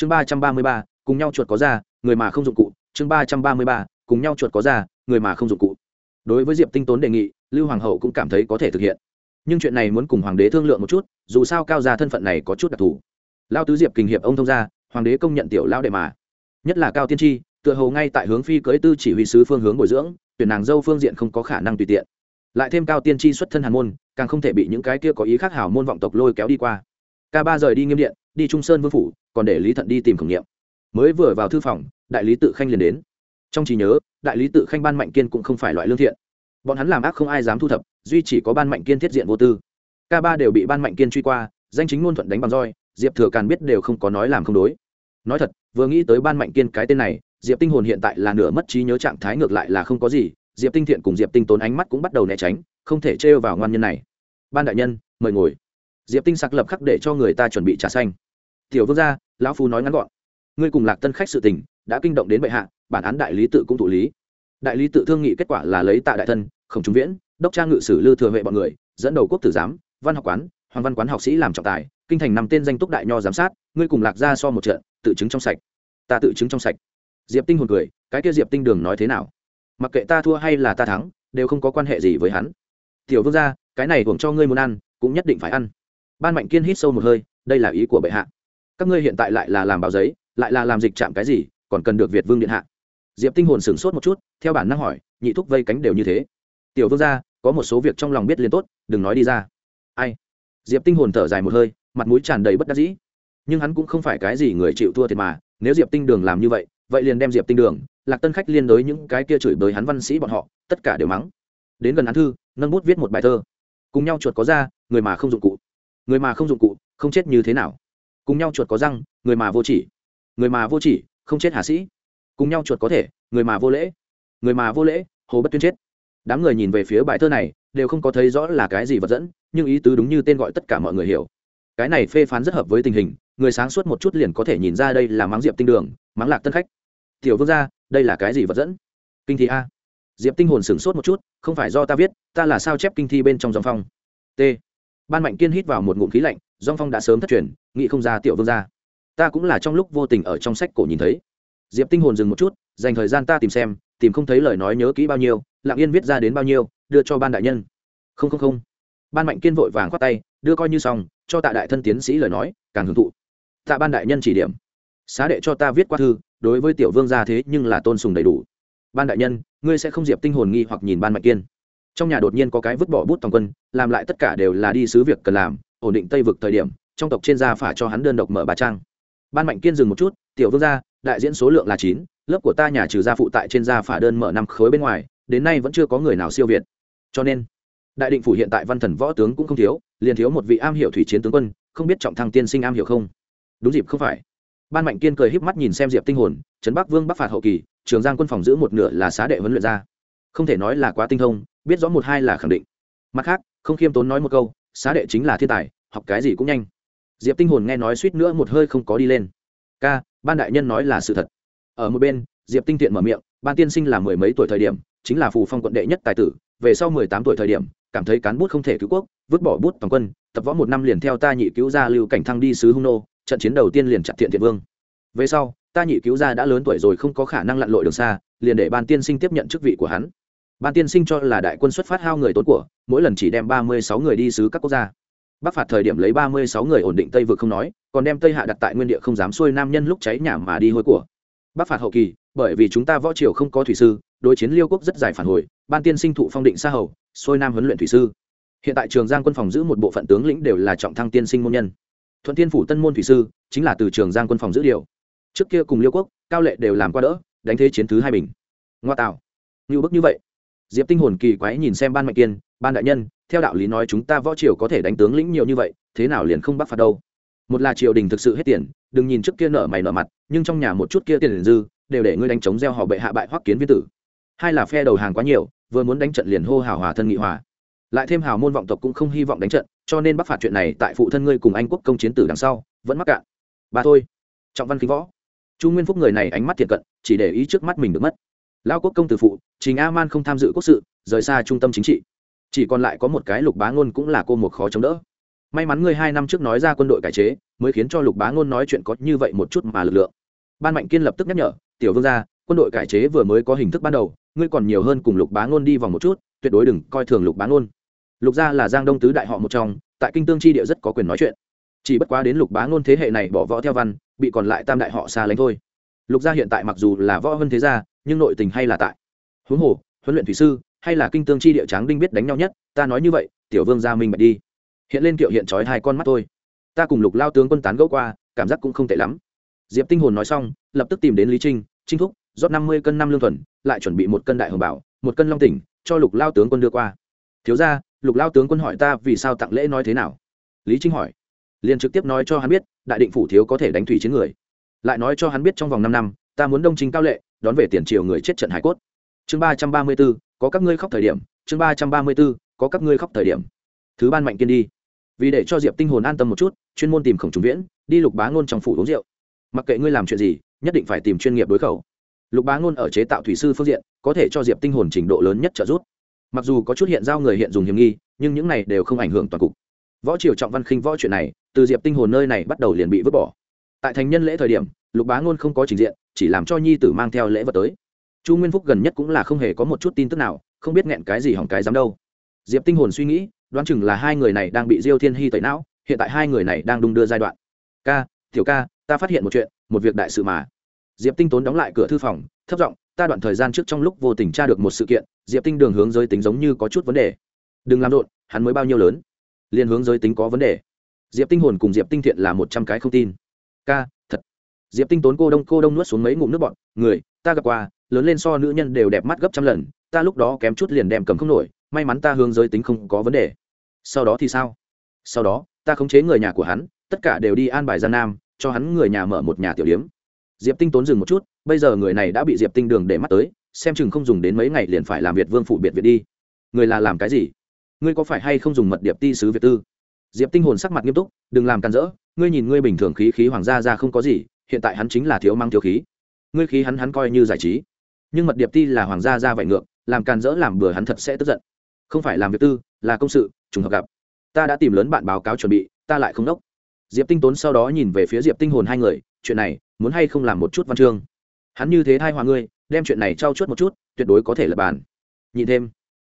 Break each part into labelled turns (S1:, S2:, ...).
S1: chương ba trăm ba mươi ba, cùng nhau chuột có ra, người mà không dụng cụ. Chương ba trăm ba mươi ba, cùng nhau chuột có ra, người mà không dụng cụ. Đối với diệp tinh tốn đề nghị, lưu hoàng hậu cũng cảm thấy có thể thực hiện. Nhưng chuyện này muốn cùng hoàng đế thương lượng một chút, dù sao cao gia thân phận này có chút đặc thù. Lao tứ diệp kình hiệp ông thông gia, hoàng đế công nhận tiểu lao đệ mà. Nhất là cao tiên tri, tựa hồ ngay tại hướng phi cưới tư chỉ huy sứ phương hướng bồi dưỡng, tuyển nàng dâu phương diện không có khả năng tùy tiện. Lại thêm cao tiên tri xuất thân hàn môn, càng không thể bị những cái kia có ý khác hảo môn vọng tộc lôi kéo đi qua. Ca ba rời đi nghiêm điện, đi trung sơn vương phủ còn để lý thận đi tìm khổng nghiệm. Mới vừa vào thư phòng, đại lý tự khanh liền đến. Trong trí nhớ, đại lý tự khanh ban mạnh kiên cũng không phải loại lương thiện. Bọn hắn làm ác không ai dám thu thập, duy chỉ có ban mạnh kiên thiết diện vô tư. Ca ba đều bị ban mạnh kiên truy qua, danh chính ngôn thuận đánh bằng roi, diệp thừa càn biết đều không có nói làm không đối. Nói thật, vừa nghĩ tới ban mạnh kiên cái tên này, diệp tinh hồn hiện tại là nửa mất trí nhớ trạng thái ngược lại là không có gì, diệp tinh thiện cùng diệp tinh tốn ánh mắt cũng bắt đầu né tránh, không thể trêu vào ngoan nhân này. Ban đại nhân, mời ngồi. Diệp tinh sặc lập khắc để cho người ta chuẩn bị trà xanh. Tiểu vương gia lão phu nói ngắn gọn. Ngươi cùng lạc tân khách sự tình, đã kinh động đến bệ hạ, bản án đại lý tự cũng thụ lý. Đại lý tự thương nghị kết quả là lấy tạ đại thân, khổng trung viễn, đốc trang ngự sử lư thừa huệ bọn người, dẫn đầu quốc tử giám, văn học quán, hoàng văn quán học sĩ làm trọng tài, kinh thành nằm tên danh túc đại nho giám sát, ngươi cùng lạc ra so một trận, tự chứng trong sạch. Ta tự chứng trong sạch. Diệp tinh hồn cười, cái kia diệp tinh đường nói thế nào? Mặc kệ ta thua hay là ta thắng, đều không có quan hệ gì với hắn. Tiểu vương gia, cái này hưởng cho ngươi muốn ăn, cũng nhất định phải ăn. Ban mạnh kiên hít sâu một hơi, đây là ý của bệ hạ các ngươi hiện tại lại là làm báo giấy, lại là làm dịch chạm cái gì, còn cần được việt vương điện hạ. Diệp tinh hồn sửng sốt một chút, theo bản năng hỏi, nhị thúc vây cánh đều như thế. Tiểu vương gia, có một số việc trong lòng biết liền tốt, đừng nói đi ra. Ai? Diệp tinh hồn thở dài một hơi, mặt mũi tràn đầy bất đắc dĩ. Nhưng hắn cũng không phải cái gì người chịu thua thiệt mà, nếu diệp tinh đường làm như vậy vậy liền đem diệp tinh đường, lạc tân khách liên đối những cái kia chửi bới hắn văn sĩ bọn họ, tất cả đều mắng. Đến gần án thư, nâng bút viết một bài thơ. Cùng nhau chuột có ra, người mà không dụng cụ. Người mà không dụng cụ, không chết như thế nào cùng nhau chuột có răng, người mà vô chỉ. Người mà vô chỉ, không chết hạ sĩ. Cùng nhau chuột có thể, người mà vô lễ. Người mà vô lễ, hồ bất tuyên chết. Đám người nhìn về phía bài thơ này, đều không có thấy rõ là cái gì vật dẫn, nhưng ý tứ đúng như tên gọi tất cả mọi người hiểu. Cái này phê phán rất hợp với tình hình, người sáng suốt một chút liền có thể nhìn ra đây là mắng diệp tinh đường, mắng lạc tân khách. Tiểu vương gia, đây là cái gì vật dẫn? Kinh thi a. Diệp tinh hồn sửng sốt một chút, không phải do ta viết, ta là sao chép kinh thi bên trong dòng phong. T. Ban mạnh kiên hít vào một ngụm khí lạnh dòng phong đã sớm thất truyền, nghĩ không ra tiểu vương gia. Ta cũng là trong lúc vô tình ở trong sách cổ nhìn thấy. Diệp tinh hồn dừng một chút, dành thời gian ta tìm xem, tìm không thấy lời nói nhớ kỹ bao nhiêu, lặng yên viết ra đến bao nhiêu, đưa cho ban đại nhân. Không không không. Ban mạnh kiên vội vàng khoát tay, đưa coi như xong, cho tạ đại thân tiến sĩ lời nói, càng hưởng thụ. Tạ ban đại nhân chỉ điểm. Xá đệ cho ta viết qua thư, đối với tiểu vương gia thế nhưng là tôn sùng đầy đủ. Ban đại nhân, ngươi sẽ không diệp tinh hồn nghi hoặc nhìn ban mạnh kiên. Trong nhà đột nhiên có cái vứt bỏ bút tòng quân, làm lại tất cả đều là đi sứ việc cần làm ổn định tây vực thời điểm, trong tộc trên gia phả cho hắn đơn độc mở bà trang. Ban mạnh kiên dừng một chút, tiểu vương gia, đại diễn số lượng là chín, lớp của ta nhà trừ gia phụ tại trên gia phả đơn mở năm khối bên ngoài, đến nay vẫn chưa có người nào siêu việt. Cho nên, đại định phủ hiện tại văn thần võ tướng cũng không thiếu, liền thiếu một vị am hiểu thủy chiến tướng quân, không biết trọng thăng tiên sinh am hiểu không? Đúng dịp, không phải. Ban mạnh kiên cười híp mắt nhìn xem diệp tinh hồn, trấn bắc vương bắc phạt hậu kỳ, trường giang quân phòng giữ một nửa là xá đệ huấn luyện ra không thể nói là quá tinh thông, biết rõ một hai là khẳng định. Mặt khác, không khiêm tốn nói một câu xá đệ chính là thiên tài, học cái gì cũng nhanh. Diệp tinh hồn nghe nói suýt nữa một hơi không có đi lên. Ca, ban đại nhân nói là sự thật. Ở một bên, diệp tinh tiện mở miệng, ban tiên sinh là mười mấy tuổi thời điểm, chính là phù phong quận đệ nhất tài tử, về sau mười tám tuổi thời điểm, cảm thấy cán bút không thể cứu quốc, vứt bỏ bút toàn quân, tập võ một năm liền theo ta nhị cứu gia lưu cảnh thăng đi sứ hung nô, trận chiến đầu tiên liền chặt thiện thiện vương. Về sau, ta nhị cứu gia đã lớn tuổi rồi không có khả năng lặn lội đường xa, liền để ban tiên sinh tiếp nhận chức vị của hắn ban tiên sinh cho là đại quân xuất phát hao người tốn của, mỗi lần chỉ đem ba mươi sáu người đi sứ các quốc gia. Bắc phạt thời điểm lấy ba mươi sáu người ổn định tây vực không nói, còn đem tây hạ đặt tại nguyên địa không dám xuôi nam nhân lúc cháy nhà mà đi hôi của. Bắc phạt hậu kỳ, bởi vì chúng ta võ triều không có thủy sư, đối chiến liêu quốc rất dài phản hồi, ban tiên sinh thụ phong định xa hầu, xuôi nam huấn luyện thủy sư. Hiện tại trường giang quân phòng giữ một bộ phận tướng lĩnh đều là trọng thăng tiên sinh môn nhân. Thuận tiên phủ tân môn thủy sư, chính là từ trường giang quân phòng giữ điều. Trước kia cùng liêu quốc, cao lệ đều làm qua đỡ, đánh thế chiến thứ hai bình. Ngoa tạo. Như bức như vậy diệp tinh hồn kỳ quái nhìn xem ban mạnh kiên, ban đại nhân, theo đạo lý nói chúng ta võ triều có thể đánh tướng lĩnh nhiều như vậy, thế nào liền không bắt phạt đâu? Một là triều đình thực sự hết tiền, đừng nhìn trước kia nợ mày nợ mặt, nhưng trong nhà một chút kia tiền dư, đều để ngươi đánh chống gieo họ bệ hạ bại hoắc kiến viên tử. Hai là phe đầu hàng quá nhiều, vừa muốn đánh trận liền hô hào hòa thân nghị hòa. Lại thêm hào môn vọng tộc cũng không hy vọng đánh trận, cho nên bắc phạt chuyện này tại phụ thân ngươi cùng anh quốc công chiến tử đằng sau, vẫn mắc cạn. Ba thôi. Trọng văn kính võ. Chu nguyên phúc người này ánh mắt thiệt cận, chỉ để ý trước mắt mình được mất lao quốc công tử phụ, trình a man không tham dự quốc sự, rời xa trung tâm chính trị. Chỉ còn lại có một cái lục bá ngôn cũng là cô một khó chống đỡ. May mắn ngươi hai năm trước nói ra quân đội cải chế, mới khiến cho lục bá ngôn nói chuyện có như vậy một chút mà lực lượng. Ban mạnh kiên lập tức nhắc nhở, tiểu vương gia, quân đội cải chế vừa mới có hình thức ban đầu, ngươi còn nhiều hơn cùng lục bá ngôn đi vòng một chút, tuyệt đối đừng coi thường lục bá ngôn. Lục gia là giang đông tứ đại họ một trong, tại kinh tương tri địa rất có quyền nói chuyện. Chỉ bất quá đến lục bá ngôn thế hệ này bỏ võ theo văn, bị còn lại tam đại họ xa lánh thôi. Lục gia hiện tại mặc dù là võ hơn thế gia nhưng nội tình hay là tại. Huống hồ, huấn luyện thủy sư, hay là kinh tương chi địa tráng đinh biết đánh nhau nhất, ta nói như vậy, tiểu vương gia minh bạch đi. Hiện lên kiệu hiện trói hai con mắt tôi ta cùng lục lao tướng quân tán gẫu qua, cảm giác cũng không tệ lắm. Diệp tinh hồn nói xong, lập tức tìm đến lý trinh trinh thúc, rót năm mươi cân năm lương thuần, lại chuẩn bị một cân đại hồng bảo, một cân long tỉnh, cho lục lao tướng quân đưa qua. Thiếu ra lục lao tướng quân hỏi ta vì sao tặng lễ nói thế nào? Lý trinh hỏi. Liền trực tiếp nói cho hắn biết, đại định phủ thiếu có thể đánh thủy chiến người. Lại nói cho hắn biết trong vòng năm năm ta muốn đông chính cao lệ, đón về tiền triều người chết trận hải cốt. Chương ba trăm ba mươi b ố có các ngươi khóc thời điểm. Chương ba trăm ba mươi b ố có các ngươi khóc thời điểm. Thứ ban mạnh kiên đi. Vì để cho diệp tinh hồn an tâm một chút, chuyên môn tìm khổng trùng viễn, đi lục bá ngôn trong phủ uống rượu. Mặc kệ ngươi làm chuyện gì, nhất định phải tìm chuyên nghiệp đối khẩu. Lục bá ngôn ở chế tạo thủy sư phương diện, có thể cho diệp tinh hồn trình độ lớn nhất trợ giúp. Mặc dù có chút hiện giao người hiện dùng hiểm nghi, nhưng những này đều không ảnh hưởng toàn cục. Võ triều trọng văn khinh võ chuyện này, từ diệp tinh hồn nơi này bắt đầu liền bị vứt bỏ. Tại thành nhân lễ thời điểm, lục bá ngôn không có trình diện chỉ làm cho nhi tử mang theo lễ vật tới. Chu nguyên phúc gần nhất cũng là không hề có một chút tin tức nào, không biết nghẹn cái gì hỏng cái dám đâu. Diệp tinh hồn suy nghĩ, đoán chừng là hai người này đang bị diêu thiên hy tẩy não, hiện tại hai người này đang đung đưa giai đoạn. Ca, tiểu ca, ta phát hiện một chuyện, một việc đại sự mà. Diệp tinh tốn đóng lại cửa thư phòng, thấp giọng, ta đoạn thời gian trước trong lúc vô tình tra được một sự kiện, diệp tinh đường hướng giới tính giống như có chút vấn đề. Đừng làm rộn, hắn mới bao nhiêu lớn liên hướng giới tính có vấn đề. Diệp tinh hồn cùng diệp tinh thiện là một trăm cái không tin. Ca diệp tinh tốn cô đông cô đông nuốt xuống mấy ngụm nước bọn người, ta gặp qua, lớn lên so nữ nhân đều đẹp mắt gấp trăm lần. Ta lúc đó kém chút liền đem cầm không nổi. May mắn ta hướng giới tính không có vấn đề. Sau đó thì sao? Sau đó, ta khống chế người nhà của hắn, tất cả đều đi an bài gian nam, cho hắn người nhà mở một nhà tiểu điếm. Diệp tinh tốn dừng một chút, bây giờ người này đã bị diệp tinh đường để mắt tới, xem chừng không dùng đến mấy ngày liền phải làm việc vương phụ biệt việt đi. Người là làm cái gì? Ngươi có phải hay không dùng mật điệp ti sứ việt tư? Diệp tinh hồn sắc mặt nghiêm túc, đừng làm càn rỡ, ngươi nhìn ngươi bình thường khí khí hoàng gia ra không có gì hiện tại hắn chính là thiếu mang thiếu khí. Ngươi khí hắn hắn coi như giải trí. Nhưng mật điệp ti là hoàng gia ra vậy ngược, làm càn rỡ làm bừa hắn thật sẽ tức giận. Không phải làm việc tư, là công sự, trùng hợp gặp. Ta đã tìm lớn bạn báo cáo chuẩn bị, ta lại không đốc. Diệp tinh tốn sau đó nhìn về phía diệp tinh hồn hai người, chuyện này, muốn hay không làm một chút văn chương? Hắn như thế thai hòa ngươi, đem chuyện này trao chuốt một chút, tuyệt đối có thể lập bàn. Nhìn thêm.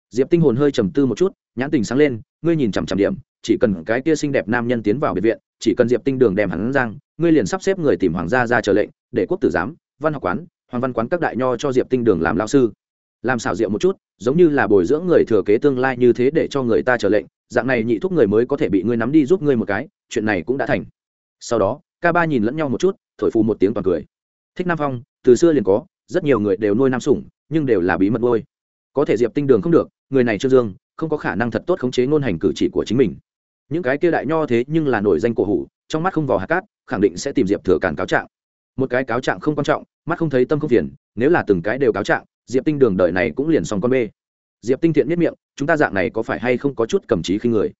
S1: Diệp tinh hồn hơi trầm tư một chút, nhãn tình sáng lên, ngươi nhìn chằm chằm điểm, chỉ cần cái kia xinh đẹp nam nhân tiến vào biệt viện, chỉ cần diệp tinh đường đem hắn giang ngươi liền sắp xếp người tìm hoàng gia ra chờ lệnh, để quốc tử giám, văn học quán, hoàng văn quán các đại nho cho diệp tinh đường làm lao sư. Làm xảo diệu một chút, giống như là bồi dưỡng người thừa kế tương lai như thế để cho người ta trở lệnh, dạng này nhị thúc người mới có thể bị ngươi nắm đi giúp ngươi một cái, chuyện này cũng đã thành. Sau đó, ca ba nhìn lẫn nhau một chút, thổi phù một tiếng toàn cười. Thích nam phong, từ xưa liền có, rất nhiều người đều nuôi nam sủng, nhưng đều là bí mật nuôi. Có thể diệp tinh đường không được, người này trương dương, không có khả năng thật tốt khống chế ngôn hành cử chỉ của chính mình. Những cái kia đại nho thế nhưng là nổi danh cổ hủ trong mắt không vào hạt cát, khẳng định sẽ tìm diệp thừa cản cáo trạng. Một cái cáo trạng không quan trọng, mắt không thấy tâm không phiền, nếu là từng cái đều cáo trạng, diệp tinh đường đợi này cũng liền xong con bê. Diệp tinh thiện nhất miệng, chúng ta dạng này có phải hay không có chút cầm trí khi người?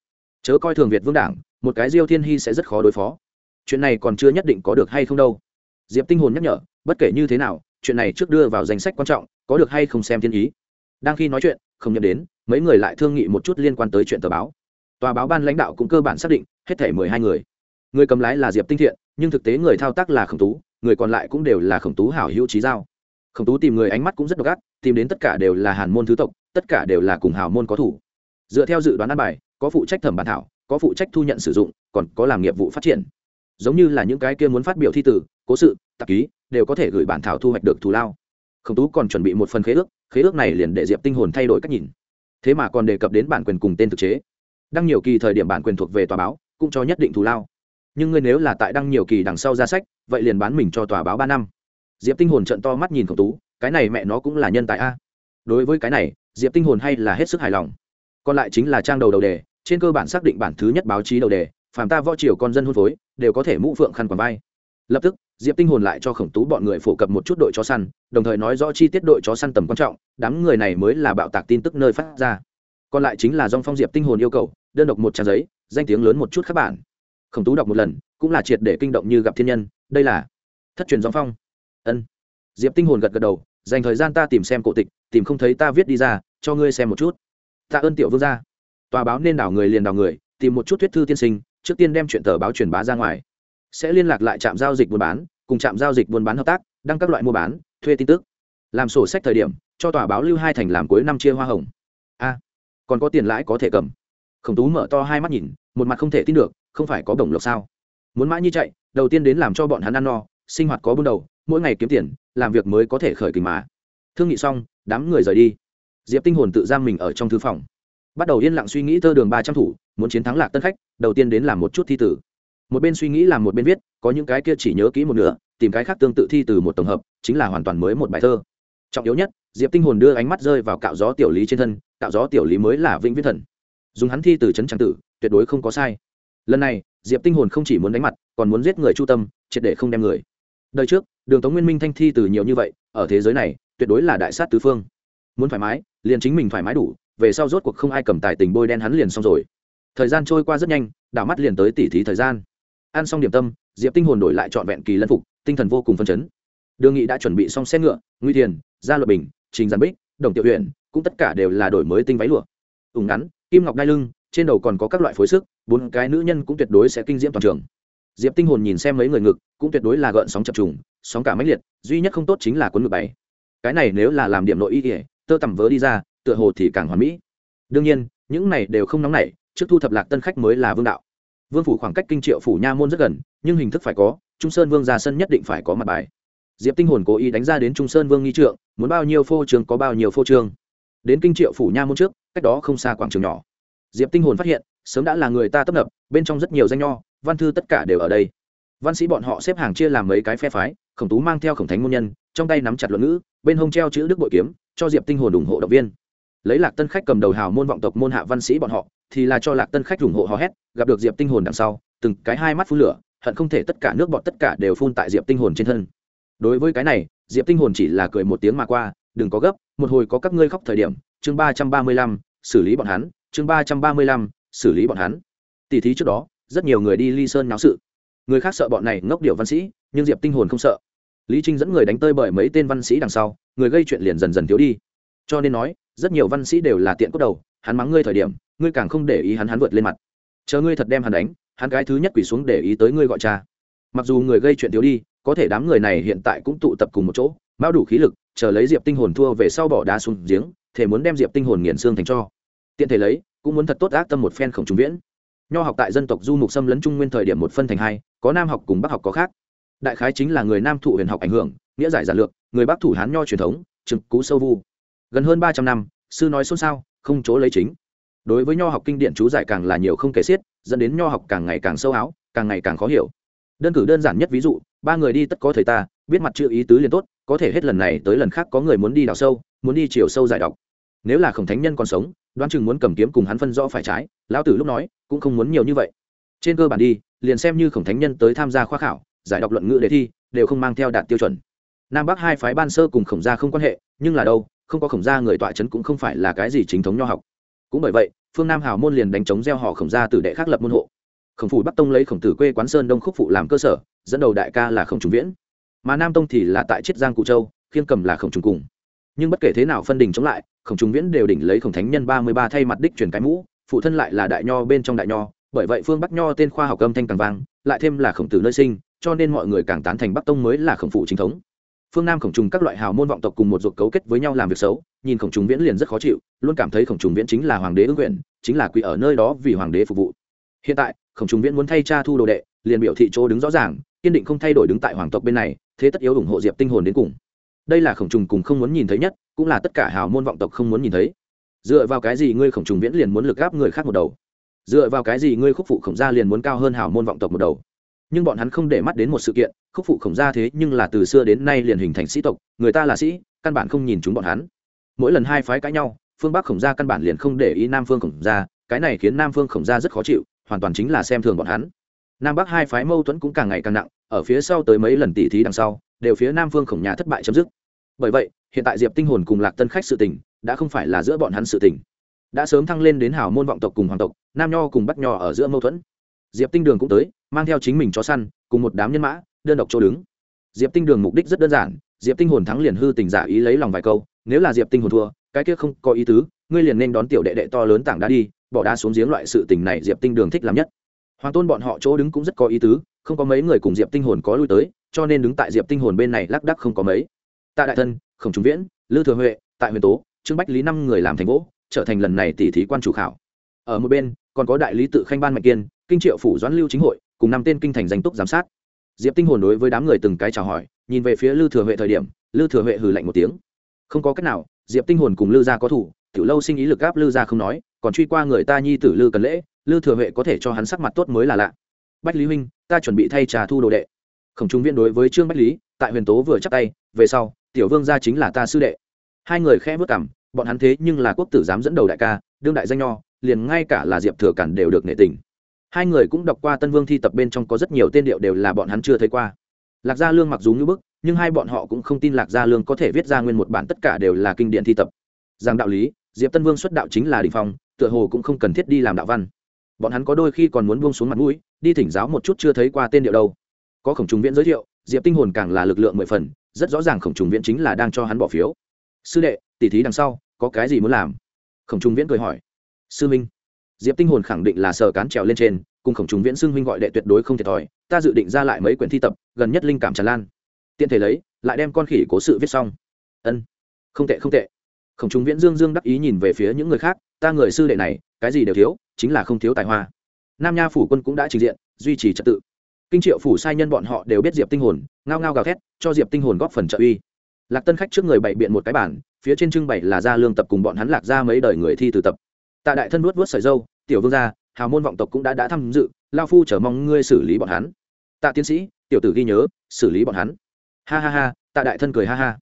S1: Chớ coi thường việt vương đảng, một cái diêu thiên hy sẽ rất khó đối phó. Chuyện này còn chưa nhất định có được hay không đâu. Diệp tinh hồn nhắc nhở, bất kể như thế nào, chuyện này trước đưa vào danh sách quan trọng, có được hay không xem thiên ý. Đang khi nói chuyện, không nhận đến, mấy người lại thương nghị một chút liên quan tới chuyện tờ báo. Tòa báo ban lãnh đạo cũng cơ bản xác định, hết thể mười hai người người cầm lái là diệp tinh thiện, nhưng thực tế người thao tác là khổng tú, người còn lại cũng đều là khổng tú hảo hữu trí giao. Khổng tú tìm người ánh mắt cũng rất độc ác, tìm đến tất cả đều là hàn môn thứ tộc, tất cả đều là cùng hào môn có thủ. Dựa theo dự đoán ăn bài, có phụ trách thẩm bản thảo, có phụ trách thu nhận sử dụng, còn có làm nghiệp vụ phát triển. Giống như là những cái kia muốn phát biểu thi tử cố sự, tạp ký, đều có thể gửi bản thảo thu hoạch được thù lao. Khổng tú còn chuẩn bị một phần khế ước khế ước này liền để diệp tinh hồn thay đổi cách nhìn. Thế mà còn đề cập đến bản quyền cùng tên thực chế. Đăng nhiều kỳ thời điểm bản quyền thuộc về tòa báo, cũng cho nhất định thù lao nhưng ngươi nếu là tại đăng nhiều kỳ đằng sau ra sách, vậy liền bán mình cho tòa báo ba năm. Diệp tinh hồn trận to mắt nhìn khổng tú, cái này mẹ nó cũng là nhân tài a. Đối với cái này, diệp tinh hồn hay là hết sức hài lòng. Còn lại chính là trang đầu đầu đề, trên cơ bản xác định bản thứ nhất báo chí đầu đề, phàm ta võ triều con dân hôn phối, đều có thể mũ phượng khăn quàng vai. Lập tức, diệp tinh hồn lại cho khổng tú bọn người phổ cập một chút đội chó săn, đồng thời nói rõ chi tiết đội chó săn tầm quan trọng, đám người này mới là bạo tạc tin tức nơi phát ra. Còn lại chính là dòng phong diệp tinh hồn yêu cầu, đơn độc một trang giấy, danh tiếng lớn một chút các bạn khổng tú đọc một lần, cũng là triệt để kinh động như gặp thiên nhân, đây là thất truyền gióng phong. Ân. Diệp tinh hồn gật gật đầu, dành thời gian ta tìm xem cổ tịch, tìm không thấy ta viết đi ra, cho ngươi xem một chút. Tạ ơn tiểu vương gia. Tòa báo nên đảo người liền đảo người, tìm một chút thuyết thư tiên sinh, trước tiên đem chuyện tờ báo truyền bá ra ngoài. Sẽ liên lạc lại trạm giao dịch buôn bán, cùng trạm giao dịch buôn bán hợp tác, đăng các loại mua bán, thuê tin tức. Làm sổ sách thời điểm, cho tòa báo lưu hai thành làm cuối năm chia hoa hồng. A, còn có tiền lãi có thể cầm. Khổng tú mở to hai mắt nhìn, một mặt không thể tin được không phải có bổng lộc sao? Muốn mã nhi chạy, đầu tiên đến làm cho bọn hắn ăn no, sinh hoạt có buôn đầu, mỗi ngày kiếm tiền, làm việc mới có thể khởi kình mà. Thương nghị xong, đám người rời đi. Diệp tinh hồn tự giam mình ở trong thư phòng. Bắt đầu yên lặng suy nghĩ thơ đường ba trăm thủ, muốn chiến thắng lạc tân khách, đầu tiên đến làm một chút thi tử. Một bên suy nghĩ làm một bên viết, có những cái kia chỉ nhớ kỹ một nửa, tìm cái khác tương tự thi từ một tổng hợp, chính là hoàn toàn mới một bài thơ. Trọng yếu nhất, diệp tinh hồn đưa ánh mắt rơi vào cạo gió tiểu lý trên thân, cạo gió tiểu lý mới là vĩnh viễn thần. Dùng hắn thi từ trấn trang tử, tuyệt đối không có sai lần này, diệp tinh hồn không chỉ muốn đánh mặt, còn muốn giết người chu tâm, triệt để không đem người. Đời trước, đường tống nguyên minh thanh thi từ nhiều như vậy, ở thế giới này, tuyệt đối là đại sát tứ phương. Muốn thoải mái, liền chính mình thoải mái đủ, về sau rốt cuộc không ai cầm tài tình bôi đen hắn liền xong rồi. Thời gian trôi qua rất nhanh, đảo mắt liền tới tỉ thí thời gian. Ăn xong điểm tâm, diệp tinh hồn đổi lại trọn vẹn kỳ lân phục, tinh thần vô cùng phân chấn. Đường nghị đã chuẩn bị xong xe ngựa, nguy thiền, gia luật bình, trình giàn bích, đồng tiểu huyện cũng tất cả đều là đổi mới tinh váy lụa. Ủng ngắn, kim ngọc đai lưng trên đầu còn có các loại phối sức, bốn cái nữ nhân cũng tuyệt đối sẽ kinh diễm toàn trường. Diệp tinh hồn nhìn xem mấy người ngực, cũng tuyệt đối là gợn sóng chập trùng, sóng cả máy liệt, duy nhất không tốt chính là cuốn ngực bảy cái này nếu là làm điểm nội y ỉa tơ tầm vớ đi ra, tựa hồ thì càng hoàn mỹ. Đương nhiên, những này đều không nóng nảy, trước thu thập lạc tân khách mới là vương đạo. Vương phủ khoảng cách kinh triệu phủ nha môn rất gần, nhưng hình thức phải có, trung sơn vương ra sân nhất định phải có mặt bài. Diệp tinh hồn cố ý đánh ra đến trung sơn vương nghi trượng, muốn bao nhiêu phô trường có bao nhiêu phô trường. đến kinh triệu phủ nha môn trước, cách đó không xa quảng trường nhỏ diệp tinh hồn phát hiện, sớm đã là người ta tấp nập, bên trong rất nhiều danh nho, văn thư tất cả đều ở đây. Văn sĩ bọn họ xếp hàng chia làm mấy cái phe phái, khổng tú mang theo khổng thánh môn nhân, trong tay nắm chặt luận ngữ, bên hông treo chữ đức bội kiếm, cho diệp tinh hồn ủng hộ động viên. Lấy lạc tân khách cầm đầu hào môn vọng tộc môn hạ văn sĩ bọn họ, thì là cho lạc tân khách ủng hộ hò hét, gặp được diệp tinh hồn đằng sau, từng cái hai mắt phun lửa, hận không thể tất cả nước bọt tất cả đều phun tại diệp tinh hồn trên thân. Đối với cái này, diệp tinh hồn chỉ là cười một tiếng mà qua, đừng có gấp, một hồi có các ngươi khóc thời điểm, chương ba trăm ba mươi lăm, xử lý bọn hắn chương ba trăm ba mươi lăm, xử lý bọn hắn. Tỷ thí trước đó, rất nhiều người đi ly sơn náo sự. Người khác sợ bọn này ngốc điệu văn sĩ, nhưng diệp tinh hồn không sợ. Lý trinh dẫn người đánh tơi bởi mấy tên văn sĩ đằng sau, người gây chuyện liền dần dần thiếu đi. Cho nên nói, rất nhiều văn sĩ đều là tiện cốt đầu, hắn mắng ngươi thời điểm, ngươi càng không để ý hắn hắn vượt lên mặt. Chờ ngươi thật đem hắn đánh, hắn cái thứ nhất quỳ xuống để ý tới ngươi gọi cha. Mặc dù người gây chuyện thiếu đi, có thể đám người này hiện tại cũng tụ tập cùng một chỗ bao đủ khí lực, chờ lấy diệp tinh hồn thua về sau bỏ đá xuống giếng thể muốn đem diệp tinh hồn nghiền xương thành cho tiện thể lấy, cũng muốn thật tốt ác tâm một phen khổng trung viễn. Nho học tại dân tộc du mục xâm lấn trung nguyên thời điểm một phân thành hai, có nam học cùng bắc học có khác. Đại khái chính là người nam thụ huyền học ảnh hưởng, nghĩa giải giản lược, người bắc thủ hán nho truyền thống, trực cú sâu vu. Gần hơn ba trăm năm, sư nói xôn xao, không chỗ lấy chính. Đối với nho học kinh điển chú giải càng là nhiều không kể xiết, dẫn đến nho học càng ngày càng sâu áo, càng ngày càng khó hiểu. Đơn cử đơn giản nhất ví dụ, ba người đi tất có thời ta, biết mặt chữ ý tứ liền tốt, có thể hết lần này tới lần khác có người muốn đi đào sâu, muốn đi chiều sâu giải đọc nếu là khổng thánh nhân còn sống, đoán chừng muốn cầm kiếm cùng hắn phân rõ phải trái, lão tử lúc nói, cũng không muốn nhiều như vậy. Trên cơ bản đi, liền xem như khổng thánh nhân tới tham gia khoa khảo, giải đọc luận ngữ đề thi, đều không mang theo đạt tiêu chuẩn. Nam bắc hai phái ban sơ cùng khổng gia không quan hệ, nhưng là đâu, không có khổng gia người tọa trấn cũng không phải là cái gì chính thống nho học. Cũng bởi vậy, phương nam hào môn liền đánh chống gieo họ khổng gia từ đệ khác lập môn hộ. Khổng phủ bắc tông lấy khổng tử quê quán sơn đông khúc phụ làm cơ sở, dẫn đầu đại ca là khổng trung viễn. Mà nam tông thì là tại chiết giang cụ châu khiên cầm là khổng trùng cùng. Nhưng bất kể thế nào phân đình chống lại khổng trung viễn đều đỉnh lấy khổng thánh nhân ba mươi ba thay mặt đích truyền cái mũ, phụ thân lại là đại nho bên trong đại nho, bởi vậy phương bắc nho tên khoa học âm thanh càng vang, lại thêm là khổng tử nơi sinh, cho nên mọi người càng tán thành bắc tông mới là khổng phụ chính thống. Phương nam khổng trùng các loại hào môn vọng tộc cùng một ruột cấu kết với nhau làm việc xấu, nhìn khổng trùng viễn liền rất khó chịu, luôn cảm thấy khổng trùng viễn chính là hoàng đế ứng quyền chính là quỷ ở nơi đó vì hoàng đế phục vụ. Hiện tại, khổng trùng viễn muốn thay cha thu đồ đệ, liền biểu thị chỗ đứng rõ ràng, kiên định không thay đổi đứng tại hoàng tộc bên này, thế tất yếu ủng hộ diệp tinh hồn đến cùng. Đây là khổng trùng cùng không muốn nhìn thấy nhất cũng là tất cả hào môn vọng tộc không muốn nhìn thấy. Dựa vào cái gì ngươi khổng trùng viễn liền muốn lực gáp người khác một đầu? Dựa vào cái gì ngươi khúc phụ khổng gia liền muốn cao hơn hào môn vọng tộc một đầu? Nhưng bọn hắn không để mắt đến một sự kiện, khúc phụ khổng gia thế nhưng là từ xưa đến nay liền hình thành sĩ tộc, người ta là sĩ, căn bản không nhìn chúng bọn hắn. Mỗi lần hai phái cãi nhau, phương bắc khổng gia căn bản liền không để ý nam phương khổng gia, cái này khiến nam phương khổng gia rất khó chịu, hoàn toàn chính là xem thường bọn hắn. Nam bắc hai phái mâu thuẫn cũng càng ngày càng nặng, ở phía sau tới mấy lần tỉ thí đằng sau, đều phía nam phương khổng nhà thất bại chấm dứt bởi vậy, hiện tại diệp tinh hồn cùng lạc tân khách sự tình đã không phải là giữa bọn hắn sự tình. Đã sớm thăng lên đến hào môn vọng tộc cùng hoàng tộc, nam nho cùng bắc nho ở giữa mâu thuẫn. Diệp tinh đường cũng tới, mang theo chính mình chó săn, cùng một đám nhân mã, đơn độc chỗ đứng. Diệp tinh đường mục đích rất đơn giản, diệp tinh hồn thắng liền hư tình giả ý lấy lòng vài câu, nếu là diệp tinh hồn thua, cái kia không có ý tứ, ngươi liền nên đón tiểu đệ đệ to lớn tảng đá đi, bỏ đá xuống giếng loại sự tình này diệp tinh đường thích làm nhất. Hoàng tôn bọn họ chỗ đứng cũng rất có ý tứ, không có mấy người cùng diệp tinh hồn có lui tới, cho nên đứng tại diệp tinh hồn bên này lác đắc không có mấy tạ đại thân, khổng trung viễn, lư thừa huệ, tại huyền tố, trương bách lý năm người làm thành gỗ, trở thành lần này tỷ thí quan chủ khảo. Ở một bên, còn có đại lý tự khanh ban mạnh kiên, kinh triệu phủ doãn lưu chính hội, cùng năm tên kinh thành danh túc giám sát. Diệp tinh hồn đối với đám người từng cái chào hỏi, nhìn về phía lư thừa huệ thời điểm, lư thừa huệ hừ lạnh một tiếng. Không có cách nào, diệp tinh hồn cùng lư gia có thủ, tiểu lâu sinh ý lực gáp lư gia không nói, còn truy qua người ta nhi tử lư cần lễ, lư thừa huệ có thể cho hắn sắc mặt tốt mới là lạ. Bách lý huynh, ta chuẩn bị thay trà thu đồ đệ. Khổng trung viên đối với trương bách lý, tại huyền tố vừa chắp tay, về sau tiểu vương gia chính là ta sư đệ. Hai người khẽ vất cảm bọn hắn thế nhưng là quốc tử dám dẫn đầu đại ca, đương đại danh nho, liền ngay cả là diệp thừa cản đều được nể tình. Hai người cũng đọc qua tân vương thi tập bên trong có rất nhiều tên điệu đều là bọn hắn chưa thấy qua. Lạc gia lương mặc dù như bức, nhưng hai bọn họ cũng không tin lạc gia lương có thể viết ra nguyên một bản tất cả đều là kinh điển thi tập. Rằng đạo lý, diệp tân vương xuất đạo chính là đình phong, tựa hồ cũng không cần thiết đi làm đạo văn. Bọn hắn có đôi khi còn muốn buông xuống mặt mũi, đi thỉnh giáo một chút chưa thấy qua tên điệu đâu. Có khổng trùng viễn giới thiệu, diệp tinh hồn càng là lực lượng mười phần rất rõ ràng khổng trùng viễn chính là đang cho hắn bỏ phiếu. Sư đệ, tỉ thí đằng sau, có cái gì muốn làm? Khổng trùng viễn cười hỏi. Sư minh. Diệp tinh hồn khẳng định là sờ cán trèo lên trên, cùng khổng trùng viễn xưng huynh gọi đệ tuyệt đối không thiệt thòi, ta dự định ra lại mấy quyển thi tập, gần nhất linh cảm tràn lan. Tiện thể lấy, lại đem con khỉ cố sự viết xong. Ân. Không tệ không tệ. Khổng trùng viễn dương dương đắc ý nhìn về phía những người khác, ta người sư đệ này, cái gì đều thiếu, chính là không thiếu tài hoa. Nam nha phủ quân cũng đã trình diện, duy trì trật tự kinh triệu phủ sai nhân bọn họ đều biết diệp tinh hồn, ngao ngao gào thét, cho diệp tinh hồn góp phần trợ uy. Lạc tân khách trước người bày biện một cái bản phía trên trưng bày là gia lương tập cùng bọn hắn lạc ra mấy đời người thi từ tập. Tạ đại thân vuốt vuốt sợi dâu tiểu vương gia, hào môn vọng tộc cũng đã đã tham dự lao phu chờ mong ngươi xử lý bọn hắn. Tạ tiến sĩ, tiểu tử ghi nhớ, xử lý bọn hắn. Ha ha ha, tạ đại thân cười ha ha.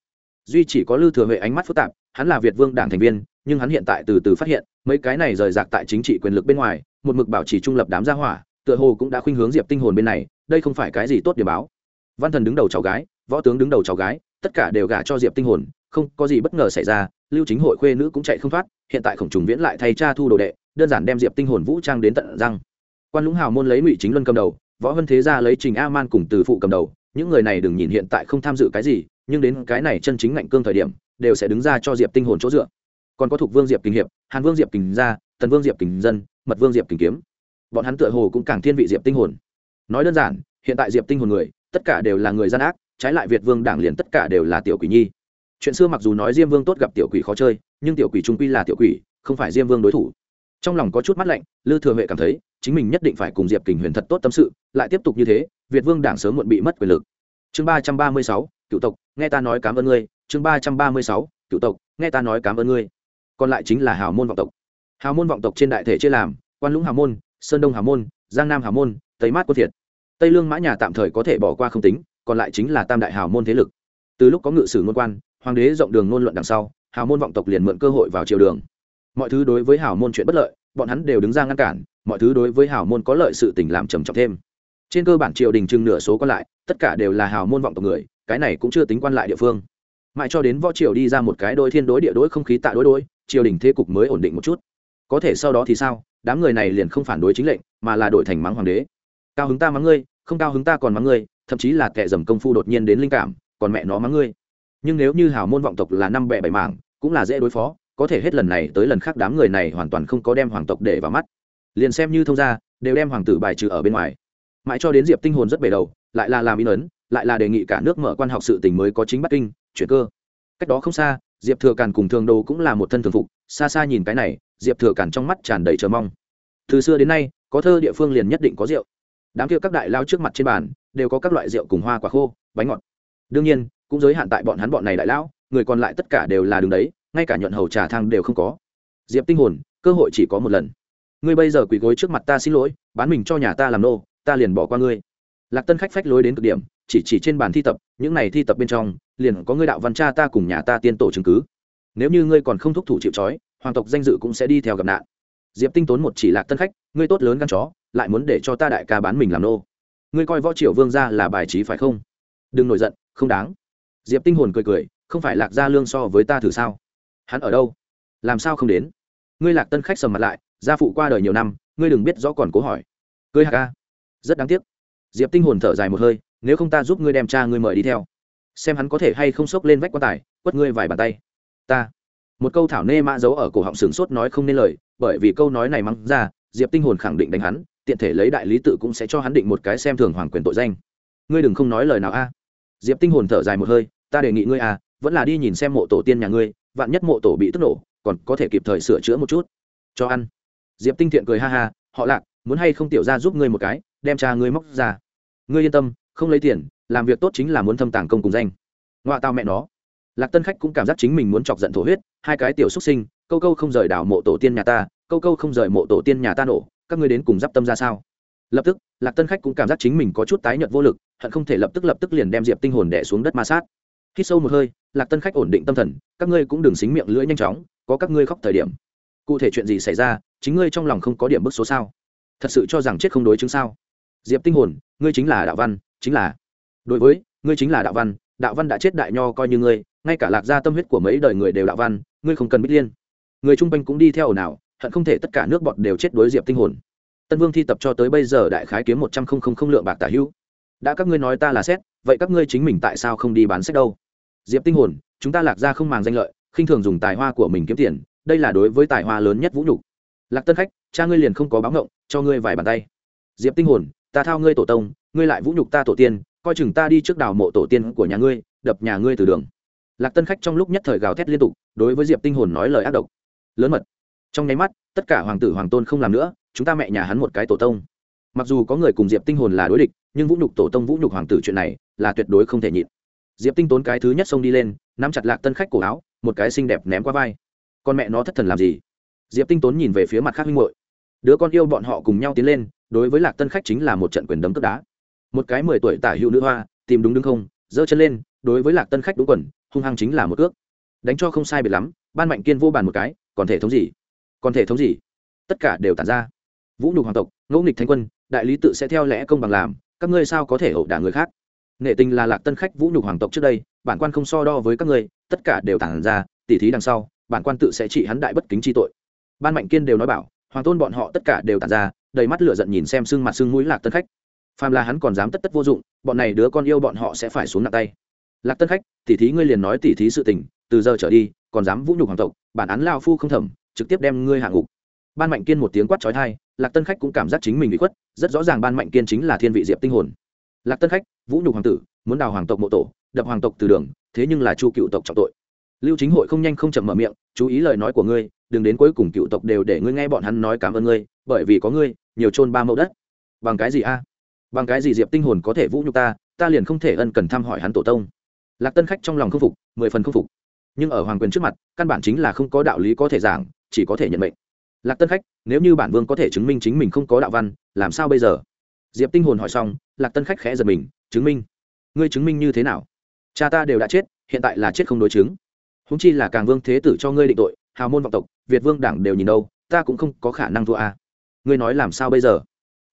S1: Duy chỉ có lưu thừa huệ ánh mắt phức tạp, hắn là việt vương đảng thành viên, nhưng hắn hiện tại từ từ phát hiện, mấy cái này rời rạc tại chính trị quyền lực bên ngoài, một mực bảo trì trung lập đám gia hỏa tựa hồ cũng đã khuynh hướng diệp tinh hồn bên này, đây không phải cái gì tốt điểm báo. Văn thần đứng đầu cháu gái, võ tướng đứng đầu cháu gái, tất cả đều gả cho diệp tinh hồn, không có gì bất ngờ xảy ra, lưu chính hội khuê nữ cũng chạy không thoát, hiện tại khổng trùng viễn lại thay cha thu đồ đệ, đơn giản đem diệp tinh hồn vũ trang đến tận răng. Quan lũng hào môn lấy ngụy chính luân cầm đầu, võ hân thế gia lấy trình a man cùng từ phụ cầm đầu, những người này đừng nhìn hiện tại không tham dự cái gì, nhưng đến cái này chân chính ngạnh cương thời điểm, đều sẽ đứng ra cho diệp tinh hồn chỗ dựa. Còn có thuộc vương diệp kinh hiệp, hàn vương diệp kình gia, tần vương diệp kình dân, mật vương diệp kình kiếm bọn hắn tựa hồ cũng càng thiên vị diệp tinh hồn. Nói đơn giản, hiện tại diệp tinh hồn người, tất cả đều là người gian ác, trái lại việt vương đảng liền tất cả đều là tiểu quỷ nhi. Chuyện xưa mặc dù nói diêm vương tốt gặp tiểu quỷ khó chơi, nhưng tiểu quỷ trung quy là tiểu quỷ, không phải diêm vương đối thủ. Trong lòng có chút mắt lạnh, lư thừa huệ cảm thấy, chính mình nhất định phải cùng diệp kình huyền thật tốt tâm sự, lại tiếp tục như thế, việt vương đảng sớm muộn bị mất quyền lực. Chương ba trăm ba mươi sáu, cựu tộc, nghe ta nói cảm ơn ngươi. Chương ba trăm ba mươi sáu, cựu tộc, nghe ta nói cảm ơn ngươi. Còn lại chính là hào môn vọng tộc. Hào môn vọng tộc trên đại thể chia làm, quan lũng hào môn sơn đông hà môn, giang nam hà môn, tây mát quân thiệt. Tây lương mã nhà tạm thời có thể bỏ qua không tính, còn lại chính là tam đại hào môn thế lực. Từ lúc có ngự sử ngôn quan, hoàng đế rộng đường ngôn luận đằng sau, hào môn vọng tộc liền mượn cơ hội vào triều đường. Mọi thứ đối với hào môn chuyện bất lợi, bọn hắn đều đứng ra ngăn cản, mọi thứ đối với hào môn có lợi sự tình làm trầm trọng thêm. Trên cơ bản triều đình chừng nửa số còn lại, tất cả đều là hào môn vọng tộc người, cái này cũng chưa tính quan lại địa phương. Mãi cho đến võ triều đi ra một cái đôi thiên đối địa đối không khí tạ đối đối, triều đình thế cục mới ổn định một chút. Có thể sau đó thì sao? Đám người này liền không phản đối chính lệnh, mà là đổi thành mắng hoàng đế. Cao hứng ta mắng ngươi, không cao hứng ta còn mắng ngươi, thậm chí là kẻ dầm công phu đột nhiên đến linh cảm, còn mẹ nó mắng ngươi. Nhưng nếu như hào môn vọng tộc là năm bẹ bảy mảng, cũng là dễ đối phó, có thể hết lần này tới lần khác đám người này hoàn toàn không có đem hoàng tộc để vào mắt. Liền xem như thông ra đều đem hoàng tử bài trừ ở bên ngoài. Mãi cho đến diệp tinh hồn rất bể đầu, lại là làm in ấn, lại là đề nghị cả nước mở quan học sự tình mới có chính bắc kinh, chuyển cơ. Cách đó không xa, diệp thừa càn cùng thường đồ cũng là một thân thường phục, xa xa nhìn cái này diệp thừa cản trong mắt tràn đầy chờ mong. Từ xưa đến nay, có thơ địa phương liền nhất định có rượu. Đám kia các đại lao trước mặt trên bàn, đều có các loại rượu cùng hoa quả khô, bánh ngọt. Đương nhiên, cũng giới hạn tại bọn hắn bọn này đại lão người còn lại tất cả đều là đường đấy, ngay cả nhuận hầu trà thang đều không có. Diệp tinh hồn, cơ hội chỉ có một lần. Ngươi bây giờ quỳ gối trước mặt ta xin lỗi, bán mình cho nhà ta làm nô, ta liền bỏ qua ngươi. Lạc tân khách phách lối đến cực điểm, chỉ chỉ trên bàn thi tập, những này thi tập bên trong, liền có ngươi đạo văn cha ta cùng nhà ta tiên tổ chứng cứ. Nếu như ngươi còn không thúc thủ chịu trói hoàng tộc danh dự cũng sẽ đi theo gặp nạn. Diệp tinh tốn một chỉ lạc tân khách, ngươi tốt lớn gan chó, lại muốn để cho ta đại ca bán mình làm nô. Ngươi coi võ triều vương ra là bài trí phải không? Đừng nổi giận, không đáng. Diệp tinh hồn cười cười, không phải lạc gia lương so với ta thử sao? Hắn ở đâu? Làm sao không đến? Ngươi lạc tân khách sầm mặt lại, gia phụ qua đời nhiều năm, ngươi đừng biết rõ còn cố hỏi. Cười hạ ca rất đáng tiếc. Diệp tinh hồn thở dài một hơi, nếu không ta giúp ngươi đem cha ngươi mời đi theo. Xem hắn có thể hay không sốc lên vách quan tài, quất ngươi vài bàn tay. Ta một câu thảo nê mã giấu ở cổ họng sừng sốt nói không nên lời, bởi vì câu nói này mắng ra, diệp tinh hồn khẳng định đánh hắn, tiện thể lấy đại lý tự cũng sẽ cho hắn định một cái xem thường hoàng quyền tội danh. Ngươi đừng không nói lời nào a. Diệp tinh hồn thở dài một hơi, ta đề nghị ngươi à vẫn là đi nhìn xem mộ tổ tiên nhà ngươi, vạn nhất mộ tổ bị tức nổ, còn có thể kịp thời sửa chữa một chút. Cho ăn. Diệp tinh thiện cười ha ha, họ lạc, muốn hay không tiểu ra giúp ngươi một cái, đem cha ngươi móc ra. Ngươi yên tâm, không lấy tiền, làm việc tốt chính là muốn thâm tàng công cùng danh. Ngoại tao mẹ nó. Lạc tân khách cũng cảm giác chính mình muốn chọc giận thổ huyết hai cái tiểu xuất sinh, câu câu không rời đảo mộ tổ tiên nhà ta, câu câu không rời mộ tổ tiên nhà ta nổ, các ngươi đến cùng d i p tâm ra sao? Lập tức, lạc tân khách cũng cảm giác chính mình có chút tái nhợt vô lực, hận không thể lập tức lập tức liền đem diệp tinh hồn đẻ xuống đất ma sát. Khi sâu một hơi, lạc tân khách ổn định tâm thần, các ngươi cũng đừng xính miệng lưỡi nhanh chóng, có các ngươi khóc thời điểm. Cụ thể chuyện gì xảy ra, chính ngươi trong lòng không có điểm bức số sao? Thật sự cho rằng chết không đối chứng sao? Diệp tinh hồn, ngươi chính là đạo văn, chính là. Đối với, ngươi chính là đạo văn đạo văn đã chết đại nho coi như ngươi ngay cả lạc gia tâm huyết của mấy đời người đều đạo văn, ngươi không cần bích liên. Người chung quanh cũng đi theo ồn ào, hận không thể tất cả nước bọt đều chết đối diệp tinh hồn. Tân vương thi tập cho tới bây giờ đại khái kiếm một trăm linh lượng bạc tả hữu. Đã các ngươi nói ta là xét, vậy các ngươi chính mình tại sao không đi bán sách đâu? Diệp tinh hồn, chúng ta lạc gia không màng danh lợi, khinh thường dùng tài hoa của mình kiếm tiền, đây là đối với tài hoa lớn nhất vũ nhục. Lạc tân khách, cha ngươi liền không có báo ngộng, cho ngươi vài bàn tay. Diệp tinh hồn, ta thao ngươi tổ tông, ngươi lại vũ nhục ta tổ tiên, coi chừng ta đi trước đào mộ tổ tiên của nhà ngươi, đập nhà ngươi từ đường lạc tân khách trong lúc nhất thời gào thét liên tục, đối với diệp tinh hồn nói lời ác độc. Lớn mật. Trong nháy mắt, tất cả hoàng tử hoàng tôn không làm nữa, chúng ta mẹ nhà hắn một cái tổ tông. Mặc dù có người cùng diệp tinh hồn là đối địch, nhưng vũ nhục tổ tông vũ nhục hoàng tử chuyện này là tuyệt đối không thể nhịn. Diệp tinh tốn cái thứ nhất xông đi lên, nắm chặt lạc tân khách cổ áo, một cái xinh đẹp ném qua vai. Con mẹ nó thất thần làm gì? Diệp tinh tốn nhìn về phía mặt khác minh muội. Đứa con yêu bọn họ cùng nhau tiến lên, đối với lạc tân khách chính là một trận quyền đấm tức đá. Một cái mười tuổi tả hữu nữ hoa, tìm đúng đứng không, giơ chân lên, đối với lạc tân khách đúng quần hung hăng chính là một ước. Đánh cho không sai biệt lắm, ban mạnh kiên vô bàn một cái, còn thể thống gì? Còn thể thống gì? Tất cả đều tản ra. Vũ nhục hoàng tộc ngẫu nghịch thanh quân, đại lý tự sẽ theo lẽ công bằng làm, các ngươi sao có thể ẩu đả người khác? Nghệ tình là lạc tân khách vũ nhục hoàng tộc trước đây, bản quan không so đo với các ngươi, tất cả đều tản ra, tỉ thí đằng sau, bản quan tự sẽ trị hắn đại bất kính chi tội. Ban mạnh kiên đều nói bảo, hoàng tôn bọn họ tất cả đều tản ra, đầy mắt lửa giận nhìn xem sưng mặt sưng mũi lạc tân khách. Phàm là hắn còn dám tất tất vô dụng, bọn này đứa con yêu bọn họ sẽ phải xuống nặng tay lạc tân khách, tỉ thí ngươi liền nói tỉ thí sự tình, từ giờ trở đi, còn dám vũ nhục hoàng tộc, bản án lao phu không thẩm, trực tiếp đem ngươi hạ ngục. Ban mạnh kiên một tiếng quát trói thai lạc tân khách cũng cảm giác chính mình bị khuất, rất rõ ràng ban mạnh kiên chính là thiên vị diệp tinh hồn. Lạc tân khách, vũ nhục hoàng tử, muốn đào hoàng tộc mộ tổ, đập hoàng tộc từ đường, thế nhưng là chu cựu tộc trọng tội. Lưu chính hội không nhanh không chậm mở miệng, chú ý lời nói của ngươi, đừng đến cuối cùng cựu tộc đều để ngươi nghe bọn hắn nói cảm ơn ngươi, bởi vì có ngươi, nhiều chôn ba mẫu đất. Bằng cái gì a? Bằng cái gì diệp tinh hồn có thể vũ nhục ta ta liền không thể ân cần thăm hỏi hắn tổ tông lạc tân khách trong lòng không phục, mười phần không phục. Nhưng ở hoàng quyền trước mặt, căn bản chính là không có đạo lý có thể giảng, chỉ có thể nhận mệnh. Lạc tân khách, nếu như bản vương có thể chứng minh chính mình không có đạo văn, làm sao bây giờ? Diệp tinh hồn hỏi xong, lạc tân khách khẽ giật mình, chứng minh? Ngươi chứng minh như thế nào? Cha ta đều đã chết, hiện tại là chết không đối chứng. Húng chi là càng vương thế tử cho ngươi định tội, hào môn vọng tộc, việt vương đảng đều nhìn đâu, ta cũng không có khả năng thua a. À. ngươi nói làm sao bây giờ?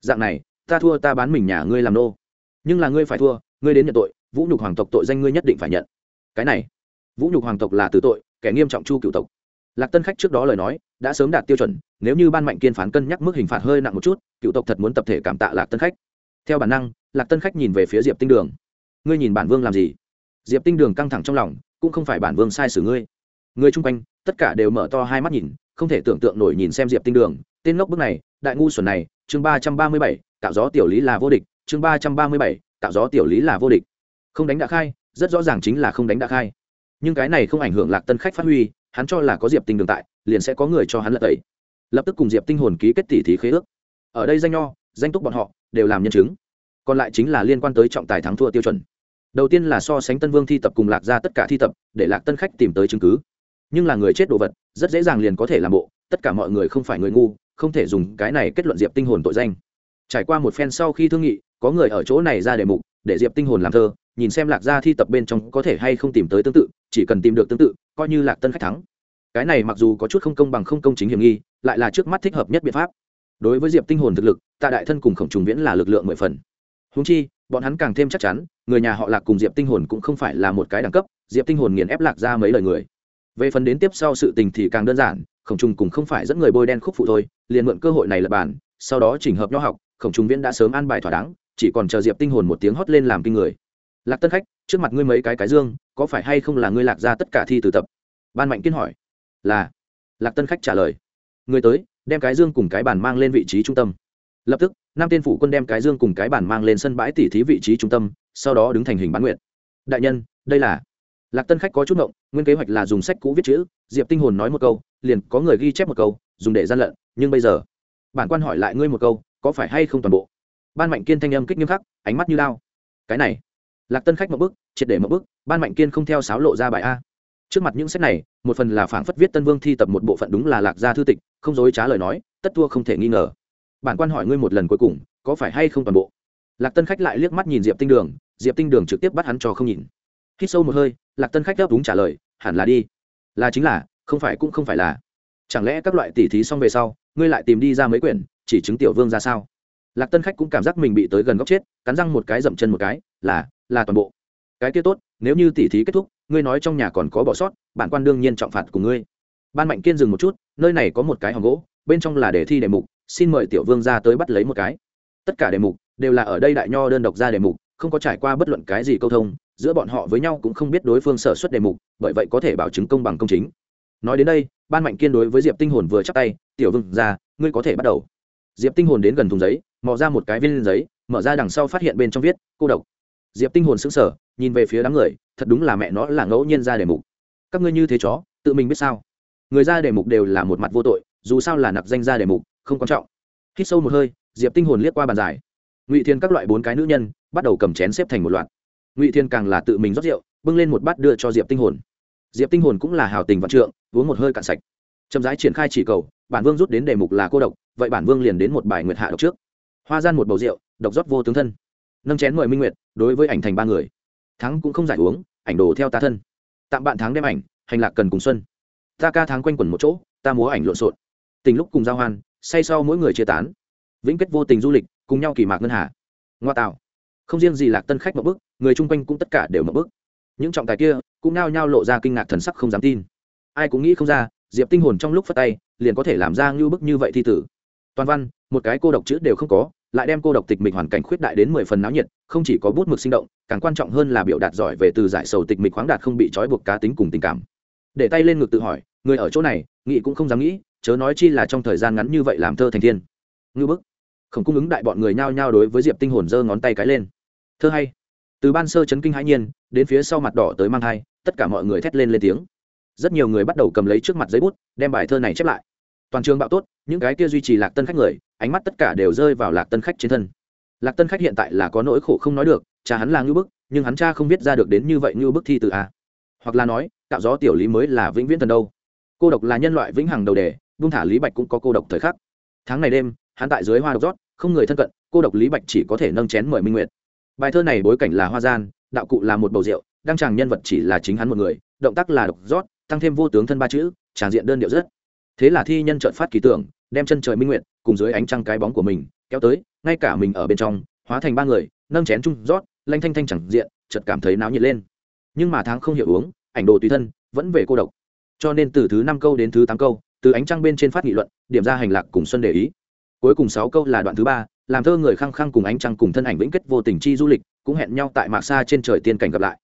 S1: Dạng này, ta thua ta bán mình nhà ngươi làm nô. Nhưng là ngươi phải thua, ngươi đến nhận tội vũ nhục hoàng tộc tội danh ngươi nhất định phải nhận. Cái này, vũ nhục hoàng tộc là tử tội, kẻ nghiêm trọng chu cựu tộc. Lạc tân khách trước đó lời nói, đã sớm đạt tiêu chuẩn, nếu như ban mạnh kiên phán cân nhắc mức hình phạt hơi nặng một chút cựu tộc thật muốn tập thể cảm tạ lạc tân khách. Theo bản năng, lạc tân khách nhìn về phía diệp tinh đường. Ngươi nhìn bản vương làm gì? Diệp tinh đường căng thẳng trong lòng, cũng không phải bản vương sai xử ngươi. Người chung quanh, tất cả đều mở to hai mắt nhìn, không thể tưởng tượng nổi nhìn xem diệp tinh đường. Tên ngốc bức này, đại ngu xuẩn này, chương ba trăm ba mươi bảy tạo gió tiểu lý là vô địch, chương ba trăm ba mươi bảy tạo gió tiểu lý là vô địch không đánh đã khai, rất rõ ràng chính là không đánh đã khai. Nhưng cái này không ảnh hưởng lạc tân khách phát huy, hắn cho là có diệp tinh đường tại, liền sẽ có người cho hắn lật tẩy. Lập tức cùng diệp tinh hồn ký kết tỷ thí khế ước. Ở đây danh nho, danh túc bọn họ, đều làm nhân chứng. Còn lại chính là liên quan tới trọng tài thắng thua tiêu chuẩn. Đầu tiên là so sánh tân vương thi tập cùng lạc ra tất cả thi tập, để lạc tân khách tìm tới chứng cứ. Nhưng là người chết đồ vật, rất dễ dàng liền có thể làm bộ, tất cả mọi người không phải người ngu, không thể dùng cái này kết luận diệp tinh hồn tội danh. Trải qua một phen sau khi thương nghị, có người ở chỗ này ra đề mục, để diệp tinh hồn làm thơ nhìn xem lạc gia thi tập bên trong có thể hay không tìm tới tương tự, chỉ cần tìm được tương tự, coi như lạc tân khách thắng. Cái này mặc dù có chút không công bằng không công chính hiểm nghi, lại là trước mắt thích hợp nhất biện pháp. Đối với diệp tinh hồn thực lực, tạ đại thân cùng khổng trùng viễn là lực lượng mười phần. Húng chi, bọn hắn càng thêm chắc chắn, người nhà họ lạc cùng diệp tinh hồn cũng không phải là một cái đẳng cấp, diệp tinh hồn nghiền ép lạc ra mấy lời người. Về phần đến tiếp sau sự tình thì càng đơn giản, khổng trùng cùng không phải dẫn người bôi đen khúc phụ thôi, liền mượn cơ hội này lập bản sau đó chỉnh hợp nho học, khổng trùng viễn đã sớm an bài thỏa đáng, chỉ còn chờ diệp tinh hồn một tiếng hót lên làm kinh người lạc tân khách, trước mặt ngươi mấy cái cái dương, có phải hay không là ngươi lạc ra tất cả thi từ tập? Ban mạnh kiên hỏi. Là. Lạc tân khách trả lời. Người tới, đem cái dương cùng cái bàn mang lên vị trí trung tâm. Lập tức, năm tên phủ quân đem cái dương cùng cái bàn mang lên sân bãi tỉ thí vị trí trung tâm, sau đó đứng thành hình bán nguyện đại nhân, đây là. Lạc tân khách có chút ngộng, nguyên kế hoạch là dùng sách cũ viết chữ, diệp tinh hồn nói một câu, liền có người ghi chép một câu, dùng để gian lận, nhưng bây giờ, bản quan hỏi lại ngươi một câu, có phải hay không toàn bộ? Ban mạnh kiên thanh âm kích nghiêm khắc, ánh mắt như lao cái này lạc tân khách một bức triệt để một bức ban mạnh kiên không theo sáo lộ ra bài a. Trước mặt những sách này, một phần là phảng phất viết tân vương thi tập một bộ phận đúng là lạc gia thư tịch, không dối trá lời nói, tất thua không thể nghi ngờ. Bản quan hỏi ngươi một lần cuối cùng, có phải hay không toàn bộ? Lạc tân khách lại liếc mắt nhìn diệp tinh đường, diệp tinh đường trực tiếp bắt hắn cho không nhìn. Hít sâu một hơi, lạc tân khách đáp đúng trả lời, hẳn là đi. Là chính là, không phải cũng không phải là. Chẳng lẽ các loại tỉ thí xong về sau, ngươi lại tìm đi ra mấy quyển, chỉ chứng tiểu vương ra sao? Lạc tân khách cũng cảm giác mình bị tới gần góc chết, cắn răng một cái dậm chân một cái, là là toàn bộ. Cái kia tốt, nếu như tỉ thí kết thúc, ngươi nói trong nhà còn có bỏ sót, bản quan đương nhiên trọng phạt của ngươi. Ban mạnh kiên dừng một chút, nơi này có một cái hòm gỗ, bên trong là đề thi đề mục, xin mời tiểu vương ra tới bắt lấy một cái. Tất cả đề mục đều là ở đây đại nho đơn độc ra đề mục, không có trải qua bất luận cái gì câu thông, giữa bọn họ với nhau cũng không biết đối phương sở xuất đề mục, bởi vậy có thể bảo chứng công bằng công chính. Nói đến đây, ban mạnh kiên đối với diệp tinh hồn vừa chắc tay, tiểu vương ra, ngươi có thể bắt đầu. Diệp tinh hồn đến gần thùng giấy, mò ra một cái viên giấy, mở ra đằng sau phát hiện bên trong viết, cô độc diệp tinh hồn sững sờ, nhìn về phía đám người, thật đúng là mẹ nó là ngẫu nhiên ra đề mục. Các ngươi như thế chó, tự mình biết sao? Người ra đề mục đều là một mặt vô tội, dù sao là nặc danh ra đề mục, không quan trọng. Hít sâu một hơi, diệp tinh hồn liếc qua bàn giải. Ngụy thiên các loại bốn cái nữ nhân, bắt đầu cầm chén xếp thành một loạt. Ngụy thiên càng là tự mình rót rượu, bưng lên một bát đưa cho diệp tinh hồn. Diệp tinh hồn cũng là hào tình vạn trượng, uống một hơi cạn sạch. Chậm rãi triển khai chỉ cầu, bản vương rút đến đề mục là cô độc, vậy bản vương liền đến một bài nguyệt hạ độc trước. Hoa gian một bầu rượu, độc rót vô tướng thân nâng chén mời minh nguyệt đối với ảnh thành ba người. Thắng cũng không giải uống ảnh đồ theo ta thân. Tạm bạn Thắng đem ảnh hành lạc cần cùng xuân. Ta ca tháng quanh quẩn một chỗ ta múa ảnh lộn xộn. Tình lúc cùng giao hoan say sau mỗi người chia tán. Vĩnh kết vô tình du lịch cùng nhau kỳ mạc ngân hà. Ngoa tạo. Không riêng gì lạc tân khách một bước, người chung quanh cũng tất cả đều một bước. những trọng tài kia cũng nao nhao lộ ra kinh ngạc thần sắc không dám tin. Ai cũng nghĩ không ra diệp tinh hồn trong lúc phát tay liền có thể làm ra như bức như vậy thi tử. Toàn văn một cái cô độc chữ đều không có lại đem cô độc tịch mịch hoàn cảnh khuyết đại đến mười phần náo nhiệt, không chỉ có bút mực sinh động, càng quan trọng hơn là biểu đạt giỏi về từ giải sầu tịch mịch khoáng đạt không bị trói buộc cá tính cùng tình cảm. Để tay lên ngực tự hỏi, người ở chỗ này, nghĩ cũng không dám nghĩ, chớ nói chi là trong thời gian ngắn như vậy làm thơ thành thiên. Ngư bức. Không cung ứng đại bọn người nhao nhao đối với diệp tinh hồn giơ ngón tay cái lên. Thơ hay. Từ ban sơ chấn kinh hãi nhiên, đến phía sau mặt đỏ tới mang hai tất cả mọi người thét lên lên tiếng. Rất nhiều người bắt đầu cầm lấy trước mặt giấy bút, đem bài thơ này chép lại. Toàn trường bạo tốt, những cái kia duy trì lạc tân khách người ánh mắt tất cả đều rơi vào lạc tân khách trên thân. Lạc tân khách hiện tại là có nỗi khổ không nói được, cha hắn là ngưu bức, nhưng hắn cha không biết ra được đến như vậy ngưu bức thi từ a hoặc là nói tạo gió tiểu lý mới là vĩnh viễn thần đâu. Cô độc là nhân loại vĩnh hằng đầu đề, buông thả lý bạch cũng có cô độc thời khắc. Tháng này đêm, hắn tại dưới hoa độc rót, không người thân cận, cô độc lý bạch chỉ có thể nâng chén mời minh nguyệt. Bài thơ này bối cảnh là hoa gian, đạo cụ là một bầu rượu, đăng tràng nhân vật chỉ là chính hắn một người, động tác là độc rót, tăng thêm vô tướng thân ba chữ tràng diện đơn điệu rất. Thế là thi nhân trợn phát kỳ tưởng, đem chân trời minh nguyện cùng dưới ánh trăng cái bóng của mình, kéo tới, ngay cả mình ở bên trong, hóa thành ba người, nâng chén chung rót, lanh thanh thanh chẳng diện, chợt cảm thấy náo nhiệt lên. Nhưng mà tháng không hiểu uống, ảnh đồ tùy thân, vẫn về cô độc. Cho nên từ thứ năm câu đến thứ tám câu, từ ánh trăng bên trên phát nghị luận, điểm ra hành lạc cùng xuân để ý. Cuối cùng sáu câu là đoạn thứ ba, làm thơ người khăng khăng cùng ánh trăng cùng thân ảnh vĩnh kết vô tình chi du lịch, cũng hẹn nhau tại mạc xa trên trời tiên cảnh gặp lại.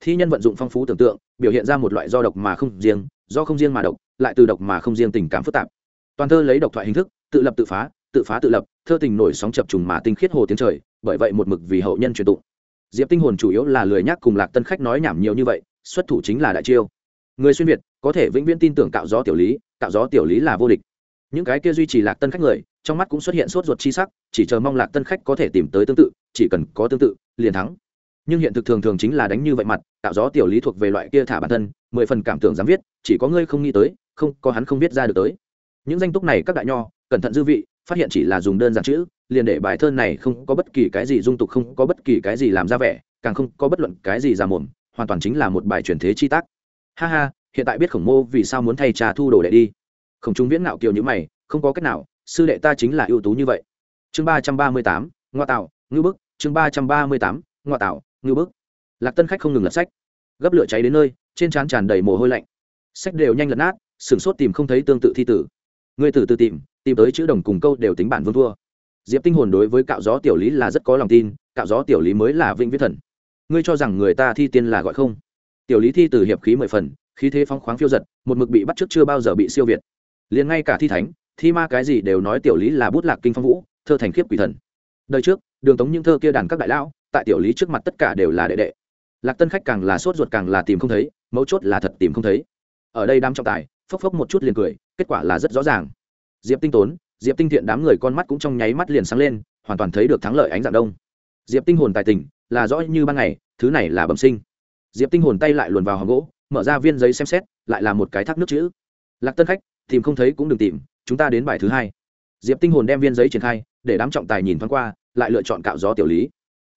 S1: Thi nhân vận dụng phong phú tưởng tượng, biểu hiện ra một loại do độc mà không riêng, do không riêng mà độc, lại từ độc mà không riêng tình cảm phức tạp. Toàn thơ lấy độc thoại hình thức tự lập tự phá tự phá tự lập, thơ tình nổi sóng chập trùng mà tinh khiết hồ tiếng trời, bởi vậy một mực vì hậu nhân truyền tụng. Diệp tinh hồn chủ yếu là lười nhắc cùng lạc tân khách nói nhảm nhiều như vậy, xuất thủ chính là đại chiêu. Người xuyên việt có thể vĩnh viễn tin tưởng cạo gió tiểu lý, cạo gió tiểu lý là vô địch. Những cái kia duy trì lạc tân khách người, trong mắt cũng xuất hiện sốt ruột chi sắc, chỉ chờ mong lạc tân khách có thể tìm tới tương tự, chỉ cần có tương tự, liền thắng. Nhưng hiện thực thường thường chính là đánh như vậy mặt tạo gió tiểu lý thuộc về loại kia thả bản thân, mười phần cảm tưởng dám viết, chỉ có ngươi không nghĩ tới, không, có hắn không viết ra được tới. Những danh túc này các đại nho cẩn thận dư vị, phát hiện chỉ là dùng đơn giản chữ, liền để bài thơ này không có bất kỳ cái gì dung tục, không có bất kỳ cái gì làm ra vẻ, càng không có bất luận cái gì ra mồm, hoàn toàn chính là một bài truyền thế chi tác. Ha ha, hiện tại biết khổng mô vì sao muốn thay trà thu đồ đệ đi. Khổng chúng viễn ngạo kiều như mày, không có cách nào, sư đệ ta chính là ưu tú như vậy. Chương ba trăm ba mươi tám, ngoa tạo, ngư bức, chương ba trăm ba mươi tám, ngoa tạo, ngư bức. Lạc tân khách không ngừng lật sách. Gấp lửa cháy đến nơi, trên trán tràn đầy mồ hôi lạnh. Sách đều nhanh lật nát, sửng sốt tìm không thấy tương tự thi tử. Người tử tự tìm tìm tới chữ đồng cùng câu đều tính bản vương thua. Diệp tinh hồn đối với cạo gió tiểu lý là rất có lòng tin, cạo gió tiểu lý mới là vĩnh viễn thần. Ngươi cho rằng người ta thi tiên là gọi không? Tiểu lý thi từ hiệp khí mười phần, khí thế phóng khoáng phiêu giật, một mực bị bắt trước chưa bao giờ bị siêu việt. Liền ngay cả thi thánh, thi ma cái gì đều nói tiểu lý là bút lạc kinh phong vũ, thơ thành khiếp quỷ thần. Đời trước, đường tống những thơ kia đàn các đại lão, tại tiểu lý trước mặt tất cả đều là đệ đệ. Lạc tân khách càng là sốt ruột càng là tìm không thấy, mấu chốt là thật tìm không thấy. Ở đây đám trọng tài, phốc phốc một chút liền cười, kết quả là rất rõ ràng diệp tinh tốn, diệp tinh thiện đám người con mắt cũng trong nháy mắt liền sáng lên, hoàn toàn thấy được thắng lợi ánh dạng đông. Diệp tinh hồn tài tình là rõ như ban ngày, thứ này là bẩm sinh. Diệp tinh hồn tay lại luồn vào hòm gỗ, mở ra viên giấy xem xét, lại là một cái thác nước chữ. Lạc tân khách, tìm không thấy cũng đừng tìm, chúng ta đến bài thứ hai. Diệp tinh hồn đem viên giấy triển khai, để đám trọng tài nhìn thoáng qua, lại lựa chọn cạo gió tiểu lý.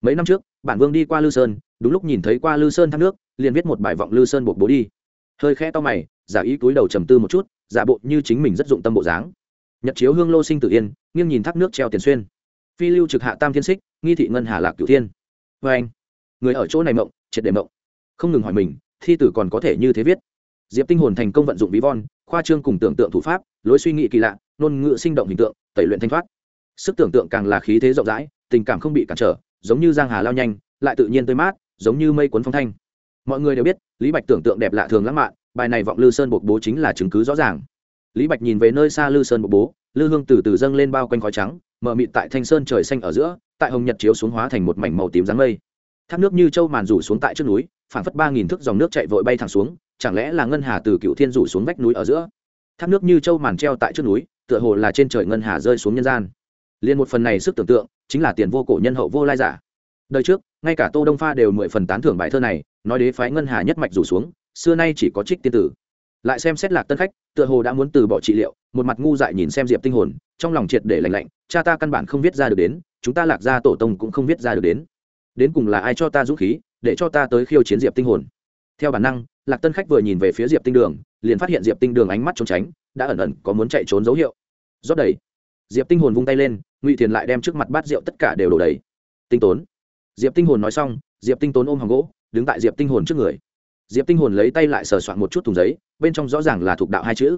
S1: Mấy năm trước, bản vương đi qua lư sơn, đúng lúc nhìn thấy qua lư sơn thác nước, liền viết một bài vọng lư sơn buộc bố đi. Hơi khẽ to mày, giả ý túi đầu trầm tư một chút, giả bộ như chính mình rất dụng tâm bộ dáng nhật chiếu hương lô sinh tự yên, nghiêng nhìn thác nước treo tiền xuyên. Phi lưu trực hạ tam thiên xích, nghi thị ngân hà lạc cửu thiên. Vê anh, người ở chỗ này mộng, triệt để mộng. Không ngừng hỏi mình, thi tử còn có thể như thế viết. Diệp tinh hồn thành công vận dụng bí von, khoa trương cùng tưởng tượng thủ pháp, lối suy nghĩ kỳ lạ, ngôn ngữ sinh động hình tượng, tẩy luyện thanh thoát. Sức tưởng tượng càng là khí thế rộng rãi, tình cảm không bị cản trở, giống như giang hà lao nhanh, lại tự nhiên tươi mát, giống như mây cuốn phong thanh. Mọi người đều biết, lý bạch tưởng tượng đẹp lạ thường lãng mạn, bài này vọng lư sơn buộc bố chính là chứng cứ rõ ràng lý bạch nhìn về nơi xa lư sơn bộ bố, lư hương từ từ dâng lên bao quanh khói trắng mở mịt tại thanh sơn trời xanh ở giữa, tại hồng nhật chiếu xuống hóa thành một mảnh màu tím dáng mây. Thác nước như châu màn rủ xuống tại trước núi phản phất ba nghìn thước dòng nước chạy vội bay thẳng xuống, chẳng lẽ là ngân hà từ cựu thiên rủ xuống vách núi ở giữa? Thác nước như châu màn treo tại trước núi, tựa hồ là trên trời ngân hà rơi xuống nhân gian. Liền một phần này sức tưởng tượng, chính là tiền vô cổ nhân hậu vô lai giả. Đời trước, ngay cả tô đông pha đều mười phần tán thưởng bài thơ này, nói đế phái ngân hà nhất mạch rủ xuống, xưa nay chỉ có trích tiên tử lại xem xét lạc tân khách, tựa hồ đã muốn từ bỏ trị liệu, một mặt ngu dại nhìn xem diệp tinh hồn, trong lòng triệt để lạnh lạnh, cha ta căn bản không viết ra được đến, chúng ta lạc gia tổ tông cũng không viết ra được đến. Đến cùng là ai cho ta dũng khí, để cho ta tới khiêu chiến diệp tinh hồn? Theo bản năng, lạc tân khách vừa nhìn về phía diệp tinh đường, liền phát hiện diệp tinh đường ánh mắt trốn tránh, đã ẩn ẩn có muốn chạy trốn dấu hiệu. Rót đầy. Diệp tinh hồn vung tay lên, ngụy thiền lại đem trước mặt bát rượu tất cả đều đổ đầy. Tinh tốn. Diệp tinh hồn nói xong, diệp tinh tốn ôm hàng gỗ, đứng tại diệp tinh hồn trước người diệp tinh hồn lấy tay lại sờ soạn một chút thùng giấy bên trong rõ ràng là thuộc đạo hai chữ.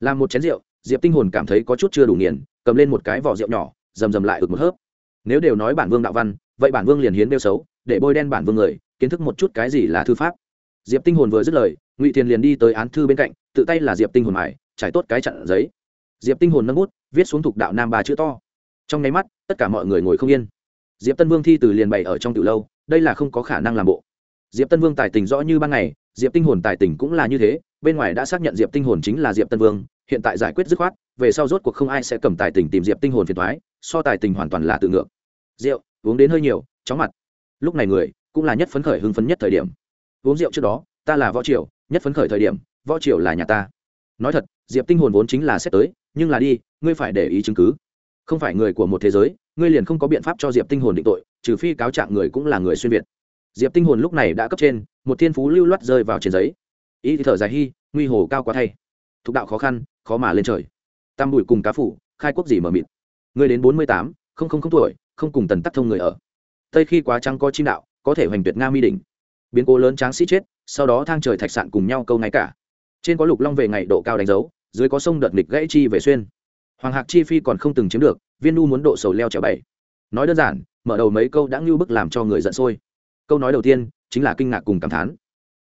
S1: Làm một chén rượu diệp tinh hồn cảm thấy có chút chưa đủ nghiền cầm lên một cái vỏ rượu nhỏ rầm rầm lại ực một hớp. Nếu đều nói bản vương đạo văn vậy bản vương liền hiến đeo xấu để bôi đen bản vương người kiến thức một chút cái gì là thư pháp. Diệp tinh hồn vừa dứt lời ngụy thiền liền đi tới án thư bên cạnh tự tay là diệp tinh hồn mài, trải tốt cái chặn giấy. Diệp tinh hồn nâng bút viết xuống thuộc đạo nam ba chữ to. Trong nháy mắt tất cả mọi người ngồi không yên. Diệp tân vương thi từ liền bày ở trong tiểu lâu đây là không có khả năng làm bộ diệp tân vương tài tình rõ như ban ngày, diệp tinh hồn tài tình cũng là như thế, bên ngoài đã xác nhận diệp tinh hồn chính là diệp tân vương, hiện tại giải quyết dứt khoát, về sau rốt cuộc không ai sẽ cầm tài tình tìm diệp tinh hồn phiền thoái so tài tình hoàn toàn là tự ngược. Rượu, uống đến hơi nhiều, chóng mặt. Lúc này người, cũng là nhất phấn khởi hưng phấn nhất thời điểm. Uống rượu trước đó, ta là võ triều, nhất phấn khởi thời điểm, võ triều là nhà ta. Nói thật, diệp tinh hồn vốn chính là xét tới, nhưng là đi, ngươi phải để ý chứng cứ. Không phải người của một thế giới, ngươi liền không có biện pháp cho diệp tinh hồn định tội, trừ phi cáo trạng người cũng là người xuyên việt diệp tinh hồn lúc này đã cấp trên, một thiên phú lưu loát rơi vào trên giấy. Ý thì thở dài hy nguy hồ cao quá thay. Thục đạo khó khăn, khó mà lên trời. Tam bụi cùng cá phủ, khai quốc gì mở mịt. Người đến bốn mươi tám, không không không tuổi, không cùng tần tắc thông người ở. Tây khi quá trăng có chim đạo, có thể hoành tuyệt nga mi đỉnh. Biến cố lớn tráng sĩ chết, sau đó thang trời thạch sạn cùng nhau câu ngay cả. Trên có lục long về ngày độ cao đánh dấu, dưới có sông đợt nghịch gãy chi về xuyên. Hoàng hạc chi phi còn không từng chiếm được, viên nu muốn độ sầu leo trèo bảy. Nói đơn giản, mở đầu mấy câu đã ngưu bức làm cho người giận sôi câu nói đầu tiên chính là kinh ngạc cùng cảm thán.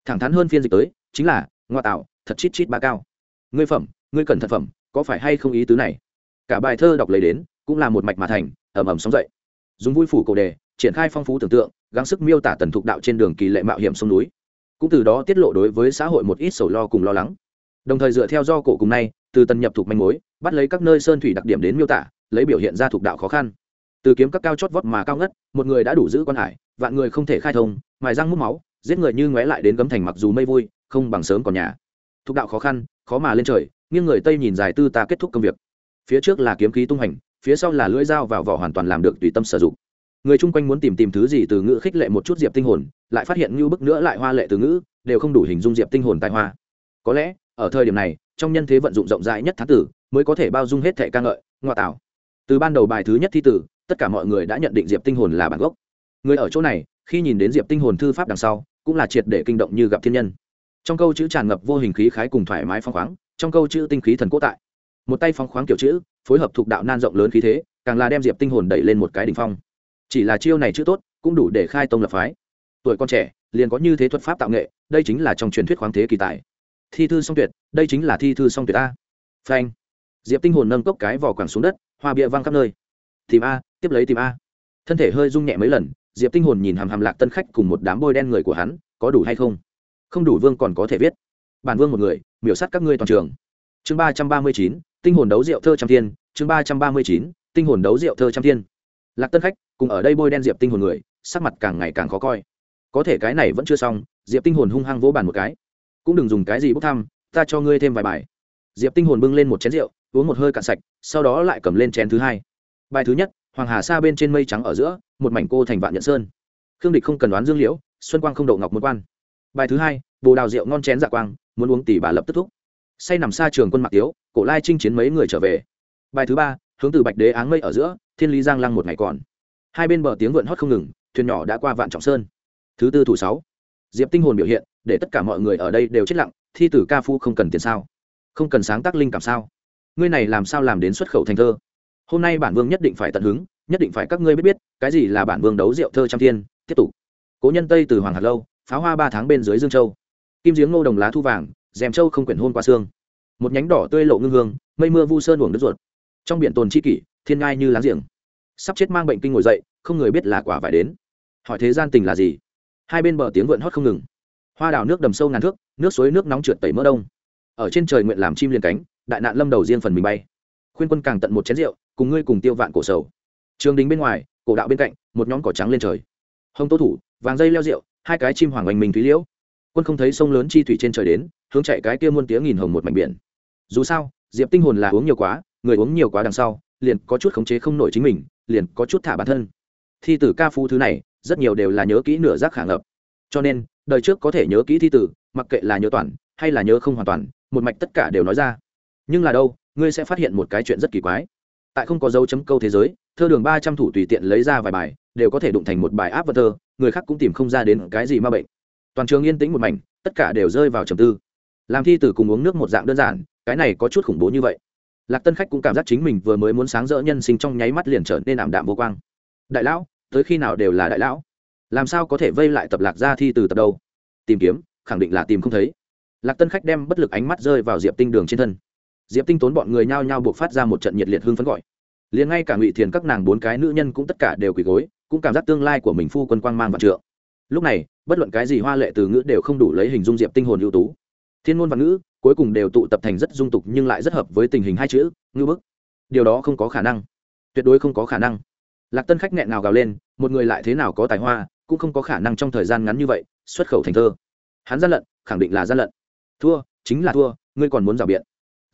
S1: Thẳng thắn hơn phiên dịch tới, chính là, ngoa tạo, thật chít chít ba cao. Ngươi phẩm, ngươi cần thật phẩm, có phải hay không ý tứ này? Cả bài thơ đọc lấy đến, cũng là một mạch mà thành ẩm ẩm sóng dậy. Dùng vui phủ cổ đề, triển khai phong phú tưởng tượng, gắng sức miêu tả tần thục đạo trên đường kỳ lệ mạo hiểm sông núi. Cũng từ đó tiết lộ đối với xã hội một ít sầu lo cùng lo lắng. Đồng thời dựa theo do cổ cùng nay, từ tần nhập thuộc manh mối, bắt lấy các nơi sơn thủy đặc điểm đến miêu tả, lấy biểu hiện ra thuộc đạo khó khăn. Từ kiếm các cao chót vót mà cao ngất, một người đã đủ giữ quan hải vạn người không thể khai thông, mài răng mút máu, giết người như ngoé lại đến gấm thành mặc dù mây vui, không bằng sớm còn nhà. Thục đạo khó khăn, khó mà lên trời, nghiêng người tây nhìn dài tư ta kết thúc công việc. Phía trước là kiếm khí tung hành, phía sau là lưỡi dao vào vỏ hoàn toàn làm được tùy tâm sử dụng. Người chung quanh muốn tìm tìm thứ gì từ ngữ khích lệ một chút diệp tinh hồn, lại phát hiện như bức nữa lại hoa lệ từ ngữ, đều không đủ hình dung diệp tinh hồn tài hoa. Có lẽ, ở thời điểm này, trong nhân thế vận dụng rộng rãi nhất thám tử, mới có thể bao dung hết thể ca ngợi, ngoại tảo. Từ ban đầu bài thứ nhất thi tử, tất cả mọi người đã nhận định diệp tinh hồn là bản gốc người ở chỗ này, khi nhìn đến diệp tinh hồn thư pháp đằng sau, cũng là triệt để kinh động như gặp thiên nhân. Trong câu chữ tràn ngập vô hình khí khái cùng thoải mái phong khoáng, trong câu chữ tinh khí thần cố tại. Một tay phong khoáng kiểu chữ, phối hợp thuộc đạo nan rộng lớn khí thế, càng là đem diệp tinh hồn đẩy lên một cái đỉnh phong. Chỉ là chiêu này chữ tốt, cũng đủ để khai tông lập phái. Tuổi con trẻ, liền có như thế thuật pháp tạo nghệ, đây chính là trong truyền thuyết khoáng thế kỳ tài. Thi thư song tuyệt, đây chính là thi thư song tuyệt a. Phanh. Diệp tinh hồn nâng cốc cái vỏ quẳng xuống đất, hoa bia văng khắp nơi. Tìm a, tiếp lấy tìm a. Thân thể hơi rung nhẹ mấy lần diệp tinh hồn nhìn hàm hàm lạc tân khách cùng một đám bôi đen người của hắn, có đủ hay không? Không đủ vương còn có thể viết. Bản vương một người, miểu sát các ngươi toàn trường. Chương ba trăm ba mươi chín, tinh hồn đấu rượu thơ trăm thiên. Chương ba trăm ba mươi chín, tinh hồn đấu rượu thơ trăm thiên. Lạc tân khách, cùng ở đây bôi đen diệp tinh hồn người, sắc mặt càng ngày càng khó coi. Có thể cái này vẫn chưa xong, diệp tinh hồn hung hăng vỗ bàn một cái. Cũng đừng dùng cái gì bốc thăm, ta cho ngươi thêm vài bài. Diệp tinh hồn bưng lên một chén rượu, uống một hơi cạn sạch, sau đó lại cầm lên chén thứ hai. Bài thứ nhất hoàng hà xa bên trên mây trắng ở giữa, một mảnh cô thành vạn nhận sơn. Khương địch không cần đoán dương liễu, xuân quang không độ ngọc một quan. Bài thứ hai, bồ đào rượu ngon chén dạ quang, muốn uống tỷ bà lập tức thúc. Say nằm xa trường quân mạc tiếu, cổ lai chinh chiến mấy người trở về. Bài thứ ba, hướng từ bạch đế áng mây ở giữa, thiên lý giang lăng một ngày còn. Hai bên bờ tiếng vượn hót không ngừng, thuyền nhỏ đã qua vạn trọng sơn. Thứ tư thủ sáu. Diệp tinh hồn biểu hiện, để tất cả mọi người ở đây đều chết lặng, thi tử ca phu không cần tiền sao? Không cần sáng tác linh cảm sao? Ngươi này làm sao làm đến xuất khẩu thành thơ? Hôm nay bản vương nhất định phải tận hứng, nhất định phải các ngươi biết biết, cái gì là bản vương đấu rượu thơ trăm thiên, tiếp tục. Cố nhân tây từ hoàng hạt lâu, pháo hoa ba tháng bên dưới dương châu. Kim giếng ngô đồng lá thu vàng dèm châu không quyển hôn qua xương. Một nhánh đỏ tươi lộ ngưng hương, mây mưa vu sơn uổng đất ruột. Trong biển tồn chi kỷ, thiên ngai như láng giềng. Sắp chết mang bệnh kinh ngồi dậy, không người biết là quả vải đến. Hỏi thế gian tình là gì? Hai bên bờ tiếng vượn hót không ngừng. Hoa đào nước đầm sâu ngàn thước, nước suối nước nóng trượt tẩy mỡ đông. Ở trên trời nguyện làm chim liền cánh, đại nạn lâm đầu riêng phần mình bay khuyên quân càng tận một chén rượu, cùng ngươi cùng tiêu vạn cổ sầu. Trường đình bên ngoài, cổ đạo bên cạnh, một nhóm cỏ trắng lên trời. Hông tô thủ, vàng dây leo rượu, hai cái chim hoàng oanh mình thúy liễu. Quân không thấy sông lớn chi thủy trên trời đến, hướng chạy cái kia muôn tiếng nghìn hồng một mảnh biển. Dù sao, diệp tinh hồn là uống nhiều quá, người uống nhiều quá đằng sau, liền có chút khống chế không nổi chính mình, liền có chút thả bản thân. Thi tử ca phu thứ này, rất nhiều đều là nhớ kỹ nửa giác khả ngập. Cho nên, đời trước có thể nhớ kỹ thi tử, mặc kệ là nhớ toàn, hay là nhớ không hoàn toàn, một mạch tất cả đều nói ra. Nhưng là đâu ngươi sẽ phát hiện một cái chuyện rất kỳ quái. Tại không có dấu chấm câu thế giới, thơ đường ba trăm thủ tùy tiện lấy ra vài bài, đều có thể đụng thành một bài áp vật thơ, người khác cũng tìm không ra đến cái gì ma bệnh. Toàn trường yên tĩnh một mảnh, tất cả đều rơi vào trầm tư. Làm thi tử cùng uống nước một dạng đơn giản, cái này có chút khủng bố như vậy. Lạc tân khách cũng cảm giác chính mình vừa mới muốn sáng rỡ nhân sinh trong nháy mắt liền trở nên ảm đạm vô quang. Đại lão, tới khi nào đều là đại lão? Làm sao có thể vây lại tập lạc ra thi từ tập đâu? Tìm kiếm, khẳng định là tìm không thấy. Lạc tân khách đem bất lực ánh mắt rơi vào diệp tinh đường trên thân diệp tinh tốn bọn người nhao nhao buộc phát ra một trận nhiệt liệt hương phấn gọi liền ngay cả ngụy thiền các nàng bốn cái nữ nhân cũng tất cả đều quỳ gối cũng cảm giác tương lai của mình phu quân quang mang và trượng lúc này bất luận cái gì hoa lệ từ ngữ đều không đủ lấy hình dung diệp tinh hồn ưu tú thiên ngôn và ngữ cuối cùng đều tụ tập thành rất dung tục nhưng lại rất hợp với tình hình hai chữ ngư bức điều đó không có khả năng tuyệt đối không có khả năng lạc tân khách nghẹn nào gào lên một người lại thế nào có tài hoa cũng không có khả năng trong thời gian ngắn như vậy xuất khẩu thành thơ hắn gian lận khẳng định là gian lận thua chính là thua ngươi còn muốn rào biện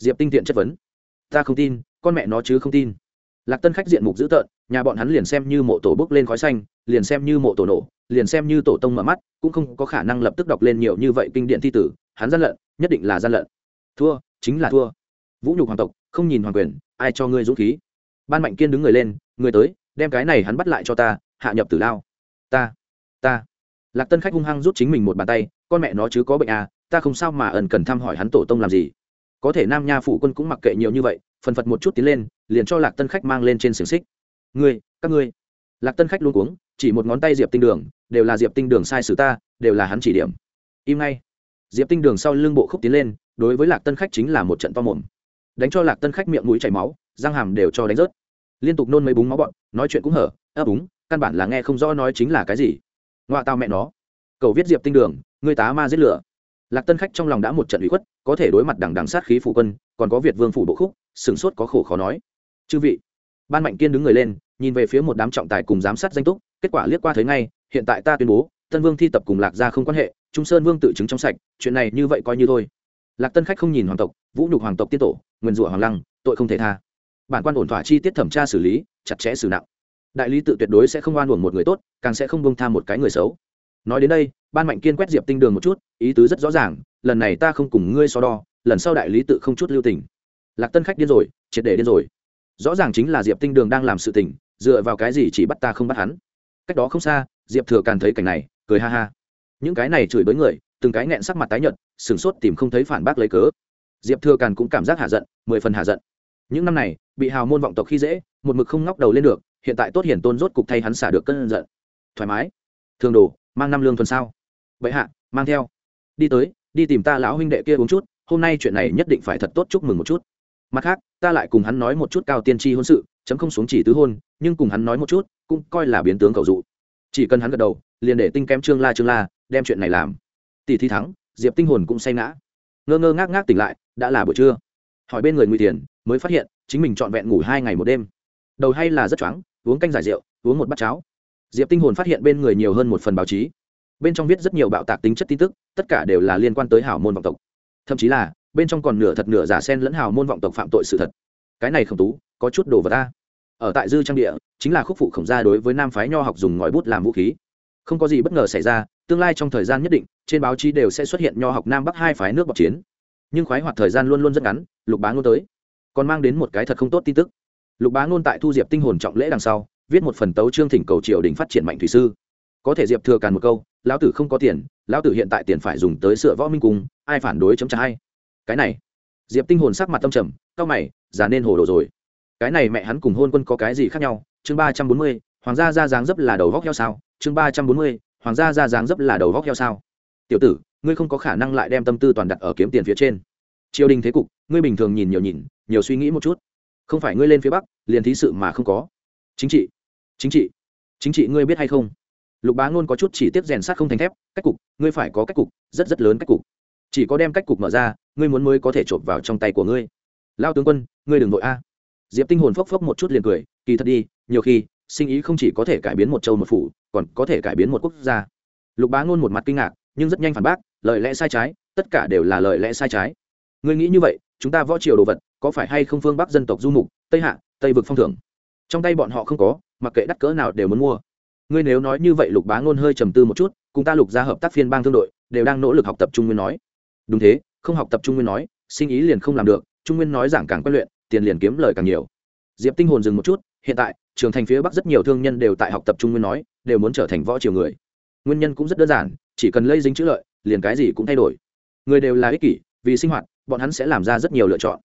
S1: diệp tinh thiện chất vấn. Ta không tin, con mẹ nó chứ không tin. Lạc tân khách diện mục dữ tợn, nhà bọn hắn liền xem như mộ tổ bốc lên khói xanh, liền xem như mộ tổ nổ, liền xem như tổ tông mở mắt, cũng không có khả năng lập tức đọc lên nhiều như vậy kinh điện thi tử, hắn gian lận, nhất định là gian lận. Thua, chính là thua. Vũ nhục hoàng tộc, không nhìn hoàng quyền, ai cho ngươi dũng khí? Ban mạnh kiên đứng người lên, người tới, đem cái này hắn bắt lại cho ta, hạ nhập tử lao. Ta ta. Lạc tân khách hung hăng rút chính mình một bàn tay, con mẹ nó chứ có bệnh à ta không sao mà ẩn cần thăm hỏi hắn tổ tông làm gì có thể nam nha phụ quân cũng mặc kệ nhiều như vậy, phần phật một chút tiến lên, liền cho lạc tân khách mang lên trên xiềng xích. Ngươi, các ngươi. Lạc tân khách luôn cuống, chỉ một ngón tay diệp tinh đường, đều là diệp tinh đường sai sử ta, đều là hắn chỉ điểm. Im ngay. Diệp tinh đường sau lưng bộ khúc tiến lên, đối với lạc tân khách chính là một trận to mồm. Đánh cho lạc tân khách miệng mũi chảy máu, răng hàm đều cho đánh rớt. Liên tục nôn mấy búng máu bọn, nói chuyện cũng hở, ấp úng, căn bản là nghe không rõ nói chính là cái gì. Ngoạ tao mẹ nó. Cầu viết diệp tinh đường người tá ma giết lửa lạc tân khách trong lòng đã một trận ủy khuất, có thể đối mặt đằng đằng sát khí phụ quân, còn có việt vương phủ bộ khúc, sửng sốt có khổ khó nói. Chư vị. Ban mạnh kiên đứng người lên, nhìn về phía một đám trọng tài cùng giám sát danh túc, kết quả liếc qua thấy ngay, hiện tại ta tuyên bố, tân vương thi tập cùng lạc gia không quan hệ, trung sơn vương tự chứng trong sạch, chuyện này như vậy coi như thôi. Lạc tân khách không nhìn hoàng tộc, vũ nhục hoàng tộc tiết tổ nguyên rủa hoàng lăng, tội không thể tha. Bản quan ổn thỏa chi tiết thẩm tra xử lý, chặt chẽ xử nặng. Đại lý tự tuyệt đối sẽ không oan uổng một người tốt, càng sẽ không bông tha một cái người xấu nói đến đây, ban mạnh kiên quét diệp tinh đường một chút, ý tứ rất rõ ràng, lần này ta không cùng ngươi so đo, lần sau đại lý tự không chút lưu tình. Lạc tân khách điên rồi, triệt để điên rồi. Rõ ràng chính là diệp tinh đường đang làm sự tình, dựa vào cái gì chỉ bắt ta không bắt hắn. Cách đó không xa, diệp thừa càn thấy cảnh này, cười ha ha. Những cái này chửi bới người, từng cái nghẹn sắc mặt tái nhợt, sửng sốt tìm không thấy phản bác lấy cớ. Diệp thừa càn cũng cảm giác hạ giận, mười phần hạ giận. Những năm này, bị hào môn vọng tộc khi dễ, một mực không ngóc đầu lên được, hiện tại tốt hiển tôn rốt cục thay hắn xả được cơn giận. Thoải mái. Thường đồ mang năm lương thuần sao? Vậy hạ, mang theo. Đi tới, đi tìm ta lão huynh đệ kia uống chút, hôm nay chuyện này nhất định phải thật tốt chúc mừng một chút. Mặt khác, ta lại cùng hắn nói một chút cao tiên tri hôn sự, chấm không xuống chỉ tứ hôn, nhưng cùng hắn nói một chút, cũng coi là biến tướng cầu dụ. Chỉ cần hắn gật đầu, liền để tinh kém trương la trương la, đem chuyện này làm. Tỷ thi thắng, diệp tinh hồn cũng say ngã. Ngơ ngơ ngác ngác tỉnh lại, đã là buổi trưa. Hỏi bên người ngụy tiền, mới phát hiện, chính mình trọn vẹn ngủ hai ngày một đêm. Đầu hay là rất choáng, uống canh giải rượu, uống một bát cháo diệp tinh hồn phát hiện bên người nhiều hơn một phần báo chí. Bên trong viết rất nhiều bạo tạc tính chất tin tức, tất cả đều là liên quan tới hảo môn vọng tộc. Thậm chí là, bên trong còn nửa thật nửa giả sen lẫn hào môn vọng tộc phạm tội sự thật. Cái này khổng tú, có chút đồ vật ta ở tại dư trang địa, chính là khúc phụ khổng gia đối với nam phái nho học dùng ngòi bút làm vũ khí. Không có gì bất ngờ xảy ra, tương lai trong thời gian nhất định, trên báo chí đều sẽ xuất hiện nho học nam bắc hai phái nước bọc chiến. Nhưng khoái hoạt thời gian luôn luôn rất ngắn, lục bá ngôn tới. Còn mang đến một cái thật không tốt tin tức. Lục bá ngôn tại thu diệp tinh hồn trọng lễ đằng sau viết một phần tấu trương thỉnh cầu triều đình phát triển mạnh thủy sư. Có thể diệp thừa càn một câu, lão tử không có tiền, lão tử hiện tại tiền phải dùng tới sửa võ minh cung, ai phản đối chấm trả hay cái này, diệp tinh hồn sắc mặt tâm trầm, cao mày, già nên hồ đồ rồi. Cái này mẹ hắn cùng hôn quân có cái gì khác nhau? Chương ba trăm bốn mươi, hoàng gia ra dáng dấp là đầu vóc heo sao? Chương ba trăm bốn mươi, hoàng gia ra dáng dấp là đầu vóc heo sao? Tiểu tử, ngươi không có khả năng lại đem tâm tư toàn đặt ở kiếm tiền phía trên. Triều đình thế cục, ngươi bình thường nhìn nhiều nhìn, nhiều suy nghĩ một chút. Không phải ngươi lên phía bắc, liền thí sự mà không có. Chính trị chính trị. Chính trị ngươi biết hay không? Lục bá ngôn có chút chỉ tiếp rèn sát không thành thép, cách cục, ngươi phải có cách cục, rất rất lớn cách cục. Chỉ có đem cách cục mở ra, ngươi muốn mới có thể chộp vào trong tay của ngươi. Lao tướng quân, ngươi đừng nội a. Diệp tinh hồn phốc phốc một chút liền cười, kỳ thật đi, nhiều khi, sinh ý không chỉ có thể cải biến một châu một phủ, còn có thể cải biến một quốc gia. Lục bá ngôn một mặt kinh ngạc, nhưng rất nhanh phản bác, lời lẽ sai trái, tất cả đều là lời lẽ sai trái. Ngươi nghĩ như vậy, chúng ta võ triều đồ vật, có phải hay không phương bắc dân tộc du mục, tây hạ, tây vực phong thưởng? Trong tay bọn họ không có mặc kệ đắt cỡ nào đều muốn mua. Ngươi nếu nói như vậy lục bá ngôn hơi trầm tư một chút, cùng ta lục ra hợp tác phiên bang thương đội, đều đang nỗ lực học tập trung nguyên nói. Đúng thế, không học tập trung nguyên nói, sinh ý liền không làm được, trung nguyên nói giảng càng quen luyện, tiền liền kiếm lời càng nhiều. Diệp tinh hồn dừng một chút, hiện tại, trường thành phía bắc rất nhiều thương nhân đều tại học tập trung nguyên nói, đều muốn trở thành võ triều người. Nguyên nhân cũng rất đơn giản, chỉ cần lây dính chữ lợi, liền cái gì cũng thay đổi. Người đều là ích kỷ, vì sinh hoạt, bọn hắn sẽ làm ra rất nhiều lựa chọn.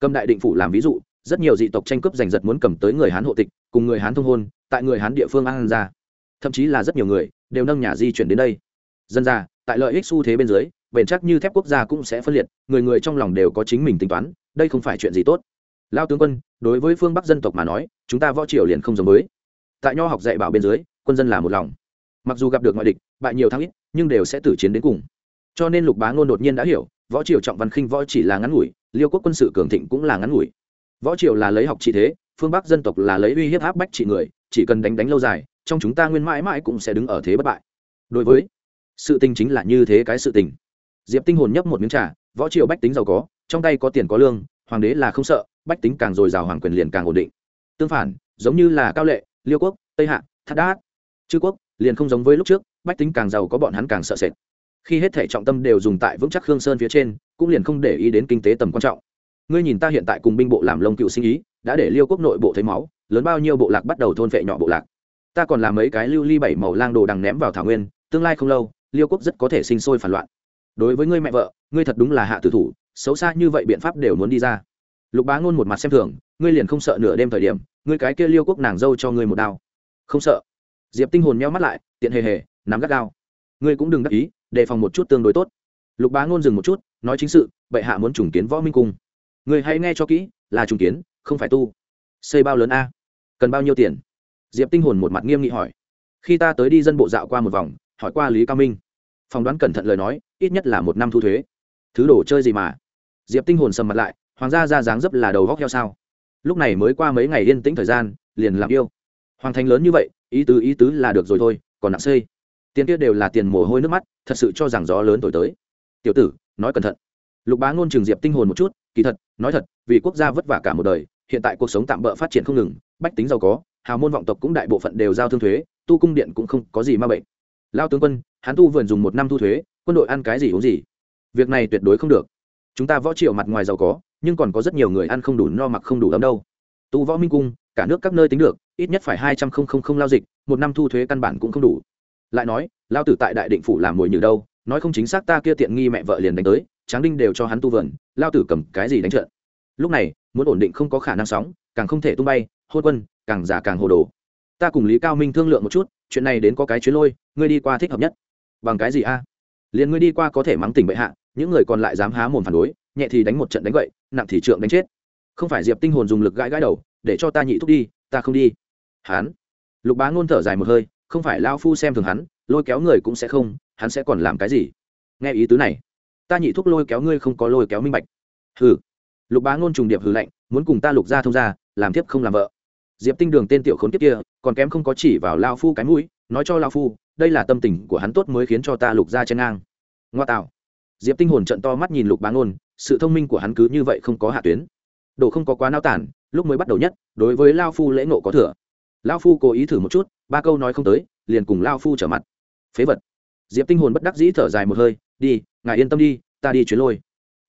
S1: Cầm đại định phủ làm ví dụ, rất nhiều dị tộc tranh cướp giành giật muốn cầm tới người hán hộ tịch cùng người hán thông hôn, tại người hán địa phương an ra. Thậm chí là rất nhiều người đều nâng nhà di chuyển đến đây. Dân ra tại lợi ích xu thế bên dưới, bền chắc như thép quốc gia cũng sẽ phân liệt, người người trong lòng đều có chính mình tính toán, đây không phải chuyện gì tốt. Lao tướng quân, đối với phương bắc dân tộc mà nói, chúng ta võ triều liền không giống mới. tại nho học dạy bảo bên dưới, quân dân là một lòng. Mặc dù gặp được ngoại địch, bại nhiều thắng ít, nhưng đều sẽ tử chiến đến cùng. Cho nên lục bá ngôn đột nhiên đã hiểu, võ triều trọng văn khinh võ chỉ là ngắn ngủi, liêu quốc quân sự cường thịnh cũng là ngắn ngủi. Võ triều là lấy học trị thế phương bắc dân tộc là lấy uy hiếp áp bách trị người, chỉ cần đánh đánh lâu dài, trong chúng ta nguyên mãi mãi cũng sẽ đứng ở thế bất bại. Đối với sự tình chính là như thế cái sự tình. Diệp tinh hồn nhấp một miếng trà, võ triều bách tính giàu có, trong tay có tiền có lương, hoàng đế là không sợ, bách tính càng dồi dào hoàng quyền liền càng ổn định. Tương phản, giống như là cao lệ, liêu quốc, tây hạ thắt đát, chư quốc, liền không giống với lúc trước, bách tính càng giàu có bọn hắn càng sợ sệt. Khi hết thể trọng tâm đều dùng tại vững chắc khương sơn phía trên, cũng liền không để ý đến kinh tế tầm quan trọng. Ngươi nhìn ta hiện tại cùng binh bộ làm lông cựu sinh ý đã để liêu quốc nội bộ thấy máu, lớn bao nhiêu bộ lạc bắt đầu thôn vệ nhỏ bộ lạc. Ta còn làm mấy cái lưu ly bảy màu lang đồ đằng ném vào thảo nguyên, tương lai không lâu, liêu quốc rất có thể sinh sôi phản loạn. Đối với ngươi mẹ vợ, ngươi thật đúng là hạ tử thủ, xấu xa như vậy biện pháp đều muốn đi ra. Lục bá ngôn một mặt xem thường, ngươi liền không sợ nửa đêm thời điểm, ngươi cái kia liêu quốc nàng dâu cho ngươi một đao. Không sợ. Diệp tinh hồn meo mắt lại, tiện hề hề, nắm gắt đao ngươi cũng đừng đắc ý, đề phòng một chút tương đối tốt. Lục bá ngôn dừng một chút, nói chính sự, bệ hạ muốn trùng kiến võ minh cung. Ngươi hãy nghe cho kỹ, là trùng kiến không phải tu. Xây bao lớn a? Cần bao nhiêu tiền? Diệp tinh hồn một mặt nghiêm nghị hỏi. Khi ta tới đi dân bộ dạo qua một vòng, hỏi qua lý cao minh. Phỏng đoán cẩn thận lời nói, ít nhất là một năm thu thuế. Thứ đồ chơi gì mà? Diệp tinh hồn sầm mặt lại, hoàng gia ra dáng dấp là đầu góc heo sao? Lúc này mới qua mấy ngày yên tĩnh thời gian, liền làm yêu. Hoàng thành lớn như vậy, ý tứ ý tứ là được rồi thôi, còn nặng xây. Tiền kia đều là tiền mồ hôi nước mắt, thật sự cho rằng gió lớn thổi tới. Tiểu tử, nói cẩn thận. Lục bá ngôn trường diệp tinh hồn một chút, kỳ thật, nói thật, vì quốc gia vất vả cả một đời hiện tại cuộc sống tạm bỡ phát triển không ngừng, bách tính giàu có, hào môn vọng tộc cũng đại bộ phận đều giao thương thuế, tu cung điện cũng không có gì ma bệnh. Lao tướng quân, hắn tu vườn dùng một năm thu thuế, quân đội ăn cái gì uống gì. Việc này tuyệt đối không được. Chúng ta võ triệu mặt ngoài giàu có, nhưng còn có rất nhiều người ăn không đủ no mặc không đủ ấm đâu. Tu võ minh cung, cả nước các nơi tính được, ít nhất phải hai trăm không không không lao dịch, một năm thu thuế căn bản cũng không đủ. Lại nói, lao tử tại đại định phủ làm mồi nhử đâu, nói không chính xác ta kia tiện nghi mẹ vợ liền đánh tới, tráng đinh đều cho hắn tu vườn, lao tử cầm cái gì đánh trận? Lúc này muốn ổn định không có khả năng sóng, càng không thể tung bay, hôn quân, càng giả càng hồ đồ. Ta cùng lý cao minh thương lượng một chút, chuyện này đến có cái chuyến lôi, ngươi đi qua thích hợp nhất. Bằng cái gì a? Liền ngươi đi qua có thể mắng tỉnh bệ hạ, những người còn lại dám há mồm phản đối, nhẹ thì đánh một trận đánh vậy nặng thì trượng đánh chết. Không phải diệp tinh hồn dùng lực gãi gãi đầu, để cho ta nhị thúc đi, ta không đi. Hắn lục bá ngôn thở dài một hơi, không phải lao phu xem thường hắn, lôi kéo người cũng sẽ không, hắn sẽ còn làm cái gì? Nghe ý tứ này, ta nhị thúc lôi kéo ngươi không có lôi kéo minh bạch. Hừ lục bá ngôn trùng điệp hừ lạnh, muốn cùng ta lục ra thông ra làm tiếp không làm vợ. Diệp tinh đường tên tiểu khốn kiếp kia, còn kém không có chỉ vào lao phu cái mũi, nói cho lao phu, đây là tâm tình của hắn tốt mới khiến cho ta lục ra chen ngang. Ngoa tạo. Diệp tinh hồn trận to mắt nhìn lục bá ngôn, sự thông minh của hắn cứ như vậy không có hạ tuyến. Đồ không có quá nao tản, lúc mới bắt đầu nhất, đối với lao phu lễ nộ có thừa. Lao phu cố ý thử một chút, ba câu nói không tới, liền cùng lao phu trở mặt. Phế vật. Diệp tinh hồn bất đắc dĩ thở dài một hơi, đi, ngài yên tâm đi, ta đi chuyến lôi.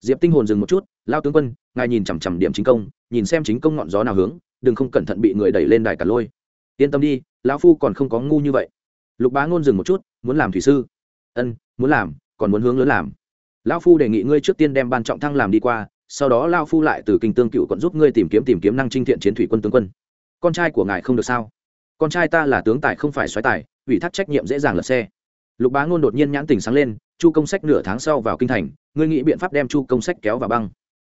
S1: Diệp tinh hồn dừng một chút lao tướng quân, ngài nhìn chằm chằm điểm chính công, nhìn xem chính công ngọn gió nào hướng, đừng không cẩn thận bị người đẩy lên đài cả lôi. Yên tâm đi, lão phu còn không có ngu như vậy. Lục bá ngôn dừng một chút, muốn làm thủy sư. Ân, muốn làm, còn muốn hướng lớn làm. Lão phu đề nghị ngươi trước tiên đem ban trọng thăng làm đi qua, sau đó lao phu lại từ kinh tương cựu còn giúp ngươi tìm kiếm tìm kiếm năng trinh thiện chiến thủy quân tướng quân. Con trai của ngài không được sao? Con trai ta là tướng tài không phải xoáy tài, ủy thác trách nhiệm dễ dàng lật xe. Lục bá ngôn đột nhiên nhãn tình sáng lên, chu công sách nửa tháng sau vào kinh thành, ngươi nghĩ biện pháp đem chu công sách kéo vào băng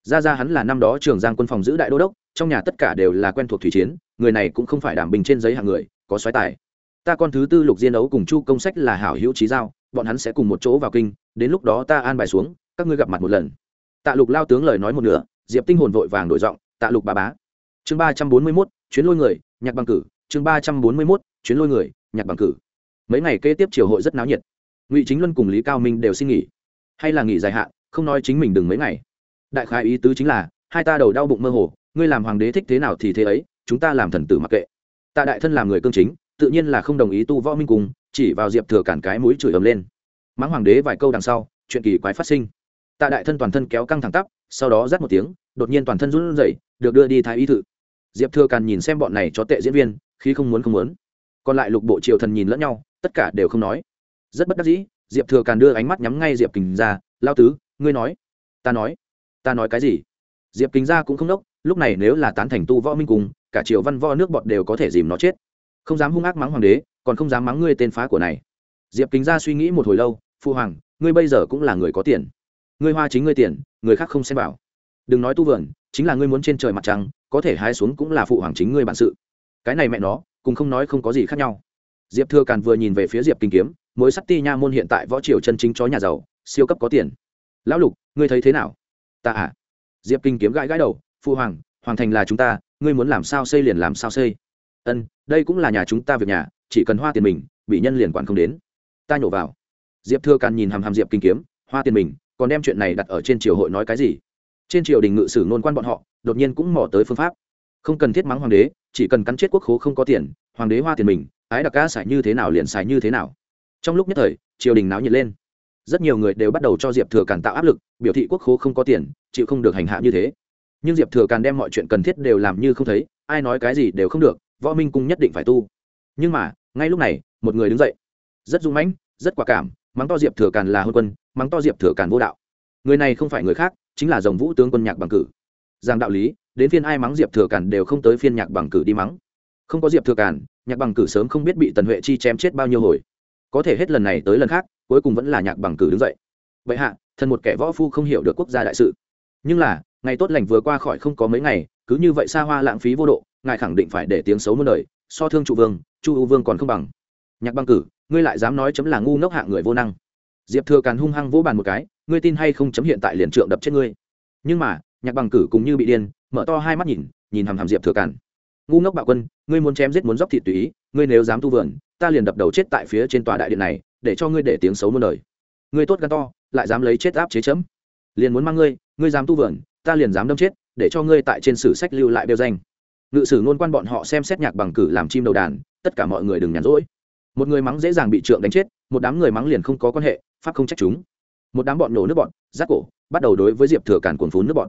S1: ra ra hắn là năm đó trường giang quân phòng giữ đại đô đốc, trong nhà tất cả đều là quen thuộc thủy chiến, người này cũng không phải đảm bình trên giấy hạng người, có xoáy tài. Ta con thứ tư lục diên đấu cùng chu công sách là hảo hữu trí giao, bọn hắn sẽ cùng một chỗ vào kinh, đến lúc đó ta an bài xuống, các ngươi gặp mặt một lần. Tạ lục lao tướng lời nói một nửa, diệp tinh hồn vội vàng đổi giọng, tạ lục bà bá. Chương ba trăm bốn mươi mốt, chuyến lôi người, nhạc bằng cử. Chương ba trăm bốn mươi mốt, chuyến lôi người, nhạc bằng cử. Mấy ngày kế tiếp triều hội rất náo nhiệt. Ngụy chính luân cùng lý cao minh đều xin nghỉ. Hay là nghỉ dài hạn, không nói chính mình đừng mấy ngày đại khái ý tứ chính là, hai ta đầu đau bụng mơ hồ, ngươi làm hoàng đế thích thế nào thì thế ấy, chúng ta làm thần tử mặc kệ. Tạ đại thân làm người cương chính, tự nhiên là không đồng ý tu võ minh cùng, chỉ vào diệp thừa cản cái mũi chửi ấm lên. Mắng hoàng đế vài câu đằng sau, chuyện kỳ quái phát sinh. Tạ đại thân toàn thân kéo căng thẳng tắp, sau đó rắt một tiếng, đột nhiên toàn thân run rẩy, được đưa đi thái y thự. Diệp thừa càn nhìn xem bọn này cho tệ diễn viên khi không muốn không muốn. Còn lại lục bộ triều thần nhìn lẫn nhau, tất cả đều không nói. Rất bất đắc dĩ, diệp thừa càn đưa ánh mắt nhắm ngay diệp kình ra lao tứ, ngươi nói. Ta nói ta nói cái gì? Diệp kính Gia cũng không đốc, lúc này nếu là tán thành tu võ minh cùng, cả triều văn võ nước bọt đều có thể dìm nó chết. Không dám hung ác mắng hoàng đế, còn không dám mắng ngươi tên phá của này. Diệp kính Gia suy nghĩ một hồi lâu, phu hoàng, ngươi bây giờ cũng là người có tiền. Ngươi hoa chính ngươi tiền, người khác không xem bảo đừng nói tu vườn, chính là ngươi muốn trên trời mặt trăng, có thể hái xuống cũng là phụ hoàng chính ngươi bản sự. Cái này mẹ nó, cùng không nói không có gì khác nhau. Diệp thừa càn vừa nhìn về phía diệp kinh kiếm, mối sắt ti nha môn hiện tại võ triều chân chính chó nhà giàu, siêu cấp có tiền. Lão lục, ngươi thấy thế nào? Ta à. Diệp kinh kiếm gãi gãi đầu phụ hoàng hoàng thành là chúng ta, ngươi muốn làm sao xây liền làm sao xây. Ân, đây cũng là nhà chúng ta việc nhà, chỉ cần hoa tiền mình, bị nhân liền quản không đến. Ta nhổ vào. Diệp thừa càn nhìn hàm hàm diệp kinh kiếm, hoa tiền mình, còn đem chuyện này đặt ở trên triều hội nói cái gì? Trên triều đình ngự sử nôn quan bọn họ, đột nhiên cũng mò tới phương pháp. Không cần thiết mắng hoàng đế, chỉ cần cắn chết quốc khố không có tiền, hoàng đế hoa tiền mình, ái đặc ca xài như thế nào liền xài như thế nào. Trong lúc nhất thời, triều đình náo nhiệt lên rất nhiều người đều bắt đầu cho diệp thừa càn tạo áp lực, biểu thị quốc khố không có tiền, chịu không được hành hạ như thế. Nhưng diệp thừa càn đem mọi chuyện cần thiết đều làm như không thấy, ai nói cái gì đều không được, võ minh cung nhất định phải tu. Nhưng mà, ngay lúc này, một người đứng dậy. Rất dung mãnh, rất quả cảm, mắng to diệp thừa càn là hôn quân, mắng to diệp thừa càn vô đạo. Người này không phải người khác, chính là dòng vũ tướng quân nhạc bằng cử. Giang đạo lý, đến phiên ai mắng diệp thừa càn đều không tới phiên nhạc bằng cử đi mắng. Không có diệp thừa càn, nhạc bằng cử sớm không biết bị tần huệ chi chém chết bao nhiêu hồi. Có thể hết lần này tới lần khác cuối cùng vẫn là nhạc bằng cử đứng dậy. Vậy hạ, thần một kẻ võ phu không hiểu được quốc gia đại sự. Nhưng là, ngày tốt lành vừa qua khỏi không có mấy ngày, cứ như vậy xa hoa lãng phí vô độ, ngài khẳng định phải để tiếng xấu muôn đời, so thương trụ vương, chu ưu vương còn không bằng. Nhạc bằng cử, ngươi lại dám nói chấm là ngu ngốc hạng người vô năng. Diệp thừa càn hung hăng vỗ bàn một cái, ngươi tin hay không chấm hiện tại liền trượng đập chết ngươi. Nhưng mà, nhạc bằng cử cũng như bị điên, mở to hai mắt nhìn nhìn hàm hàm diệp thừa càn. Ngu ngốc bạo quân, ngươi muốn chém giết muốn dốc thịt tùy ý, ngươi nếu dám tu vườn, ta liền đập đầu chết tại phía trên tòa đại điện này để cho ngươi để tiếng xấu muôn đời. Ngươi tốt gan to, lại dám lấy chết áp chế chấm. Liền muốn mang ngươi ngươi dám tu vườn, ta liền dám đâm chết, để cho ngươi tại trên sử sách lưu lại đeo danh. Ngự sử ngôn quan bọn họ xem xét nhạc bằng cử làm chim đầu đàn, tất cả mọi người đừng nhàn rỗi. Một người mắng dễ dàng bị trượng đánh chết, một đám người mắng liền không có quan hệ, pháp không trách chúng. Một đám bọn nổ nước bọn, rác cổ, bắt đầu đối với diệp thừa càn cuồn phún nước bọn.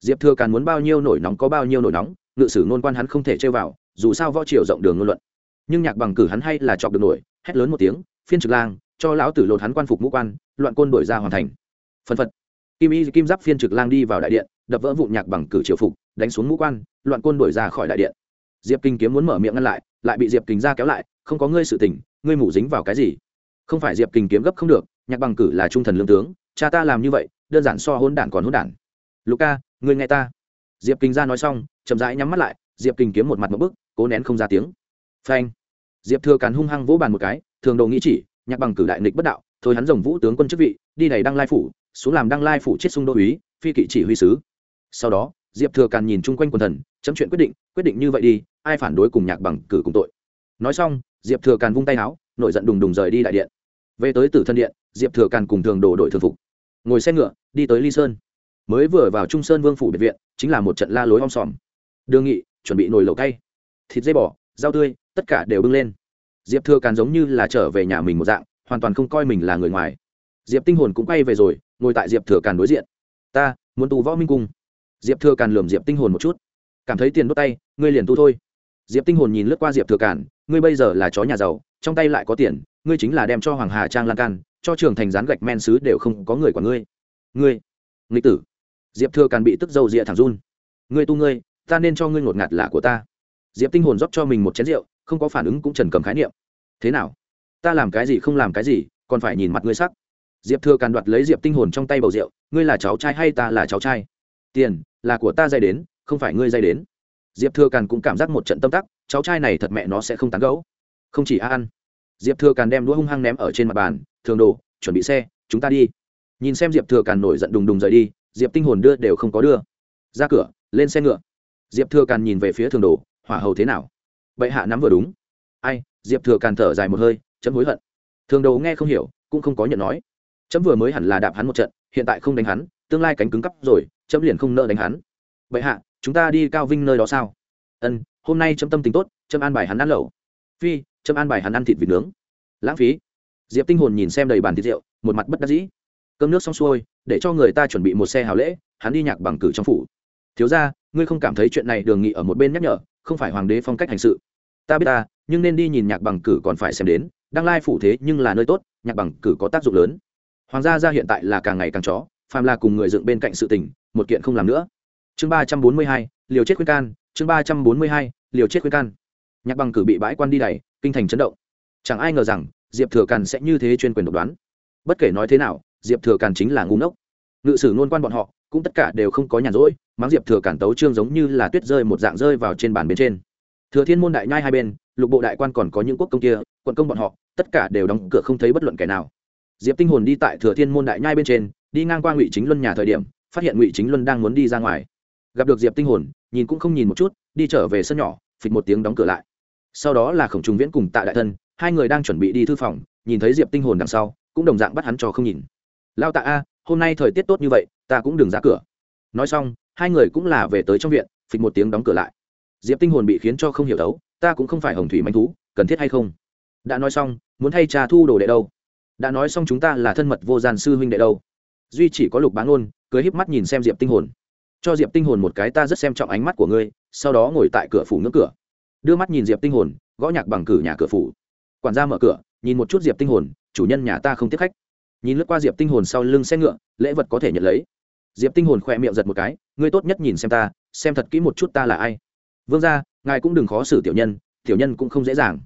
S1: Diệp thừa càn muốn bao nhiêu nổi nóng có bao nhiêu nổi nóng, ngự sử ngôn quan hắn không thể chơi vào, dù sao võ triều rộng đường ngôn luận. Nhưng nhạc bằng cử hắn hay là chọc được nổi, hét lớn một tiếng phiên trực lang cho lão tử lột hắn quan phục ngũ quan loạn côn đổi ra hoàn thành. Phân phật. Kim y kim giáp phiên trực lang đi vào đại điện đập vỡ vụn nhạc bằng cử triều phục đánh xuống ngũ quan loạn côn đổi ra khỏi đại điện. Diệp kinh kiếm muốn mở miệng ngăn lại lại bị diệp kình ra kéo lại không có ngươi sự tình ngươi mủ dính vào cái gì? Không phải diệp kình kiếm gấp không được nhạc bằng cử là trung thần lương tướng cha ta làm như vậy đơn giản so hôn đản còn hôn đản. Luka, ngươi nghe ta. Diệp kinh ra nói xong chậm rãi nhắm mắt lại diệp kinh kiếm một mặt một bức cố nén không ra tiếng. Phanh. Diệp thừa càn hung hăng vỗ bàn một cái thường đồ nghĩ chỉ, nhạc bằng cử đại nghịch bất đạo, thôi hắn rồng vũ tướng quân chức vị, đi này đăng lai phủ, xuống làm đăng lai phủ chết xung đô úy, phi kỵ chỉ huy sứ. Sau đó, diệp thừa càn nhìn chung quanh quần thần, chấm chuyện quyết định quyết định như vậy đi, ai phản đối cùng nhạc bằng cử cùng tội. Nói xong, diệp thừa càn vung tay áo nổi giận đùng đùng rời đi đại điện. Về tới tử thân điện, diệp thừa càn cùng thường đồ đội thường phục. Ngồi xe ngựa, đi tới ly sơn. Mới vừa vào trung sơn vương phủ biệt viện, chính là một trận la lối om sòm. Đương nghị, chuẩn bị nồi lẩu cay. Thịt dây bò, rau tươi, tất cả đều bưng lên diệp thừa càn giống như là trở về nhà mình một dạng, hoàn toàn không coi mình là người ngoài. Diệp tinh hồn cũng quay về rồi, ngồi tại diệp thừa càn đối diện. Ta, muốn tu võ minh cung. Diệp thừa càn lườm diệp tinh hồn một chút. Cảm thấy tiền đốt tay, ngươi liền tu thôi. Diệp tinh hồn nhìn lướt qua diệp thừa càn, ngươi bây giờ là chó nhà giàu, trong tay lại có tiền, ngươi chính là đem cho hoàng hà trang lan can, cho trường thành rán gạch men Sứ đều không có người của ngươi. Ngươi, nghịch tử. Diệp thừa càn bị tức dầu rịa thẳng run. Ngươi tu ngươi, ta nên cho ngươi ngột ngạt là của ta. Diệp tinh hồn rót cho mình một chén rượu không có phản ứng cũng trần cầm khái niệm. Thế nào? Ta làm cái gì không làm cái gì, còn phải nhìn mặt ngươi sắc. Diệp thừa càn đoạt lấy diệp tinh hồn trong tay bầu rượu, ngươi là cháu trai hay ta là cháu trai? Tiền, là của ta dây đến, không phải ngươi dây đến. Diệp thừa càn cũng cảm giác một trận tâm tắc, cháu trai này thật mẹ nó sẽ không tán gấu không chỉ a ăn. Diệp thừa càn đem đũa hung hăng ném ở trên mặt bàn, thường đồ, chuẩn bị xe, chúng ta đi. Nhìn xem diệp thừa càn nổi giận đùng đùng rời đi, diệp tinh hồn đưa đều không có đưa. Ra cửa, lên xe ngựa. Diệp thừa càn nhìn về phía thường đồ, hỏa hầu thế nào? Bệ hạ nắm vừa đúng. Ai, diệp thừa càn thở dài một hơi, chấm hối hận. Thường đầu nghe không hiểu, cũng không có nhận nói. Chấm vừa mới hẳn là đạp hắn một trận, hiện tại không đánh hắn, tương lai cánh cứng cắp rồi, chấm liền không nợ đánh hắn. Bệ hạ, chúng ta đi cao vinh nơi đó sao? Ân, hôm nay chấm tâm tính tốt, chấm an bài hắn ăn lẩu. Phi, chấm an bài hắn ăn thịt vịt nướng. Lãng phí. Diệp tinh hồn nhìn xem đầy bàn thịt rượu, một mặt bất đắc dĩ. Cơm nước xong xuôi, để cho người ta chuẩn bị một xe hào lễ, hắn đi nhạc bằng cử trong phủ thiếu ra, ngươi không cảm thấy chuyện này đường nghị ở một bên nhắc nhở, không phải hoàng đế phong cách hành sự. Ta biết ta, nhưng nên đi nhìn nhạc bằng cử còn phải xem đến, đăng lai phủ thế nhưng là nơi tốt, nhạc bằng cử có tác dụng lớn. Hoàng gia ra hiện tại là càng ngày càng chó, phàm là cùng người dựng bên cạnh sự tình, một kiện không làm nữa. Chương ba trăm bốn mươi hai, liều chết khuyên can, chương ba trăm bốn mươi hai, liều chết khuyên can. Nhạc bằng cử bị bãi quan đi đẩy kinh thành chấn động. Chẳng ai ngờ rằng, diệp thừa càn sẽ như thế chuyên quyền độc đoán. Bất kể nói thế nào, diệp thừa càn chính là ngu ngốc. Ngự sử ngôn quan bọn họ, cũng tất cả đều không có nhàn rỗi mắng diệp thừa cản tấu trương giống như là tuyết rơi một dạng rơi vào trên bàn bên trên. Thừa thiên môn đại nhai hai bên, lục bộ đại quan còn có những quốc công kia, quận công bọn họ, tất cả đều đóng cửa không thấy bất luận kẻ nào. Diệp tinh hồn đi tại thừa thiên môn đại nhai bên trên, đi ngang qua ngụy chính luân nhà thời điểm, phát hiện ngụy chính luân đang muốn đi ra ngoài. Gặp được diệp tinh hồn, nhìn cũng không nhìn một chút, đi trở về sân nhỏ, phịch một tiếng đóng cửa lại. Sau đó là khổng trung viễn cùng tạ đại thân, hai người đang chuẩn bị đi thư phòng, nhìn thấy diệp tinh hồn đằng sau, cũng đồng dạng bắt hắn cho không nhìn. Lao tạ a, hôm nay thời tiết tốt như vậy, ta cũng đừng ra cửa. Nói xong hai người cũng là về tới trong viện phịch một tiếng đóng cửa lại. Diệp tinh hồn bị khiến cho không hiểu đấu ta cũng không phải hồng thủy manh thú cần thiết hay không? Đã nói xong muốn thay trà thu đồ đệ đâu? Đã nói xong chúng ta là thân mật vô gian sư huynh đệ đâu? Duy chỉ có lục bán ngôn, cưới híp mắt nhìn xem diệp tinh hồn. Cho diệp tinh hồn một cái ta rất xem trọng ánh mắt của ngươi sau đó ngồi tại cửa phủ ngưỡng cửa. Đưa mắt nhìn diệp tinh hồn gõ nhạc bằng cử nhà cửa phủ. Quản gia mở cửa nhìn một chút diệp tinh hồn chủ nhân nhà ta không tiếp khách. Nhìn lướt qua diệp tinh hồn sau lưng xe ngựa lễ vật có thể nhận lấy diệp tinh hồn khỏe miệng giật một cái, ngươi tốt nhất nhìn xem ta, xem thật kỹ một chút ta là ai. Vương ra ngài cũng đừng khó xử tiểu nhân tiểu nhân cũng không dễ dàng.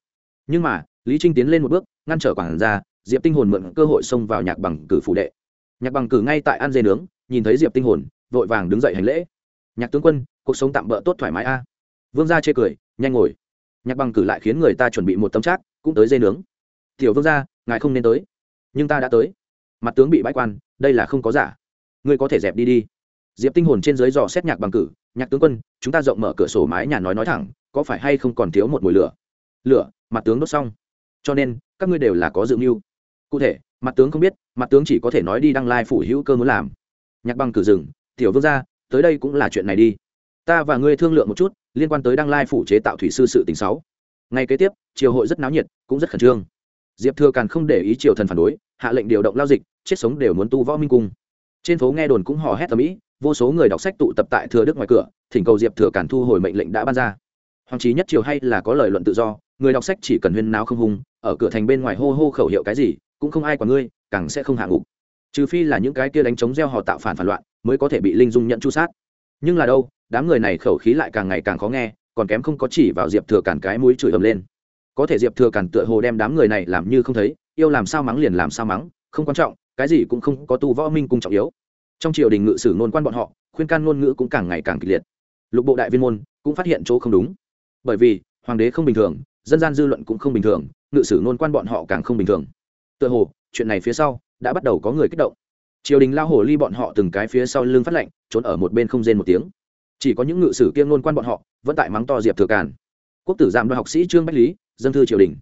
S1: Nhưng mà, lý trinh tiến lên một bước, ngăn trở quản gia, diệp tinh hồn mượn cơ hội xông vào nhạc bằng cử phủ đệ. Nhạc bằng cử ngay tại ăn dê nướng, nhìn thấy diệp tinh hồn, vội vàng đứng dậy hành lễ. Nhạc tướng quân, cuộc sống tạm bỡ tốt thoải mái a. Vương gia chê cười, nhanh ngồi. Nhạc bằng cử lại khiến người ta chuẩn bị một tấm trác, cũng tới dê nướng. Tiểu vương gia, ngài không nên tới. Nhưng ta đã tới. Mặt tướng bị bãi quan, đây là không có giả ngươi có thể dẹp đi đi. Diệp tinh hồn trên dưới dò xét nhạc bằng cử, nhạc tướng quân, chúng ta rộng mở cửa sổ mái nhà nói nói thẳng, có phải hay không còn thiếu một mùi lửa? Lửa? Mặt tướng đốt xong. Cho nên, các ngươi đều là có dự mưu. Cụ thể, mặt tướng không biết, mặt tướng chỉ có thể nói đi đăng lai phủ hữu cơ muốn làm. Nhạc bằng cử rừng tiểu vương gia, tới đây cũng là chuyện này đi. Ta và ngươi thương lượng một chút, liên quan tới đăng lai phủ chế tạo thủy sư sự tình sáu. Ngay kế tiếp, triều hội rất náo nhiệt, cũng rất khẩn trương. Diệp thừa càn không để ý triều thần phản đối, hạ lệnh điều động lao dịch, chết sống đều muốn tu võ minh cung trên phố nghe đồn cũng hò hét tầm ĩ, vô số người đọc sách tụ tập tại thừa đức ngoài cửa, thỉnh cầu diệp thừa cản thu hồi mệnh lệnh đã ban ra. Hoàng trí nhất triều hay là có lời luận tự do, người đọc sách chỉ cần huyên náo không hung, ở cửa thành bên ngoài hô hô khẩu hiệu cái gì, cũng không ai quản ngươi, càng sẽ không hạ ngục. Trừ phi là những cái kia đánh chống gieo họ tạo phản phản loạn, mới có thể bị linh dung nhận chu sát. Nhưng là đâu, đám người này khẩu khí lại càng ngày càng khó nghe, còn kém không có chỉ vào diệp thừa cản cái mũi chửi ầm lên. Có thể diệp thừa cản tựa hồ đem đám người này làm như không thấy, yêu làm sao mắng liền làm sao mắng, không quan trọng cái gì cũng không có tu võ minh cung trọng yếu. Trong triều đình ngự sử nôn quan bọn họ, khuyên can ngôn ngữ cũng càng ngày càng kịch liệt. Lục bộ đại viên môn cũng phát hiện chỗ không đúng. Bởi vì, hoàng đế không bình thường, dân gian dư luận cũng không bình thường, ngự sử nôn quan bọn họ càng không bình thường. Tựa hồ, chuyện này phía sau đã bắt đầu có người kích động. Triều đình lao hồ ly bọn họ từng cái phía sau lưng phát lệnh, trốn ở một bên không rên một tiếng. Chỉ có những ngự sử kiêng nôn quan bọn họ vẫn tại mắng to diệp thừa càn. Quốc tử giam đoàn học sĩ trương bách lý, dân thư triều đình.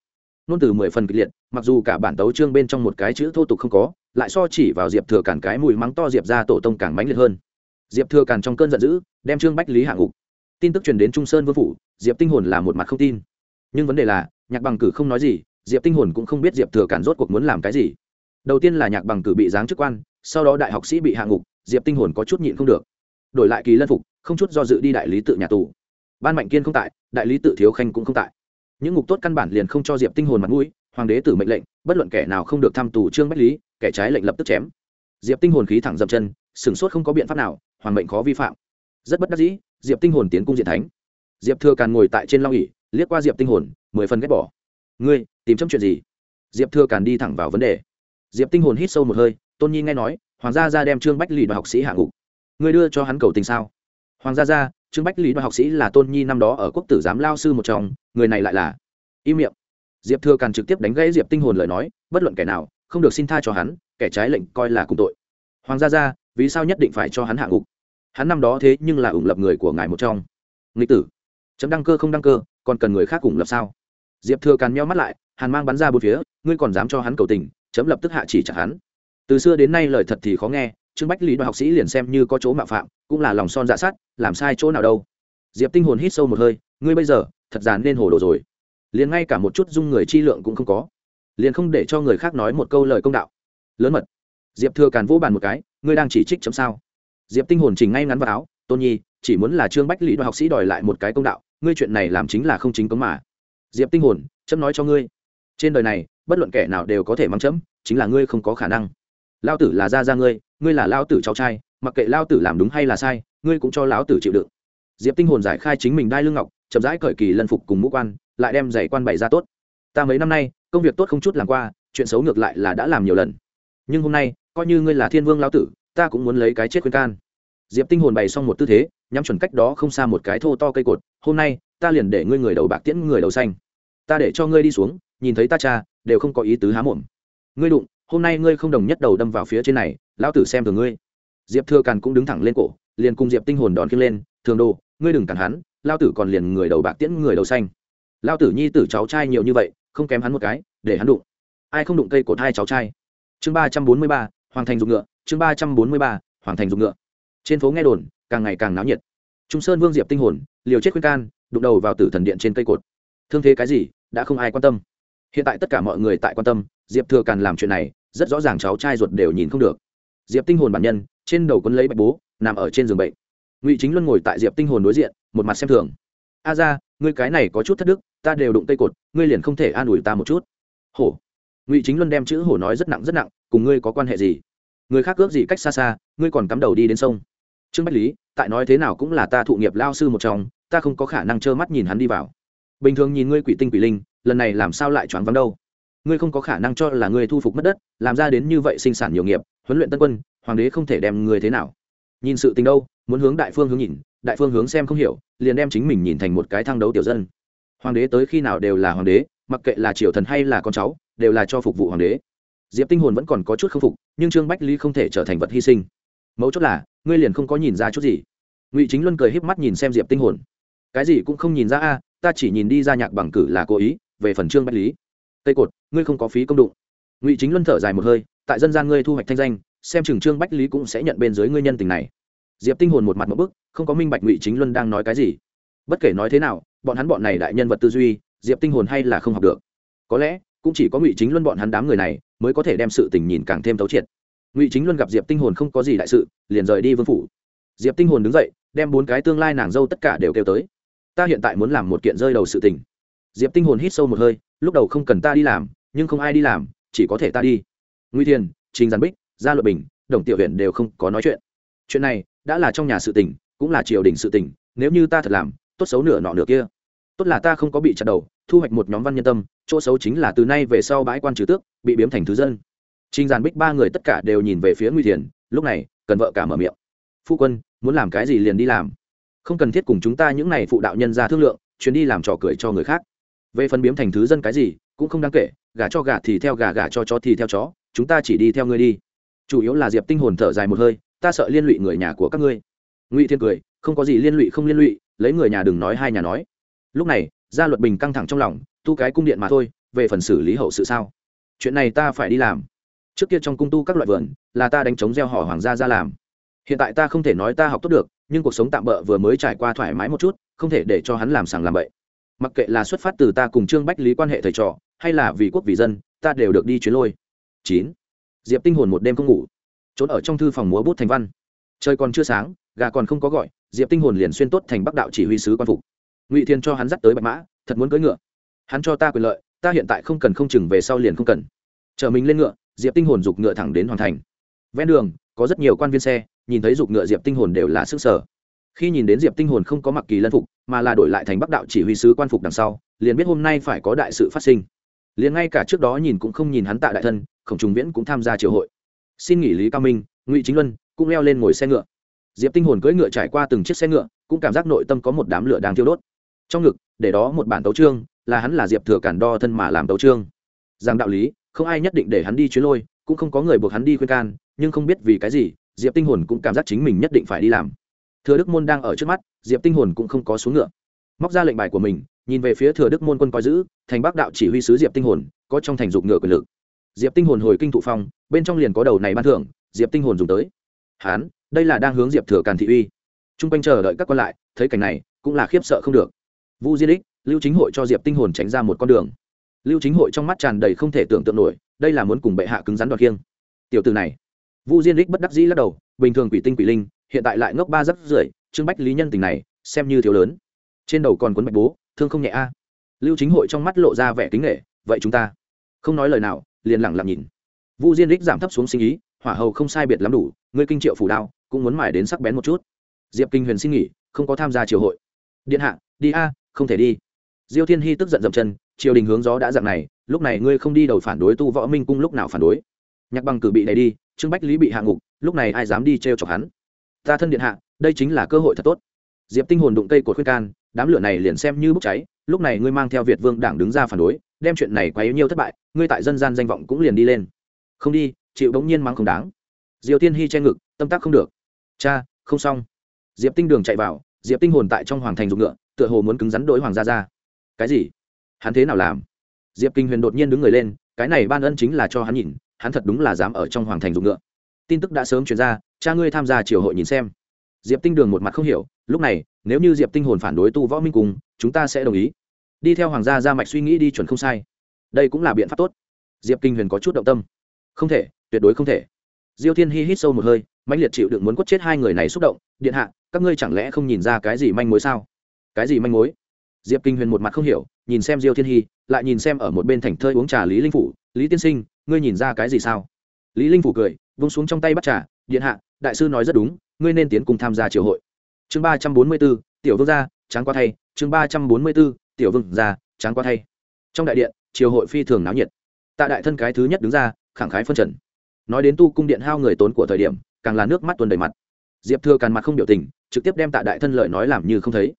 S1: Nôn từ mười phần kịch liệt, mặc dù cả bản tấu trương bên trong một cái chữ thô tục không có lại so chỉ vào diệp thừa càn cái mùi mắng to diệp ra tổ tông càng mãnh liệt hơn. Diệp thừa càn trong cơn giận dữ, đem trương bách lý hạ ngục. Tin tức truyền đến trung sơn vương phủ, diệp tinh hồn là một mặt không tin. Nhưng vấn đề là, nhạc bằng cử không nói gì, diệp tinh hồn cũng không biết diệp thừa càn rốt cuộc muốn làm cái gì. Đầu tiên là nhạc bằng cử bị giáng chức quan, sau đó đại học sĩ bị hạ ngục, diệp tinh hồn có chút nhịn không được. Đổi lại kỳ lân phục, không chút do dự đi đại lý tự nhà tù. Ban mạnh kiên không tại, đại lý tự thiếu khanh cũng không tại. Những ngục tốt căn bản liền không cho diệp tinh hồn mặt mũi, hoàng đế tử mệnh lệnh, bất luận kẻ nào không được thăm tù trương bách lý kẻ trái lệnh lập tức chém. Diệp tinh hồn khí thẳng dậm chân sửng sốt không có biện pháp nào hoàng mệnh khó vi phạm. Rất bất đắc dĩ diệp tinh hồn tiến cung diện thánh. Diệp thừa càn ngồi tại trên long ỉ liếc qua diệp tinh hồn mười phần ghét bỏ. Ngươi tìm chấm chuyện gì? Diệp thừa càn đi thẳng vào vấn đề. Diệp tinh hồn hít sâu một hơi tôn nhi nghe nói hoàng gia Gia đem trương bách lý và học sĩ hạ ngục. Ngươi đưa cho hắn cầu tình sao? Hoàng gia Gia, trương bách lý và học sĩ là tôn nhi năm đó ở quốc tử giám lao sư một trong người này lại là im miệng. Diệp thừa càn trực tiếp đánh gãy diệp tinh hồn lời nói bất luận kẻ nào không được xin tha cho hắn kẻ trái lệnh coi là cùng tội. Hoàng gia gia, vì sao nhất định phải cho hắn hạ ngục? Hắn năm đó thế nhưng là ủng lập người của ngài một trong. Nghịch tử chấm đăng cơ không đăng cơ còn cần người khác ủng lập sao? Diệp thừa càn meo mắt lại hàn mang bắn ra bốn phía ngươi còn dám cho hắn cầu tình chấm lập tức hạ chỉ chặt hắn. Từ xưa đến nay lời thật thì khó nghe trương bách lý đoạt học sĩ liền xem như có chỗ mạo phạm cũng là lòng son dạ sát làm sai chỗ nào đâu. Diệp tinh hồn hít sâu một hơi ngươi bây giờ thật dàn nên hồ đồ rồi. Liền ngay cả một chút dung người chi lượng cũng không có liền không để cho người khác nói một câu lời công đạo. Lớn mật. Diệp thừa càn vỗ bàn một cái, ngươi đang chỉ trích chấm sao? Diệp tinh hồn chỉnh ngay ngắn vào áo, tôn nhi, chỉ muốn là trương bách lý đoạt học sĩ đòi lại một cái công đạo, ngươi chuyện này làm chính là không chính cống mà. Diệp tinh hồn, chấm nói cho ngươi. Trên đời này, bất luận kẻ nào đều có thể mắng chấm, chính là ngươi không có khả năng. Lao tử là gia gia ngươi ngươi là lao tử cháu trai, mặc kệ lao tử làm đúng hay là sai, ngươi cũng cho lão tử chịu đựng. Diệp tinh hồn giải khai chính mình đai lưng ngọc, chậm rãi cởi kỳ lân phục cùng mũ quan, lại đem giày quan bày ra tốt. Ta mấy năm nay công việc tốt không chút làm qua, chuyện xấu ngược lại là đã làm nhiều lần. Nhưng hôm nay, coi như ngươi là thiên vương lão tử, ta cũng muốn lấy cái chết khuyên can. Diệp tinh hồn bày xong một tư thế, nhắm chuẩn cách đó không xa một cái thô to cây cột, hôm nay, ta liền để ngươi người đầu bạc tiễn người đầu xanh. Ta để cho ngươi đi xuống, nhìn thấy ta cha, đều không có ý tứ há mồm. Ngươi đụng, hôm nay ngươi không đồng nhất đầu đâm vào phía trên này, lão tử xem thường ngươi. Diệp thừa càn cũng đứng thẳng lên cổ, liền cùng diệp tinh hồn đòn khiêng lên, thường đồ, ngươi đừng cản hắn lao tử còn liền người đầu bạc tiễn người đầu xanh lao tử nhi tử cháu trai nhiều như vậy, không kém hắn một cái, để hắn đụng. Ai không đụng cây cột hai cháu trai? Chương ba trăm bốn mươi ba, hoàng thành dùng ngựa, chương ba trăm bốn mươi ba, hoàng thành dùng ngựa. Trên phố nghe đồn, càng ngày càng náo nhiệt. Trung sơn vương diệp tinh hồn, liều chết khuyên can, đụng đầu vào tử thần điện trên cây cột. Thương thế cái gì, đã không ai quan tâm. Hiện tại tất cả mọi người tại quan tâm, diệp thừa càn làm chuyện này, rất rõ ràng cháu trai ruột đều nhìn không được. Diệp tinh hồn bản nhân, trên đầu quân lấy bạch bố, nằm ở trên giường bệnh. Ngụy chính luân ngồi tại diệp tinh hồn đối diện, một mặt xem thường. A ra ngươi cái này có chút thất đức, ta đều đụng cây cột, ngươi liền không thể an ủi ta một chút. Hổ. Ngụy chính luân đem chữ hổ nói rất nặng rất nặng, cùng ngươi có quan hệ gì? Người khác ước gì cách xa xa, ngươi còn cắm đầu đi đến sông. Trương bách lý, tại nói thế nào cũng là ta thụ nghiệp lao sư một trong, ta không có khả năng trơ mắt nhìn hắn đi vào. Bình thường nhìn ngươi quỷ tinh quỷ linh, lần này làm sao lại choáng vắng đâu? Ngươi không có khả năng cho là ngươi thu phục mất đất, làm ra đến như vậy sinh sản nhiều nghiệp, huấn luyện tân quân, hoàng đế không thể đem ngươi thế nào. Nhìn sự tình đâu, muốn hướng đại phương hướng nhìn đại phương hướng xem không hiểu, liền đem chính mình nhìn thành một cái thang đấu tiểu dân. Hoàng đế tới khi nào đều là hoàng đế, mặc kệ là triều thần hay là con cháu, đều là cho phục vụ hoàng đế. Diệp tinh hồn vẫn còn có chút k phục, nhưng trương bách lý không thể trở thành vật hy sinh. Mấu chốt là, ngươi liền không có nhìn ra chút gì. Ngụy chính luân cười híp mắt nhìn xem diệp tinh hồn. Cái gì cũng không nhìn ra a, ta chỉ nhìn đi ra nhạc bằng cử là cố ý, về phần trương bách lý. Tây cột, ngươi không có phí công đụng. Ngụy chính luân thở dài một hơi, tại dân gian ngươi thu hoạch thanh danh, xem chừng trương bách lý cũng sẽ nhận bên dưới ngươi nhân tình này diệp tinh hồn một mặt một bức không có minh bạch ngụy chính luân đang nói cái gì. Bất kể nói thế nào bọn hắn bọn này đại nhân vật tư duy diệp tinh hồn hay là không học được. Có lẽ cũng chỉ có ngụy chính luân bọn hắn đám người này mới có thể đem sự tình nhìn càng thêm thấu triệt. Ngụy chính luân gặp diệp tinh hồn không có gì đại sự liền rời đi vương phủ. Diệp tinh hồn đứng dậy đem bốn cái tương lai nàng dâu tất cả đều kêu tới. Ta hiện tại muốn làm một kiện rơi đầu sự tình. Diệp tinh hồn hít sâu một hơi lúc đầu không cần ta đi làm nhưng không ai đi làm chỉ có thể ta đi. Nguy Thiên, trình giàn bích gia luật bình đồng tiểu huyện đều không có nói chuyện chuyện này đã là trong nhà sự tình, cũng là triều đình sự tình, nếu như ta thật làm, tốt xấu nửa nọ nửa kia. Tốt là ta không có bị chặt đầu, thu hoạch một nhóm văn nhân tâm, chỗ xấu chính là từ nay về sau bãi quan trừ tước, bị biếm thành thứ dân. Trình giàn bích ba người tất cả đều nhìn về phía nguy thiền, lúc này, cần vợ cả mở miệng. Phu quân, muốn làm cái gì liền đi làm. Không cần thiết cùng chúng ta những này phụ đạo nhân ra thương lượng, chuyến đi làm trò cười cho người khác. Về phần biếm thành thứ dân cái gì, cũng không đáng kể gà cho gà thì theo gà gà cho chó thì theo chó, chúng ta chỉ đi theo ngươi đi. Chủ yếu là diệp tinh hồn thở dài một hơi ta sợ liên lụy người nhà của các ngươi. Ngụy thiên cười, không có gì liên lụy không liên lụy, lấy người nhà đừng nói hai nhà nói. Lúc này, gia luật bình căng thẳng trong lòng, tu cái cung điện mà thôi, về phần xử lý hậu sự sao? Chuyện này ta phải đi làm. Trước kia trong cung tu các loại vườn, là ta đánh chống gieo họ hoàng gia ra làm. Hiện tại ta không thể nói ta học tốt được, nhưng cuộc sống tạm bỡ vừa mới trải qua thoải mái một chút, không thể để cho hắn làm sàng làm bậy. Mặc kệ là xuất phát từ ta cùng trương bách lý quan hệ thầy trò, hay là vì quốc vì dân, ta đều được đi chuyến lôi. Chín. Diệp tinh hồn một đêm không ngủ trốn ở trong thư phòng múa bút thành văn. Trời còn chưa sáng, gà còn không có gọi, diệp tinh hồn liền xuyên tốt thành bắc đạo chỉ huy sứ quan phục. Ngụy thiên cho hắn dắt tới bạch mã, thật muốn cưỡi ngựa. Hắn cho ta quyền lợi, ta hiện tại không cần không chừng về sau liền không cần. Chờ mình lên ngựa, diệp tinh hồn giục ngựa thẳng đến hoàn thành. Ven đường, có rất nhiều quan viên xe, nhìn thấy giục ngựa diệp tinh hồn đều là sức sở. Khi nhìn đến diệp tinh hồn không có mặc kỳ lân phục, mà là đổi lại thành bắc đạo chỉ huy sứ quan phục đằng sau, liền biết hôm nay phải có đại sự phát sinh. Liền ngay cả trước đó nhìn cũng không nhìn hắn tạ đại thân, khổng trùng viễn cũng tham gia triều hội xin nghỉ lý cao minh, ngụy chính luân cũng leo lên ngồi xe ngựa. Diệp tinh hồn cưỡi ngựa trải qua từng chiếc xe ngựa, cũng cảm giác nội tâm có một đám lửa đang thiêu đốt. Trong ngực, để đó một bản tấu trương là hắn là diệp thừa cản đo thân mà làm tấu trương rằng đạo lý, không ai nhất định để hắn đi chuyến lôi, cũng không có người buộc hắn đi khuyên can, nhưng không biết vì cái gì, diệp tinh hồn cũng cảm giác chính mình nhất định phải đi làm. Thừa đức môn đang ở trước mắt, diệp tinh hồn cũng không có xuống ngựa. Móc ra lệnh bài của mình, nhìn về phía thừa đức môn quân coi giữ, thành bắc đạo chỉ huy sứ diệp tinh hồn, có trong thành dục ngựa quyền lực diệp tinh hồn hồi kinh thụ phong, bên trong liền có đầu này ban thưởng, diệp tinh hồn dùng tới. Hán, đây là đang hướng diệp thừa càn thị uy. Trung quanh chờ đợi các con lại, thấy cảnh này, cũng là khiếp sợ không được. Vu diên ích lưu chính hội cho diệp tinh hồn tránh ra một con đường. Lưu chính hội trong mắt tràn đầy không thể tưởng tượng nổi, đây là muốn cùng bệ hạ cứng rắn đoạt kiêng tiểu từ này. Vu diên ích bất đắc dĩ lắc đầu, bình thường quỷ tinh quỷ linh, hiện tại lại ngốc ba rất rưởi, trương bách lý nhân tình này, xem như thiếu lớn. Trên đầu còn quấn bạch bố, thương không nhẹ a. Lưu chính hội trong mắt lộ ra vẻ kính nghệ vậy chúng ta. Không nói lời nào liền lẳng lặng nhìn. Vu diên đích giảm thấp xuống sinh ý, hỏa hầu không sai biệt lắm đủ, ngươi kinh triệu phủ đao, cũng muốn mải đến sắc bén một chút. Diệp kinh huyền xin nghỉ, không có tham gia triều hội. Điện hạ, đi a, không thể đi. Diêu thiên hy tức giận dậm chân, triều đình hướng gió đã dạng này, lúc này ngươi không đi đầu phản đối tu võ minh cung lúc nào phản đối. Nhạc bằng cử bị đẩy đi, trương bách lý bị hạ ngục, lúc này ai dám đi t r e o chọc hắn? Ta thân điện hạ, đây chính là cơ hội thật tốt. Diệp tinh hồn đụng cây cột khuyên can, đám lửa này liền xem như bốc cháy, lúc này ngươi mang theo việt vương đảng đứng ra phản đối đem chuyện này quá yếu nhiều thất bại, ngươi tại dân gian danh vọng cũng liền đi lên. Không đi, chịu đống nhiên mắng không đáng. Diều tiên hy che ngực, tâm tác không được. Cha, không xong. Diệp tinh đường chạy vào, diệp tinh hồn tại trong hoàng thành dùng ngựa, tựa hồ muốn cứng rắn đối hoàng gia ra. Cái gì? Hắn thế nào làm? Diệp kinh huyền đột nhiên đứng người lên, cái này ban ân chính là cho hắn nhìn, hắn thật đúng là dám ở trong hoàng thành dùng ngựa. Tin tức đã sớm chuyển ra, cha ngươi tham gia triều hội nhìn xem. Diệp tinh đường một mặt không hiểu, lúc này, nếu như diệp tinh hồn phản đối tu võ minh cùng chúng ta sẽ đồng ý đi theo hoàng gia ra mạch suy nghĩ đi chuẩn không sai. Đây cũng là biện pháp tốt. Diệp kinh huyền có chút động tâm. Không thể, tuyệt đối không thể. Diêu thiên hy hít sâu một hơi mạnh liệt chịu đựng muốn quất chết hai người này xúc động. Điện hạ, các ngươi chẳng lẽ không nhìn ra cái gì manh mối sao? Cái gì manh mối? Diệp kinh huyền một mặt không hiểu, nhìn xem diêu thiên hy, lại nhìn xem ở một bên thành thơi uống trà lý linh phủ. Lý tiên sinh, ngươi nhìn ra cái gì sao? Lý linh phủ cười, vung xuống trong tay bắt trà. Điện hạ, đại sư nói rất đúng, ngươi nên tiến cùng tham gia triều hội. Chương ba trăm bốn mươi b ố tiểu vương gia, tráng qua thay. Chương ba trăm bốn mươi b ố tiểu vương ra, tráng qua thay. Trong đại điện, triều hội phi thường náo nhiệt. Tạ đại thân cái thứ nhất đứng ra, khẳng khái phân trần. Nói đến tu cung điện hao người tốn của thời điểm, càng là nước mắt tuôn đầy mặt. Diệp thừa càn mặt không biểu tình, trực tiếp đem tạ đại thân lợi nói làm như không thấy.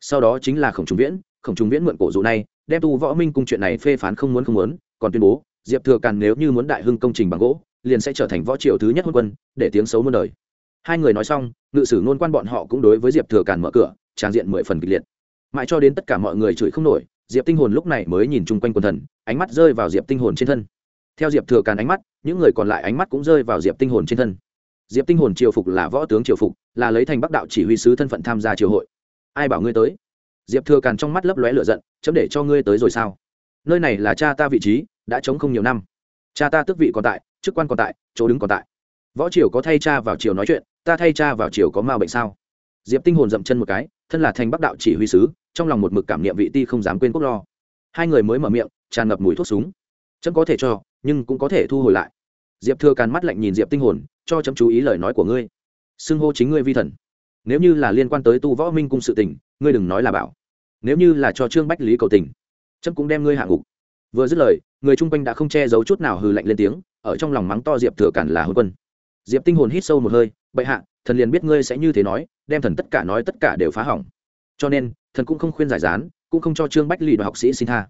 S1: Sau đó chính là khổng trung viễn, khổng trung viễn mượn cổ dụ này, đem tu võ minh cung chuyện này phê phán không muốn không muốn, còn tuyên bố, diệp thừa càn nếu như muốn đại hưng công trình bằng gỗ, liền sẽ trở thành võ triều thứ nhất hôn quân, để tiếng xấu muôn đời. Hai người nói xong, ngự sử ngôn quan bọn họ cũng đối với diệp thừa càn mở cửa trang diện mười phần kịch liệt mãi cho đến tất cả mọi người chửi không nổi, diệp tinh hồn lúc này mới nhìn chung quanh quần thần, ánh mắt rơi vào diệp tinh hồn trên thân. Theo diệp thừa càn ánh mắt, những người còn lại ánh mắt cũng rơi vào diệp tinh hồn trên thân. Diệp tinh hồn triều phục là võ tướng triều phục, là lấy thành bắc đạo chỉ huy sứ thân phận tham gia triều hội. Ai bảo ngươi tới? Diệp thừa càn trong mắt lấp lóe lửa giận, chấm để cho ngươi tới rồi sao? Nơi này là cha ta vị trí, đã chống không nhiều năm. Cha ta tước vị còn tại, chức quan còn tại, chỗ đứng còn tại. Võ triều có thay cha vào triều nói chuyện, ta thay cha vào triều có ma bệnh sao? Diệp tinh hồn dậm chân một cái, thân là thành bắc đạo chỉ huy sứ trong lòng một mực cảm niệm vị ti không dám quên quốc lo. Hai người mới mở miệng, tràn ngập mùi thuốc súng. Chấm có thể cho, nhưng cũng có thể thu hồi lại. Diệp thừa càn mắt lạnh nhìn diệp tinh hồn, cho chấm chú ý lời nói của ngươi. Xưng hô chính ngươi vi thần. Nếu như là liên quan tới tu võ minh cung sự tình, ngươi đừng nói là bảo. Nếu như là cho trương bách lý cầu tình, chấm cũng đem ngươi hạ ngục. Vừa dứt lời, người chung quanh đã không che giấu chút nào hừ lạnh lên tiếng, ở trong lòng mắng to diệp thừa càn là hôn quân. Diệp tinh hồn hít sâu một hơi, bệ hạ, thần liền biết ngươi sẽ như thế nói, đem thần tất cả nói tất cả đều phá hỏng. Cho nên thần cũng không khuyên giải gián, cũng không cho trương bách lì và học sĩ xin tha.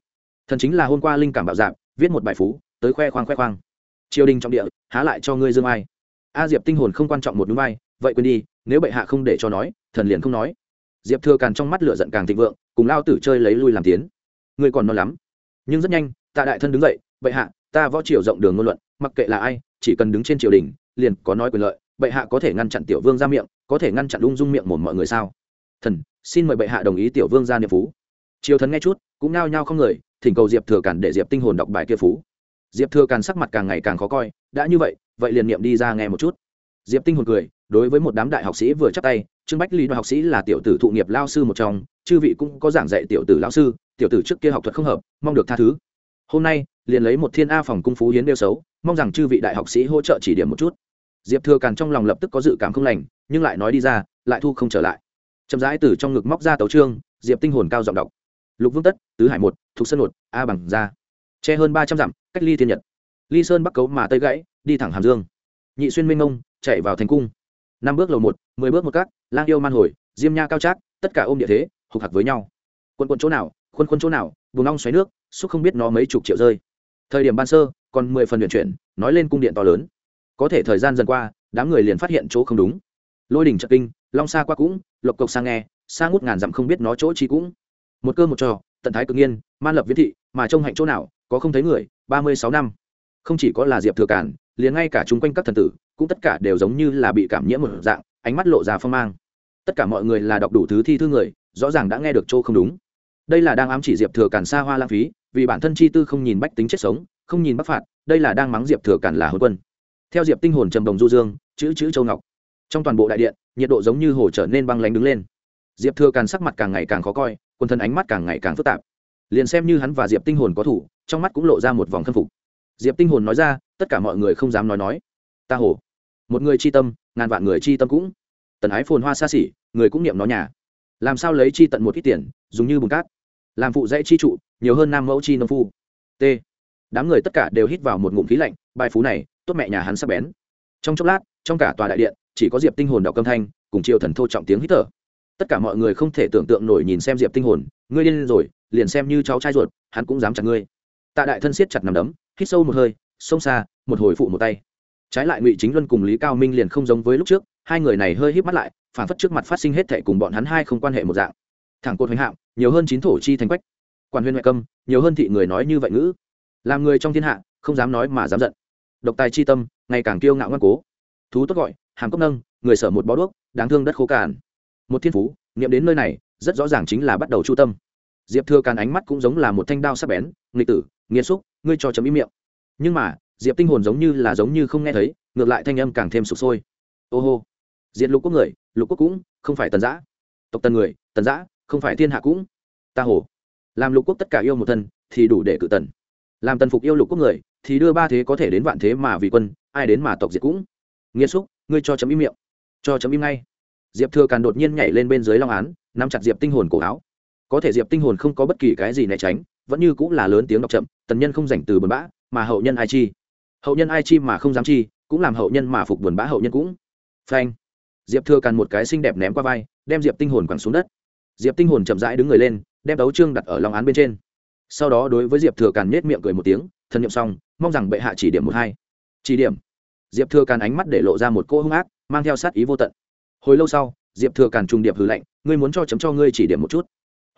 S1: Thần chính là hôm qua linh cảm bạo dạp viết một bài phú, tới khoe khoang khoe khoang. Triều đình trọng địa, há lại cho ngươi dương ai? A diệp tinh hồn không quan trọng một núi vai, vậy quên đi, nếu bệ hạ không để cho nói, thần liền không nói. Diệp thừa càn trong mắt lửa giận càng thịnh vượng, cùng lao tử chơi lấy lui làm tiến. Ngươi còn non lắm. Nhưng rất nhanh, tạ đại thân đứng dậy, bệ hạ, ta võ triều rộng đường ngôn luận, mặc kệ là ai, chỉ cần đứng trên triều đình, liền có nói quyền lợi, bệ hạ có thể ngăn chặn tiểu vương ra miệng, có thể ngăn chặn ung dung miệng một mọi người sao? Thần, xin mời bệ hạ đồng ý tiểu vương ra niệm phú. Triều thần nghe chút, cũng nao nhao không người, thỉnh cầu diệp thừa càn để diệp tinh hồn đọc bài kia phú. Diệp thừa càn sắc mặt càng ngày càng khó coi, đã như vậy vậy liền niệm đi ra nghe một chút. Diệp tinh hồn cười, đối với một đám đại học sĩ vừa chắp tay, trương bách lý đoàn học sĩ là tiểu tử thụ nghiệp lao sư một trong, chư vị cũng có giảng dạy tiểu tử lao sư, tiểu tử trước kia học thuật không hợp, mong được tha thứ. Hôm nay, liền lấy một thiên a phòng cung phú hiến đeo xấu, mong rằng chư vị đại học sĩ hỗ trợ chỉ điểm một chút. Diệp thừa càn trong lòng lập tức có dự cảm không lành, nhưng lại nói đi ra, lại thu không trở lại chậm rãi từ trong ngực móc ra tấu trương diệp tinh hồn cao giọng đọc. Lục vương tất, tứ hải một thuộc sơn một, a bằng ra che hơn ba trăm dặm, cách ly thiên nhật. Ly sơn bắc cấu mà tây gãy, đi thẳng hàm dương. Nhị xuyên minh ngông chạy vào thành cung. Năm bước lầu một, mười bước một cát, lang yêu man hồi, diêm nha cao trác, tất cả ôm địa thế hục hạc với nhau. Quân quân chỗ nào, khuôn khuôn chỗ nào, vùng ong xoáy nước, xúc không biết nó mấy chục triệu rơi. Thời điểm ban sơ, còn mười phần luyện chuyển, nói lên cung điện to lớn. Có thể thời gian dần qua, đám người liền phát hiện chỗ không đúng. Lôi đỉnh trận kinh long xa qua cũng, lộc cộc sang nghe sang ngút ngàn dặm không biết nó chỗ chi cũng. Một cơ một trò, tận thái cực nghiên man lập viễn thị, mà trông hạnh chỗ nào, có không thấy người, ba mươi sáu năm. Không chỉ có là diệp thừa cản, liền ngay cả chung quanh các thần tử, cũng tất cả đều giống như là bị cảm nhiễm một dạng, ánh mắt lộ ra phong mang. Tất cả mọi người là đọc đủ thứ thi thư người, rõ ràng đã nghe được chỗ không đúng. Đây là đang ám chỉ diệp thừa cản xa hoa lãng phí, vì bản thân chi tư không nhìn bách tính chết sống, không nhìn bắc phạt, đây là đang mắng diệp thừa cản là hôn quân. Theo diệp tinh hồn trầm đồng du dương, chữ chữ châu ngọc. Trong toàn bộ đại điện nhiệt độ giống như hồ trở nên băng lánh đứng lên. Diệp thừa càn sắc mặt càng ngày càng khó coi, quần thân ánh mắt càng ngày càng phức tạp. Liền xem như hắn và diệp tinh hồn có thủ, trong mắt cũng lộ ra một vòng khâm phục. Diệp tinh hồn nói ra, tất cả mọi người không dám nói nói. Ta hồ, một người chi tâm, ngàn vạn người chi tâm cũng. Tần ái phồn hoa xa xỉ, người cũng niệm nó nhà. Làm sao lấy chi tận một ít tiền, dùng như bùn cát. Làm phụ dãy chi trụ, nhiều hơn nam mẫu chi nông phu. T. Đám người tất cả đều hít vào một ngụm khí lạnh, bài phú này, tốt mẹ nhà hắn sắp bén. Trong chốc lát, trong cả tòa đại điện chỉ có diệp tinh hồn đọc âm thanh, cùng triều thần thô trọng tiếng hít thở. Tất cả mọi người không thể tưởng tượng nổi nhìn xem diệp tinh hồn, ngươi điên rồi, liền xem như cháu trai ruột, hắn cũng dám chặt ngươi. Tạ đại thân siết chặt nằm đấm, hít sâu một hơi, xông xa, một hồi phụ một tay. Trái lại ngụy chính luân cùng lý cao minh liền không giống với lúc trước, hai người này hơi hít mắt lại, phản phất trước mặt phát sinh hết thệ cùng bọn hắn hai không quan hệ một dạng. Thẳng cột hoành hạm nhiều hơn chín thổ chi thành quách. Quan huyên ngoại câm, nhiều hơn thị người nói như vậy ngữ. Làm người trong thiên hạ, không dám nói mà dám giận. Độc tài chi tâm, ngày càng kiêu ngạo ngoan cố. Thú tốt gọi hàm cốc nâng, người sở một bó đuốc, đáng thương đất khô cạn. Một thiên phú, nghiệm đến nơi này, rất rõ ràng chính là bắt đầu chu tâm. Diệp thừa càn ánh mắt cũng giống là một thanh đao sắc bén, nghịch tử nghiêm xúc, ngươi cho chấm ý miệng. Nhưng mà, diệp tinh hồn giống như là giống như không nghe thấy, ngược lại thanh âm càng thêm sụp sôi. Ô hô, diệt lục quốc người, lục quốc cũng, không phải tần giã. Tộc tần người, tần giã, không phải thiên hạ cũng. Ta hồ làm lục quốc tất cả yêu một thân thì đủ để cự tần. Làm tần phục yêu lục quốc người, thì đưa ba thế có thể đến vạn thế mà vì quân, ai đến mà tộc diệt cũng. Nghiêm xúc ngươi cho chấm im miệng. Cho chấm im ngay. Diệp thừa càn đột nhiên nhảy lên bên dưới long án, nắm chặt diệp tinh hồn cổ áo. Có thể diệp tinh hồn không có bất kỳ cái gì né tránh, vẫn như cũng là lớn tiếng đọc chậm, tần nhân không dành từ buồn bã, mà hậu nhân ai chi? Hậu nhân ai chi mà không dám chi, cũng làm hậu nhân mà phục buồn bã hậu nhân cũng. Phanh. Diệp thừa càn một cái xinh đẹp ném qua vai, đem diệp tinh hồn quẳng xuống đất. Diệp tinh hồn chậm rãi đứng người lên, đem đấu trương đặt ở long án bên trên. Sau đó đối với diệp thừa càn nhếch miệng cười một tiếng thân niệm xong, mong rằng bệ hạ chỉ điểm một hai. Chỉ điểm diệp thừa càn ánh mắt để lộ ra một cô hung ác, mang theo sát ý vô tận. Hồi lâu sau, diệp thừa càn trùng điệp hừ lạnh, ngươi muốn cho chấm cho ngươi chỉ điểm một chút?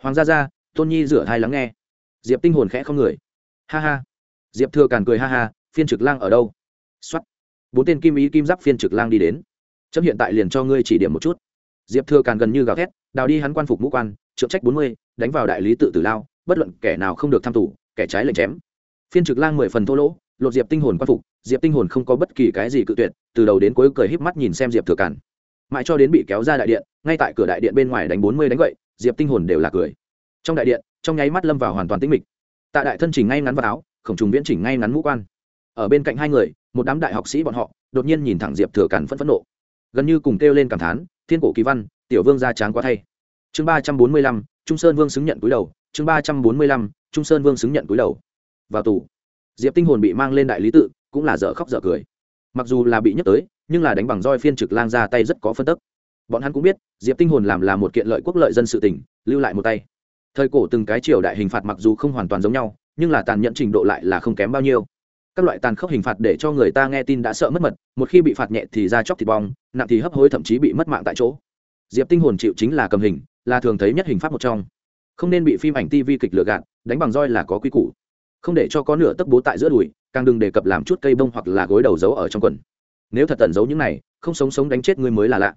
S1: Hoàng gia gia, tôn nhi rửa hai lắng nghe. Diệp tinh hồn khẽ không người. Ha ha. Diệp thừa càn cười ha ha, phiên trực lang ở đâu? Xuất bốn tên kim ý kim giáp phiên trực lang đi đến. Chấm hiện tại liền cho ngươi chỉ điểm một chút. Diệp thừa càn gần như gào thét, đào đi hắn quan phục mũ quan, trượng trách bốn mươi, đánh vào đại lý tự tử lao, bất luận kẻ nào không được tham tù, kẻ trái lệnh chém. Phiên trực lang mười phần thô lỗ, lột diệp tinh hồn quan phục diệp tinh hồn không có bất kỳ cái gì cự tuyệt từ đầu đến cuối cười híp mắt nhìn xem diệp thừa Cản, mãi cho đến bị kéo ra đại điện ngay tại cửa đại điện bên ngoài đánh bốn mươi đánh vậy diệp tinh hồn đều là cười. Trong đại điện trong nháy mắt lâm vào hoàn toàn tĩnh mịch. Tạ đại thân chỉnh ngay ngắn vào áo khổng trùng viễn chỉnh ngay ngắn mũ quan. Ở bên cạnh hai người một đám đại học sĩ bọn họ đột nhiên nhìn thẳng diệp thừa Cản phẫn phẫn nộ. Gần như cùng kêu lên cảm thán thiên cổ kỳ văn tiểu vương gia tráng quá thay. Chương ba trăm bốn mươi lăm trung sơn vương xứng nhận cúi đầu. Chương ba trăm bốn mươi lăm trung sơn vương xứng nhận cúi đầu. Vào tù. Diệp tinh hồn bị mang lên đại lý tự cũng là dở khóc dở cười. Mặc dù là bị nhắc tới, nhưng là đánh bằng roi phiên trực lang ra tay rất có phân tức. Bọn hắn cũng biết, diệp tinh hồn làm là một kiện lợi quốc lợi dân sự tỉnh lưu lại một tay. Thời cổ từng cái triều đại hình phạt mặc dù không hoàn toàn giống nhau, nhưng là tàn nhẫn trình độ lại là không kém bao nhiêu. Các loại tàn khốc hình phạt để cho người ta nghe tin đã sợ mất mật, một khi bị phạt nhẹ thì ra chóc thịt bong, nặng thì hấp hối thậm chí bị mất mạng tại chỗ. Diệp tinh hồn chịu chính là cầm hình, là thường thấy nhất hình pháp một trong. Không nên bị phim ảnh tv kịch lừa gạt, đánh bằng roi là có quy củ. Không để cho có nửa tấc bố tại giữa đùi càng đừng đề cập làm chút cây bông hoặc là gối đầu giấu ở trong quần. Nếu thật tẩn giấu những này, không sống sống đánh chết người mới là lạ.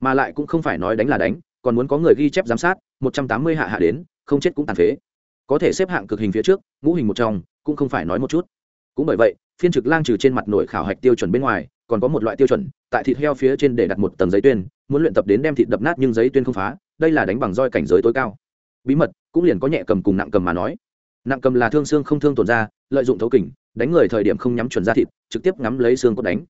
S1: Mà lại cũng không phải nói đánh là đánh, còn muốn có người ghi chép giám sát, một trăm tám mươi hạ hạ đến, không chết cũng tàn phế. Có thể xếp hạng cực hình phía trước, ngũ hình một trong, cũng không phải nói một chút. Cũng bởi vậy, phiên trực lang trừ trên mặt nổi khảo hạch tiêu chuẩn bên ngoài, còn có một loại tiêu chuẩn, tại thịt heo phía trên để đặt một tầng giấy tuyên, muốn luyện tập đến đem thịt đập nát nhưng giấy tuyên không phá, đây là đánh bằng roi cảnh giới tối cao. Bí mật, cũng liền có nhẹ cầm cùng nặng cầm mà nói. Nặng cầm là thương xương không thương tổn ra, lợi dụng thấu kỉnh đánh người thời điểm không nhắm chuẩn ra thịt, trực tiếp ngắm lấy xương cốt đánh.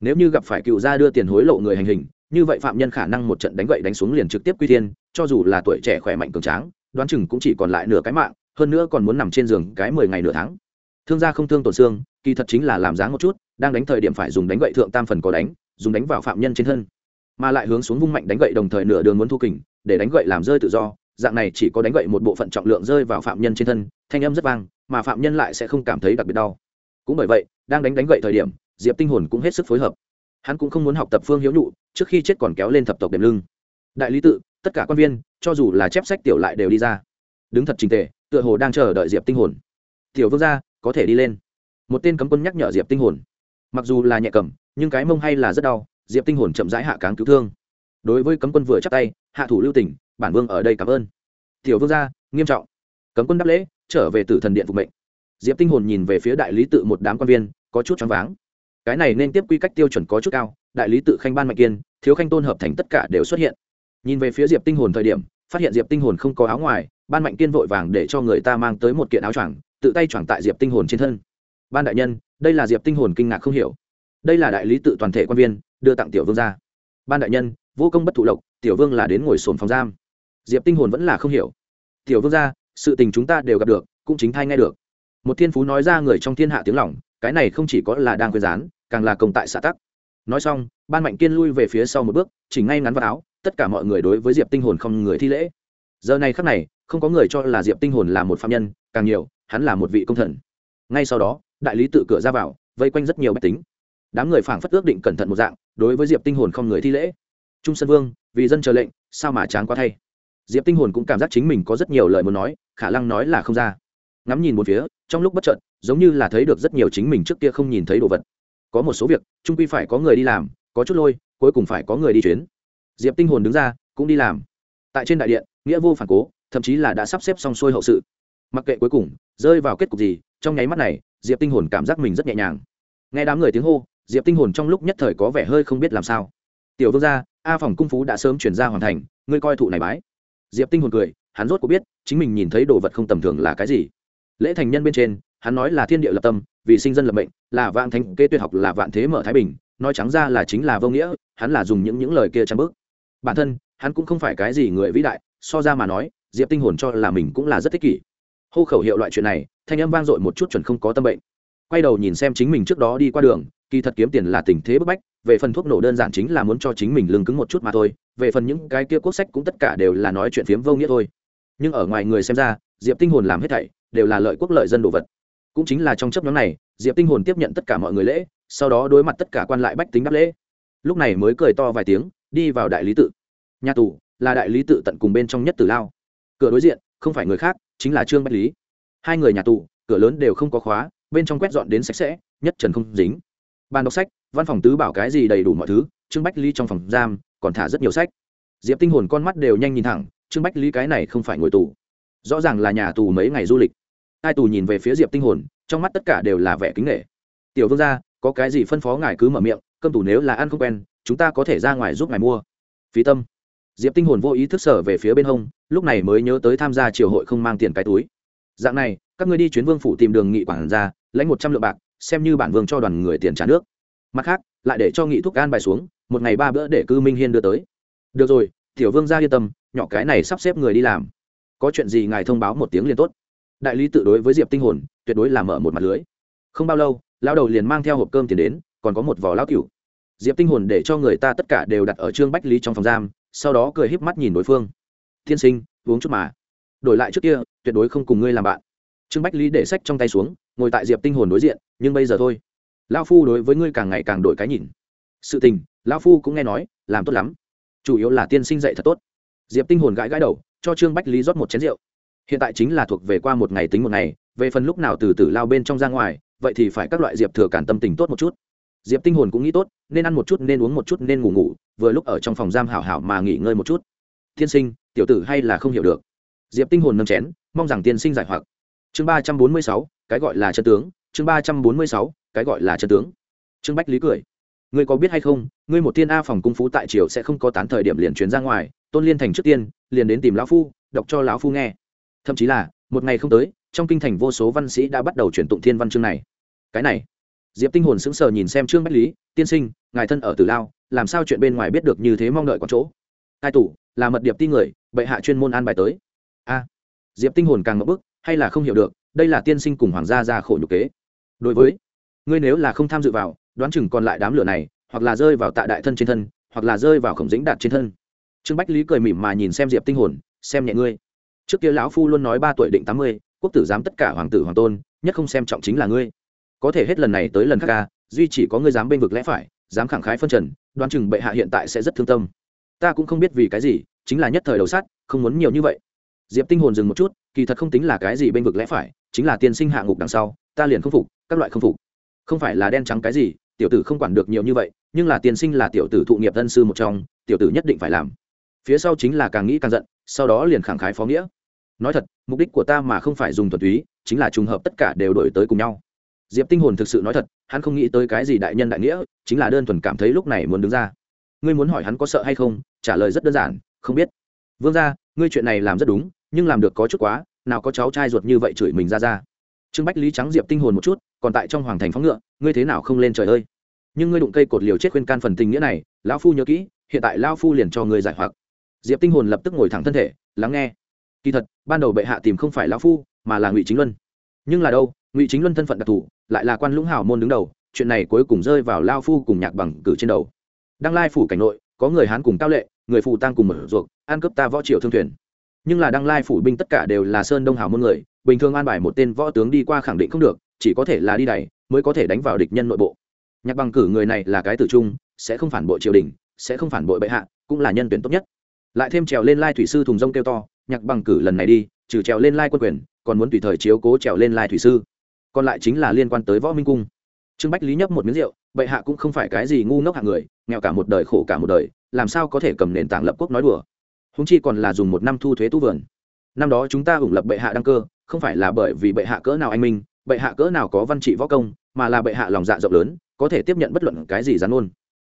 S1: Nếu như gặp phải cựu gia đưa tiền hối lộ người hành hình, như vậy phạm nhân khả năng một trận đánh gậy đánh xuống liền trực tiếp quy thiên, cho dù là tuổi trẻ khỏe mạnh cường tráng, đoán chừng cũng chỉ còn lại nửa cái mạng, hơn nữa còn muốn nằm trên giường cái mười ngày nửa tháng. Thương gia không thương tổn xương, kỳ thật chính là làm dáng một chút, đang đánh thời điểm phải dùng đánh gậy thượng tam phần có đánh, dùng đánh vào phạm nhân trên thân. Mà lại hướng xuống vung mạnh đánh gậy đồng thời nửa đường muốn thu kình, để đánh gậy làm rơi tự do, dạng này chỉ có đánh gậy một bộ phận trọng lượng rơi vào phạm nhân trên thân, thanh âm rất vang, mà phạm nhân lại sẽ không cảm thấy đặc biệt đau cũng bởi vậy, đang đánh đánh gậy thời điểm, diệp tinh hồn cũng hết sức phối hợp. Hắn cũng không muốn học tập phương hiếu nhụ, trước khi chết còn kéo lên thập tộc đệm lưng. Đại lý tự, tất cả quan viên, cho dù là chép sách tiểu lại đều đi ra. Đứng thật trình tề, tựa hồ đang chờ đợi diệp tinh hồn. Tiểu vương gia, có thể đi lên. Một tên cấm quân nhắc nhở diệp tinh hồn. Mặc dù là nhẹ cầm, nhưng cái mông hay là rất đau, diệp tinh hồn chậm rãi hạ cáng cứu thương. Đối với cấm quân vừa chắp tay, hạ thủ lưu tỉnh bản vương ở đây cảm ơn. Tiểu vương gia, nghiêm trọng. Cấm quân đáp lễ, trở về tử thần điện phục mệnh diệp tinh hồn nhìn về phía đại lý tự một đám quan viên, có chút choáng váng. Cái này nên tiếp quy cách tiêu chuẩn có chút cao, đại lý tự khanh ban mạnh kiên, thiếu khanh tôn hợp thành tất cả đều xuất hiện. Nhìn về phía diệp tinh hồn thời điểm, phát hiện diệp tinh hồn không có áo ngoài, ban mạnh kiên vội vàng để cho người ta mang tới một kiện áo choàng, tự tay choàng tại diệp tinh hồn trên thân. Ban đại nhân, đây là diệp tinh hồn kinh ngạc không hiểu. Đây là đại lý tự toàn thể quan viên, đưa tặng tiểu vương ra ban đại nhân, vô công bất thụ lộc, tiểu vương là đến ngồi sồn phòng giam. Diệp tinh hồn vẫn là không hiểu. Tiểu vương ra sự tình chúng ta đều gặp được, cũng chính thay nghe được một thiên phú nói ra người trong thiên hạ tiếng lỏng cái này không chỉ có là đang quên rán, càng là công tại xã tắc. Nói xong ban mạnh kiên lui về phía sau một bước chỉ ngay ngắn vào áo tất cả mọi người đối với diệp tinh hồn không người thi lễ. Giờ này khắc này không có người cho là diệp tinh hồn là một phạm nhân càng nhiều hắn là một vị công thần. Ngay sau đó đại lý tự cửa ra vào vây quanh rất nhiều bách tính. Đám người phảng phất ước định cẩn thận một dạng đối với diệp tinh hồn không người thi lễ. Trung sơn vương vì dân chờ lệnh sao mà chán quá thay? Diệp tinh hồn cũng cảm giác chính mình có rất nhiều lời muốn nói khả năng nói là không ra ngắm nhìn một phía, trong lúc bất trợn giống như là thấy được rất nhiều chính mình trước kia không nhìn thấy đồ vật. Có một số việc trung quy phải có người đi làm, có chút lôi, cuối cùng phải có người đi chuyến. Diệp tinh hồn đứng ra, cũng đi làm. Tại trên đại điện, nghĩa vô phản cố, thậm chí là đã sắp xếp xong xuôi hậu sự. Mặc kệ cuối cùng, rơi vào kết cục gì, trong nháy mắt này, diệp tinh hồn cảm giác mình rất nhẹ nhàng. Nghe đám người tiếng hô, diệp tinh hồn trong lúc nhất thời có vẻ hơi không biết làm sao. Tiểu vương gia, a phòng cung phú đã sớm chuyển ra hoàn thành, ngươi coi thụ này bái. Diệp tinh hồn cười, hắn rốt có biết, chính mình nhìn thấy đồ vật không tầm thường là cái gì lễ thành nhân bên trên, hắn nói là thiên địa lập tâm, vì sinh dân lập mệnh, là vạn thánh kê tuyệt học là vạn thế mở thái bình, nói trắng ra là chính là vô nghĩa, hắn là dùng những những lời kia trang bức. Bản thân, hắn cũng không phải cái gì người vĩ đại, so ra mà nói, diệp tinh hồn cho là mình cũng là rất thích kỷ. Hô khẩu hiệu loại chuyện này, thanh âm vang dội một chút chuẩn không có tâm bệnh. Quay đầu nhìn xem chính mình trước đó đi qua đường, kỳ thật kiếm tiền là tình thế bức bách, về phần thuốc nổ đơn giản chính là muốn cho chính mình lưng cứng một chút mà thôi, về phần những cái kia quốc sách cũng tất cả đều là nói chuyện phiếm vô nghĩa thôi. Nhưng ở ngoài người xem ra, diệp tinh hồn làm hết thảy đều là lợi quốc lợi dân đồ vật. Cũng chính là trong chấp nhóm này, diệp tinh hồn tiếp nhận tất cả mọi người lễ, sau đó đối mặt tất cả quan lại bách tính đáp lễ. Lúc này mới cười to vài tiếng, đi vào đại lý tự. Nhà tù là đại lý tự tận cùng bên trong nhất tử lao. Cửa đối diện, không phải người khác, chính là trương bách lý. Hai người nhà tù, cửa lớn đều không có khóa, bên trong quét dọn đến sạch sẽ, nhất trần không dính. Bàn đọc sách, văn phòng tứ bảo cái gì đầy đủ mọi thứ, trương bách lý trong phòng giam còn thả rất nhiều sách. Diệp tinh hồn con mắt đều nhanh nhìn thẳng, trương bách lý cái này không phải ngồi tù. Rõ ràng là nhà tù mấy ngày du lịch hai tù nhìn về phía diệp tinh hồn, trong mắt tất cả đều là vẻ kính nghệ tiểu vương gia, có cái gì phân phó ngài cứ mở miệng, cơm tù nếu là ăn không quen, chúng ta có thể ra ngoài giúp ngài mua. Phí tâm. Diệp tinh hồn vô ý thức sở về phía bên hông, lúc này mới nhớ tới tham gia triều hội không mang tiền cái túi. Dạng này, các ngươi đi chuyến vương phủ tìm đường nghị quản ra lãnh một trăm lượng bạc, xem như bản vương cho đoàn người tiền trả nước. Mặt khác, lại để cho nghị thúc an bài xuống, một ngày ba bữa để cư minh hiên đưa tới. Được rồi, tiểu vương ra yên tâm, nhỏ cái này sắp xếp người đi làm. Có chuyện gì ngài thông báo một tiếng liền tốt đại lý tự đối với diệp tinh hồn tuyệt đối là mở một mặt lưới không bao lâu Lão đầu liền mang theo hộp cơm tiền đến còn có một vỏ lão cửu diệp tinh hồn để cho người ta tất cả đều đặt ở trương bách lý trong phòng giam sau đó cười híp mắt nhìn đối phương Thiên sinh uống chút mà đổi lại trước kia tuyệt đối không cùng ngươi làm bạn trương bách lý để sách trong tay xuống ngồi tại diệp tinh hồn đối diện nhưng bây giờ thôi Lão phu đối với ngươi càng ngày càng đổi cái nhìn sự tình Lão phu cũng nghe nói làm tốt lắm chủ yếu là tiên sinh dạy thật tốt diệp tinh hồn gãi gãi đầu cho trương bách lý rót một chén rượu hiện tại chính là thuộc về qua một ngày tính một ngày, về phần lúc nào từ từ lao bên trong ra ngoài, vậy thì phải các loại diệp thừa cản tâm tình tốt một chút. Diệp tinh hồn cũng nghĩ tốt, nên ăn một chút, nên uống một chút, nên ngủ ngủ, vừa lúc ở trong phòng giam hảo hảo mà nghỉ ngơi một chút. Tiên sinh, tiểu tử hay là không hiểu được. Diệp tinh hồn nâng chén, mong rằng tiên sinh giải hoặc. Chương ba trăm bốn mươi sáu, cái gọi là chân tướng. Chương ba trăm bốn mươi sáu, cái gọi là chân tướng. Trương bách lý cười. Ngươi có biết hay không, ngươi một tiên a phòng cung phú tại triều sẽ không có tán thời điểm liền chuyến ra ngoài. Tôn liên thành trước tiên, liền đến tìm lão phu, đọc cho lão phu nghe thậm chí là, một ngày không tới, trong kinh thành vô số văn sĩ đã bắt đầu chuyển tụng thiên văn chương này. Cái này, diệp tinh hồn sững sờ nhìn xem trương bách lý, tiên sinh, ngài thân ở tử lao, làm sao chuyện bên ngoài biết được như thế mong đợi có chỗ? Cai tủ, là mật điệp ti người, bệ hạ chuyên môn an bài tới. A. Diệp tinh hồn càng ngập bức hay là không hiểu được, đây là tiên sinh cùng hoàng gia ra khổ nhục kế. Đối với, ngươi nếu là không tham dự vào, đoán chừng còn lại đám lửa này, hoặc là rơi vào tạ đại thân trên thân, hoặc là rơi vào khổng dĩnh đạt trên thân. Trương bách lý cười mỉm mà nhìn xem diệp tinh hồn, xem nhẹ ngươi trước kia lão phu luôn nói ba tuổi định tám mươi, quốc tử giám tất cả hoàng tử hoàng tôn, nhất không xem trọng chính là ngươi. Có thể hết lần này tới lần khác ca, duy chỉ có ngươi dám bênh vực lẽ phải, dám khẳng khái phân trần, đoán chừng bệ hạ hiện tại sẽ rất thương tâm. Ta cũng không biết vì cái gì, chính là nhất thời đầu sát không muốn nhiều như vậy. Diệp tinh hồn dừng một chút, kỳ thật không tính là cái gì bênh vực lẽ phải, chính là tiên sinh hạ ngục đằng sau, ta liền không phục, các loại không phục. Không phải là đen trắng cái gì, tiểu tử không quản được nhiều như vậy, nhưng là tiên sinh là tiểu tử thụ nghiệp dân sư một trong, tiểu tử nhất định phải làm. Phía sau chính là càng nghĩ càng giận, sau đó liền khẳng khái phó nghĩa nói thật, mục đích của ta mà không phải dùng thuần túy, chính là trùng hợp tất cả đều đổi tới cùng nhau. Diệp tinh hồn thực sự nói thật, hắn không nghĩ tới cái gì đại nhân đại nghĩa, chính là đơn thuần cảm thấy lúc này muốn đứng ra. Ngươi muốn hỏi hắn có sợ hay không, trả lời rất đơn giản, không biết. Vương ra ngươi chuyện này làm rất đúng, nhưng làm được có chút quá, nào có cháu trai ruột như vậy chửi mình ra ra. Trương bách lý trắng diệp tinh hồn một chút, còn tại trong hoàng thành phóng ngựa, ngươi thế nào không lên trời ơi. Nhưng ngươi đụng cây cột liều chết khuyên can phần tình nghĩa này, lão phu nhớ kỹ, hiện tại lão phu liền cho ngươi giải hoặc. Diệp tinh hồn lập tức ngồi thẳng thân thể, lắng nghe kỳ thật, ban đầu bệ hạ tìm không phải lão phu, mà là ngụy chính luân. Nhưng là đâu, ngụy chính luân thân phận đặc thù, lại là quan lũng hào môn đứng đầu, chuyện này cuối cùng rơi vào lao phu cùng nhạc bằng cử trên đầu. Đăng lai phủ cảnh nội, có người hán cùng cao lệ, người phù tăng cùng mở ruột an cướp ta võ triệu thương thuyền. Nhưng là đăng lai phủ binh tất cả đều là sơn đông hào môn người, bình thường an bài một tên võ tướng đi qua khẳng định không được, chỉ có thể là đi đẩy mới có thể đánh vào địch nhân nội bộ. Nhạc bằng cử người này là cái tử trung, sẽ không phản bội triều đình, sẽ không phản bội bệ hạ, cũng là nhân tuyển tốt nhất. Lại thêm trèo lên lai thủy sư thùng rông kêu to nhạc bằng cử lần này đi, trừ trèo lên lai quân quyền, còn muốn tùy thời chiếu cố trèo lên lai thủy sư. Còn lại chính là liên quan tới võ minh cung. Trương bách lý nhấp một miếng rượu, bệ hạ cũng không phải cái gì ngu ngốc hạng người, nghèo cả một đời khổ cả một đời, làm sao có thể cầm nền tảng lập quốc nói đùa? Húng chi còn là dùng một năm thu thuế tu vườn. Năm đó chúng ta ủng lập bệ hạ đăng cơ, không phải là bởi vì bệ hạ cỡ nào anh minh, bệ hạ cỡ nào có văn trị võ công, mà là bệ hạ lòng dạ rộng lớn, có thể tiếp nhận bất luận cái gì gián ngôn.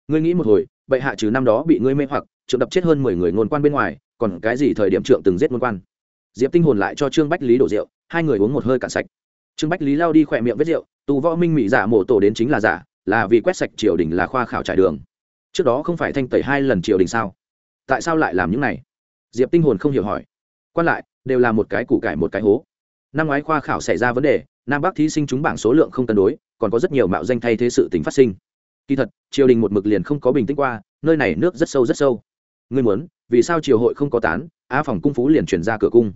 S1: Ngươi nghĩ một hồi, bệ hạ trừ năm đó bị ngươi mê hoặc, trượng đập chết hơn mười người ngôn quan bên ngoài còn cái gì thời điểm trượng từng giết môn quan? Diệp tinh hồn lại cho trương bách lý đổ rượu, hai người uống một hơi cạn sạch. Trương bách lý lao đi khỏe miệng vết rượu, tù võ minh mỹ giả mổ tổ đến chính là giả, là vì quét sạch triều đình là khoa khảo trải đường. Trước đó không phải thanh tẩy hai lần triều đình sao? Tại sao lại làm những này? Diệp tinh hồn không hiểu hỏi. Quan lại, đều là một cái củ cải một cái hố. Năm ngoái khoa khảo xảy ra vấn đề, nam bắc thí sinh trúng bảng số lượng không cân đối, còn có rất nhiều mạo danh thay thế sự tính phát sinh. Kỳ thật, triều đình một mực liền không có bình tĩnh qua, nơi này nước rất sâu rất sâu ngươi muốn, vì sao triều hội không có tán, á phòng cung phú liền chuyển ra cửa cung.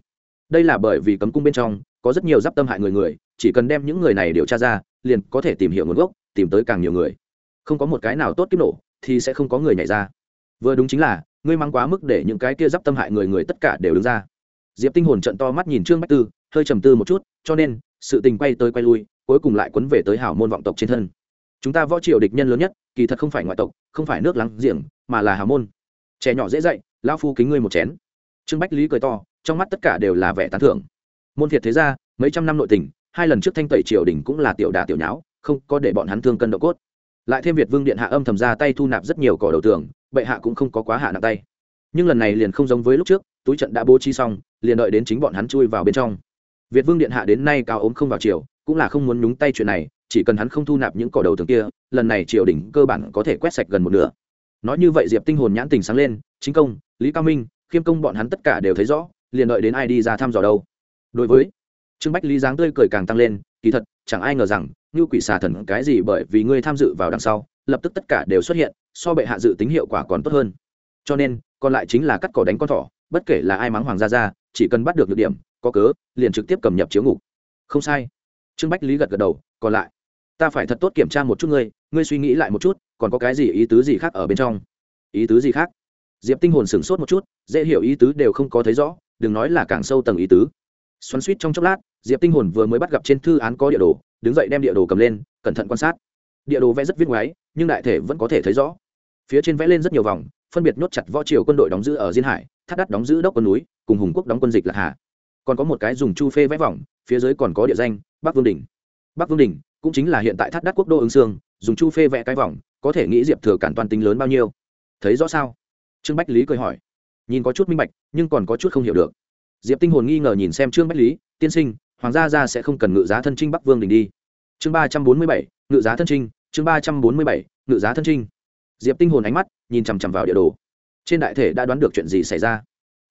S1: Đây là bởi vì cấm cung bên trong, có rất nhiều d i p tâm hại người người, chỉ cần đem những người này điều tra ra, liền có thể tìm hiểu nguồn gốc, tìm tới càng nhiều người. Không có một cái nào tốt kiếp nổ, thì sẽ không có người nhảy ra. Vừa đúng chính là, ngươi mang quá mức để những cái kia d i p tâm hại người người tất cả đều đứng ra. Diệp tinh hồn trận to mắt nhìn trương bách tư, hơi trầm tư một chút, cho nên, sự tình quay tới quay lui, cuối cùng lại quấn về tới hảo môn vọng tộc trên thân. Chúng ta võ triều địch nhân lớn nhất, kỳ thật không phải ngoại tộc, không phải nước láng giềng, mà là hảo môn trẻ nhỏ dễ dạy lao phu kính ngươi một chén. Trương bách lý cười to, trong mắt tất cả đều là vẻ tán thưởng. Môn thiệt thế ra mấy trăm năm nội tình, hai lần trước thanh tẩy triều đình cũng là tiểu đà tiểu nháo, không có để bọn hắn thương cân độ cốt. Lại thêm việt vương điện hạ âm thầm ra tay thu nạp rất nhiều cỏ đầu tường, bệ hạ cũng không có quá hạ nặng tay. Nhưng lần này liền không giống với lúc trước, túi trận đã bố trí xong, liền đợi đến chính bọn hắn chui vào bên trong. Việt vương điện hạ đến nay cao ốm không vào triều, cũng là không muốn nhúng tay chuyện này, chỉ cần hắn không thu nạp những cỏ đầu tường kia, lần này triều đình cơ bản có thể quét sạch gần một nửa nói như vậy diệp tinh hồn nhãn tình sáng lên, chính công, lý cao minh, khiêm công bọn hắn tất cả đều thấy rõ, liền đợi đến ai đi ra thăm dò đâu. Đối với trương bách lý dáng tươi cười càng tăng lên, kỳ thật, chẳng ai ngờ rằng như quỷ xà thần cái gì bởi vì ngươi tham dự vào đằng sau, lập tức tất cả đều xuất hiện, so bệ hạ dự tính hiệu quả còn tốt hơn. Cho nên, còn lại chính là cắt cỏ đánh con thỏ, bất kể là ai mắng hoàng gia ra chỉ cần bắt được được điểm, có cớ, liền trực tiếp cầm nhập chiếu ngục. Không sai. Trương bách lý gật gật đầu, còn lại ta phải thật tốt kiểm tra một chút ngươi ngươi suy nghĩ lại một chút, còn có cái gì ý tứ gì khác ở bên trong? Ý tứ gì khác? Diệp tinh hồn sửng sốt một chút, dễ hiểu ý tứ đều không có thấy rõ, đừng nói là càng sâu tầng ý tứ. Xoắn suýt trong chốc lát, diệp tinh hồn vừa mới bắt gặp trên thư án có địa đồ, đứng dậy đem địa đồ cầm lên, cẩn thận quan sát. Địa đồ vẽ rất viết ngoáy, nhưng đại thể vẫn có thể thấy rõ. Phía trên vẽ lên rất nhiều vòng, phân biệt nhốt chặt võ triều quân đội đóng giữ ở diên hải thắt đắt đóng giữ đốc quân núi, cùng hùng quốc đóng quân dịch là hà. Còn có một cái dùng chu phê vẽ vòng, phía dưới còn có địa danh, bắc vương đình bắc vương đình cũng chính là hiện tại thắt đắt quốc đô ứng xương, dùng chu phê vẽ cái vòng, có thể nghĩ diệp thừa cản toàn tính lớn bao nhiêu. Thấy rõ sao? Trương bách lý cười hỏi. Nhìn có chút minh bạch, nhưng còn có chút không hiểu được. Diệp tinh hồn nghi ngờ nhìn xem trương bách lý, tiên sinh, hoàng gia gia sẽ không cần ngự giá thân trinh bắc vương đình đi. Chương ba trăm bốn mươi bảy, ngự giá thân trinh, chương ba trăm bốn mươi bảy, ngự giá thân trinh. Diệp tinh hồn ánh mắt nhìn chằm chằm vào địa đồ. Trên đại thể đã đoán được chuyện gì xảy ra.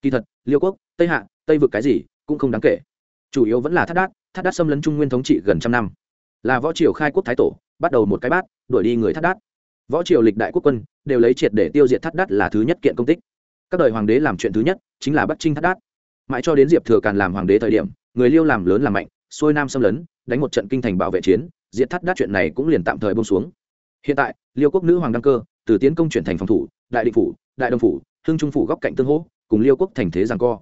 S1: Kỳ thật, liêu quốc, tây hạ, tây vực cái gì cũng không đáng kể. Chủ yếu vẫn là thắt đát thắt đát xâm lấn trung nguyên thống trị gần trăm năm là võ triều khai quốc thái tổ, bắt đầu một cái bát, đuổi đi người thắt đát. Võ triều lịch đại quốc quân đều lấy triệt để tiêu diệt thắt đát là thứ nhất kiện công tích. Các đời hoàng đế làm chuyện thứ nhất chính là bắt trinh thắt đát. Mãi cho đến diệp thừa càn làm hoàng đế thời điểm, người liêu làm lớn làm mạnh, xuôi nam xâm lấn, đánh một trận kinh thành bảo vệ chiến, diệt thắt đát chuyện này cũng liền tạm thời bông xuống. Hiện tại, liêu quốc nữ hoàng đăng cơ, từ tiến công chuyển thành phòng thủ, đại định phủ, đại đông phủ, hưng trung phủ góc cạnh tương hỗ, cùng liêu quốc thành thế rằng co.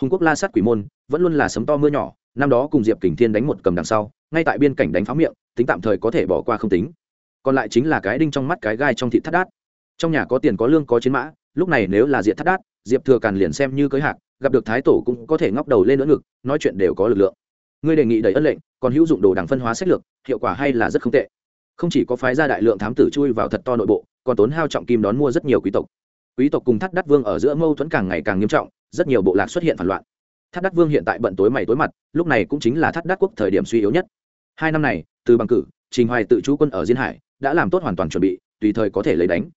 S1: Hùng quốc la sát quỷ môn vẫn luôn là sấm to mưa nhỏ, năm đó cùng diệp kình thiên đánh một cầm đằng sau ngay tại biên cảnh đánh pháo miệng, tính tạm thời có thể bỏ qua không tính. Còn lại chính là cái đinh trong mắt cái gai trong thịt thắt đát. Trong nhà có tiền có lương có chiến mã, lúc này nếu là diệt thắt đát, diệp thừa càn liền xem như cưới hạc, gặp được thái tổ cũng có thể ngóc đầu lên đỡ ngực, nói chuyện đều có lực lượng. Ngươi đề nghị đầy ân lệnh, còn hữu dụng đồ đảng phân hóa sách lược, hiệu quả hay là rất không tệ. Không chỉ có phái ra đại lượng thám tử chui vào thật to nội bộ, còn tốn hao trọng kim đón mua rất nhiều quý tộc. Quý tộc cùng thắt đắt vương ở giữa mâu thuẫn càng ngày càng nghiêm trọng, rất nhiều bộ lạc xuất hiện phản loạn. Thắt đắt vương hiện tại bận tối mày tối mặt, lúc này cũng chính là thắt đắt quốc thời điểm suy yếu nhất hai năm này, từ bằng cử, trình hoài tự trú quân ở diên hải, đã làm tốt hoàn toàn chuẩn bị, tùy thời có thể lấy đánh.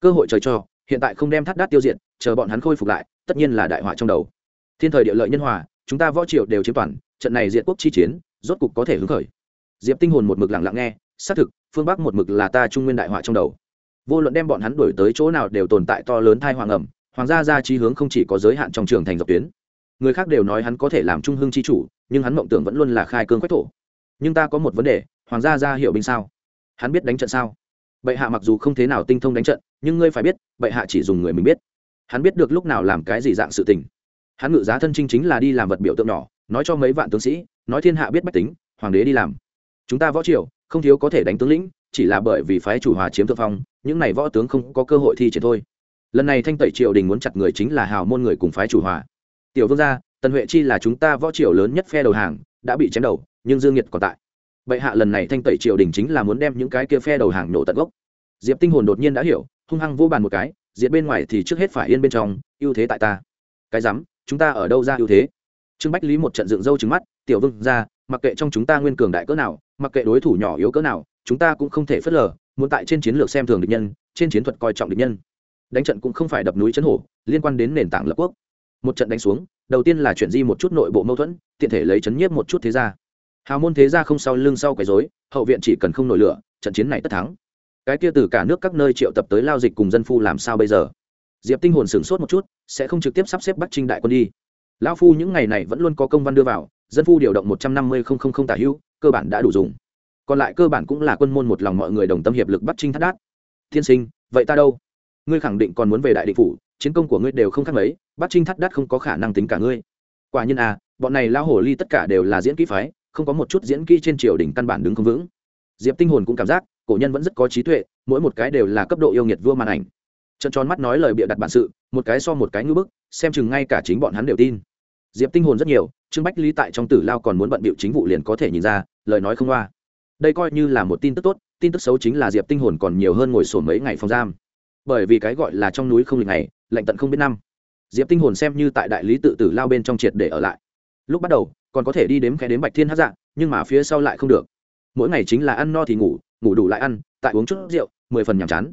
S1: Cơ hội trời cho, hiện tại không đem thắt đát tiêu diệt, chờ bọn hắn khôi phục lại, tất nhiên là đại họa trong đầu. Thiên thời địa lợi nhân hòa, chúng ta võ triều đều chiếm toàn, trận này diện quốc chi chiến, rốt cục có thể hứng khởi. Diệp tinh hồn một mực lặng lặng nghe, xác thực, phương bắc một mực là ta trung nguyên đại họa trong đầu. Vô luận đem bọn hắn đuổi tới chỗ nào đều tồn tại to lớn thai hoàng ẩm, hoàng gia gia trí hướng không chỉ có giới hạn trong trường thành dọc tuyến. Người khác đều nói hắn có thể làm trung hưng chi chủ, nhưng hắn mộng tưởng vẫn luôn là khai cương quách thổ nhưng ta có một vấn đề, hoàng gia ra hiệu binh sao? Hắn biết đánh trận sao? Bệ hạ mặc dù không thế nào tinh thông đánh trận, nhưng ngươi phải biết, bệ hạ chỉ dùng người mình biết. Hắn biết được lúc nào làm cái gì dạng sự tình. Hắn ngự giá thân chinh chính là đi làm vật biểu tượng nhỏ, nói cho mấy vạn tướng sĩ, nói thiên hạ biết bách tính, hoàng đế đi làm. Chúng ta võ triều, không thiếu có thể đánh tướng lĩnh, chỉ là bởi vì phái chủ hòa chiếm thượng phong, những này võ tướng không có cơ hội thi triển thôi. Lần này thanh tẩy triều đình muốn chặt người chính là hào môn người cùng phái chủ hòa. Tiểu vương gia, tần huệ chi là chúng ta võ triều lớn nhất phe đầu hàng đã bị chém đầu, nhưng dương nhiệt còn tại. Bệ hạ lần này thanh tẩy triều đình chính là muốn đem những cái kia phe đầu hàng nổ tận gốc. Diệp tinh hồn đột nhiên đã hiểu, hung hăng vô bàn một cái, diệt bên ngoài thì trước hết phải yên bên trong, ưu thế tại ta. Cái rắm, chúng ta ở đâu ra ưu thế? Trương bách lý một trận dựng râu trứng mắt, tiểu vương, ra, mặc kệ trong chúng ta nguyên cường đại cỡ nào, mặc kệ đối thủ nhỏ yếu cỡ nào, chúng ta cũng không thể phớt lờ, muốn tại trên chiến lược xem thường địch nhân, trên chiến thuật coi trọng địch nhân. Đánh trận cũng không phải đập núi chấn hổ, liên quan đến nền tảng lập quốc một trận đánh xuống, đầu tiên là chuyển di một chút nội bộ mâu thuẫn, tiện thể lấy chấn nhiếp một chút thế gia. Hào môn thế gia không sau lưng sau quấy rối, hậu viện chỉ cần không nổi lửa, trận chiến này tất thắng. Cái kia từ cả nước các nơi triệu tập tới lao dịch cùng dân phu làm sao bây giờ? Diệp tinh hồn sửng sốt một chút, sẽ không trực tiếp sắp xếp bắt trinh đại quân đi. Lao phu những ngày này vẫn luôn có công văn đưa vào, dân phu điều động một trăm năm mươi không không không tả hữu, cơ bản đã đủ dùng. Còn lại cơ bản cũng là quân môn một lòng mọi người đồng tâm hiệp lực bắt trinh thắt đát. Tiên sinh, vậy ta đâu? Ngươi khẳng định còn muốn về đại định phủ chiến công của ngươi đều không khác mấy bắt trinh thắt đát không có khả năng tính cả ngươi. Quả nhiên à bọn này lao hổ ly tất cả đều là diễn kỹ phái, không có một chút diễn kỹ trên triều đình căn bản đứng không vững. Diệp tinh hồn cũng cảm giác, cổ nhân vẫn rất có trí tuệ, mỗi một cái đều là cấp độ yêu nghiệt vua màn ảnh. Trận tròn mắt nói lời bịa đặt bản sự, một cái so một cái ngưỡng bức, xem chừng ngay cả chính bọn hắn đều tin. Diệp tinh hồn rất nhiều, trương bách lý tại trong tử lao còn muốn bận bịu chính vụ liền có thể nhìn ra, lời nói không loa. Đây coi như là một tin tức tốt, tin tức xấu chính là diệp tinh hồn còn nhiều hơn ngồi sổ mấy ngày phòng giam. Bởi vì cái gọi là trong núi không lịch ngày lạnh tận không biết năm. Diệp tinh hồn xem như tại đại lý tự tử lao bên trong triệt để ở lại. Lúc bắt đầu, còn có thể đi đếm khẽ đến bạch thiên hát dạng, nhưng mà phía sau lại không được. Mỗi ngày chính là ăn no thì ngủ ngủ đủ lại ăn, tại uống chút rượu, mười phần nhàm chán.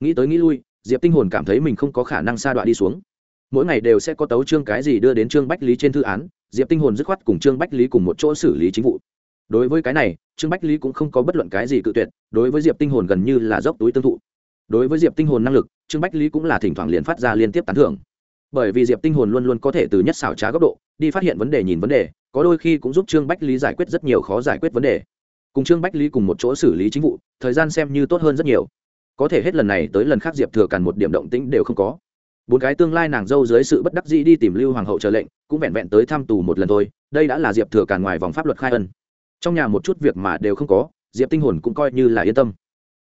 S1: Nghĩ tới nghĩ lui, diệp tinh hồn cảm thấy mình không có khả năng xa đoạn đi xuống. Mỗi ngày đều sẽ có tấu trương cái gì đưa đến trương bách lý trên thư án, diệp tinh hồn dứt khoát cùng trương bách lý cùng một chỗ xử lý chính vụ. Đối với cái này trương bách lý cũng không có bất luận cái gì cự tuyệt, đối với diệp tinh hồn gần như là dốc túi tương thụ đối với diệp tinh hồn năng lực, trương bách lý cũng là thỉnh thoảng liền phát ra liên tiếp tán thưởng. Bởi vì diệp tinh hồn luôn luôn có thể từ nhất xảo trá góc độ, đi phát hiện vấn đề nhìn vấn đề, có đôi khi cũng giúp trương bách lý giải quyết rất nhiều khó giải quyết vấn đề. Cùng trương bách lý cùng một chỗ xử lý chính vụ, thời gian xem như tốt hơn rất nhiều. Có thể hết lần này tới lần khác diệp thừa càn một điểm động tĩnh đều không có. Bốn cái tương lai nàng dâu dưới sự bất đắc dĩ đi tìm lưu hoàng hậu chờ lệnh, cũng vẹn vẹn tới thăm tù một lần thôi, đây đã là diệp thừa càn ngoài vòng pháp luật khai ân. Trong nhà một chút việc mà đều không có, diệp tinh hồn cũng coi như là yên tâm.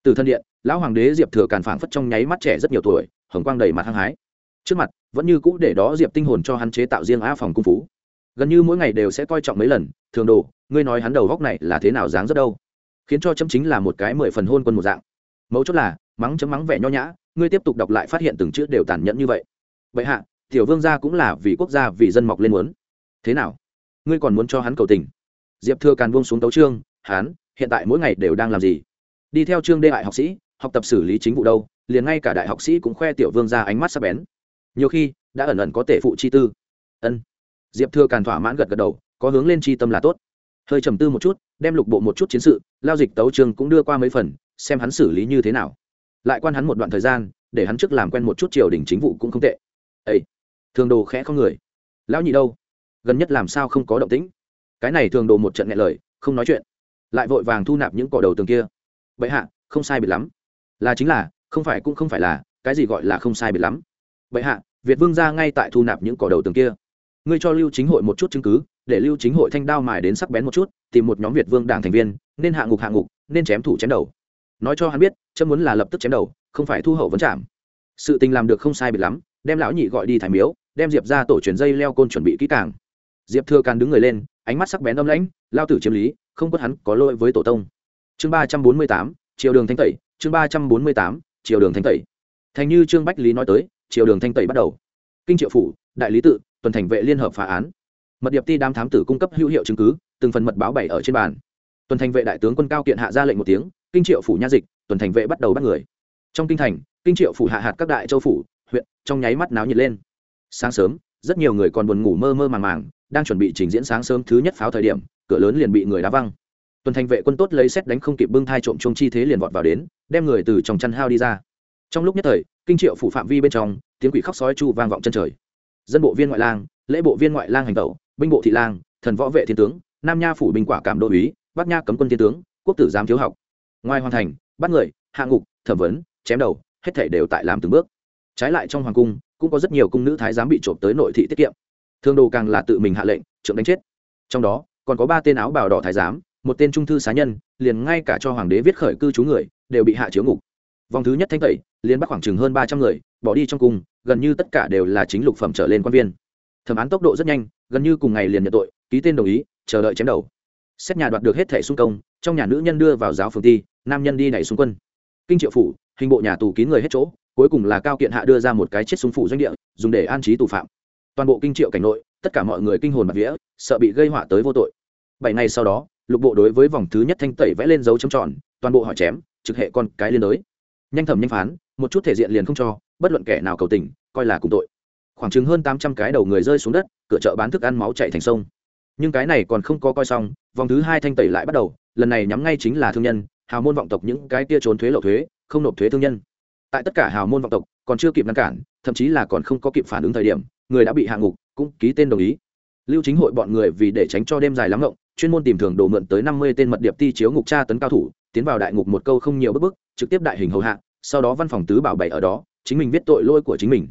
S1: Từ thân điện lão hoàng đế diệp thừa càn phảng phất trong nháy mắt trẻ rất nhiều tuổi, hồng quang đầy mặt hăng hái. Trước mặt, vẫn như cũ để đó diệp tinh hồn cho hắn chế tạo riêng a phòng cung phú. Gần như mỗi ngày đều sẽ coi trọng mấy lần, thường đồ, ngươi nói hắn đầu góc này là thế nào dáng rất đâu? Khiến cho chấm chính là một cái mười phần hôn quân một dạng. Mấu chốt là, mắng chấm mắng vẻ nho nhã, ngươi tiếp tục đọc lại phát hiện từng chữ đều tàn nhẫn như vậy. Vậy hạ, tiểu vương gia cũng là vì quốc gia, vì dân mọc lên muốn. Thế nào? Ngươi còn muốn cho hắn cầu tình? Diệp thừa càn buông xuống tấu trương hắn, hiện tại mỗi ngày đều đang làm gì? Đi theo trương đê hại học sĩ học tập xử lý chính vụ đâu, liền ngay cả đại học sĩ cũng khoe tiểu vương ra ánh mắt sắc bén. Nhiều khi, đã ẩn ẩn có tể phụ chi tư. Ân. Diệp thừa càn thỏa mãn gật gật đầu, có hướng lên chi tâm là tốt. Hơi trầm tư một chút, đem lục bộ một chút chiến sự, lao dịch tấu trường cũng đưa qua mấy phần, xem hắn xử lý như thế nào. Lại quan hắn một đoạn thời gian, để hắn trước làm quen một chút triều đình chính vụ cũng không tệ. Ấy thường đồ khẽ không người. Lão nhị đâu? Gần nhất làm sao không có động tĩnh? Cái này thường đồ một trận nghe lời, không nói chuyện. Lại vội vàng thu nạp những cỏ đầu tường kia. Vậy hạ, không sai biệt lắm là chính là, không phải cũng không phải là, cái gì gọi là không sai biệt lắm. Vậy hạ, việt vương ra ngay tại thu nạp những cỏ đầu tường kia. Ngươi cho lưu chính hội một chút chứng cứ, để lưu chính hội thanh đao mài đến sắc bén một chút, tìm một nhóm việt vương đảng thành viên, nên hạ ngục hạ ngục, nên chém thủ chém đầu. Nói cho hắn biết, chấm muốn là lập tức chém đầu, không phải thu hậu vấn chạm sự tình làm được không sai biệt lắm, đem lão nhị gọi đi thải miếu, đem diệp ra tổ truyền dây leo côn chuẩn bị kỹ càng. Diệp thừa càn đứng người lên, ánh mắt sắc bén âm lãnh, lao tử chiếm lý, không quất hắn có lỗi với tổ tông. Chương ba trăm bốn mươi tám, triều đường thanh tẩy chương ba trăm bốn mươi tám chiều đường thanh tẩy. Thành như trương bách lý nói tới chiều đường thanh tẩy bắt đầu. Kinh triệu phủ, đại lý tự, tuần thành vệ liên hợp phá án. Mật điệp ti đám thám tử cung cấp hữu hiệu chứng cứ, từng phần mật báo bày ở trên bàn. Tuần thành vệ đại tướng quân cao kiện hạ ra lệnh một tiếng, kinh triệu phủ nha dịch, tuần thành vệ bắt đầu bắt người. Trong kinh thành, kinh triệu phủ hạ hạt các đại châu phủ, huyện, trong nháy mắt náo nhiệt lên. Sáng sớm, rất nhiều người còn buồn ngủ mơ mơ màng màng, đang chuẩn bị trình diễn sáng sớm thứ nhất pháo thời điểm, cửa lớn liền bị người đá văng tuần thành vệ quân tốt lấy xét đánh không kịp bưng thai trộm chung chi thế liền vọt vào đến, đem người từ trong chăn hao đi ra. Trong lúc nhất thời, kinh triệu phủ phạm vi bên trong, tiếng quỷ khóc sói chu vang vọng chân trời. Dân bộ viên ngoại lang, lễ bộ viên ngoại lang hành tẩu, binh bộ thị lang, thần võ vệ thiên tướng, nam nha phủ binh quả cảm đô úy, bắc nha cấm quân thiên tướng, quốc tử giám thiếu học. Ngoài hoàn thành, bắt người, hạ ngục, thẩm vấn, chém đầu, hết thể đều tại làm từng bước. Trái lại trong hoàng cung, cũng có rất nhiều cung nữ thái giám bị trộm tới nội thị tiết kiệm. Thương đồ càng là tự mình hạ lệnh, trượng đánh chết. Trong đó, còn có ba tên áo bào đỏ thái giám một tên trung thư xá nhân, liền ngay cả cho hoàng đế viết khởi cư trú người, đều bị hạ chiếu ngục. Vòng thứ nhất thanh tẩy, liền bắt khoảng chừng hơn ba trăm người, bỏ đi trong cung, gần như tất cả đều là chính lục phẩm trở lên quan viên. Thẩm án tốc độ rất nhanh, gần như cùng ngày liền nhận tội, ký tên đồng ý, chờ đợi chém đầu. Xét nhà đoạt được hết thẻ xung công, trong nhà nữ nhân đưa vào giáo phường ti nam nhân đi nảy xung quân. Kinh triệu phủ, hình bộ nhà tù kín người hết chỗ, cuối cùng là cao kiện hạ đưa ra một cái chết súng phủ doanh địa, dùng để an trí tù phạm. Toàn bộ kinh triệu cảnh nội, tất cả mọi người kinh hồn bạc vía, sợ bị gây họa tới vô tội. Bảy ngày sau đó lục bộ đối với vòng thứ nhất thanh tẩy vẽ lên dấu chấm tròn, toàn bộ họ chém, trực hệ con cái liên đới. Nhanh thẩm nhanh phán, một chút thể diện liền không cho, bất luận kẻ nào cầu tình, coi là cùng tội. Khoảng chừng hơn tám trăm cái đầu người rơi xuống đất, cửa chợ bán thức ăn máu chạy thành sông. Nhưng cái này còn không có coi xong, vòng thứ hai thanh tẩy lại bắt đầu, lần này nhắm ngay chính là thương nhân, hào môn vọng tộc những cái tia trốn thuế lậu thuế, không nộp thuế thương nhân. Tại tất cả hào môn vọng tộc, còn chưa kịp ngăn cản, thậm chí là còn không có kịp phản ứng thời điểm, người đã bị hạ ngục, cũng ký tên đồng ý. Lưu chính hội bọn người vì để tránh cho đêm dài lắm ngộng chuyên môn tìm thường đồ mượn tới năm mươi tên mật điệp ti chiếu ngục tra tấn cao thủ, tiến vào đại ngục một câu không nhiều bức bức, trực tiếp đại hình hầu hạ, sau đó văn phòng tứ bảo bảy ở đó, chính mình viết tội lỗi của chính mình.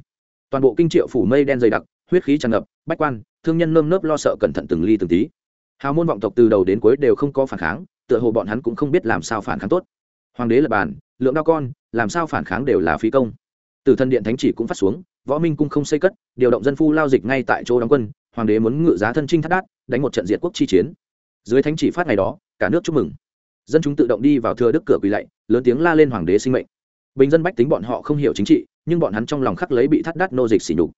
S1: Toàn bộ kinh triệu phủ mây đen dày đặc, huyết khí tràn ngập, bách quan, thương nhân nơm nớp lo sợ cẩn thận từng ly từng tí. Hào môn vọng tộc từ đầu đến cuối đều không có phản kháng, tựa hồ bọn hắn cũng không biết làm sao phản kháng tốt. Hoàng đế lập bàn, lượng đao con, làm sao phản kháng đều là phí công. Từ thân điện thánh chỉ cũng phát xuống, võ minh cung không xây cất, điều động dân phu lao dịch ngay tại chỗ đóng quân, hoàng đế muốn ngự giá thân trinh thắt đát, đánh một trận diệt quốc chi chiến dưới thánh chỉ phát ngày đó, cả nước chúc mừng. Dân chúng tự động đi vào thừa đức cửa quỳ lạy, lớn tiếng la lên hoàng đế sinh mệnh. Bình dân bách tính bọn họ không hiểu chính trị, nhưng bọn hắn trong lòng khắc lấy bị thắt đát nô dịch xỉ nhục.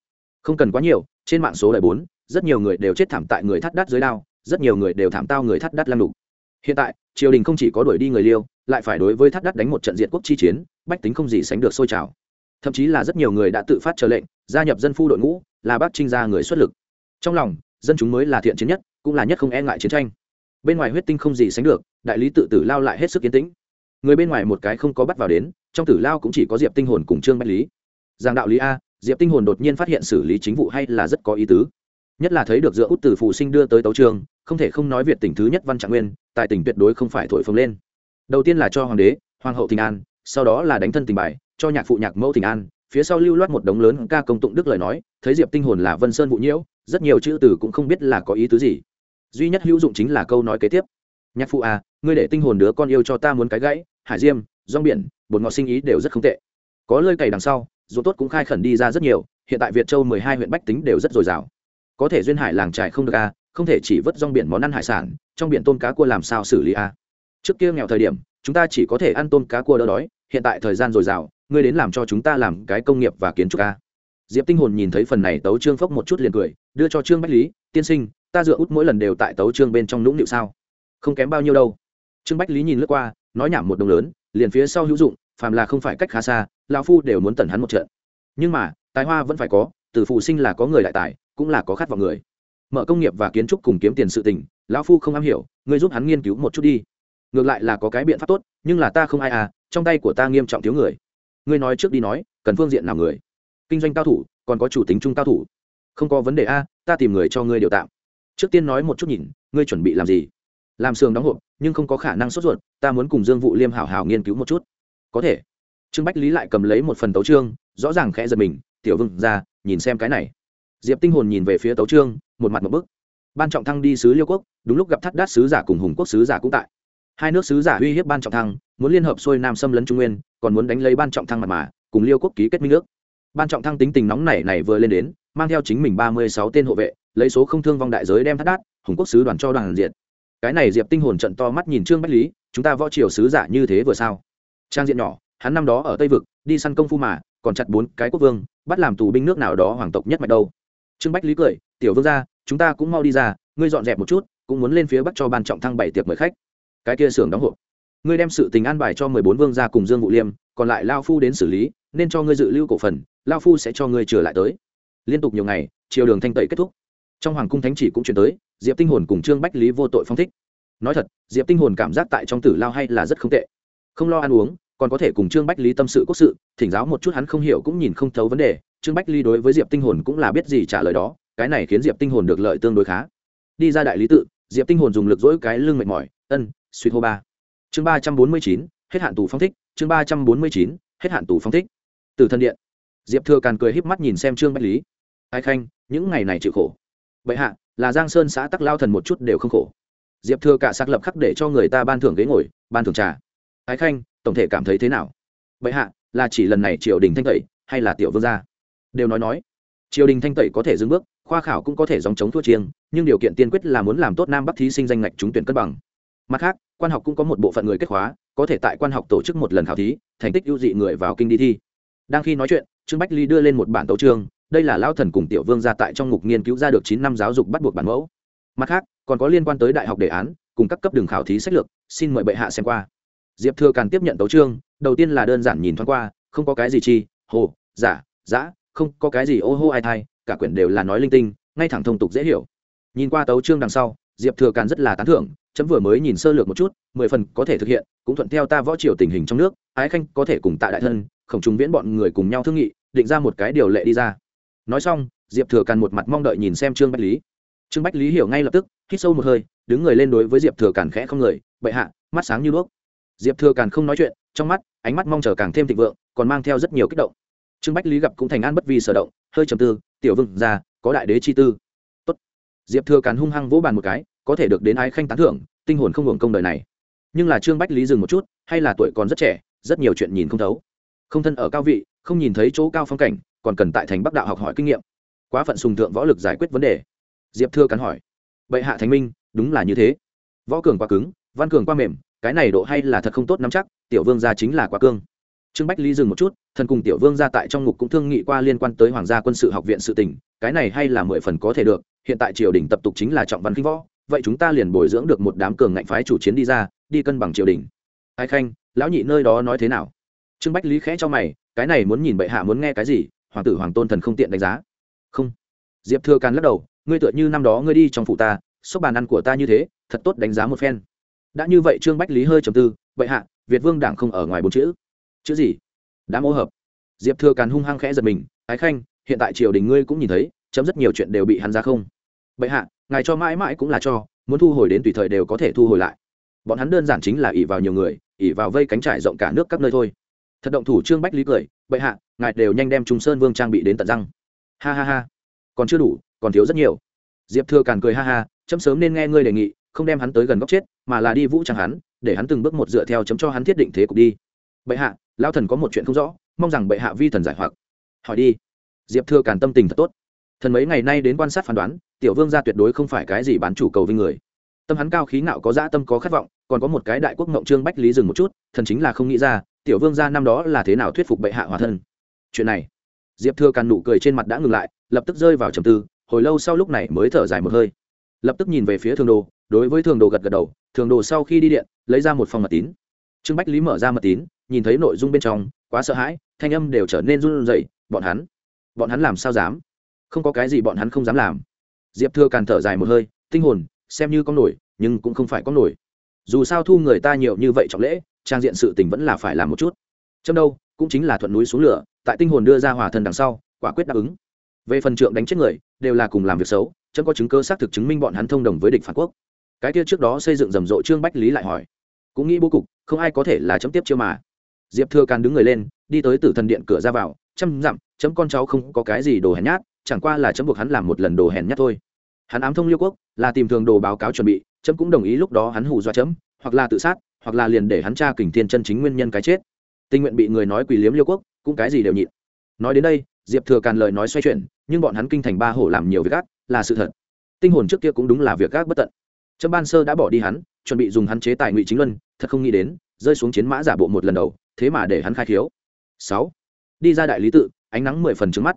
S1: Không cần quá nhiều, trên mạng số đời bốn, rất nhiều người đều chết thảm tại người thắt đát dưới đao, rất nhiều người đều thảm tao người thắt đát lăng đục hiện tại, triều đình không chỉ có đuổi đi người liêu, lại phải đối với thắt đát đánh một trận diện quốc chi chiến, bách tính không gì sánh được sôi trào. Thậm chí là rất nhiều người đã tự phát chờ lệnh, gia nhập dân phu đội ngũ, là bác trinh gia người xuất lực. Trong lòng, dân chúng mới là thiện chiến nhất, cũng là nhất không e ngại chiến tranh bên ngoài huyết tinh không gì sánh được, đại lý tự tử lao lại hết sức kiến tĩnh. Người bên ngoài một cái không có bắt vào đến, trong tử lao cũng chỉ có diệp tinh hồn cùng trương bách lý. Giang đạo lý a, diệp tinh hồn đột nhiên phát hiện xử lý chính vụ hay là rất có ý tứ. Nhất là thấy được dựa út từ phụ sinh đưa tới tấu trường, không thể không nói việt tỉnh thứ nhất văn trạng nguyên tại tỉnh tuyệt đối không phải thổi phồng lên. Đầu tiên là cho hoàng đế, hoàng hậu tình an, sau đó là đánh thân tình bài, cho nhạc phụ nhạc mẫu tình an, phía sau lưu loát một đống lớn ca công tụng đức lời nói, thấy diệp tinh hồn là vân sơn vụ nhiễu, rất nhiều chữ từ cũng không biết là có ý tứ gì duy nhất hữu dụng chính là câu nói kế tiếp nhạc phụ à ngươi để tinh hồn đứa con yêu cho ta muốn cái gãy hải diêm rong biển bột ngọt sinh ý đều rất không tệ có lơi cày đằng sau dù tốt cũng khai khẩn đi ra rất nhiều hiện tại việt châu mười hai huyện bách tính đều rất dồi dào có thể duyên hải làng trải không được à, không thể chỉ vớt rong biển món ăn hải sản trong biển tôm cá cua làm sao xử lý à. trước kia nghèo thời điểm chúng ta chỉ có thể ăn tôm cá cua đỡ đói hiện tại thời gian dồi dào ngươi đến làm cho chúng ta làm cái công nghiệp và kiến trúc à. diệp tinh hồn nhìn thấy phần này tấu trương phốc một chút liền cười đưa cho trương bách lý tiên sinh ta dựa út mỗi lần đều tại tấu trương bên trong nũng nịu sao? Không kém bao nhiêu đâu. Trương bách lý nhìn lướt qua, nói nhảm một đồng lớn, liền phía sau hữu dụng, phàm là không phải cách khá xa, lão phu đều muốn tẩn hắn một trận. Nhưng mà, tài hoa vẫn phải có, từ phụ sinh là có người đại tài, cũng là có khát vọng người. Mở công nghiệp và kiến trúc cùng kiếm tiền sự tình, lão phu không am hiểu, ngươi giúp hắn nghiên cứu một chút đi. Ngược lại là có cái biện pháp tốt, nhưng là ta không ai à trong tay của ta nghiêm trọng thiếu người. Ngươi nói trước đi nói, cần phương diện nào người? Kinh doanh cao thủ, còn có chủ tính trung cao thủ. Không có vấn đề a, ta tìm người cho ngươi điều tạm trước tiên nói một chút nhìn, ngươi chuẩn bị làm gì? Làm sườn đóng hộp, nhưng không có khả năng sốt ruột, ta muốn cùng dương vụ liêm hảo hảo nghiên cứu một chút. Có thể. Trương bách lý lại cầm lấy một phần tấu trương rõ ràng khẽ giật mình, tiểu vương ra, nhìn xem cái này. Diệp tinh hồn nhìn về phía tấu trương một mặt một bức. Ban trọng thăng đi sứ liêu quốc, đúng lúc gặp thắt đát sứ giả cùng hùng quốc sứ giả cũng tại. Hai nước sứ giả uy hiếp ban trọng thăng, muốn liên hợp xuôi nam xâm lấn trung nguyên, còn muốn đánh lấy ban trọng thăng mặt mà, cùng liêu quốc ký kết minh nước ban trọng thăng tính tình nóng nảy này vừa lên đến, mang theo chính mình ba mươi sáu tên hộ vệ lấy số không thương vong đại giới đem thắt đát hùng quốc sứ đoàn cho đoàn diện cái này diệp tinh hồn trận to mắt nhìn trương bách lý chúng ta võ triều sứ giả như thế vừa sao? Trang diện nhỏ hắn năm đó ở tây vực đi săn công phu mà còn chặt bốn cái quốc vương bắt làm tù binh nước nào đó hoàng tộc nhất mạch đâu. Trương bách lý cười tiểu vương gia, chúng ta cũng mau đi ra ngươi dọn dẹp một chút cũng muốn lên phía bắc cho ban trọng thăng bảy tiệc mời khách. Cái kia xưởng đóng hộp. Ngươi đem sự tình an bài cho mười bốn vương gia cùng dương vũ liêm còn lại lao phu đến xử lý nên cho ngươi dự lưu cổ phần lao phu sẽ cho ngươi trở lại tới. Liên tục nhiều ngày chiều đường thanh tẩy kết thúc trong hoàng cung thánh chỉ cũng chuyển tới, diệp tinh hồn cùng trương bách lý vô tội phong thích. Nói thật, diệp tinh hồn cảm giác tại trong tử lao hay là rất không tệ. Không lo ăn uống, còn có thể cùng trương bách lý tâm sự quốc sự, thỉnh giáo một chút hắn không hiểu cũng nhìn không thấu vấn đề, trương bách lý đối với diệp tinh hồn cũng là biết gì trả lời đó, cái này khiến diệp tinh hồn được lợi tương đối khá. Đi ra đại lý tự, diệp tinh hồn dùng lực dỗi cái lưng mệt mỏi, ân suy hô ba. Chương ba trăm bốn mươi chín, hết hạn tù phong thích, chương ba trăm bốn mươi chín, hết hạn tù phong thích. Từ thân điện, diệp thừa càn cười híp mắt nhìn xem trương bách lý. Ai khanh, những ngày này chịu khổ vậy hạ, là giang sơn xã tắc lao thần một chút đều không khổ. Diệp thừa cả xác lập khắc để cho người ta ban thưởng ghế ngồi, ban thưởng trà. Ái khanh, tổng thể cảm thấy thế nào? Vậy hạ, là chỉ lần này triều đình thanh tẩy, hay là tiểu vương gia? Đều nói nói. Triều đình thanh tẩy có thể dừng bước, khoa khảo cũng có thể dòng chống thua chiêng, nhưng điều kiện tiên quyết là muốn làm tốt nam bắc thí sinh danh ngạch trúng tuyển cân bằng. Mặt khác, quan học cũng có một bộ phận người kết hóa có thể tại quan học tổ chức một lần khảo thí, thành tích ưu dị người vào kinh đi thi. Đang khi nói chuyện, trương bách ly đưa lên một bản tấu trường đây là lao thần cùng tiểu vương ra tại trong ngục nghiên cứu ra được chín năm giáo dục bắt buộc bản mẫu. Mặt khác, còn có liên quan tới đại học đề án, cùng các cấp đường khảo thí sách lược, xin mời bệ hạ xem qua. Diệp thừa càn tiếp nhận tấu trương đầu tiên là đơn giản nhìn thoáng qua, không có cái gì chi, hồ, giả, giã, không có cái gì ô hô ai thai, cả quyển đều là nói linh tinh, ngay thẳng thông tục dễ hiểu. Nhìn qua tấu trương đằng sau, diệp thừa càn rất là tán thưởng, chấm vừa mới nhìn sơ lược một chút, mười phần có thể thực hiện, cũng thuận theo ta võ triều tình hình trong nước, ái khanh có thể cùng tại đại thân, khổng chúng viễn bọn người cùng nhau thương nghị, định ra một cái điều lệ đi ra nói xong, diệp thừa càn một mặt mong đợi nhìn xem trương bách lý. Trương bách lý hiểu ngay lập tức, hít sâu một hơi, đứng người lên đối với diệp thừa càn khẽ không người, bệ hạ, mắt sáng như đuốc. Diệp thừa càn không nói chuyện, trong mắt, ánh mắt mong chờ càng thêm thịnh vượng, còn mang theo rất nhiều kích động. Trương bách lý gặp cũng thành an bất vi sở động, hơi trầm tư, tiểu vương ra có đại đế chi tư. Tốt. diệp thừa càn hung hăng vỗ bàn một cái, có thể được đến ái khanh tán thưởng, tinh hồn không hưởng công đời này. Nhưng là trương bách lý dừng một chút, hay là tuổi còn rất trẻ, rất nhiều chuyện nhìn không thấu. Không thân ở cao vị không nhìn thấy chỗ cao phong cảnh, còn cần tại thành bắc đạo học hỏi kinh nghiệm. Quá phận sùng thượng võ lực giải quyết vấn đề. Diệp thưa cắn hỏi, bệ hạ thánh minh, đúng là như thế. Võ cường quá cứng, văn cường quá mềm, cái này độ hay là thật không tốt nắm chắc, tiểu vương gia chính là quá cương. Trương bách lý dừng một chút, thần cùng tiểu vương gia tại trong ngục cũng thương nghị qua liên quan tới hoàng gia quân sự học viện sự tỉnh cái này hay là mười phần có thể được, hiện tại triều đình tập tục chính là trọng văn kinh võ, vậy chúng ta liền bồi dưỡng được một đám cường ngạnh phái chủ chiến đi ra, đi cân bằng triều đình. Ai khanh, lão nhị nơi đó nói thế nào? Trương bách lý khẽ cho mày cái này muốn nhìn bệ hạ muốn nghe cái gì, hoàng tử hoàng tôn thần không tiện đánh giá. Không. Diệp thừa càn lắc đầu, ngươi tựa như năm đó ngươi đi trong phủ ta xốc bàn ăn của ta như thế, thật tốt đánh giá một phen. Đã như vậy trương bách lý hơi trầm tư vậy hạ, việt vương đảng không ở ngoài bốn chữ. Chữ gì? Đã mô hợp. Diệp thừa càn hung hăng khẽ giật mình, ái khanh, hiện tại triều đình ngươi cũng nhìn thấy, chấm rất nhiều chuyện đều bị hắn ra không. Bệ hạ, ngài cho mãi mãi cũng là cho, muốn thu hồi đến tùy thời đều có thể thu hồi lại. Bọn hắn đơn giản chính là ỉ vào nhiều người ỉ vào vây cánh trải rộng cả nước các nơi thôi thật động thủ trương bách lý cười, bệ hạ, ngài đều nhanh đem trung sơn vương trang bị đến tận răng. Ha ha ha, còn chưa đủ, còn thiếu rất nhiều. Diệp thừa càn cười ha ha, chấm sớm nên nghe ngươi đề nghị, không đem hắn tới gần góc chết, mà là đi vũ trang hắn, để hắn từng bước một dựa theo chấm cho hắn thiết định thế cục đi. Bệ hạ lao thần có một chuyện không rõ, mong rằng bệ hạ vi thần giải hoặc. Hỏi đi. Diệp thừa càn tâm tình thật tốt. Thần mấy ngày nay đến quan sát phán đoán, tiểu vương gia tuyệt đối không phải cái gì bán chủ cầu vinh người. Tâm hắn cao khí ngạo có dã tâm có khát vọng, còn có một cái đại quốc ngộng trương bách lý dừng một chút, thần chính là không nghĩ ra tiểu vương gia năm đó là thế nào thuyết phục bệ hạ hòa thân? Chuyện này, diệp thừa càn nụ cười trên mặt đã ngừng lại, lập tức rơi vào trầm tư, hồi lâu sau lúc này mới thở dài một hơi. Lập tức nhìn về phía thường đồ, đối với thường đồ gật gật đầu, thường đồ sau khi đi điện, lấy ra một phòng mật tín. Trương bách lý mở ra mật tín, nhìn thấy nội dung bên trong, quá sợ hãi, thanh âm đều trở nên run rẩy, bọn hắn bọn hắn làm sao dám? Không có cái gì bọn hắn không dám làm. Diệp thừa càn thở dài một hơi, tinh hồn, xem như có nổi, nhưng cũng không phải có nổi dù sao thu người ta nhiều như vậy trọng lễ, trang diện sự tình vẫn là phải làm một chút. Châm đâu, cũng chính là thuận núi xuống lửa, tại tinh hồn đưa ra hòa thân đằng sau, quả quyết đáp ứng. Về phần trượng đánh chết người, đều là cùng làm việc xấu, chấm có chứng cơ xác thực chứng minh bọn hắn thông đồng với địch phản quốc. Cái kia trước đó xây dựng rầm rộ trương bách lý lại hỏi. Cũng nghĩ bố cục, không ai có thể là chấm tiếp chiêu mà. Diệp thừa càn đứng người lên, đi tới tử thần điện cửa ra vào, chăm dặm, chấm con cháu không có cái gì đồ hèn nhát, chẳng qua là chấm buộc hắn làm một lần đồ hèn nhát thôi. Hắn ám thông liêu quốc, là tìm thường đồ báo cáo chuẩn bị chấm cũng đồng ý lúc đó hắn hù dọa chấm, hoặc là tự sát, hoặc là liền để hắn tra kình thiên chân chính nguyên nhân cái chết. Tình nguyện bị người nói quỳ liếm liêu quốc, cũng cái gì đều nhịn. Nói đến đây, diệp thừa càn lời nói xoay chuyển, nhưng bọn hắn kinh thành ba hổ làm nhiều việc ác, là sự thật. Tinh hồn trước kia cũng đúng là việc ác bất tận. Trâm ban sơ đã bỏ đi hắn, chuẩn bị dùng hắn chế tài ngụy chính luân, thật không nghĩ đến, rơi xuống chiến mã giả bộ một lần đầu, thế mà để hắn khai thiếu sáu. Đi ra đại lý tự, ánh nắng mười phần trứng mắt.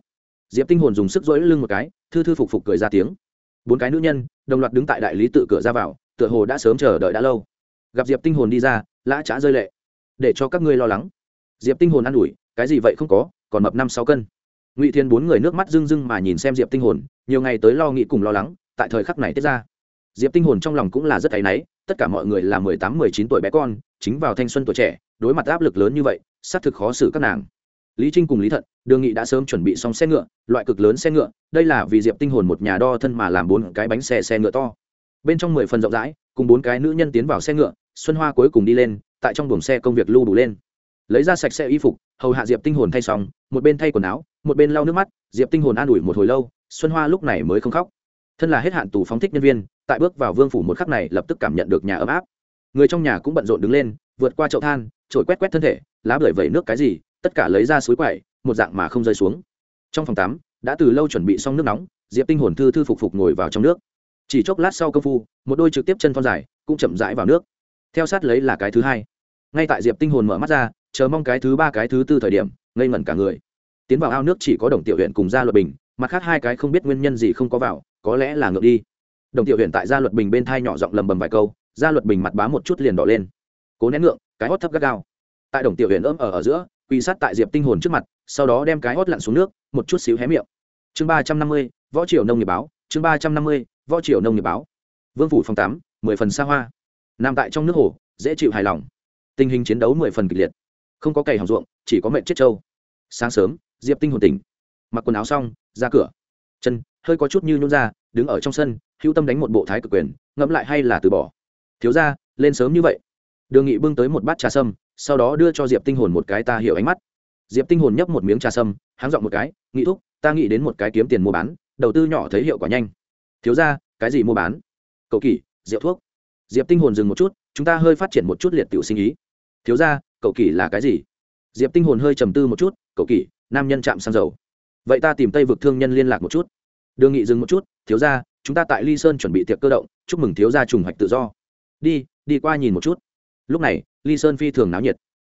S1: Diệp tinh hồn dùng sức dỗi lưng một cái, thư thư phục phục cười ra tiếng bốn cái nữ nhân, đồng loạt đứng tại đại lý tự cửa ra vào, tựa hồ đã sớm chờ đợi đã lâu. Gặp diệp tinh hồn đi ra, lã trá rơi lệ. Để cho các ngươi lo lắng. Diệp tinh hồn an ủi, cái gì vậy không có, còn mập năm sáu cân. Ngụy thiên bốn người nước mắt rưng rưng mà nhìn xem diệp tinh hồn, nhiều ngày tới lo nghĩ cùng lo lắng, tại thời khắc này tiết ra. Diệp tinh hồn trong lòng cũng là rất áy náy, tất cả mọi người là mười tám, mười chín tuổi bé con, chính vào thanh xuân tuổi trẻ, đối mặt áp lực lớn như vậy, xác thực khó xử các nàng lý trinh cùng lý thận, đường nghị đã sớm chuẩn bị xong xe ngựa, loại cực lớn xe ngựa, đây là vì diệp tinh hồn một nhà đo thân mà làm bốn cái bánh xe xe ngựa to. Bên trong mười phần rộng rãi, cùng bốn cái nữ nhân tiến vào xe ngựa, xuân hoa cuối cùng đi lên, tại trong buồng xe công việc lưu đủ lên. Lấy ra sạch sẽ y phục, hầu hạ diệp tinh hồn thay xong, một bên thay quần áo, một bên lau nước mắt, diệp tinh hồn an ủi một hồi lâu, xuân hoa lúc này mới không khóc. Thân là hết hạn tù phóng thích nhân viên, tại bước vào vương phủ một khắc này lập tức cảm nhận được nhà ấm áp. Người trong nhà cũng bận rộn đứng lên, vượt qua chậu than trổi quét quét thân thể, lá bưởi vẩy nước cái gì tất cả lấy ra suối quậy một dạng mà không rơi xuống. Trong phòng tắm, đã từ lâu chuẩn bị xong nước nóng, diệp tinh hồn thư thư phục phục ngồi vào trong nước. Chỉ chốc lát sau công phu, một đôi trực tiếp chân thon dài cũng chậm rãi vào nước. Theo sát lấy là cái thứ hai. Ngay tại diệp tinh hồn mở mắt ra, chờ mong cái thứ ba, cái thứ tư thời điểm, ngây ngẩn cả người. Tiến vào ao nước chỉ có đồng tiểu huyện cùng gia luật bình, mặt khác hai cái không biết nguyên nhân gì không có vào, có lẽ là ngược đi. Đồng tiểu huyện tại gia luật bình bên thai nhỏ giọng lầm bầm vài câu, gia luật bình mặt bá một chút liền đỏ lên. Cố nén ngượng, cái hót thấp gắt gao. Tại đồng tiểu huyện ôm ở ở giữa quỳ sát tại diệp tinh hồn trước mặt, sau đó đem cái hót lặn xuống nước, một chút xíu hé miệng. Chương ba trăm năm mươi, võ triều nông nghiệp báo, chương ba trăm năm mươi, võ triều nông nghiệp báo. Vương phủ phòng tám, mười phần xa hoa. Nằm tại trong nước hồ, dễ chịu hài lòng. Tình hình chiến đấu mười phần kịch liệt. Không có cày hỏng ruộng, chỉ có mệnh chết trâu. Sáng sớm, diệp tinh hồn tỉnh. Mặc quần áo xong, ra cửa. Chân, hơi có chút như nhún ra, đứng ở trong sân, hữu tâm đánh một bộ thái cực quyền, ngẫm lại hay là từ bỏ. Thiếu ra lên sớm như vậy. Đường nghị bưng tới một bát trà sâm sau đó đưa cho diệp tinh hồn một cái ta hiểu ánh mắt. Diệp tinh hồn nhấp một miếng trà sâm, háng dọn một cái nghĩ thúc, ta nghĩ đến một cái kiếm tiền mua bán, đầu tư nhỏ thấy hiệu quả nhanh. Thiếu ra cái gì mua bán? Cậu kỷ rượu thuốc. Diệp tinh hồn dừng một chút, chúng ta hơi phát triển một chút liệt tiểu sinh ý. Thiếu ra cậu kỷ là cái gì? Diệp tinh hồn hơi trầm tư một chút cậu kỷ nam nhân chạm xăng dầu. Vậy ta tìm tây vực thương nhân liên lạc một chút. Đường nghị dừng một chút, thiếu ra chúng ta tại ly sơn chuẩn bị tiệc cơ động, chúc mừng thiếu gia trùng hoạch tự do. Đi đi qua nhìn một chút. Lúc này ly sơn phi thường náo nhiệt.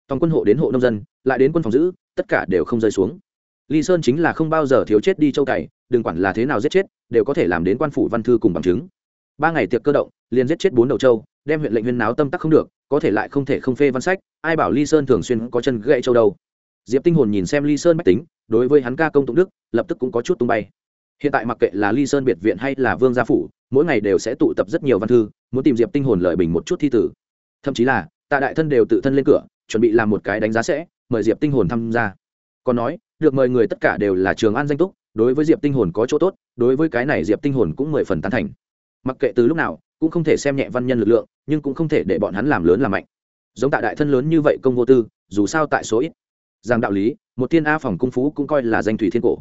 S1: Toàn quân hộ đến hộ nông dân, lại đến quân phòng giữ, tất cả đều không rơi xuống. Ly sơn chính là không bao giờ thiếu chết đi châu cày, đừng quản là thế nào giết chết, đều có thể làm đến quan phủ văn thư cùng bằng chứng. Ba ngày tiệc cơ động, liền giết chết bốn đầu châu, đem huyện lệnh huyên náo tâm tắc không được, có thể lại không thể không phê văn sách, ai bảo ly sơn thường xuyên có chân gậy châu đâu. Diệp tinh hồn nhìn xem ly sơn bách tính, đối với hắn ca công tụng đức, lập tức cũng có chút tung bay. Hiện tại mặc kệ là ly sơn biệt viện hay là vương gia phủ, mỗi ngày đều sẽ tụ tập rất nhiều văn thư, muốn tìm diệp tinh hồn lợi bình một chút thi tử. Thậm chí là tạ đại thân đều tự thân lên cửa, chuẩn bị làm một cái đánh giá sẽ, mời diệp tinh hồn tham gia. Còn nói, được mời người tất cả đều là trường an danh túc, đối với diệp tinh hồn có chỗ tốt, đối với cái này diệp tinh hồn cũng mười phần tán thành. Mặc kệ từ lúc nào, cũng không thể xem nhẹ văn nhân lực lượng, nhưng cũng không thể để bọn hắn làm lớn làm mạnh. Giống tạ đại thân lớn như vậy công vô tư, dù sao tại số ít. Rằng đạo lý, một thiên a phòng cung phú cũng coi là danh thủy thiên cổ.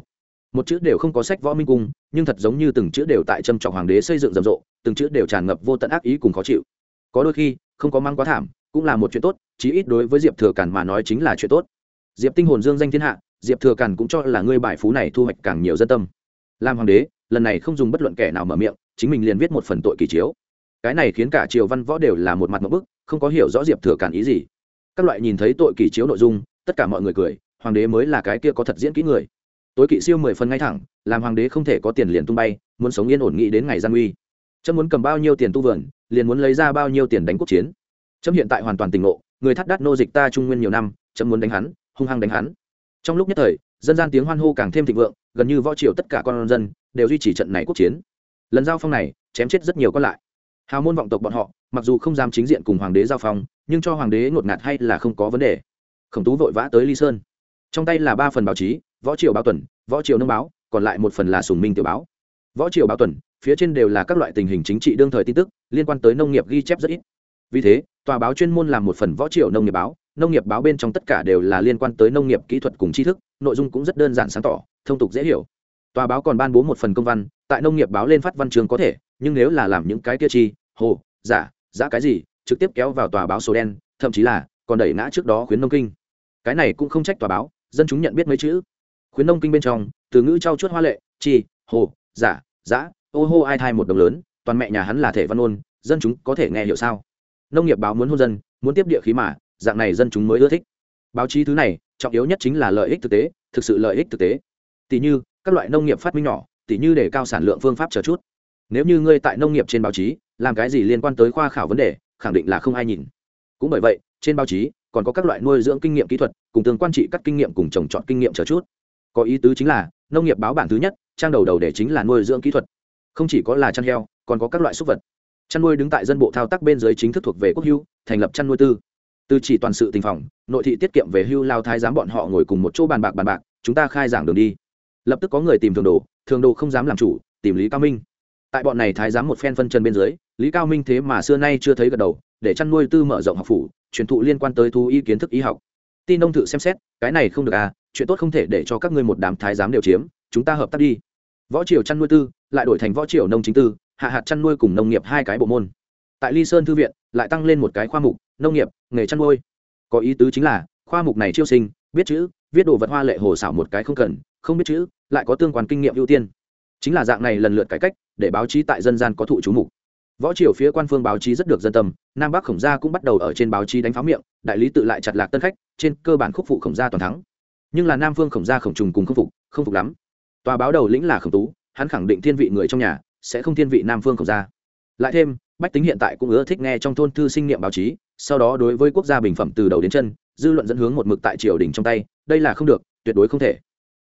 S1: Một chữ đều không có sách võ minh cung, nhưng thật giống như từng chữ đều tại trâm trọng hoàng đế xây dựng rầm rộ, từng chữ đều tràn ngập vô tận ác ý cùng khó chịu. Có đôi khi, không có mang quá thảm cũng là một chuyện tốt, chí ít đối với diệp thừa càn mà nói chính là chuyện tốt. Diệp tinh hồn dương danh thiên hạ, diệp thừa càn cũng cho là ngươi bài phú này thu hoạch càng nhiều dân tâm. Làm hoàng đế, lần này không dùng bất luận kẻ nào mở miệng, chính mình liền viết một phần tội kỳ chiếu. Cái này khiến cả triều văn võ đều là một mặt một bức, không có hiểu rõ diệp thừa càn ý gì. Các loại nhìn thấy tội kỳ chiếu nội dung, tất cả mọi người cười, hoàng đế mới là cái kia có thật diễn kỹ người. Tối kỵ siêu mười phần ngay thẳng làm hoàng đế không thể có tiền liền tung bay, muốn sống yên ổn nghĩ đến ngày gian uy Chân muốn cầm bao nhiêu tiền tu vườn, liền muốn lấy ra bao nhiêu tiền đánh quốc chiến chấm hiện tại hoàn toàn tỉnh ngộ, người thắt đắt nô dịch ta trung nguyên nhiều năm, chấm muốn đánh hắn, hung hăng đánh hắn. Trong lúc nhất thời, dân gian tiếng hoan hô càng thêm thịnh vượng, gần như võ triều tất cả con dân đều duy trì trận này quốc chiến. Lần giao phong này, chém chết rất nhiều con lại. Hào môn vọng tộc bọn họ, mặc dù không dám chính diện cùng hoàng đế giao phong, nhưng cho hoàng đế ngột ngạt hay là không có vấn đề. Khổng tú vội vã tới ly sơn. Trong tay là ba phần báo chí, võ triều báo tuần, võ triều nông báo, còn lại một phần là sùng minh tiểu báo. Võ triều báo tuần, phía trên đều là các loại tình hình chính trị đương thời tin tức, liên quan tới nông nghiệp ghi chép rất ít. Vì thế tòa báo chuyên môn làm một phần võ triều nông nghiệp báo, nông nghiệp báo bên trong tất cả đều là liên quan tới nông nghiệp kỹ thuật cùng tri thức, nội dung cũng rất đơn giản sáng tỏ, thông tục dễ hiểu. Tòa báo còn ban bố một phần công văn, tại nông nghiệp báo lên phát văn trường có thể, nhưng nếu là làm những cái kia chi, hồ, giả giả cái gì, trực tiếp kéo vào tòa báo số đen, thậm chí là còn đẩy ngã trước đó khuyến nông kinh. Cái này cũng không trách tòa báo, dân chúng nhận biết mấy chữ. Khuyến nông kinh bên trong, từ ngữ trau chuốt hoa lệ, chi, hồ, giả giã ô hô ai thai một đồng lớn, toàn mẹ nhà hắn là thể văn ôn, dân chúng có thể nghe hiểu sao? Nông nghiệp báo muốn hôn dân, muốn tiếp địa khí mà, dạng này dân chúng mới ưa thích. Báo chí thứ này, trọng yếu nhất chính là lợi ích thực tế, thực sự lợi ích thực tế. Tỷ như, các loại nông nghiệp phát minh nhỏ tỷ như để cao sản lượng phương pháp chờ chút. Nếu như ngươi tại nông nghiệp trên báo chí, làm cái gì liên quan tới khoa khảo vấn đề, khẳng định là không ai nhìn. Cũng bởi vậy, trên báo chí, còn có các loại nuôi dưỡng kinh nghiệm kỹ thuật, cùng tương quan trị các kinh nghiệm cùng trồng trọt kinh nghiệm chờ chút. Có ý tứ chính là, nông nghiệp báo bản thứ nhất, trang đầu đầu để chính là nuôi dưỡng kỹ thuật. Không chỉ có là chăn heo, còn có các loại súc vật chăn nuôi đứng tại dân bộ thao tác bên dưới chính thức thuộc về quốc hưu thành lập chăn nuôi tư. Từ chỉ toàn sự tình phòng, nội thị tiết kiệm về hưu lao thái giám bọn họ ngồi cùng một chỗ bàn bạc bàn bạc, chúng ta khai giảng đường đi. Lập tức có người tìm thường đồ thường đồ không dám làm chủ, tìm lý cao minh. Tại bọn này thái giám một phen phân chân bên dưới, lý cao minh thế mà xưa nay chưa thấy gật đầu, để chăn nuôi tư mở rộng học phủ, truyền thụ liên quan tới thú y kiến thức y học. Tin nông thử xem xét, cái này không được à chuyện tốt không thể để cho các ngươi một đám thái giám đều chiếm, chúng ta hợp tác đi. Võ triều chăn nuôi tư, lại đổi thành võ triều nông chính tư hạ hạt chăn nuôi cùng nông nghiệp hai cái bộ môn. Tại ly sơn thư viện, lại tăng lên một cái khoa mục, nông nghiệp, nghề chăn nuôi. Có ý tứ chính là, khoa mục này chiêu sinh, biết chữ, viết đồ vật hoa lệ hồ xảo một cái không cần, không biết chữ, lại có tương quan kinh nghiệm ưu tiên. Chính là dạng này lần lượt cải cách, để báo chí tại dân gian có thụ chú mục. Võ triều phía quan phương báo chí rất được dân tâm, nam bắc khổng gia cũng bắt đầu ở trên báo chí đánh pháo miệng, đại lý tự lại chặt lạc tân khách, trên cơ bản khúc phụ khổng gia toàn thắng. Nhưng là nam phương khổng gia khổng trùng cùng không phục không phục lắm. Tòa báo đầu lĩnh là khổng tú, hắn khẳng định thiên vị người trong nhà sẽ không thiên vị nam phương không gia lại thêm, bách tính hiện tại cũng ưa thích nghe trong thôn thư sinh niệm báo chí, sau đó đối với quốc gia bình phẩm từ đầu đến chân, dư luận dẫn hướng một mực tại triều đình trong tay, đây là không được, tuyệt đối không thể.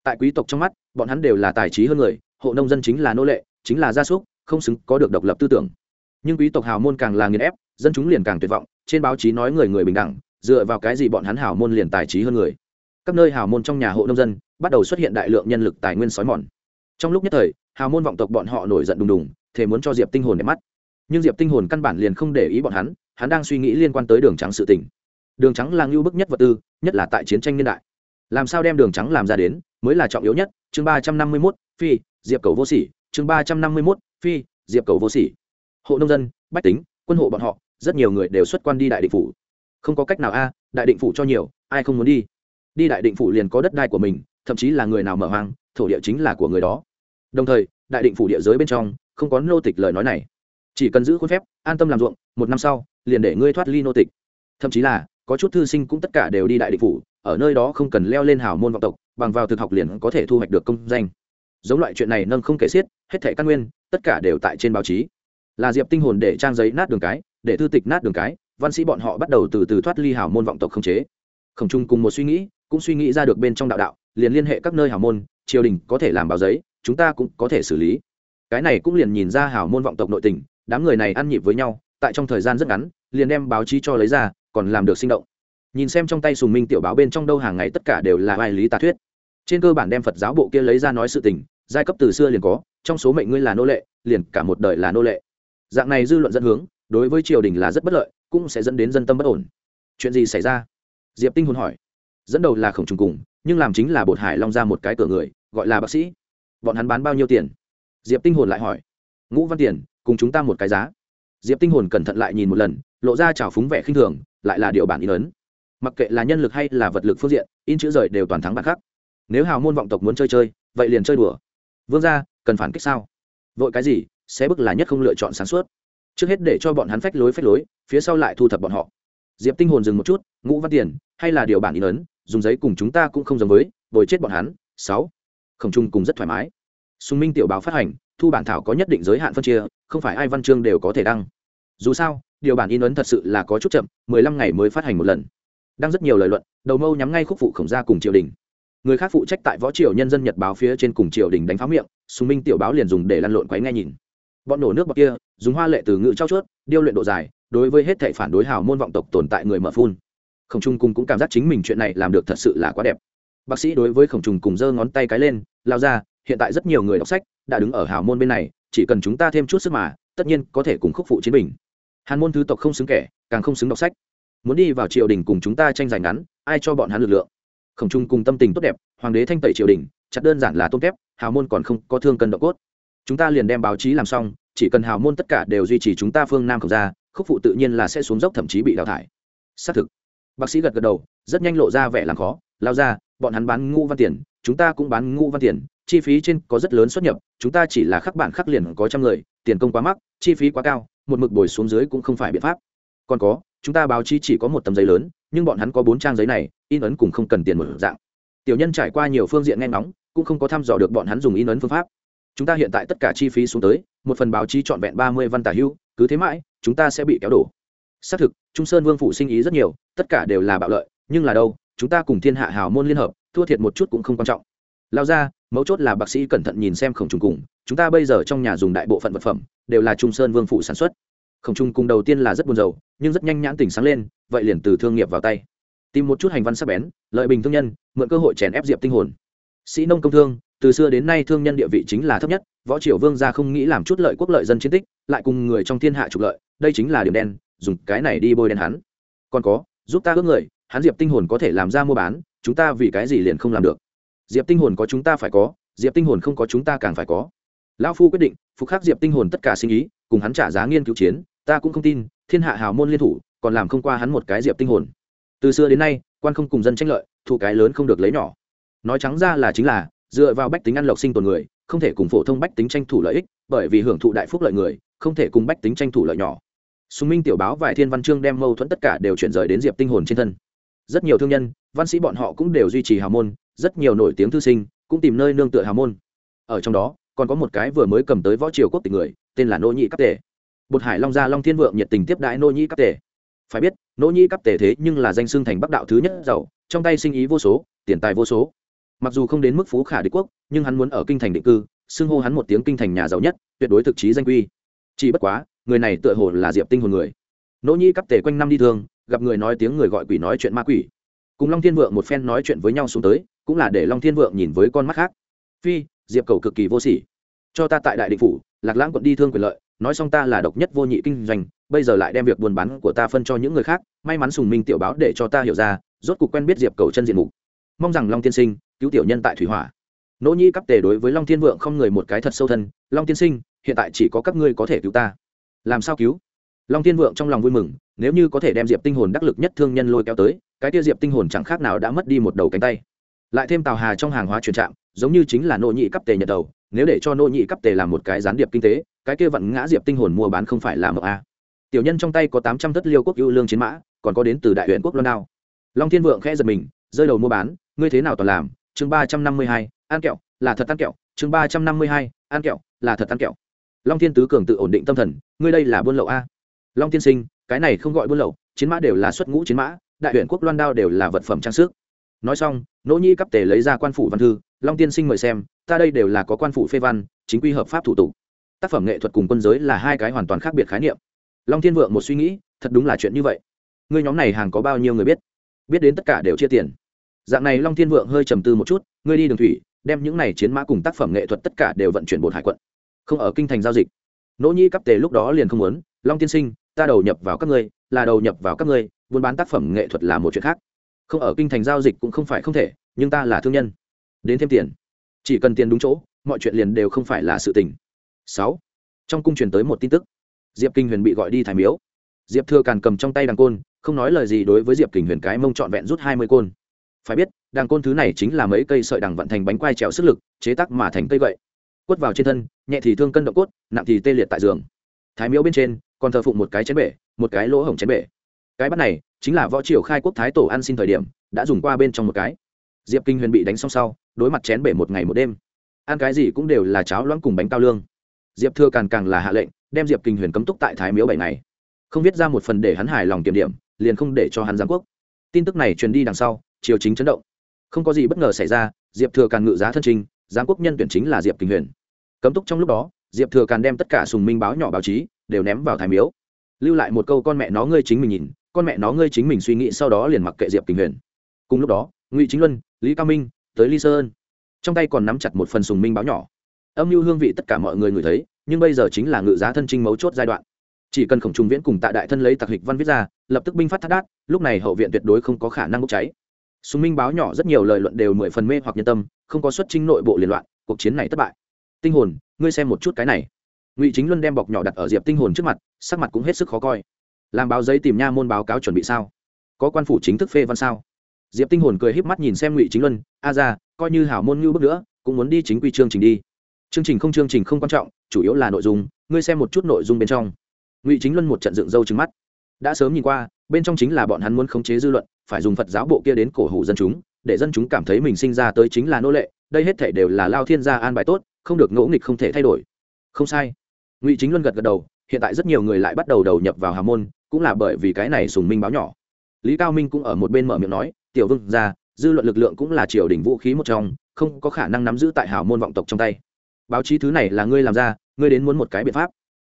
S1: Tại quý tộc trong mắt, bọn hắn đều là tài trí hơn người, hộ nông dân chính là nô lệ, chính là gia súc, không xứng có được độc lập tư tưởng. Nhưng quý tộc hào môn càng là nghiền ép, dân chúng liền càng tuyệt vọng, trên báo chí nói người người bình đẳng, dựa vào cái gì bọn hắn hào môn liền tài trí hơn người. Các nơi hào môn trong nhà hộ nông dân, bắt đầu xuất hiện đại lượng nhân lực tài nguyên sói mòn. Trong lúc nhất thời hào môn vọng tộc bọn họ nổi giận đùng đùng thế muốn cho diệp tinh hồn đẹp mắt. Nhưng diệp tinh hồn căn bản liền không để ý bọn hắn hắn đang suy nghĩ liên quan tới đường trắng sự tình. Đường trắng là ngưu bức nhất vật tư, nhất là tại chiến tranh niên đại. Làm sao đem đường trắng làm ra đến, mới là trọng yếu nhất. Chương ba trăm năm mươi mốt, phi, diệp cầu vô sỉ. Chương ba trăm năm mươi mốt, phi, diệp cầu vô sỉ. Hộ nông dân, bách tính, quân hộ bọn họ, rất nhiều người đều xuất quan đi đại định phủ. Không có cách nào a, đại định phủ cho nhiều, ai không muốn đi? Đi đại định phủ liền có đất đai của mình, thậm chí là người nào mở hoang, thổ địa chính là của người đó đồng thời, đại định phủ địa giới bên trong, không có nô tịch lời nói này. Chỉ cần giữ khuôn phép, an tâm làm ruộng, một năm sau, liền để ngươi thoát ly nô tịch. Thậm chí là, có chút thư sinh cũng tất cả đều đi đại định phủ, ở nơi đó không cần leo lên hào môn vọng tộc, bằng vào thực học liền có thể thu hoạch được công danh. Giống loại chuyện này nâng không kể xiết, hết thẻ căn nguyên, tất cả đều tại trên báo chí. Là diệp tinh hồn để trang giấy nát đường cái, để thư tịch nát đường cái, văn sĩ bọn họ bắt đầu từ từ thoát ly hào môn vọng tộc không chế. Khổng trung cùng một suy nghĩ, cũng suy nghĩ ra được bên trong đạo đạo, liền liên hệ các nơi hào môn, triều đình có thể làm báo giấy chúng ta cũng có thể xử lý. Cái này cũng liền nhìn ra hào môn vọng tộc nội tình, đám người này ăn nhịp với nhau, tại trong thời gian rất ngắn, liền đem báo chí cho lấy ra, còn làm được sinh động. Nhìn xem trong tay sùng minh tiểu báo bên trong đâu hàng ngày tất cả đều là vai lý tà thuyết. Trên cơ bản đem phật giáo bộ kia lấy ra nói sự tình, giai cấp từ xưa liền có, trong số mệnh ngươi là nô lệ, liền cả một đời là nô lệ. Dạng này dư luận dẫn hướng, đối với triều đình là rất bất lợi, cũng sẽ dẫn đến dân tâm bất ổn. Chuyện gì xảy ra? Diệp tinh hồn hỏi. Dẫn đầu là khổng trùng cùng, nhưng làm chính là bột hải long ra một cái cửa người, gọi là bác sĩ bọn hắn bán bao nhiêu tiền? Diệp tinh hồn lại hỏi. Ngũ văn tiền, cùng chúng ta một cái giá. Diệp tinh hồn cẩn thận lại nhìn một lần, lộ ra trào phúng vẻ khinh thường, lại là điều bản in ấn. Mặc kệ là nhân lực hay là vật lực phương diện, in chữ rời đều toàn thắng bản khác nếu hào môn vọng tộc muốn chơi chơi, vậy liền chơi đùa. Vương gia, cần phản kích sao? Vội cái gì? Sẽ bức là nhất không lựa chọn sáng suốt. Trước hết để cho bọn hắn phách lối phách lối, phía sau lại thu thập bọn họ. Diệp tinh hồn dừng một chút, ngũ văn tiền, hay là điều bản in ấn, dùng giấy cùng chúng ta cũng không giống với, bồi chết bọn hắn. Sáu khổng trung cùng rất thoải mái. Sùng minh tiểu báo phát hành, thu bản thảo có nhất định giới hạn phân chia, không phải ai văn chương đều có thể đăng. Dù sao, điều bản in ấn thật sự là có chút chậm, mười lăm ngày mới phát hành một lần. Đăng rất nhiều lời luận, đầu mâu nhắm ngay khúc phụ khổng gia cùng triều đình. Người khác phụ trách tại võ triều nhân dân nhật báo phía trên cùng triều đình đánh phá miệng, sùng minh tiểu báo liền dùng để lăn lộn quấy nghe nhìn. Bọn nổ nước bọc kia, dùng hoa lệ từ ngữ trao chuốt, điêu luyện độ dài, đối với hết thể phản đối hào môn vọng tộc tồn tại người mở phun. Khổng trung cùng cũng cảm giác chính mình chuyện này làm được thật sự là quá đẹp. Bác sĩ đối với khổng trùng cùng giơ ngón tay cái lên lao ra, hiện tại rất nhiều người đọc sách đã đứng ở hào môn bên này, chỉ cần chúng ta thêm chút sức mà, tất nhiên có thể cùng khúc phụ chiến bình. Hàn môn thứ tộc không xứng kẻ, càng không xứng đọc sách. Muốn đi vào triều đình cùng chúng ta tranh giành ngắn, ai cho bọn hắn lực lượng? Khổng trung cùng tâm tình tốt đẹp, hoàng đế thanh tẩy triều đình, chặt đơn giản là tôn kép, hào môn còn không có thương cân độ cốt. Chúng ta liền đem báo chí làm xong, chỉ cần hào môn tất cả đều duy trì chúng ta phương nam khổng ra, khúc phụ tự nhiên là sẽ xuống dốc thậm chí bị đào thải. Xác thực. Bác sĩ gật gật đầu, rất nhanh lộ ra vẻ làm khó, lao ra, bọn hắn bán ngũ văn tiền chúng ta cũng bán ngũ văn tiền, chi phí trên có rất lớn xuất nhập, chúng ta chỉ là khắc bản khắc liền có trăm người, tiền công quá mắc, chi phí quá cao, một mực bồi xuống dưới cũng không phải biện pháp. Còn có, chúng ta báo chí chỉ có một tấm giấy lớn, nhưng bọn hắn có bốn trang giấy này, in ấn cũng không cần tiền một dạng. Tiểu nhân trải qua nhiều phương diện nghe ngóng, cũng không có thăm dò được bọn hắn dùng in ấn phương pháp. Chúng ta hiện tại tất cả chi phí xuống tới, một phần báo chí trọn vẹn ba mươi văn tả hưu cứ thế mãi, chúng ta sẽ bị kéo đổ. Xác thực, trung sơn vương phủ sinh ý rất nhiều, tất cả đều là bạo lợi, nhưng là đâu, chúng ta cùng thiên hạ hào môn liên hợp thua thiệt một chút cũng không quan trọng. Lao ra, mấu chốt là bác sĩ cẩn thận nhìn xem khổng trùng cùng, chúng ta bây giờ trong nhà dùng đại bộ phận vật phẩm, đều là trung sơn vương phủ sản xuất. Khổng trùng cùng đầu tiên là rất buồn rầu, nhưng rất nhanh nhãn tỉnh sáng lên, vậy liền từ thương nghiệp vào tay. Tìm một chút hành văn sắc bén, lợi bình thương nhân, mượn cơ hội chèn ép diệp tinh hồn. Sĩ nông công thương, từ xưa đến nay thương nhân địa vị chính là thấp nhất, võ triều vương gia không nghĩ làm chút lợi quốc lợi dân chiến tích, lại cùng người trong thiên hạ trục lợi, đây chính là điểm đen, dùng cái này đi bôi đen hắn. Còn có, giúp ta ước người, hắn diệp tinh hồn có thể làm ra mua bán chúng ta vì cái gì liền không làm được? Diệp tinh hồn có chúng ta phải có, diệp tinh hồn không có chúng ta càng phải có. Lão phu quyết định, phục khắc diệp tinh hồn tất cả sinh ý, cùng hắn trả giá nghiên cứu chiến, ta cũng không tin, thiên hạ hào môn liên thủ, còn làm không qua hắn một cái diệp tinh hồn. Từ xưa đến nay, quan không cùng dân tranh lợi thụ cái lớn không được lấy nhỏ. Nói trắng ra là chính là, dựa vào bách tính ăn lộc sinh tồn người, không thể cùng phổ thông bách tính tranh thủ lợi ích, bởi vì hưởng thụ đại phúc lợi người, không thể cùng bách tính tranh thủ lợi nhỏ. Sùng minh tiểu báo vài thiên văn chương đem mâu thuẫn tất cả đều chuyển rời đến diệp tinh hồn trên thân. Rất nhiều thương nhân văn sĩ bọn họ cũng đều duy trì hào môn, rất nhiều nổi tiếng thư sinh cũng tìm nơi nương tựa hào môn. Ở trong đó, còn có một cái vừa mới cầm tới võ triều quốc tịch người, tên là nô nhị cấp tề. Bột hải long gia long thiên vượng nhiệt tình tiếp đãi nô nhị cấp tề. Phải biết, nô nhị cấp tề thế nhưng là danh xưng thành bắc đạo thứ nhất giàu, trong tay sinh ý vô số, tiền tài vô số. Mặc dù không đến mức phú khả đế quốc, nhưng hắn muốn ở kinh thành định cư, xưng hô hắn một tiếng kinh thành nhà giàu nhất, tuyệt đối thực chí danh quy. Chỉ bất quá, người này tựa hồ là diệp tinh hồn người. Nỗ nhi cấp tề quanh năm đi thương, gặp người nói tiếng người gọi quỷ nói chuyện ma quỷ cùng long thiên vượng một phen nói chuyện với nhau xuống tới, cũng là để long thiên vượng nhìn với con mắt khác. Phi, diệp cầu cực kỳ vô sỉ. Cho ta tại đại định phủ, lạc lãng quận đi thương quyền lợi, nói xong ta là độc nhất vô nhị kinh doanh, bây giờ lại đem việc buôn bán của ta phân cho những người khác, may mắn sùng minh tiểu báo để cho ta hiểu ra, rốt cuộc quen biết diệp cầu chân diện mục. Mong rằng long tiên sinh, cứu tiểu nhân tại thủy hỏa. Nỗ nhi cấp tề đối với long thiên vượng không người một cái thật sâu thân, long tiên sinh, hiện tại chỉ có các ngươi có thể cứu ta. Làm sao cứu? Long thiên vượng trong lòng vui mừng, nếu như có thể đem diệp tinh hồn đắc lực nhất thương nhân lôi kéo tới, cái tiêu diệp tinh hồn chẳng khác nào đã mất đi một đầu cánh tay. Lại thêm tàu hà trong hàng hóa chuyển trạm, giống như chính là nô nhị cấp tề nhật đầu, nếu để cho nô nhị cấp tề làm một cái gián điệp kinh tế, cái kia vận ngã diệp tinh hồn mua bán không phải là mộng a. Tiểu nhân trong tay có tám trăm thất liêu quốc ưu lương chiến mã, còn có đến từ đại huyện quốc loan đao. Long thiên vượng khẽ giật mình, rơi đầu mua bán, ngươi thế nào toàn làm? Chương ba trăm năm mươi hai, ăn kẹo, là thật ăn kẹo. Chương ba trăm năm mươi hai, ăn kẹo, là thật ăn kẹo. Long thiên tứ cường tự ổn định tâm thần, ngươi đây là buôn lậu a long tiên sinh, cái này không gọi buôn lậu, chiến mã đều là xuất ngũ chiến mã, đại huyện quốc loan đao đều là vật phẩm trang sức. Nói xong, nỗ nhi cấp tề lấy ra quan phủ văn thư, long tiên sinh mời xem, ta đây đều là có quan phủ phê văn, chính quy hợp pháp thủ tục. Tác phẩm nghệ thuật cùng quân giới là hai cái hoàn toàn khác biệt khái niệm. Long thiên vượng một suy nghĩ, thật đúng là chuyện như vậy. Ngươi nhóm này hàng có bao nhiêu người biết? Biết đến tất cả đều chia tiền. Dạng này long thiên vượng hơi trầm tư một chút, ngươi đi đường thủy, đem những này chiến mã cùng tác phẩm nghệ thuật tất cả đều vận chuyển bột hải quận, không ở kinh thành giao dịch. Nỗ nhi cấp tề lúc đó liền không muốn, long tiên sinh ta đầu nhập vào các ngươi, là đầu nhập vào các ngươi, buôn bán tác phẩm nghệ thuật là một chuyện khác. Không, ở kinh thành giao dịch cũng không phải không thể, nhưng ta là thương nhân. Đến thêm tiền. Chỉ cần tiền đúng chỗ, mọi chuyện liền đều không phải là sự tình. Sáu. Trong cung truyền tới một tin tức. Diệp kinh huyền bị gọi đi thái miếu. Diệp thừa càn cầm trong tay đằng côn, không nói lời gì đối với diệp kinh huyền cái mông trọn vẹn rút hai mươi côn. Phải biết đằng côn thứ này chính là mấy cây sợi đằng vận thành bánh quai trèo sức lực, chế tác mà thành cây gậy. Quất vào trên thân, nhẹ thì thương cân động cốt, nặng thì tê liệt tại giường. Thái miếu bên trên còn thờ phụng một cái chén bể, một cái lỗ hổng chén bể. Cái bắt này chính là võ triều khai quốc thái tổ ăn xin thời điểm, đã dùng qua bên trong một cái. Diệp kinh huyền bị đánh xong sau, đối mặt chén bể một ngày một đêm. Ăn cái gì cũng đều là cháo loãng cùng bánh cao lương. Diệp thừa càng càng là hạ lệnh, đem diệp kinh huyền cấm túc tại thái miếu bảy ngày. Không viết ra một phần để hắn hài lòng kiểm điểm, liền không để cho hắn giáng quốc. Tin tức này truyền đi đằng sau, triều chính chấn động. Không có gì bất ngờ xảy ra, diệp thừa càng ngự giá thân trình, giáng quốc nhân tuyển chính là diệp kinh huyền. Cấm túc trong lúc đó, diệp thừa càng đem tất cả sùng minh báo nhỏ báo chí đều ném vào thái miếu. Lưu lại một câu con mẹ nó ngươi chính mình nhìn, con mẹ nó ngươi chính mình suy nghĩ sau đó liền mặc kệ diệp kinh huyền. Cùng lúc đó, ngụy chính luân, lý cao minh, tới ly sơn. Trong tay còn nắm chặt một phần sùng minh báo nhỏ. Âm mưu hương vị tất cả mọi người ngửi thấy, nhưng bây giờ chính là ngự giá thân trinh mấu chốt giai đoạn. Chỉ cần khổng trùng viễn cùng tạ đại thân lấy tạc hịch văn viết ra, lập tức binh phát thắt đát, lúc này hậu viện tuyệt đối không có khả năng bốc cháy. Sùng minh báo nhỏ rất nhiều lời luận đều mười phần mê hoặc nhân tâm, không có xuất trinh nội bộ liên loạn, cuộc chiến này thất bại. Tinh hồn, ngươi xem một chút cái này ngụy chính luân đem bọc nhỏ đặt ở diệp tinh hồn trước mặt sắc mặt cũng hết sức khó coi làm báo giấy tìm nha môn báo cáo chuẩn bị sao có quan phủ chính thức phê văn sao diệp tinh hồn cười híp mắt nhìn xem ngụy chính luân a ra coi như hảo môn như bước nữa cũng muốn đi chính quy chương trình đi chương trình không chương trình không quan trọng chủ yếu là nội dung ngươi xem một chút nội dung bên trong ngụy chính luân một trận dựng râu trứng mắt đã sớm nhìn qua bên trong chính là bọn hắn muốn khống chế dư luận phải dùng phật giáo bộ kia đến cổ hủ dân chúng để dân chúng cảm thấy mình sinh ra tới chính là nô lệ đây hết thể đều là lao thiên gia an bài tốt không được ngỗ nghịch không thể thay đổi không sai ngụy chính luân gật gật đầu, hiện tại rất nhiều người lại bắt đầu đầu nhập vào hà môn, cũng là bởi vì cái này sùng minh báo nhỏ. Lý cao minh cũng ở một bên mở miệng nói, tiểu vương ra dư luận lực lượng cũng là triều đình vũ khí một trong, không có khả năng nắm giữ tại hào môn vọng tộc trong tay. Báo chí thứ này là ngươi làm ra, ngươi đến muốn một cái biện pháp.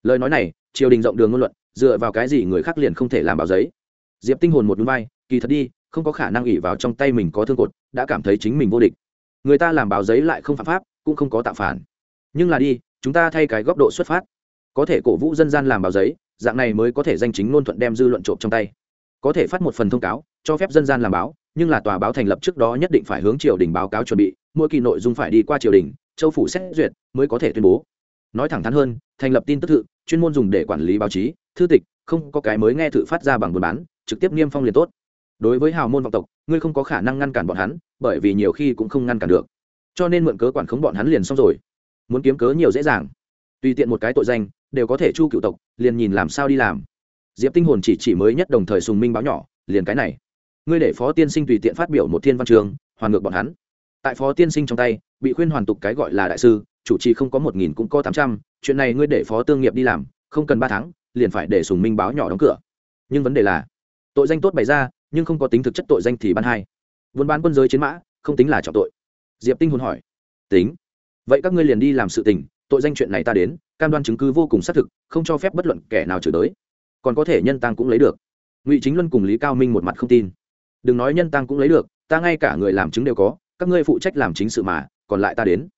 S1: Lời nói này, triều đình rộng đường ngôn luận, dựa vào cái gì người khác liền không thể làm báo giấy. Diệp tinh hồn một núi vai, kỳ thật đi, không có khả năng ỉ vào trong tay mình có thương cột, đã cảm thấy chính mình vô địch. Người ta làm báo giấy lại không phạm pháp, cũng không có tạo phản. Nhưng là đi, chúng ta thay cái góc độ xuất phát có thể cổ vũ dân gian làm báo giấy, dạng này mới có thể danh chính ngôn thuận đem dư luận trộm trong tay. Có thể phát một phần thông cáo, cho phép dân gian làm báo, nhưng là tòa báo thành lập trước đó nhất định phải hướng triều đình báo cáo chuẩn bị, mỗi kỳ nội dung phải đi qua triều đình, châu phủ xét duyệt mới có thể tuyên bố. Nói thẳng thắn hơn, thành lập tin tức thự, chuyên môn dùng để quản lý báo chí, thư tịch, không có cái mới nghe thự phát ra bằng buôn bán, trực tiếp niêm phong liền tốt. Đối với hào môn vọng tộc, ngươi không có khả năng ngăn cản bọn hắn, bởi vì nhiều khi cũng không ngăn cản được. Cho nên mượn cớ quản khống bọn hắn liền xong rồi. Muốn kiếm cớ nhiều dễ dàng. Tùy tiện một cái tội danh đều có thể chu cựu tộc, liền nhìn làm sao đi làm. Diệp tinh hồn chỉ chỉ mới nhất đồng thời sùng minh báo nhỏ, liền cái này. Ngươi để phó tiên sinh tùy tiện phát biểu một thiên văn trường, hoàn ngược bọn hắn. Tại phó tiên sinh trong tay, bị khuyên hoàn tục cái gọi là đại sư, chủ trì không có một nghìn cũng có tám trăm, chuyện này ngươi để phó tương nghiệp đi làm, không cần ba tháng, liền phải để sùng minh báo nhỏ đóng cửa. Nhưng vấn đề là, tội danh tốt bày ra, nhưng không có tính thực chất tội danh thì ban hai. Buôn bán quân giới chiến mã, không tính là trọng tội. Diệp tinh hồn hỏi, tính? Vậy các ngươi liền đi làm sự tình tội danh chuyện này ta đến, cam đoan chứng cứ vô cùng xác thực, không cho phép bất luận kẻ nào chửi tới còn có thể nhân tăng cũng lấy được. Ngụy chính luân cùng lý cao minh một mặt không tin. Đừng nói nhân tăng cũng lấy được, ta ngay cả người làm chứng đều có, các ngươi phụ trách làm chính sự mà, còn lại ta đến.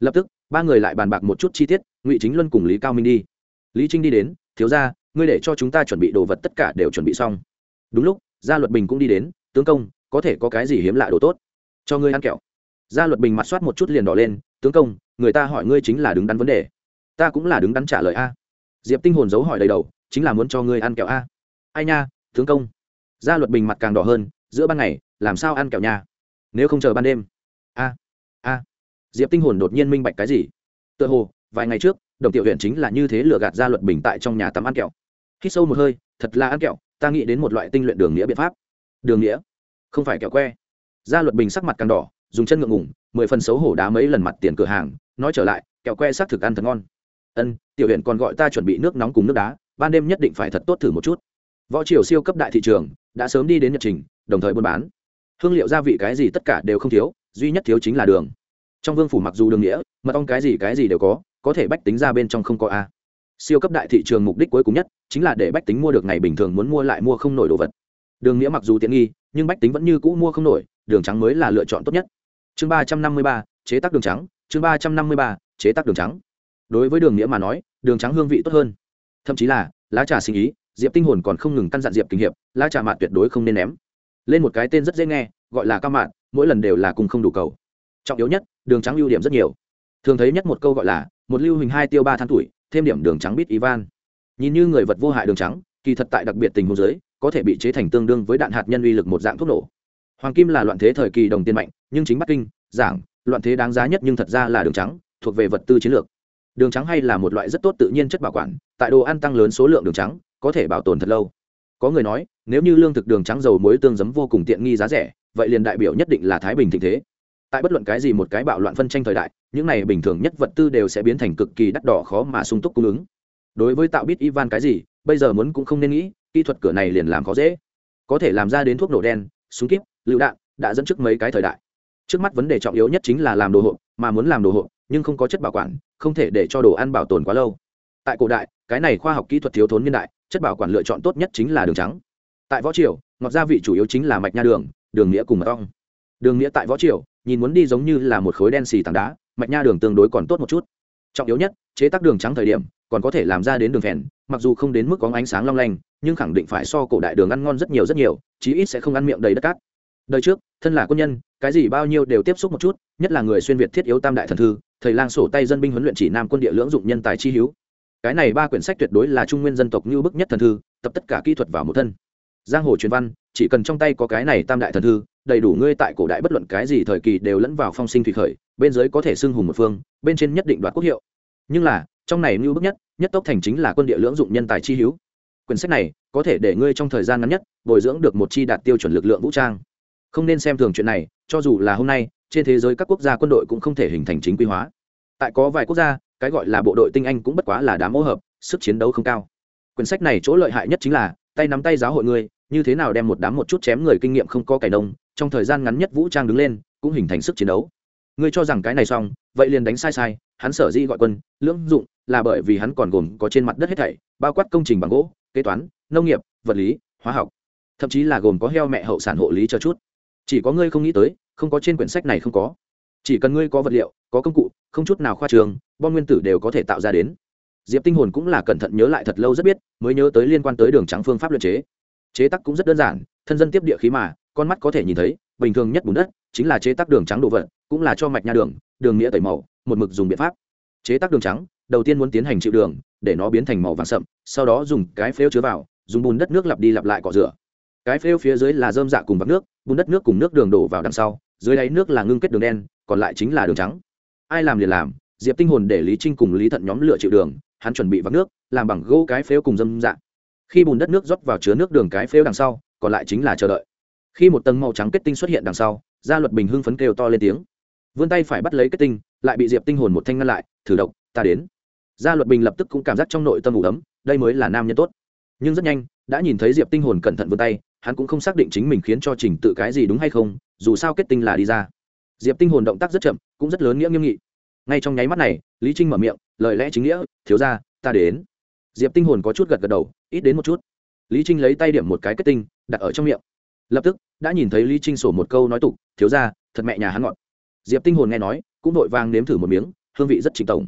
S1: Lập tức, ba người lại bàn bạc một chút chi tiết, ngụy chính luân cùng lý cao minh đi. Lý trinh đi đến, thiếu ra ngươi để cho chúng ta chuẩn bị đồ vật tất cả đều chuẩn bị xong. Đúng lúc, gia luật bình cũng đi đến, tướng công, có thể có cái gì hiếm lạ đồ tốt? Cho ngươi ăn kẹo gia luật bình mặt soát một chút liền đỏ lên, tướng công, người ta hỏi ngươi chính là đứng đắn vấn đề. Ta cũng là đứng đắn trả lời a. Diệp tinh hồn giấu hỏi đầy đầu, chính là muốn cho ngươi ăn kẹo a. Ai nha, tướng công. Gia luật bình mặt càng đỏ hơn, giữa ban ngày, làm sao ăn kẹo nha? Nếu không chờ ban đêm. A a. Diệp tinh hồn đột nhiên minh bạch cái gì? Tựa hồ, vài ngày trước, đồng tiểu huyện chính là như thế lừa gạt gia luật bình tại trong nhà tắm ăn kẹo. Khi sâu một hơi, thật là ăn kẹo, ta nghĩ đến một loại tinh luyện đường nghĩa biện pháp. Đường nghĩa? Không phải kẹo que. Gia luật bình sắc mặt càng đỏ dùng chân ngượng ngủng mười phần xấu hổ đá mấy lần mặt tiền cửa hàng, nói trở lại, kẹo que xác thực ăn thật ngon. Ân, tiểu huyện còn gọi ta chuẩn bị nước nóng cùng nước đá, ban đêm nhất định phải thật tốt thử một chút. Võ triều siêu cấp đại thị trường, đã sớm đi đến nhật trình, đồng thời buôn bán. Hương liệu gia vị cái gì tất cả đều không thiếu, duy nhất thiếu chính là đường. Trong vương phủ mặc dù đường nghĩa mật ong cái gì cái gì đều có có thể bách tính ra bên trong không có a. Siêu cấp đại thị trường mục đích cuối cùng nhất, chính là để bách tính mua được ngày bình thường muốn mua lại mua không nổi đồ vật. Đường nghĩa mặc dù tiện nghi, nhưng bách tính vẫn như cũ mua không nổi đường trắng mới là lựa chọn tốt nhất. Chương ba trăm năm mươi ba, chế tác đường trắng. Chương ba trăm năm mươi ba, chế tác đường trắng. Đối với đường nghĩa mà nói, đường trắng hương vị tốt hơn. Thậm chí là, lá trà sinh ý, diệp tinh hồn còn không ngừng căn dặn diệp kinh hiệp, lá trà mạn tuyệt đối không nên ném. Lên một cái tên rất dễ nghe, gọi là cao mạn mỗi lần đều là cùng không đủ cầu. Trọng yếu nhất, đường trắng ưu điểm rất nhiều. Thường thấy nhất một câu gọi là, một lưu hình hai tiêu ba tháng tuổi, thêm điểm đường trắng bít ivan. Nhìn như người vật vô hại đường trắng, kỳ thật tại đặc biệt tình huống giới có thể bị chế thành tương đương với đạn hạt nhân uy lực một dạng thuốc nổ hoàng kim là loạn thế thời kỳ đồng tiền mạnh, nhưng chính bắc kinh, giảng, loạn thế đáng giá nhất nhưng thật ra là đường trắng, thuộc về vật tư chiến lược. Đường trắng hay là một loại rất tốt tự nhiên chất bảo quản, tại đồ ăn tăng lớn số lượng đường trắng, có thể bảo tồn thật lâu. Có người nói, nếu như lương thực đường trắng dầu muối tương giấm vô cùng tiện nghi giá rẻ, vậy liền đại biểu nhất định là thái bình thịnh thế. Tại bất luận cái gì một cái bạo loạn phân tranh thời đại, những này bình thường nhất vật tư đều sẽ biến thành cực kỳ đắt đỏ khó mà sung túc cung ứng. Đối với tạo Biết ivan cái gì, bây giờ muốn cũng không nên nghĩ, kỹ thuật cửa này liền làm khó dễ. Có thể làm ra đến thuốc nổ đen, súng kíp lựu đạn đã dẫn trước mấy cái thời đại. Trước mắt vấn đề trọng yếu nhất chính là làm đồ hộp, mà muốn làm đồ hộp, nhưng không có chất bảo quản, không thể để cho đồ ăn bảo tồn quá lâu. Tại cổ đại, cái này khoa học kỹ thuật thiếu thốn niên đại, chất bảo quản lựa chọn tốt nhất chính là đường trắng. Tại võ triều, ngọt gia vị chủ yếu chính là mạch nha đường đường nghĩa cùng mật ong. Đường nghĩa tại võ triều, nhìn muốn đi giống như là một khối đen xì tảng đá, mạch nha đường tương đối còn tốt một chút. Trọng yếu nhất, chế tác đường trắng thời điểm, còn có thể làm ra đến đường phèn, mặc dù không đến mức có ánh sáng long lanh, nhưng khẳng định phải so cổ đại đường ăn ngon rất nhiều rất nhiều, chí ít sẽ không ăn miệng đầy đất cát đời trước, thân là quân nhân, cái gì bao nhiêu đều tiếp xúc một chút, nhất là người xuyên việt thiết yếu tam đại thần thư, thầy lang sổ tay dân binh huấn luyện chỉ nam quân địa lưỡng dụng nhân tài chi hiếu cái này ba quyển sách tuyệt đối là trung nguyên dân tộc như bức nhất thần thư, tập tất cả kỹ thuật vào một thân. Giang hồ truyền văn, chỉ cần trong tay có cái này tam đại thần thư, đầy đủ ngươi tại cổ đại bất luận cái gì thời kỳ đều lẫn vào phong sinh thủy khởi, bên dưới có thể xưng hùng một phương, bên trên nhất định đoạt quốc hiệu. Nhưng là, trong này như bức nhất nhất tốc thành chính là quân địa lưỡng dụng nhân tài chi hiếu. quyển sách này, có thể để ngươi trong thời gian ngắn nhất, bồi dưỡng được một chi đạt tiêu chuẩn lực lượng vũ trang không nên xem thường chuyện này, cho dù là hôm nay, trên thế giới các quốc gia quân đội cũng không thể hình thành chính quy hóa. Tại có vài quốc gia, cái gọi là bộ đội tinh anh cũng bất quá là đám hỗ hợp, sức chiến đấu không cao. Quyển sách này chỗ lợi hại nhất chính là, tay nắm tay giáo hội ngươi như thế nào đem một đám một chút chém người kinh nghiệm không có cải đông trong thời gian ngắn nhất vũ trang đứng lên, cũng hình thành sức chiến đấu. Ngươi cho rằng cái này xong, vậy liền đánh sai sai, hắn sở dĩ gọi quân, lưỡng dụng, là bởi vì hắn còn gồm có trên mặt đất hết thảy, bao quát công trình bằng gỗ, kế toán, nông nghiệp, vật lý, hóa học. Thậm chí là gồm có heo mẹ hậu sản hộ lý cho chút chỉ có ngươi không nghĩ tới, không có trên quyển sách này không có. Chỉ cần ngươi có vật liệu, có công cụ, không chút nào khoa trường, bom nguyên tử đều có thể tạo ra đến. Diệp tinh hồn cũng là cẩn thận nhớ lại thật lâu rất biết, mới nhớ tới liên quan tới đường trắng phương pháp luyện chế. Chế tác cũng rất đơn giản, thân dân tiếp địa khí mà, con mắt có thể nhìn thấy, bình thường nhất bùn đất, chính là chế tác đường trắng đồ vật, cũng là cho mạch nha đường đường nghĩa tẩy màu, một mực dùng biện pháp. Chế tác đường trắng, đầu tiên muốn tiến hành chịu đường, để nó biến thành màu vàng sậm, sau đó dùng cái phễu chứa vào, dùng bùn đất nước lặp đi lặp lại cọ rửa cái phễu phía dưới là dơm dạ cùng vắt nước, bùn đất nước cùng nước đường đổ vào đằng sau, dưới đáy nước là ngưng kết đường đen, còn lại chính là đường trắng. Ai làm liền làm, diệp tinh hồn để lý trinh cùng lý thận nhóm lựa chịu đường, hắn chuẩn bị vắt nước, làm bằng gỗ cái phễu cùng dâm dạ. Khi bùn đất nước rót vào chứa nước đường cái phễu đằng sau, còn lại chính là chờ đợi. Khi một tầng màu trắng kết tinh xuất hiện đằng sau, gia luật bình hưng phấn kêu to lên tiếng. Vươn tay phải bắt lấy kết tinh, lại bị diệp tinh hồn một thanh ngăn lại, thử độc, ta đến. Gia luật bình lập tức cũng cảm giác trong nội tâm ủ ấm, đây mới là nam nhân tốt. Nhưng rất nhanh, đã nhìn thấy diệp tinh hồn cẩn thận vươn tay hắn cũng không xác định chính mình khiến cho trình tự cái gì đúng hay không, dù sao kết tinh là đi ra. Diệp tinh hồn động tác rất chậm, cũng rất lớn nghĩa nghiêm nghị. Ngay trong nháy mắt này, lý trinh mở miệng, lời lẽ chính nghĩa, thiếu ra ta đến. Diệp tinh hồn có chút gật gật đầu, ít đến một chút. Lý trinh lấy tay điểm một cái kết tinh, đặt ở trong miệng. Lập tức, đã nhìn thấy lý trinh sổ một câu nói tục, thiếu ra thật mẹ nhà hắn ngọn. Diệp tinh hồn nghe nói, cũng vội vàng nếm thử một miếng, hương vị rất trình tổng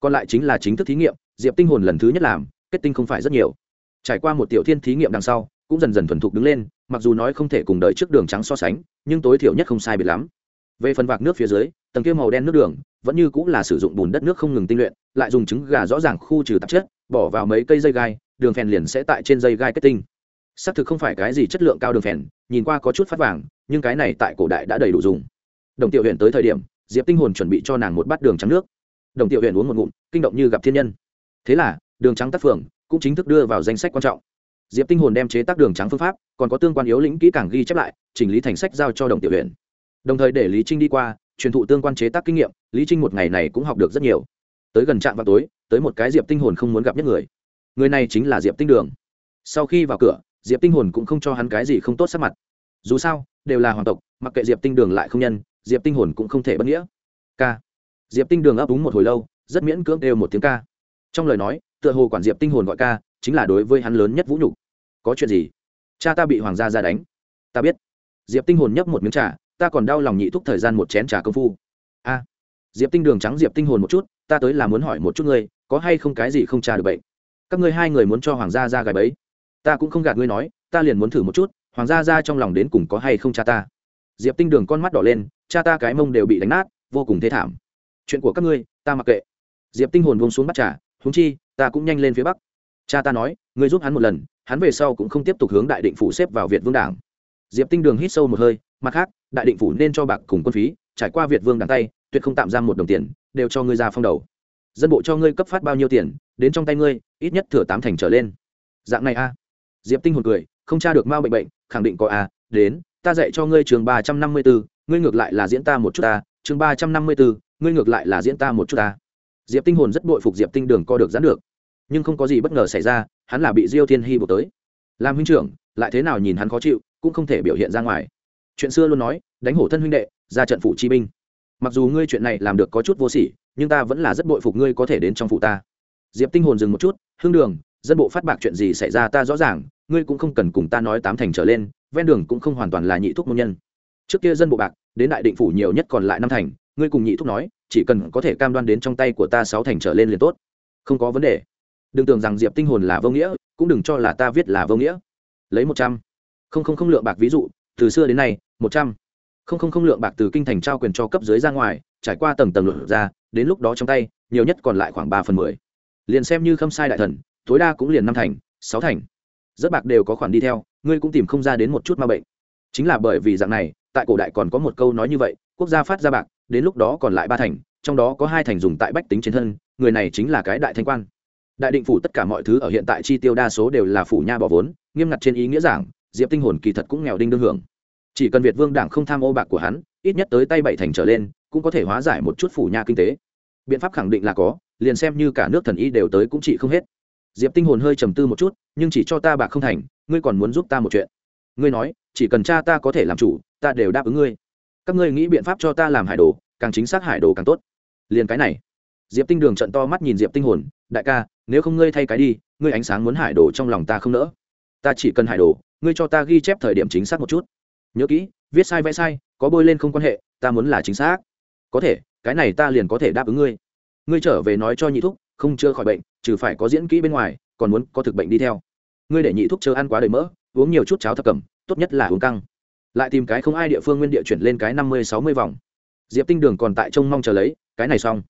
S1: còn lại chính là chính thức thí nghiệm, diệp tinh hồn lần thứ nhất làm, kết tinh không phải rất nhiều. Trải qua một tiểu thiên thí nghiệm đằng sau cũng dần dần thuần thục đứng lên, mặc dù nói không thể cùng đợi trước đường trắng so sánh, nhưng tối thiểu nhất không sai biệt lắm. Về phần vạc nước phía dưới, tầng kia màu đen nước đường, vẫn như cũng là sử dụng bùn đất nước không ngừng tinh luyện, lại dùng trứng gà rõ ràng khu trừ tạp chất, bỏ vào mấy cây dây gai, đường phèn liền sẽ tại trên dây gai kết tinh. Xác thực không phải cái gì chất lượng cao đường phèn, nhìn qua có chút phát vàng, nhưng cái này tại cổ đại đã đầy đủ dùng. Đồng tiểu huyện tới thời điểm, diệp tinh hồn chuẩn bị cho nàng một bát đường trắng nước. Đồng tiểu huyện uống một ngụm, kinh động như gặp thiên nhân. Thế là, đường trắng tác phường cũng chính thức đưa vào danh sách quan trọng diệp tinh hồn đem chế tác đường trắng phương pháp, còn có tương quan yếu lĩnh kỹ càng ghi chép lại, chỉnh lý thành sách giao cho đồng tiểu huyện đồng thời để lý trinh đi qua, truyền thụ tương quan chế tác kinh nghiệm, lý trinh một ngày này cũng học được rất nhiều. Tới gần trạm vào tối, tới một cái diệp tinh hồn không muốn gặp nhất người. Người này chính là diệp tinh đường. Sau khi vào cửa, diệp tinh hồn cũng không cho hắn cái gì không tốt sắc mặt. Dù sao, đều là hoàng tộc, mặc kệ diệp tinh đường lại không nhân, diệp tinh hồn cũng không thể bất nghĩa. K diệp tinh đường ấp úng một hồi lâu, rất miễn cưỡng đều một tiếng ca. Trong lời nói, tựa hồ quản diệp tinh hồn gọi ca chính là đối với hắn lớn nhất vũ nhục. Có chuyện gì? Cha ta bị hoàng gia ra đánh. Ta biết. Diệp tinh hồn nhấp một miếng trà, ta còn đau lòng nhị thúc thời gian một chén trà công phu. A. Diệp tinh đường trắng diệp tinh hồn một chút, ta tới là muốn hỏi một chút ngươi, có hay không cái gì không tra được bệnh? Các ngươi hai người muốn cho hoàng gia ra gài bẫy ta cũng không gạt ngươi nói, ta liền muốn thử một chút, hoàng gia ra trong lòng đến cùng có hay không cha ta? Diệp tinh đường con mắt đỏ lên, cha ta cái mông đều bị đánh nát, vô cùng thế thảm. Chuyện của các ngươi, ta mặc kệ. Diệp tinh hồn buông xuống bắt trà, huống chi, ta cũng nhanh lên phía bắc cha ta nói, ngươi giúp hắn một lần, hắn về sau cũng không tiếp tục hướng đại định phủ xếp vào việt vương đảng. Diệp tinh đường hít sâu một hơi, mặt khác, đại định phủ nên cho bạc cùng quân phí, trải qua việt vương đảng tay, tuyệt không tạm giam một đồng tiền, đều cho ngươi ra phong đầu. Dân bộ cho ngươi cấp phát bao nhiêu tiền, đến trong tay ngươi, ít nhất thừa tám thành trở lên. Dạng này a. Diệp tinh hồn cười, không tra được mau bệnh bệnh, khẳng định có a, đến, ta dạy cho ngươi trường ba trăm năm mươi bốn ngươi ngược lại là diễn ta một chút ta chương ba trăm năm mươi bốn ngươi ngược lại là diễn ta một chút ta. Diệp tinh hồn rất bội phục diệp tinh đường co được giãn được nhưng không có gì bất ngờ xảy ra, hắn là bị diêu thiên hy buộc tới. Làm huynh trưởng, lại thế nào nhìn hắn khó chịu, cũng không thể biểu hiện ra ngoài. Chuyện xưa luôn nói, đánh hổ thân huynh đệ, ra trận phụ chi binh. Mặc dù ngươi chuyện này làm được có chút vô sỉ, nhưng ta vẫn là rất bội phục ngươi có thể đến trong phụ ta. Diệp tinh hồn dừng một chút, hương đường, dân bộ phát bạc chuyện gì xảy ra ta rõ ràng, ngươi cũng không cần cùng ta nói tám thành trở lên, ven đường cũng không hoàn toàn là nhị thuốc môn nhân. Trước kia dân bộ bạc, đến đại định phủ nhiều nhất còn lại năm thành, ngươi cùng nhị thúc nói, chỉ cần có thể cam đoan đến trong tay của ta sáu thành trở lên liền tốt. Không có vấn đề đừng tưởng rằng diệp tinh hồn là vô nghĩa, cũng đừng cho là ta viết là vô nghĩa. Lấy một trăm. Không không không lượng bạc ví dụ, từ xưa đến nay, một trăm. Không không không lượng bạc từ kinh thành trao quyền cho cấp dưới ra ngoài, trải qua tầng tầng luận ra, đến lúc đó trong tay, nhiều nhất còn lại khoảng ba phần mười. Liền xem như khâm sai đại thần, tối đa cũng liền năm thành, sáu thành. Rất bạc đều có khoản đi theo, ngươi cũng tìm không ra đến một chút ma bệnh. Chính là bởi vì dạng này, tại cổ đại còn có một câu nói như vậy, quốc gia phát ra bạc, đến lúc đó còn lại ba thành, trong đó có hai thành dùng tại bách tính trên thân, người này chính là cái đại thanh quan đại định phủ tất cả mọi thứ ở hiện tại chi tiêu đa số đều là phủ nha bỏ vốn, nghiêm ngặt trên ý nghĩa giảng, diệp tinh hồn kỳ thật cũng nghèo đinh đương hưởng. Chỉ cần việt vương đảng không tham ô bạc của hắn, ít nhất tới tay bảy thành trở lên, cũng có thể hóa giải một chút phủ nha kinh tế. Biện pháp khẳng định là có, liền xem như cả nước thần y đều tới cũng trị không hết. Diệp tinh hồn hơi trầm tư một chút, nhưng chỉ cho ta bạc không thành, ngươi còn muốn giúp ta một chuyện. Ngươi nói, chỉ cần cha ta có thể làm chủ, ta đều đáp ứng ngươi. Các ngươi nghĩ biện pháp cho ta làm hải đồ, càng chính xác hải đồ càng tốt. Liền cái này. Diệp tinh đường trận to mắt nhìn diệp tinh hồn, đại ca nếu không ngươi thay cái đi, ngươi ánh sáng muốn hải đồ trong lòng ta không nỡ. Ta chỉ cần hải đồ ngươi cho ta ghi chép thời điểm chính xác một chút. Nhớ kỹ, viết sai vẽ sai, có bôi lên không quan hệ, ta muốn là chính xác. Có thể, cái này ta liền có thể đáp ứng ngươi. Ngươi trở về nói cho nhị thúc, không chưa khỏi bệnh, trừ phải có diễn kỹ bên ngoài, còn muốn có thực bệnh đi theo. Ngươi để nhị thúc chờ ăn quá đầy mỡ, uống nhiều chút cháo thập cẩm, tốt nhất là uống căng. Lại tìm cái không ai địa phương nguyên địa chuyển lên cái năm mươi, sáu mươi vòng. Diệp tinh đường còn tại trông mong chờ lấy, cái này xong.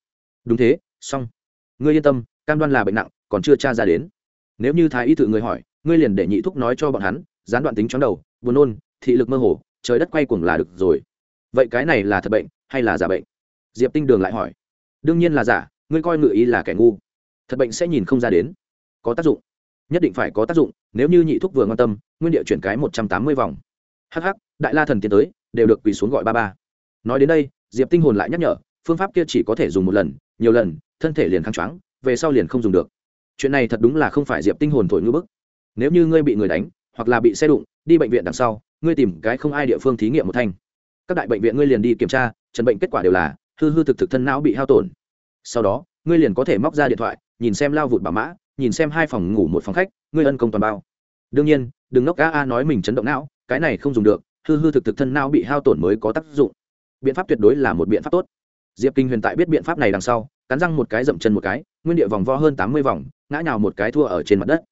S1: Đúng thế, xong. Ngươi yên tâm cam đoan là bệnh nặng, còn chưa tra ra đến. Nếu như thái y tự người hỏi, ngươi liền để nhị thúc nói cho bọn hắn, gián đoạn tính chóng đầu, buồn nôn, thị lực mơ hồ, trời đất quay cuồng là được rồi. Vậy cái này là thật bệnh hay là giả bệnh? Diệp tinh đường lại hỏi. Đương nhiên là giả, ngươi coi ngự ý là kẻ ngu. Thật bệnh sẽ nhìn không ra đến. Có tác dụng. Nhất định phải có tác dụng, nếu như nhị thúc vừa quan tâm, nguyên địa chuyển cái một trăm tám mươi vòng. Hh đại la thần tiến tới, đều được quỳ xuống gọi ba ba. Nói đến đây, diệp tinh hồn lại nhắc nhở, phương pháp kia chỉ có thể dùng một lần, nhiều lần, thân thể liền kháng choáng về sau liền không dùng được. Chuyện này thật đúng là không phải diệp tinh hồn thổi ngư bức. Nếu như ngươi bị người đánh, hoặc là bị xe đụng, đi bệnh viện đằng sau, ngươi tìm cái không ai địa phương thí nghiệm một thanh. Các đại bệnh viện ngươi liền đi kiểm tra trần bệnh kết quả đều là, hư hư thực thực thân não bị hao tổn. Sau đó, ngươi liền có thể móc ra điện thoại, nhìn xem lao vụt bà mã, nhìn xem hai phòng ngủ một phòng khách, ngươi ân công toàn bao. Đương nhiên, đừng nốc a a nói mình chấn động não, cái này không dùng được, hư hư thực thực thân não bị hao tổn mới có tác dụng. Biện pháp tuyệt đối là một biện pháp tốt. Diệp kinh huyền tại biết biện pháp này đằng sau, cắn răng một cái dậm chân một cái nguyên địa vòng vo hơn tám mươi vòng, ngã nhào một cái thua ở trên mặt đất.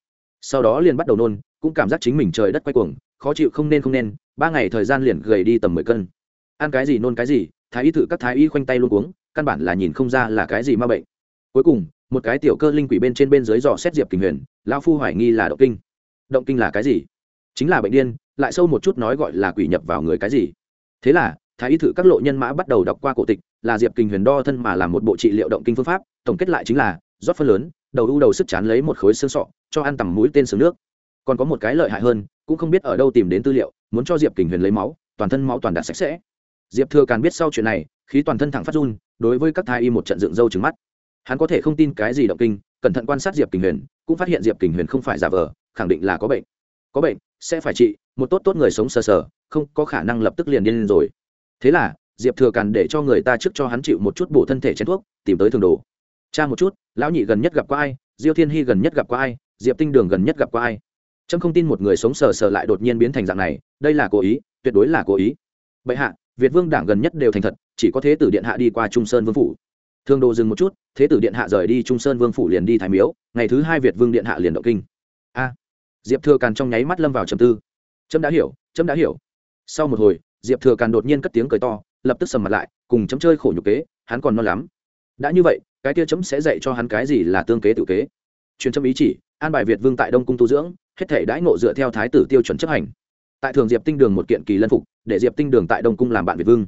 S1: Sau đó liền bắt đầu nôn, cũng cảm giác chính mình trời đất quay cuồng, khó chịu không nên không nên, ba ngày thời gian liền gầy đi tầm mười cân. Ăn cái gì nôn cái gì, thái y thử các thái y khoanh tay luôn uống căn bản là nhìn không ra là cái gì ma bệnh. Cuối cùng, một cái tiểu cơ linh quỷ bên trên bên dưới dò xét diệp kình huyền lao phu hoài nghi là động kinh. Động kinh là cái gì? Chính là bệnh điên, lại sâu một chút nói gọi là quỷ nhập vào người cái gì? Thế là, thái y thử các lộ nhân mã bắt đầu đọc qua cổ tịch là diệp kinh huyền đo thân mà làm một bộ trị liệu động kinh phương pháp, tổng kết lại chính là, rót phân lớn, đầu u đầu sức chán lấy một khối xương sọ, cho ăn tầm mũi tên sướng nước. Còn có một cái lợi hại hơn, cũng không biết ở đâu tìm đến tư liệu, muốn cho diệp kinh huyền lấy máu, toàn thân máu toàn đạt sạch sẽ. Diệp thừa càng biết sau chuyện này, khí toàn thân thẳng phát run, đối với các thai y một trận dựng râu trứng mắt. Hắn có thể không tin cái gì động kinh, cẩn thận quan sát diệp kinh huyền, cũng phát hiện diệp kinh huyền không phải giả vờ, khẳng định là có bệnh. Có bệnh, sẽ phải trị, một tốt tốt người sống sờ sờ, không có khả năng lập tức liền điên rồi. Thế là diệp thừa càn để cho người ta trước cho hắn chịu một chút bổ thân thể chén thuốc, tìm tới thường đồ. Cha một chút, lão nhị gần nhất gặp qua ai, diêu thiên hy gần nhất gặp qua ai, diệp tinh đường gần nhất gặp qua ai. Trâm không tin một người sống sờ sờ lại đột nhiên biến thành dạng này, đây là cố ý, tuyệt đối là cố ý. Bệ hạ, việt vương đảng gần nhất đều thành thật, chỉ có thế tử điện hạ đi qua trung sơn vương phủ. Thương đồ dừng một chút, thế tử điện hạ rời đi trung sơn vương phủ liền đi thái miếu, ngày thứ hai việt vương điện hạ liền động kinh. A. Diệp thừa càn trong nháy mắt lâm vào trầm tư. Trâm đã hiểu, trâm đã hiểu. Sau một hồi, diệp thừa càn đột nhiên cất tiếng cười to lập tức sầm mặt lại, cùng chấm chơi khổ nhục kế, hắn còn non lắm. Đã như vậy, cái kia chấm sẽ dạy cho hắn cái gì là tương kế tự kế. Truyền chấm ý chỉ, an bài việt vương tại đông cung tu dưỡng, hết thể đãi ngộ dựa theo thái tử tiêu chuẩn chấp hành. Tại thường diệp tinh đường một kiện kỳ lân phục, để diệp tinh đường tại đông cung làm bạn việt vương.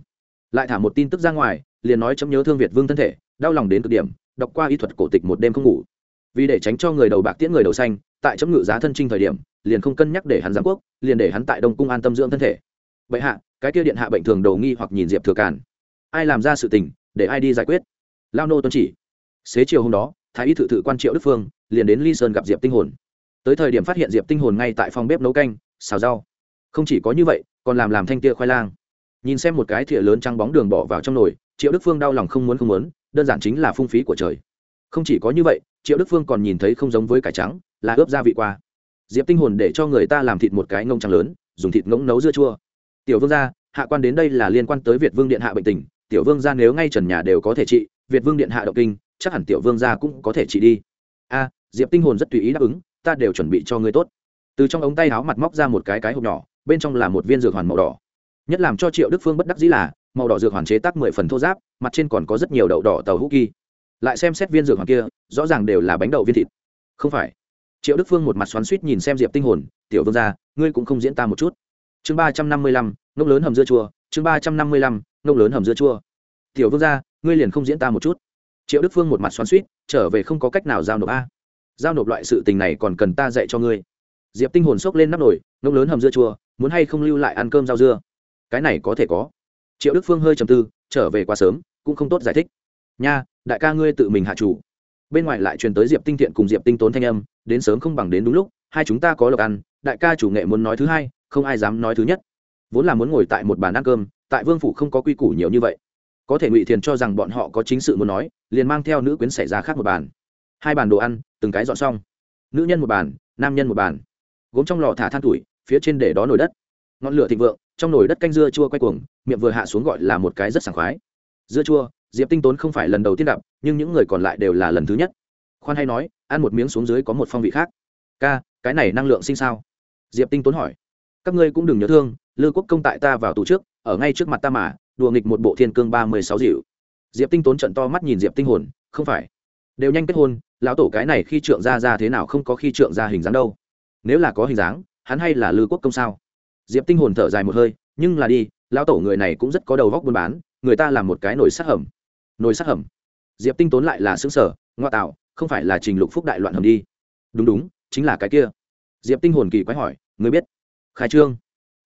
S1: Lại thả một tin tức ra ngoài, liền nói chấm nhớ thương việt vương thân thể, đau lòng đến cực điểm, đọc qua y thuật cổ tịch một đêm không ngủ. Vì để tránh cho người đầu bạc tiễn người đầu xanh, tại chấm ngự giá thân trinh thời điểm, liền không cân nhắc để hắn giám quốc, liền để hắn tại đông cung an tâm dưỡng thân thể. Vậy hạ cái kia điện hạ bệnh thường đầu nghi hoặc nhìn diệp thừa càn. Ai làm ra sự tình, để ai đi giải quyết? Lao nô tuân chỉ. Xế chiều hôm đó, thái y thự thự quan triệu đức phương liền đến ly sơn gặp diệp tinh hồn. Tới thời điểm phát hiện diệp tinh hồn ngay tại phòng bếp nấu canh, xào rau. Không chỉ có như vậy, còn làm làm thanh tia khoai lang. Nhìn xem một cái thìa lớn trắng bóng đường bỏ vào trong nồi, triệu đức phương đau lòng không muốn không muốn, đơn giản chính là phung phí của trời. Không chỉ có như vậy, triệu đức phương còn nhìn thấy không giống với cải trắng, là ướp gia vị qua. Diệp tinh hồn để cho người ta làm thịt một cái ngông trắng lớn, dùng thịt ngỗng nấu dưa chua tiểu vương gia, hạ quan đến đây là liên quan tới việt vương điện hạ bệnh tình, tiểu vương gia nếu ngay trần nhà đều có thể trị, việt vương điện hạ động kinh, chắc hẳn tiểu vương gia cũng có thể trị đi. A, diệp tinh hồn rất tùy ý đáp ứng, ta đều chuẩn bị cho ngươi tốt. Từ trong ống tay áo mặt móc ra một cái cái hộp nhỏ, bên trong là một viên dược hoàn màu đỏ. Nhất làm cho triệu đức phương bất đắc dĩ là, màu đỏ dược hoàn chế tác mười phần thô giáp, mặt trên còn có rất nhiều đậu đỏ tàu hữu kỳ. Lại xem xét viên dược hoàn kia, rõ ràng đều là bánh đậu viên thịt. Không phải. Triệu đức phương một mặt xoắn suýt nhìn xem diệp tinh hồn, tiểu vương gia, ngươi cũng không diễn ta một chút chương ba trăm năm mươi lăm, ngốc lớn hầm dưa chua. Chương ba trăm năm mươi lăm, ngốc lớn hầm dưa chua. Tiểu vương gia, ngươi liền không diễn ta một chút. Triệu đức phương một mặt xoắn suýt trở về không có cách nào giao nộp a. Giao nộp loại sự tình này còn cần ta dạy cho ngươi. Diệp tinh hồn xốc lên nắp nồi, ngốc lớn hầm dưa chua, muốn hay không lưu lại ăn cơm rau dưa? Cái này có thể có. Triệu đức phương hơi trầm tư, trở về quá sớm, cũng không tốt giải thích. Nha, đại ca ngươi tự mình hạ chủ. Bên ngoài lại truyền tới diệp tinh thiện cùng diệp tinh tốn thanh âm, đến sớm không bằng đến đúng lúc, hai chúng ta có lộc ăn, đại ca chủ nghệ muốn nói thứ hai không ai dám nói thứ nhất. Vốn là muốn ngồi tại một bàn ăn cơm, tại vương phủ không có quy củ nhiều như vậy. Có thể ngụy thiền cho rằng bọn họ có chính sự muốn nói, liền mang theo nữ quyến xảy ra khác một bàn. Hai bàn đồ ăn, từng cái dọn xong. Nữ nhân một bàn, nam nhân một bàn. Gốm trong lò thả than tuổi, phía trên để đó nồi đất. Ngọn lửa thịnh vượng, trong nồi đất canh dưa chua quay cuồng, miệng vừa hạ xuống gọi là một cái rất sảng khoái. Dưa chua, diệp tinh tốn không phải lần đầu tiên gặp, nhưng những người còn lại đều là lần thứ nhất. Khoan hay nói, ăn một miếng xuống dưới có một phong vị khác. Ca, cái này năng lượng sinh sao? Diệp tinh tốn hỏi các ngươi cũng đừng nhớ thương, lư quốc công tại ta vào tù trước, ở ngay trước mặt ta mà, đùa nghịch một bộ thiên cương ba mươi sáu dịu. Diệp tinh tốn trận to mắt nhìn diệp tinh hồn, không phải. Đều nhanh kết hôn, lão tổ cái này khi trượng ra ra thế nào không có khi trượng ra hình dáng đâu. Nếu là có hình dáng, hắn hay là lư quốc công sao? Diệp tinh hồn thở dài một hơi, nhưng là đi, lão tổ người này cũng rất có đầu góc buôn bán, người ta làm một cái nồi sát hầm. Nồi sát hầm. Diệp tinh tốn lại là xứng sở ngoa tạo, không phải là trình lục phúc đại loạn hầm đi. Đúng đúng, chính là cái kia. Diệp tinh hồn kỳ quái hỏi, người biết? Khai trương.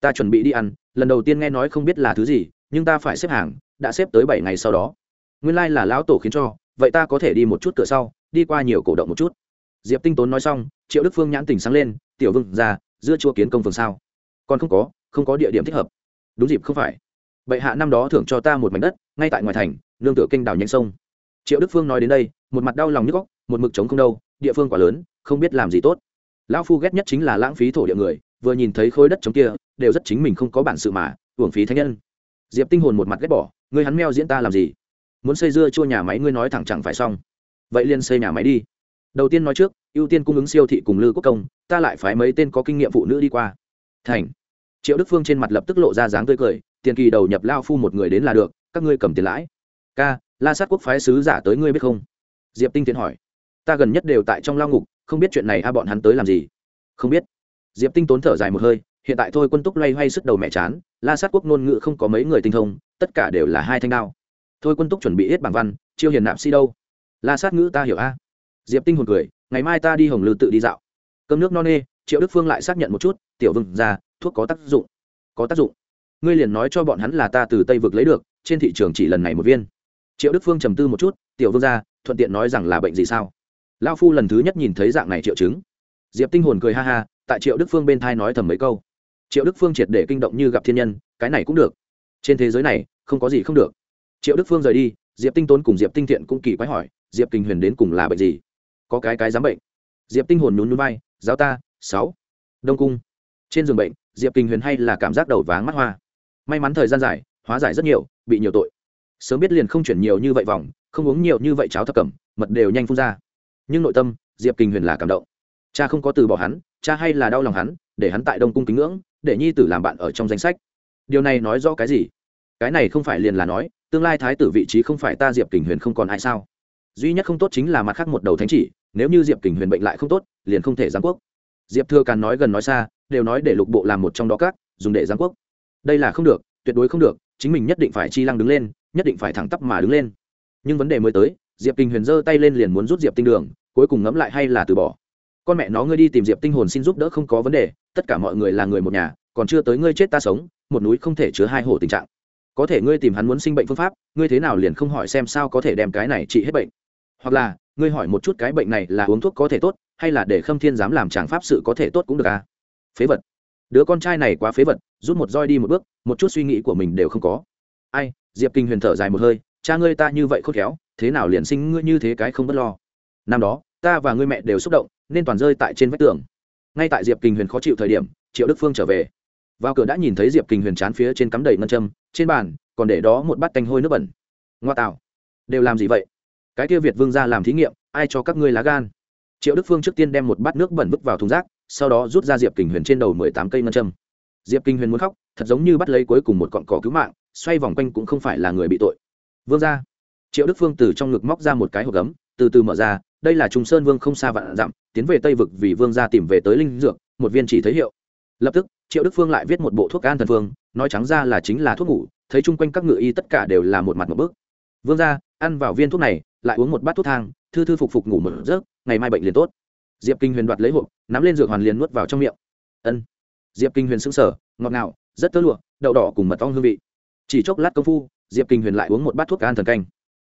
S1: Ta chuẩn bị đi ăn, lần đầu tiên nghe nói không biết là thứ gì, nhưng ta phải xếp hàng, đã xếp tới bảy ngày sau đó. Nguyên lai、like、là lão tổ khiến cho, vậy ta có thể đi một chút cửa sau, đi qua nhiều cổ động một chút. Diệp tinh tốn nói xong, triệu đức phương nhãn tình sáng lên, tiểu vương ra dưa chua kiến công phường sao? Còn không có không có địa điểm thích hợp. Đúng dịp, không phải. Bệ hạ năm đó thưởng cho ta một mảnh đất, ngay tại ngoài thành, nương tựa kênh đào nhanh sông. Triệu đức phương nói đến đây, một mặt đau lòng nhức góc một mực trống không đâu, địa phương quá lớn, không biết làm gì tốt. Lão phu ghét nhất chính là lãng phí thổ địa người vừa nhìn thấy khối đất trống kia, đều rất chính mình không có bản sự mà hưởng phí thánh nhân. Diệp tinh hồn một mặt ghét bỏ, ngươi hắn meo diễn ta làm gì? Muốn xây dưa chua nhà máy ngươi nói thẳng chẳng phải xong. Vậy liền xây nhà máy đi. Đầu tiên nói trước, ưu tiên cung ứng siêu thị cùng lư quốc công, ta lại phái mấy tên có kinh nghiệm phụ nữ đi qua. Thành. Triệu đức phương trên mặt lập tức lộ ra dáng tươi cười, tiền kỳ đầu nhập lao phu một người đến là được, các ngươi cầm tiền lãi. Ca, la sát quốc phái sứ giả tới ngươi biết không? Diệp tinh tiến hỏi. Ta gần nhất đều tại trong lao ngục, không biết chuyện này a, bọn hắn tới làm gì? Không biết diệp tinh tốn thở dài một hơi, hiện tại thôi quân túc loay hoay sức đầu mẹ chán, la sát quốc ngôn ngữ không có mấy người tinh thông, tất cả đều là hai thanh đao. Thôi quân túc chuẩn bị hết bảng văn, chiêu hiền nạp si đâu? La sát ngữ ta hiểu a. Diệp tinh hồn cười, ngày mai ta đi hồng lư tự đi dạo. Cơm nước no nê, triệu đức phương lại xác nhận một chút, tiểu vừng ra thuốc có tác dụng. Có tác dụng. Ngươi liền nói cho bọn hắn là ta từ tây vực lấy được, trên thị trường chỉ lần này một viên. Triệu đức phương trầm tư một chút, tiểu vương ra thuận tiện nói rằng là bệnh gì sao? Lao phu lần thứ nhất nhìn thấy dạng này triệu chứng. Diệp tinh hồn cười ha ha tại triệu đức phương bên thai nói thầm mấy câu triệu đức phương triệt để kinh động như gặp thiên nhân cái này cũng được trên thế giới này không có gì không được triệu đức phương rời đi diệp tinh tốn cùng diệp tinh thiện cũng kỳ quái hỏi diệp kinh huyền đến cùng là bệnh gì có cái cái dám bệnh diệp tinh hồn nhún nhún vai giáo ta sáu đông cung trên giường bệnh diệp kinh huyền hay là cảm giác đầu váng mắt hoa may mắn thời gian dài hóa giải rất nhiều bị nhiều tội sớm biết liền không chuyển nhiều như vậy vòng không uống nhiều như vậy cháo thập cẩm mật đều nhanh phun ra nhưng nội tâm diệp kinh huyền là cảm động cha không có từ bỏ hắn cha hay là đau lòng hắn, để hắn tại đông cung kính ngưỡng, để nhi tử làm bạn ở trong danh sách. Điều này nói rõ cái gì? Cái này không phải liền là nói, tương lai thái tử vị trí không phải ta diệp kình huyền không còn ai sao? Duy nhất không tốt chính là mặt khác một đầu thánh chỉ, nếu như diệp kình huyền bệnh lại không tốt, liền không thể giáng quốc. Diệp thừa càn nói gần nói xa, đều nói để lục bộ làm một trong đó các, dùng để giáng quốc. Đây là không được, tuyệt đối không được, chính mình nhất định phải chi lăng đứng lên, nhất định phải thẳng tắp mà đứng lên. Nhưng vấn đề mới tới, diệp kình huyền giơ tay lên liền muốn rút diệp tinh đường, cuối cùng ngẫm lại hay là từ bỏ con mẹ nó ngươi đi tìm diệp tinh hồn xin giúp đỡ không có vấn đề, tất cả mọi người là người một nhà, còn chưa tới ngươi chết ta sống, một núi không thể chứa hai hồ tình trạng. Có thể ngươi tìm hắn muốn sinh bệnh phương pháp, ngươi thế nào liền không hỏi xem sao có thể đem cái này trị hết bệnh. Hoặc là, ngươi hỏi một chút cái bệnh này là uống thuốc có thể tốt, hay là để khâm thiên dám làm tràng pháp sự có thể tốt cũng được à? Phế vật. Đứa con trai này quá phế vật, rút một roi đi một bước, một chút suy nghĩ của mình đều không có. Ai, diệp kinh huyền thở dài một hơi, cha ngươi ta như vậy khôn khéo, thế nào liền sinh ngươi như thế cái không bất lo. Năm đó ta và ngươi mẹ đều xúc động, nên toàn rơi tại trên vách tường. Ngay tại diệp kinh huyền khó chịu thời điểm, triệu đức phương trở về. Vào cửa đã nhìn thấy diệp kinh huyền chán phía trên cắm đầy ngân châm, trên bàn còn để đó một bát canh hôi nước bẩn. Ngoa tạo, đều làm gì vậy? Cái kia việt vương ra làm thí nghiệm, ai cho các ngươi lá gan? Triệu đức phương trước tiên đem một bát nước bẩn vứt vào thùng rác, sau đó rút ra diệp kinh huyền trên đầu mười tám cây ngân châm. Diệp kinh huyền muốn khóc, thật giống như bắt lấy cuối cùng một cọn cỏ cứu mạng, xoay vòng quanh cũng không phải là người bị tội. Vương ra triệu đức phương từ trong ngực móc ra một cái hộp gấm, từ từ mở ra đây là trung sơn vương không xa vạn dặm, tiến về tây vực vì vương gia tìm về tới linh dược, một viên chỉ thấy hiệu. Lập tức, triệu đức phương lại viết một bộ thuốc an thần phương nói trắng ra là chính là thuốc ngủ, thấy chung quanh các ngự y tất cả đều là một mặt một bước vương gia, ăn vào viên thuốc này, lại uống một bát thuốc thang, thư thư phục phục ngủ một giấc, ngày mai bệnh liền tốt. Diệp kinh huyền đoạt lấy hộp, nắm lên dược hoàn liền nuốt vào trong miệng. Ân. Diệp kinh huyền sững sờ, ngọt ngào, rất tớ lụa, đậu đỏ cùng mật ong hương vị. Chỉ chốc lát công phu, diệp kinh huyền lại uống một bát thuốc an thần canh.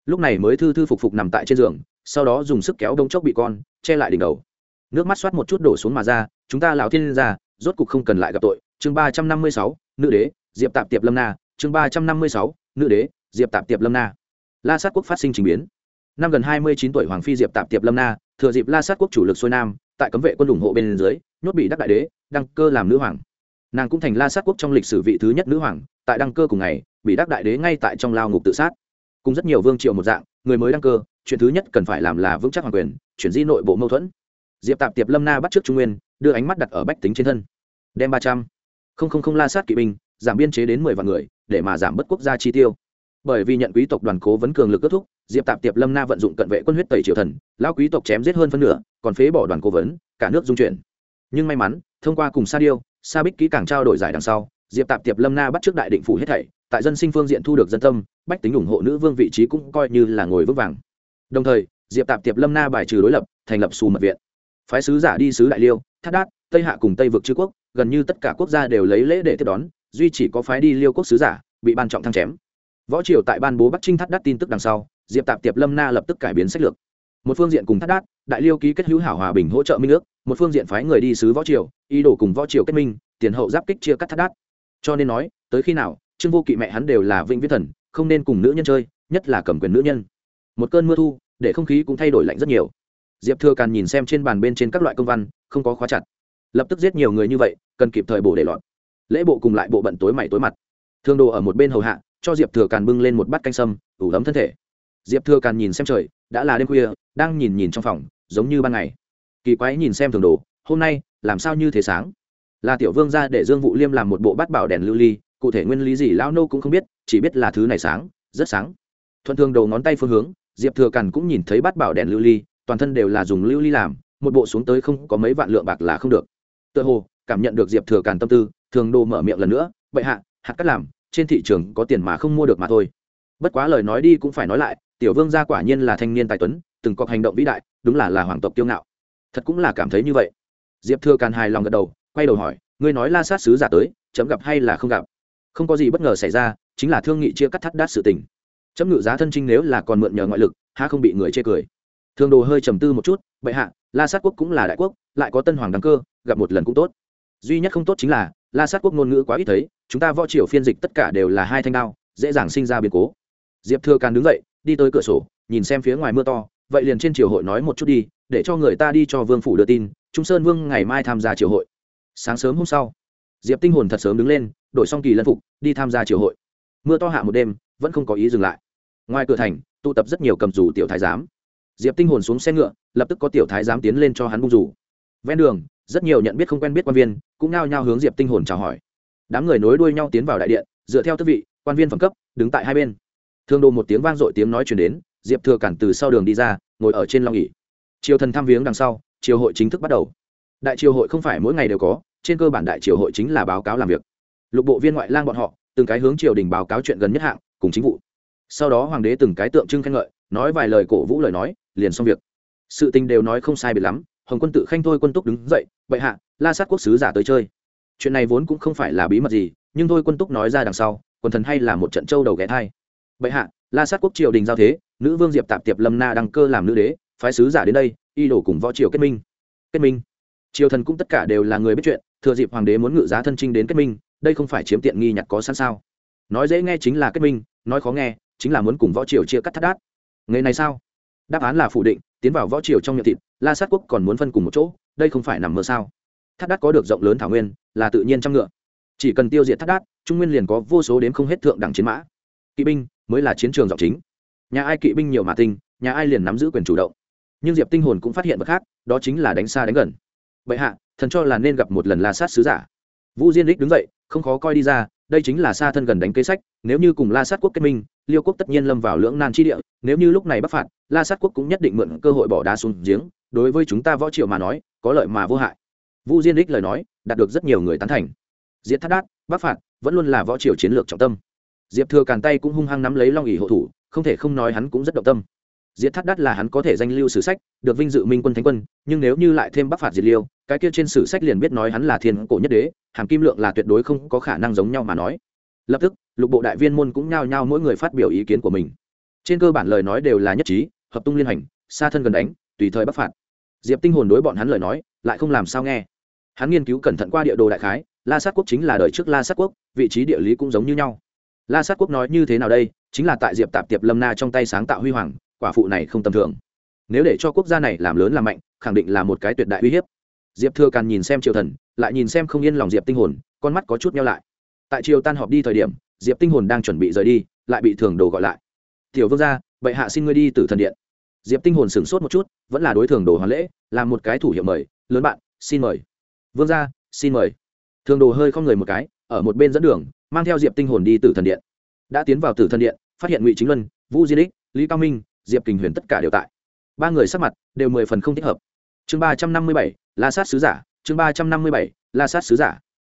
S1: Lúc này mới thư thư phục phục nằm tại trên giường sau đó dùng sức kéo đông chốc bị con, che lại đỉnh đầu. Nước mắt xoát một chút đổ xuống mà ra, chúng ta lão thiên ra rốt cục không cần lại gặp tội. Chương ba trăm năm mươi sáu, nữ đế, diệp tạp tiệp lâm na. Chương ba trăm năm mươi sáu, nữ đế, diệp tạp tiệp lâm na. La sát quốc phát sinh trình biến. Năm gần hai mươi chín tuổi hoàng phi diệp tạp tiệp lâm na, thừa dịp la sát quốc chủ lực xuôi nam, tại cấm vệ quân ủng hộ bên dưới, nhốt bị đắc đại đế, đăng cơ làm nữ hoàng. Nàng cũng thành la sát quốc trong lịch sử vị thứ nhất nữ hoàng, tại đăng cơ cùng ngày, bị đắc đại đế ngay tại trong lao ngục tự sát. Cùng rất nhiều vương triều một dạng, người mới đăng cơ chuyện thứ nhất cần phải làm là vững chắc hoàng quyền, chuyển di nội bộ mâu thuẫn. Diệp tạp tiệp lâm na bắt trước trung nguyên, đưa ánh mắt đặt ở bách tính trên thân. Đem ba trăm, không không không la sát kỵ binh, giảm biên chế đến mười vạn người, để mà giảm bớt quốc gia chi tiêu. Bởi vì nhận quý tộc đoàn cố vấn cường lực kết thúc, diệp tạp tiệp lâm na vận dụng cận vệ quân huyết tẩy triều thần lao quý tộc chém giết hơn phân nửa, còn phế bỏ đoàn cố vấn, cả nước dung chuyển. Nhưng may mắn, thông qua cùng sa điêu, sa bích kỹ càng trao đổi giải đằng sau, diệp tạp tiệp lâm na bắt trước đại định phủ hết thảy, tại dân sinh phương diện thu được dân tâm, bách tính ủng hộ nữ vương vị trí cũng coi như là ngồi vững vàng đồng thời, diệp tạp tiệp lâm na bài trừ đối lập, thành lập xù mật viện. Phái sứ giả đi sứ đại liêu, thác đát, tây hạ cùng tây vực chư quốc, gần như tất cả quốc gia đều lấy lễ để tiếp đón, duy chỉ có phái đi liêu quốc sứ giả bị ban trọng thăng chém. Võ triều tại ban bố bắc trinh thắt đát tin tức đằng sau, diệp tạp tiệp lâm na lập tức cải biến sách lược. Một phương diện cùng thắt đát, đại liêu ký kết hữu hảo hòa bình hỗ trợ minh ước, một phương diện phái người đi sứ võ triều, ý đồ cùng võ triều kết minh, tiền hậu giáp kích chia cắt thắt đát. Cho nên nói, tới khi nào, trương vô kỵ mẹ hắn đều là vĩnh viễn thần, không nên cùng nữ nhân chơi, nhất là cầm quyền nữ nhân một cơn mưa thu, để không khí cũng thay đổi lạnh rất nhiều. Diệp thừa càn nhìn xem trên bàn bên trên các loại công văn, không có khóa chặt. Lập tức giết nhiều người như vậy, cần kịp thời bổ để lọt. Lễ bộ cùng lại bộ bận tối mày tối mặt. Thương đồ ở một bên hầu hạ, cho diệp thừa càn bưng lên một bát canh sâm, ủ ấm thân thể. Diệp thừa càn nhìn xem trời, đã là đêm khuya, đang nhìn nhìn trong phòng, giống như ban ngày. Kỳ quái nhìn xem thường đồ, hôm nay, làm sao như thế sáng? Là tiểu vương ra để dương vụ liêm làm một bộ bát bảo đèn lưu ly, cụ thể nguyên lý gì lão nô cũng không biết, chỉ biết là thứ này sáng, rất sáng. Thuận thường đầu ngón tay phương hướng diệp thừa càn cũng nhìn thấy bát bảo đèn lưu ly, toàn thân đều là dùng lưu ly làm, một bộ xuống tới không có mấy vạn lượng bạc là không được. Tựa hồ, cảm nhận được diệp thừa càn tâm tư, thường đồ mở miệng lần nữa, bệ hạ, hạt cắt làm, trên thị trường có tiền mà không mua được mà thôi. Bất quá lời nói đi cũng phải nói lại, tiểu vương gia quả nhiên là thanh niên tài tuấn, từng có hành động vĩ đại, đúng là là hoàng tộc kiêu ngạo. Thật cũng là cảm thấy như vậy. Diệp thừa càn hài lòng gật đầu, quay đầu hỏi, ngươi nói la sát sứ giả tới, chấm gặp hay là không gặp? Không có gì bất ngờ xảy ra, chính là thương nghị chia cắt thắt đát sự tình chấm ngự giá thân trinh nếu là còn mượn nhờ ngoại lực ha không bị người chê cười. Thường đồ hơi trầm tư một chút, bệ hạ, la sát quốc cũng là đại quốc, lại có tân hoàng đăng cơ, gặp một lần cũng tốt. Duy nhất không tốt chính là, la sát quốc ngôn ngữ quá ít thấy, chúng ta võ triều phiên dịch tất cả đều là hai thanh đao, dễ dàng sinh ra biến cố. Diệp thừa càn đứng dậy, đi tới cửa sổ, nhìn xem phía ngoài mưa to, vậy liền trên triều hội nói một chút đi, để cho người ta đi cho vương phủ đưa tin, trung sơn vương ngày mai tham gia triều hội. Sáng sớm hôm sau, diệp tinh hồn thật sớm đứng lên, đổi xong kỳ lân phục, đi tham gia triều hội. Mưa to hạ một đêm, vẫn không có ý dừng lại ngoài cửa thành, tụ tập rất nhiều cầm dù tiểu thái giám. Diệp tinh hồn xuống xe ngựa, lập tức có tiểu thái giám tiến lên cho hắn bung dù. Ven đường, rất nhiều nhận biết không quen biết quan viên, cũng nao nhao hướng diệp tinh hồn chào hỏi. Đám người nối đuôi nhau tiến vào đại điện, dựa theo tước vị, quan viên phẩm cấp, đứng tại hai bên. Thương đồ một tiếng vang dội tiếng nói truyền đến, diệp thừa cản từ sau đường đi ra, ngồi ở trên long nghỉ triều thần thăm viếng đằng sau, triều hội chính thức bắt đầu. Đại triều hội không phải mỗi ngày đều có, trên cơ bản đại triều hội chính là báo cáo làm việc. Lục bộ viên ngoại lang bọn họ, từng cái hướng triều đình báo cáo chuyện gần nhất hạng, cùng chính vụ sau đó hoàng đế từng cái tượng trưng khen ngợi, nói vài lời cổ vũ lời nói, liền xong việc. Sự tình đều nói không sai biệt lắm, hồng quân tự khanh thôi quân túc đứng dậy, bệ hạ, la sát quốc sứ giả tới chơi. Chuyện này vốn cũng không phải là bí mật gì, nhưng thôi quân túc nói ra đằng sau, quần thần hay là một trận châu đầu ghé thai. Bệ hạ, la sát quốc triều đình giao thế, nữ vương diệp tạp tiệp lâm na đăng cơ làm nữ đế, phái sứ giả đến đây, y đổ cùng võ triều kết minh. Kết minh. Triều thần cũng tất cả đều là người biết chuyện, thừa dịp hoàng đế muốn ngự giá thân trinh đến kết minh, đây không phải chiếm tiện nghi nhặt có sẵn sao. Nói dễ nghe chính là kết minh, nói khó nghe chính là muốn cùng võ triều chia cắt thắt đát. Ngày này sao? Đáp án là phủ định, tiến vào võ triều trong miệng thịt, la sát quốc còn muốn phân cùng một chỗ, đây không phải nằm mơ sao? Thắt đát có được rộng lớn thảo nguyên, là tự nhiên trăm ngựa? Chỉ cần tiêu diệt thắt đát, trung nguyên liền có vô số đến không hết thượng đẳng chiến mã. Kỵ binh mới là chiến trường dọc chính. Nhà ai kỵ binh nhiều mà tinh, nhà ai liền nắm giữ quyền chủ động. Nhưng diệp tinh hồn cũng phát hiện bất khác, đó chính là đánh xa đánh gần. Bệ hạ, thần cho là nên gặp một lần la sát sứ giả. Vũ diên đích đứng dậy, không khó coi đi ra đây chính là xa thân gần đánh kế sách, nếu như cùng la sát quốc kết minh, liêu quốc tất nhiên lâm vào lưỡng nan chi địa, nếu như lúc này bắc phạt, la sát quốc cũng nhất định mượn cơ hội bỏ đá xuống giếng, đối với chúng ta võ triệu mà nói, có lợi mà vô hại. Vu diên đích lời nói, đạt được rất nhiều người tán thành. Diễn thắt đát bắc phạt, vẫn luôn là võ triều chiến lược trọng tâm. Diệp thừa càn tay cũng hung hăng nắm lấy long ỉ hộ thủ, không thể không nói hắn cũng rất động tâm. Diệt thắt đắt là hắn có thể danh lưu sử sách, được vinh dự minh quân thánh quân, nhưng nếu như lại thêm bắc phạt diệt liêu cái kia trên sử sách liền biết nói hắn là thiên cổ nhất đế, hàm kim lượng là tuyệt đối không có khả năng giống nhau mà nói. Lập tức, lục bộ đại viên môn cũng nhao nhao mỗi người phát biểu ý kiến của mình. Trên cơ bản lời nói đều là nhất trí, hợp tung liên hành xa thân gần đánh, tùy thời bắc phạt. Diệp tinh hồn đối bọn hắn lời nói, lại không làm sao nghe. Hắn nghiên cứu cẩn thận qua địa đồ đại khái, la sát quốc chính là đời trước la sát quốc, vị trí địa lý cũng giống như nhau. La sát quốc nói như thế nào đây, chính là tại diệp tạp tiệp lâm na trong tay sáng tạo huy hoàng, quả phụ này không tầm thường. Nếu để cho quốc gia này làm lớn làm mạnh, khẳng định là một cái tuyệt đại uy hiếp diệp thừa càn nhìn xem triều thần, lại nhìn xem không yên lòng diệp tinh hồn, con mắt có chút nhau lại. Tại triều tan họp đi thời điểm, diệp tinh hồn đang chuẩn bị rời đi, lại bị thường đồ gọi lại. Tiểu vương gia, bệ hạ xin ngươi đi từ thần điện. Diệp tinh hồn sửng sốt một chút, vẫn là đối thường đồ hoàn lễ làm một cái thủ hiệu mời, lớn bạn, xin mời. Vương gia, xin mời. Thường đồ hơi không người một cái, ở một bên dẫn đường, mang theo diệp tinh hồn đi từ thần điện. Đã tiến vào tử thần điện, phát hiện ngụy chính luân, vũ di đích, lý cao minh, diệp kình huyền tất cả đều tại. Ba người sắc mặt đều mười phần không thích hợp. Chương ba trăm năm mươi bảy la sát sứ giả, chương ba trăm năm mươi bảy, la sát sứ giả.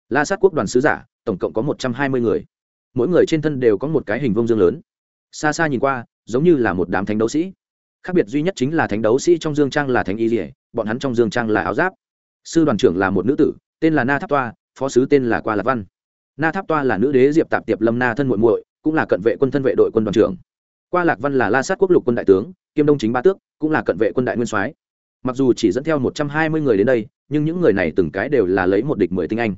S1: La sát quốc đoàn sứ giả, tổng cộng có một trăm hai mươi người. Mỗi người trên thân đều có một cái hình vông dương lớn. Xa xa nhìn qua, giống như là một đám thánh đấu sĩ. Khác biệt duy nhất chính là thánh đấu sĩ trong dương trang là thánh y dỉa bọn hắn trong dương trang là áo giáp. Sư đoàn trưởng là một nữ tử, tên là na tháp toa, phó sứ tên là qua lạc văn. Na tháp toa là nữ đế diệp tạp tiệp lâm na thân muội muội, cũng là cận vệ quân thân vệ đội quân đoàn trưởng. Qua lạc văn là la sát quốc lục quân đại tướng, kiêm đông chính ba tước, cũng là cận vệ quân đại nguyên soái mặc dù chỉ dẫn theo một trăm hai mươi người đến đây, nhưng những người này từng cái đều là lấy một địch mười tinh anh.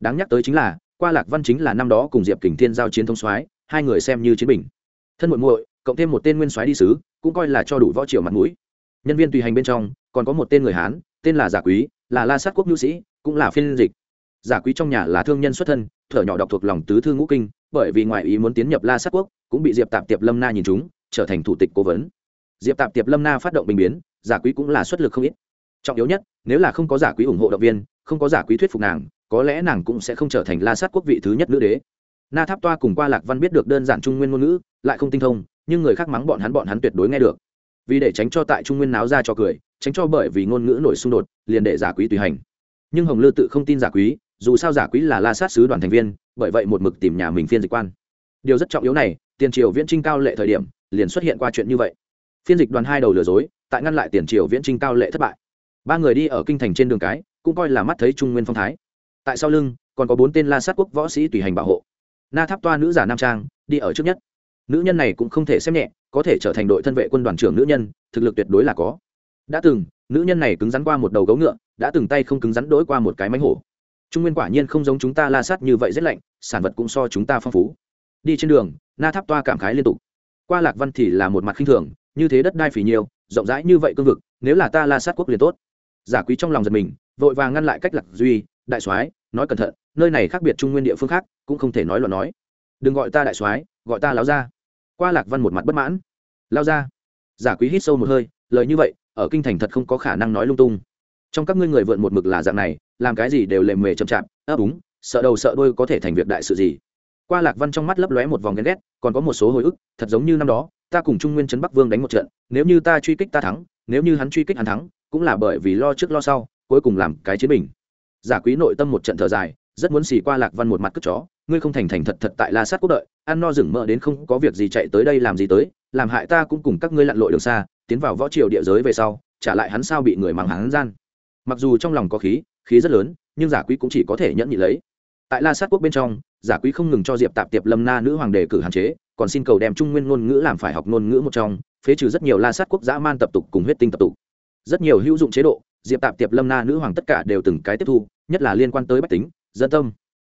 S1: Đáng nhắc tới chính là, qua lạc văn chính là năm đó cùng diệp kình thiên giao chiến thông soái, hai người xem như chiến bình thân muội muội, cộng thêm một tên nguyên soái đi sứ, cũng coi là cho đủ võ triều mặt mũi. Nhân viên tùy hành bên trong, còn có một tên người hán, tên là giả quý, là la sát quốc nhu sĩ, cũng là phiên dịch. Giả quý trong nhà là thương nhân xuất thân, thở nhỏ đọc thuộc lòng tứ thư ngũ kinh, bởi vì ngoại ý muốn tiến nhập la sát quốc, cũng bị diệp tạp tiệp lâm na nhìn chúng trở thành thủ tịch cố vấn. Diệp tạp tiệp lâm na phát động bình biến giả quý cũng là xuất lực không ít. Trọng yếu nhất, nếu là không có giả quý ủng hộ động viên, không có giả quý thuyết phục nàng, có lẽ nàng cũng sẽ không trở thành la sát quốc vị thứ nhất nữ đế. Na tháp toa cùng qua lạc văn biết được đơn giản trung nguyên ngôn ngữ, lại không tinh thông, nhưng người khác mắng bọn hắn bọn hắn tuyệt đối nghe được. Vì để tránh cho tại trung nguyên náo ra cho cười, tránh cho bởi vì ngôn ngữ nổi xung đột, liền để giả quý tùy hành. Nhưng hồng lư tự không tin giả quý, dù sao giả quý là la sát sứ đoàn thành viên, bởi vậy một mực tìm nhà mình phiên dịch quan. Điều rất trọng yếu này, tiền triều viễn trinh cao lệ thời điểm, liền xuất hiện qua chuyện như vậy. Phiên dịch đoàn hai đầu lừa dối tại ngăn lại tiền triều viễn trinh cao lệ thất bại. Ba người đi ở kinh thành trên đường cái, cũng coi là mắt thấy trung nguyên phong thái. Tại sau lưng, còn có bốn tên la sát quốc võ sĩ tùy hành bảo hộ. Na tháp toa nữ giả nam trang, đi ở trước nhất. Nữ nhân này cũng không thể xem nhẹ, có thể trở thành đội thân vệ quân đoàn trưởng nữ nhân, thực lực tuyệt đối là có. Đã từng, nữ nhân này cứng rắn qua một đầu gấu ngựa, đã từng tay không cứng rắn đỗi qua một cái mánh hổ. Trung nguyên quả nhiên không giống chúng ta la sát như vậy rất lạnh, sản vật cũng so chúng ta phong phú. Đi trên đường, na tháp toa cảm khái liên tục. Qua lạc văn thì là một mặt khinh thường, như thế đất đai phỉ nhiều rộng rãi như vậy cương vực, nếu là ta la sát quốc liền tốt. Giả quý trong lòng giật mình, vội vàng ngăn lại cách lạc duy, đại soái, nói cẩn thận, nơi này khác biệt trung nguyên địa phương khác, cũng không thể nói loạn nói. Đừng gọi ta đại soái, gọi ta lão gia. Qua lạc văn một mặt bất mãn. Lao ra giả quý hít sâu một hơi, lời như vậy, ở kinh thành thật không có khả năng nói lung tung. Trong các ngươi người vượn một mực là dạng này, làm cái gì đều lề mề chậm chạp, ấp úng, sợ đầu sợ đôi có thể thành việc đại sự gì. Qua lạc văn trong mắt lấp lóe một vòng ghen ghét, còn có một số hồi ức, thật giống như năm đó ta cùng trung nguyên trấn bắc vương đánh một trận, nếu như ta truy kích ta thắng, nếu như hắn truy kích hắn thắng, cũng là bởi vì lo trước lo sau, cuối cùng làm cái chiến bình. Giả quý nội tâm một trận thở dài, rất muốn xì qua lạc văn một mặt cất chó, ngươi không thành thành thật thật tại la sát quốc đợi, ăn no rừng mỡ đến không có việc gì chạy tới đây làm gì tới, làm hại ta cũng cùng các ngươi lặn lội đường xa, tiến vào võ triều địa giới về sau, trả lại hắn sao bị người mắng hắn gian. Mặc dù trong lòng có khí khí rất lớn, nhưng giả quý cũng chỉ có thể nhẫn nhị lấy. Tại la sát quốc bên trong, giả quý không ngừng cho diệp tạp tiệp lâm na nữ hoàng đề cử hạn chế còn xin cầu đem trung nguyên ngôn ngữ làm phải học ngôn ngữ một trong, phế trừ rất nhiều la sát quốc dã man tập tục cùng huyết tinh tập tục. Rất nhiều hữu dụng chế độ, diệp tạp, tiệp lâm na nữ hoàng tất cả đều từng cái tiếp thu, nhất là liên quan tới bách tính, dân tâm.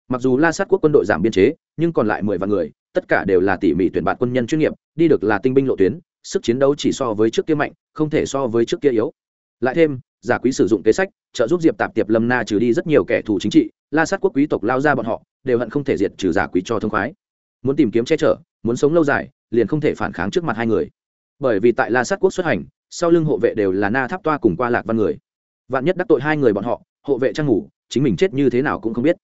S1: Mặc dù la sát quốc quân đội giảm biên chế, nhưng còn lại mười vạn người, tất cả đều là tỉ mỉ tuyển bạn quân nhân chuyên nghiệp, đi được là tinh binh lộ tuyến, sức chiến đấu chỉ so với trước kia mạnh, không thể so với trước kia yếu. Lại thêm, giả quý sử dụng kế sách, trợ giúp diệp tạp, tiệp lâm na trừ đi rất nhiều kẻ thù chính trị, la sát quốc quý tộc lao ra bọn họ, đều hận không thể diệt trừ giả quý cho thông khoái. Muốn tìm kiếm che chở muốn sống lâu dài, liền không thể phản kháng trước mặt hai người. Bởi vì tại la sát quốc xuất hành, sau lưng hộ vệ đều là na tháp toa cùng qua lạc văn người. Vạn nhất đắc tội hai người bọn họ, hộ vệ trang ngủ, chính mình chết như thế nào cũng không biết.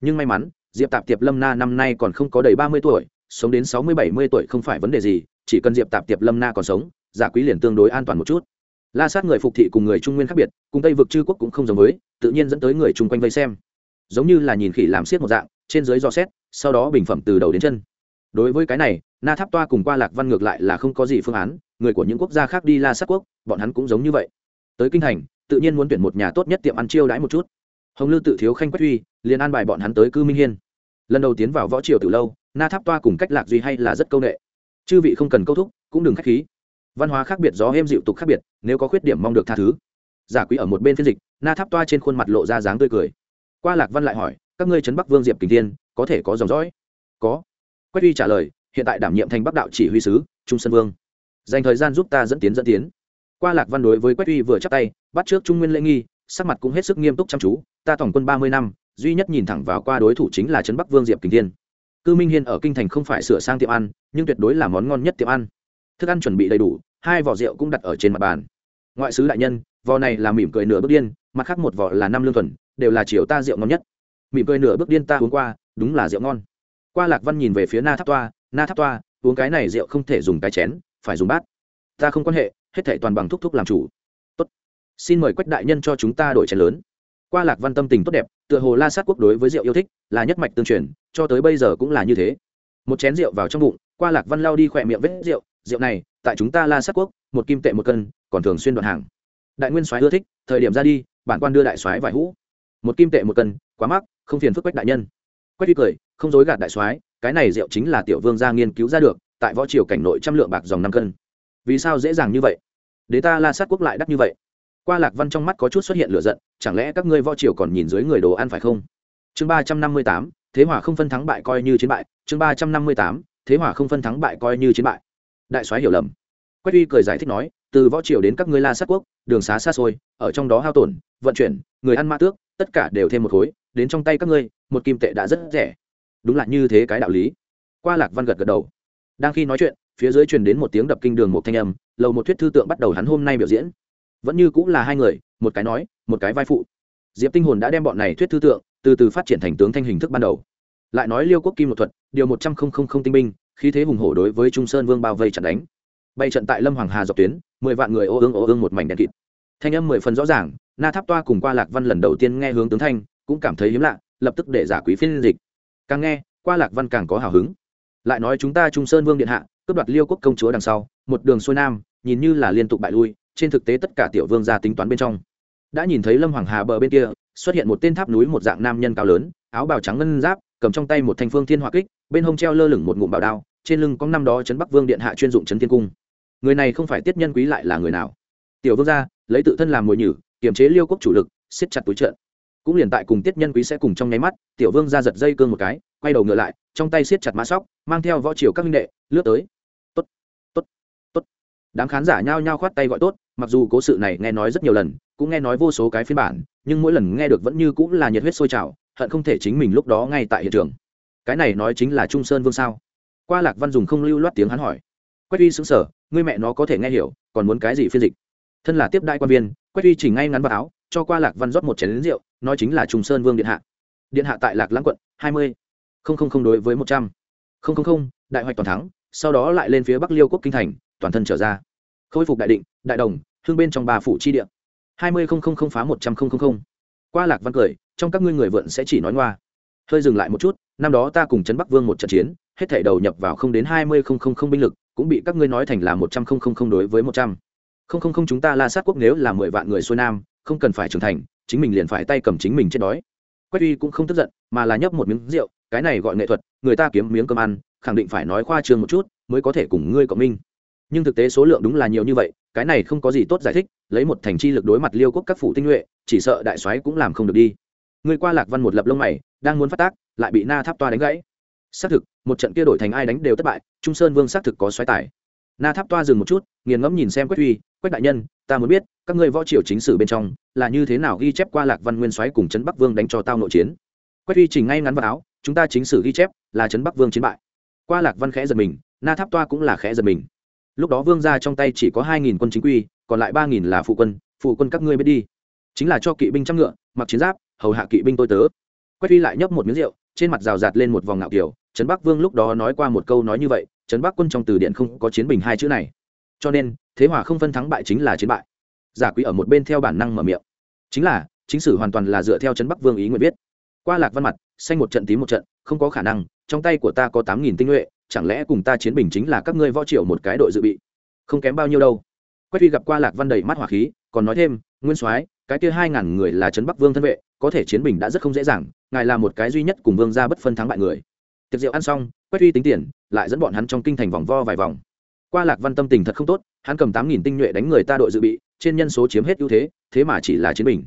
S1: Nhưng may mắn, diệp tạp tiệp lâm na năm nay còn không có đầy ba mươi tuổi, sống đến sáu mươi bảy mươi tuổi không phải vấn đề gì, chỉ cần diệp tạp tiệp lâm na còn sống, giả quý liền tương đối an toàn một chút. La sát người phục thị cùng người trung nguyên khác biệt, cùng tây vực chư quốc cũng không giống với, tự nhiên dẫn tới người chung quanh vây xem. Giống như là nhìn khỉ làm xiết một dạng, trên dưới do xét, sau đó bình phẩm từ đầu đến chân đối với cái này, na tháp toa cùng qua lạc văn ngược lại là không có gì phương án, người của những quốc gia khác đi la sát quốc, bọn hắn cũng giống như vậy. Tới kinh thành, tự nhiên muốn tuyển một nhà tốt nhất tiệm ăn chiêu đãi một chút. Hồng lư tự thiếu khanh quách huy, liền an bài bọn hắn tới cư minh hiên. Lần đầu tiến vào võ triều từ lâu, na tháp toa cùng cách lạc duy hay là rất câu nệ. Chư vị không cần câu thúc, cũng đừng k h á c h khí. Văn hóa khác biệt, gió êm dịu tục khác biệt, nếu có khuyết điểm mong được tha thứ. Giả quý ở một bên phiên dịch, na tháp toa trên khuôn mặt lộ ra dáng tươi cười. Qua lạc văn lại hỏi, các ngươi trấn bắc vương diệp kình tiên có thể có dòng dõi? Có quách Uy trả lời, hiện tại đảm nhiệm thành bắc đạo chỉ huy sứ, trung sơn vương. Dành thời gian giúp ta dẫn tiến dẫn tiến. Qua lạc văn đối với quách Uy vừa chắc tay, bắt trước trung nguyên lễ nghi, sắc mặt cũng hết sức nghiêm túc chăm chú. Ta tổng quân ba mươi năm, duy nhất nhìn thẳng vào qua đối thủ chính là trấn bắc vương diệp kình thiên. Cư minh hiên ở kinh thành không phải sửa sang tiệm ăn, nhưng tuyệt đối là món ngon nhất tiệm ăn. Thức ăn chuẩn bị đầy đủ, hai vỏ rượu cũng đặt ở trên mặt bàn. Ngoại sứ đại nhân, vò này là mỉm cười nửa bước điên, mặt khác một vỏ là năm lương thuần, đều là chiều ta rượu ngon nhất. Mỉm cười nửa bước điên ta uống qua, đúng là rượu ngon qua lạc văn nhìn về phía na tháp toa, na tháp toa, uống cái này rượu không thể dùng cái chén, phải dùng bát. Ta không quan hệ, hết thảy toàn bằng thúc thúc làm chủ. Tốt. Xin mời quách đại nhân cho chúng ta đổi chén lớn. Qua lạc văn tâm tình tốt đẹp, tựa hồ la sát quốc đối với rượu yêu thích là nhất mạch tương truyền, cho tới bây giờ cũng là như thế. Một chén rượu vào trong bụng, qua lạc văn lao đi khỏe miệng vết rượu rượu này, tại chúng ta la sát quốc, một kim tệ một cân, còn thường xuyên đoạn hàng. Đại nguyên soái ưa thích, thời điểm ra đi, bản quan đưa đại soái vài hũ. Một kim tệ một cân, quá mắc, không phiền phức quách đại nhân. Quách đi cười không dối gạt đại soái, cái này rượu chính là tiểu vương gia nghiên cứu ra được, tại võ triều cảnh nội trăm lượng bạc dòng năm cân. Vì sao dễ dàng như vậy? Đế ta la sát quốc lại đắt như vậy. Qua lạc văn trong mắt có chút xuất hiện lửa giận, chẳng lẽ các ngươi võ triều còn nhìn dưới người đồ ăn phải không? Chương ba trăm năm mươi tám, thế hòa không phân thắng bại coi như chiến bại. Chương ba trăm năm mươi tám, thế hòa không phân thắng bại coi như chiến bại. Đại soái hiểu lầm. Quách uy cười giải thích nói, từ võ triều đến các ngươi la sát quốc, đường xá xa xôi, ở trong đó hao tổn, vận chuyển, người ăn ma tước, tất cả đều thêm một khối, đến trong tay các ngươi, một kim tệ đã rất rẻ đúng là như thế cái đạo lý. Qua lạc văn gật gật đầu. Đang khi nói chuyện, phía dưới truyền đến một tiếng đập kinh đường một thanh âm, lầu một thuyết thư tượng bắt đầu hắn hôm nay biểu diễn. Vẫn như cũng là hai người, một cái nói, một cái vai phụ. Diệp tinh hồn đã đem bọn này thuyết thư tượng từ từ phát triển thành tướng thanh hình thức ban đầu. Lại nói liêu quốc kim một thuật, điều một trăm linh tinh binh, khí thế hùng hổ đối với trung sơn vương bao vây chặn đánh. Bay trận tại lâm hoàng hà dọc tuyến, mười vạn người ô ương ô ương một mảnh đèn kịt. Thanh âm mười phần rõ ràng, na tháp toa cùng qua lạc văn lần đầu tiên nghe hướng tướng thanh, cũng cảm thấy hiếm lạ, lập tức để giả quý phiên dịch càng nghe, qua lạc văn càng có hào hứng. Lại nói chúng ta trung sơn vương điện hạ, cướp đoạt liêu quốc công chúa đằng sau, một đường xuôi nam, nhìn như là liên tục bại lui, trên thực tế tất cả tiểu vương ra tính toán bên trong. Đã nhìn thấy lâm hoàng hà bờ bên kia, xuất hiện một tên tháp núi một dạng nam nhân cao lớn, áo bào trắng ngân giáp, cầm trong tay một thanh phương thiên hỏa kích, bên hông treo lơ lửng một ngụm bảo đao, trên lưng có năm đó trấn bắc vương điện hạ chuyên dụng trấn thiên cung. Người này không phải tiết nhân quý lại là người nào? Tiểu vương gia, lấy tự thân làm mồi nhử, kiềm chế liêu quốc chủ lực, siết chặt túi trận cũng liền tại cùng tiết nhân quý sẽ cùng trong nháy mắt, tiểu vương ra giật dây cương một cái, quay đầu ngựa lại, trong tay siết chặt mã sóc, mang theo võ triều các minh đệ, lướt tới. Tốt tốt tốt. Đám khán giả nhao nhao khoát tay gọi tốt, mặc dù cố sự này nghe nói rất nhiều lần, cũng nghe nói vô số cái phiên bản, nhưng mỗi lần nghe được vẫn như cũng là nhiệt huyết sôi trào, hận không thể chính mình lúc đó ngay tại hiện trường. Cái này nói chính là trung sơn vương sao? Qua lạc văn dùng không lưu loát tiếng hắn hỏi. Quách uy xứng sở người mẹ nó có thể nghe hiểu, còn muốn cái gì phiên dịch? Thân là tiếp đại quan viên, quách uy chỉnh ngay ngắn vào áo, cho qua lạc văn rót một chén lính rượu nói chính là trung sơn vương điện hạ. Điện hạ tại lạc lãng quận, hai mươi. Không không không đối với một trăm. Không không không, đại hoạch toàn thắng, sau đó lại lên phía bắc liêu quốc kinh thành, toàn thân trở ra. Khôi phục đại định, đại đồng, hương bên trong ba phủ chi địa. Hai mươi không không không phá một trăm không không không. Qua lạc văn cười, trong các ngươi người vượn sẽ chỉ nói ngoa. Hơi dừng lại một chút, năm đó ta cùng trấn bắc vương một trận chiến, hết thể đầu nhập vào không đến hai mươi không không không binh lực, cũng bị các ngươi nói thành là một trăm không không không đối với một trăm. Không không không chúng ta la sát quốc nếu là mười vạn người xuôi nam, không cần phải trưởng thành chính mình liền phải tay cầm chính mình chết đói. Quách uy cũng không tức giận, mà là nhấp một miếng rượu, cái này gọi nghệ thuật, người ta kiếm miếng cơm ăn, khẳng định phải nói khoa trương một chút, mới có thể cùng ngươi cộng minh. Nhưng thực tế số lượng đúng là nhiều như vậy, cái này không có gì tốt giải thích, lấy một thành chi lực đối mặt liêu quốc các phủ tinh nhuệ, chỉ sợ đại soái cũng làm không được đi. Người qua lạc văn một lập lông mày, đang muốn phát tác, lại bị na tháp toa đánh gãy. Xác thực, một trận kia đổi thành ai đánh đều thất bại, trung sơn vương xác thực có xoáy tải na tháp toa dừng một chút, nghiền ngẫm nhìn xem quách uy, quách đại nhân ta muốn biết, các ngươi võ triều chính sử bên trong, là như thế nào ghi chép qua lạc văn nguyên soái cùng trấn bắc vương đánh cho tao nội chiến? Quách uy trình ngay ngắn vào áo, chúng ta chính sử ghi chép, là trấn bắc vương chiến bại. Qua lạc văn khẽ giật mình, na tháp toa cũng là khẽ giật mình. Lúc đó vương ra trong tay chỉ có hai nghìn quân chính quy, còn lại ba nghìn là phụ quân phụ quân các ngươi biết đi. Chính là cho kỵ binh trăm ngựa, mặc chiến giáp, hầu hạ kỵ binh tôi tớ. Quách uy lại nhấp một miếng rượu, trên mặt rào rạt lên một vòng ngạo kiểu. Trấn bắc vương lúc đó nói qua một câu nói như vậy, trấn bắc quân trong từ điện không có chiến bình hai chữ này. Cho nên thế hòa không phân thắng bại chính là chiến bại. Giả quý ở một bên theo bản năng mở miệng. Chính là, chính sử hoàn toàn là dựa theo trấn bắc vương ý nguyện viết. Qua lạc văn mặt, xanh một trận tím một trận, không có khả năng, trong tay của ta có tám nghìn tinh nhuệ, chẳng lẽ cùng ta chiến bình chính là các ngươi võ triệu một cái đội dự bị? Không kém bao nhiêu đâu. Quách huy gặp qua lạc văn đầy mắt hỏa khí, còn nói thêm, nguyên soái, cái kia hai ngàn người là trấn bắc vương thân vệ, có thể chiến bình đã rất không dễ dàng, ngài là một cái duy nhất cùng vương gia bất phân thắng bại người. Tiệc rượu ăn xong, quách huy tính tiền, lại dẫn bọn hắn trong kinh thành vòng vo vài vòng qua lạc văn tâm tình thật không tốt, hắn cầm tám nghìn tinh nhuệ đánh người ta đội dự bị, trên nhân số chiếm hết ưu thế thế mà chỉ là chiến bình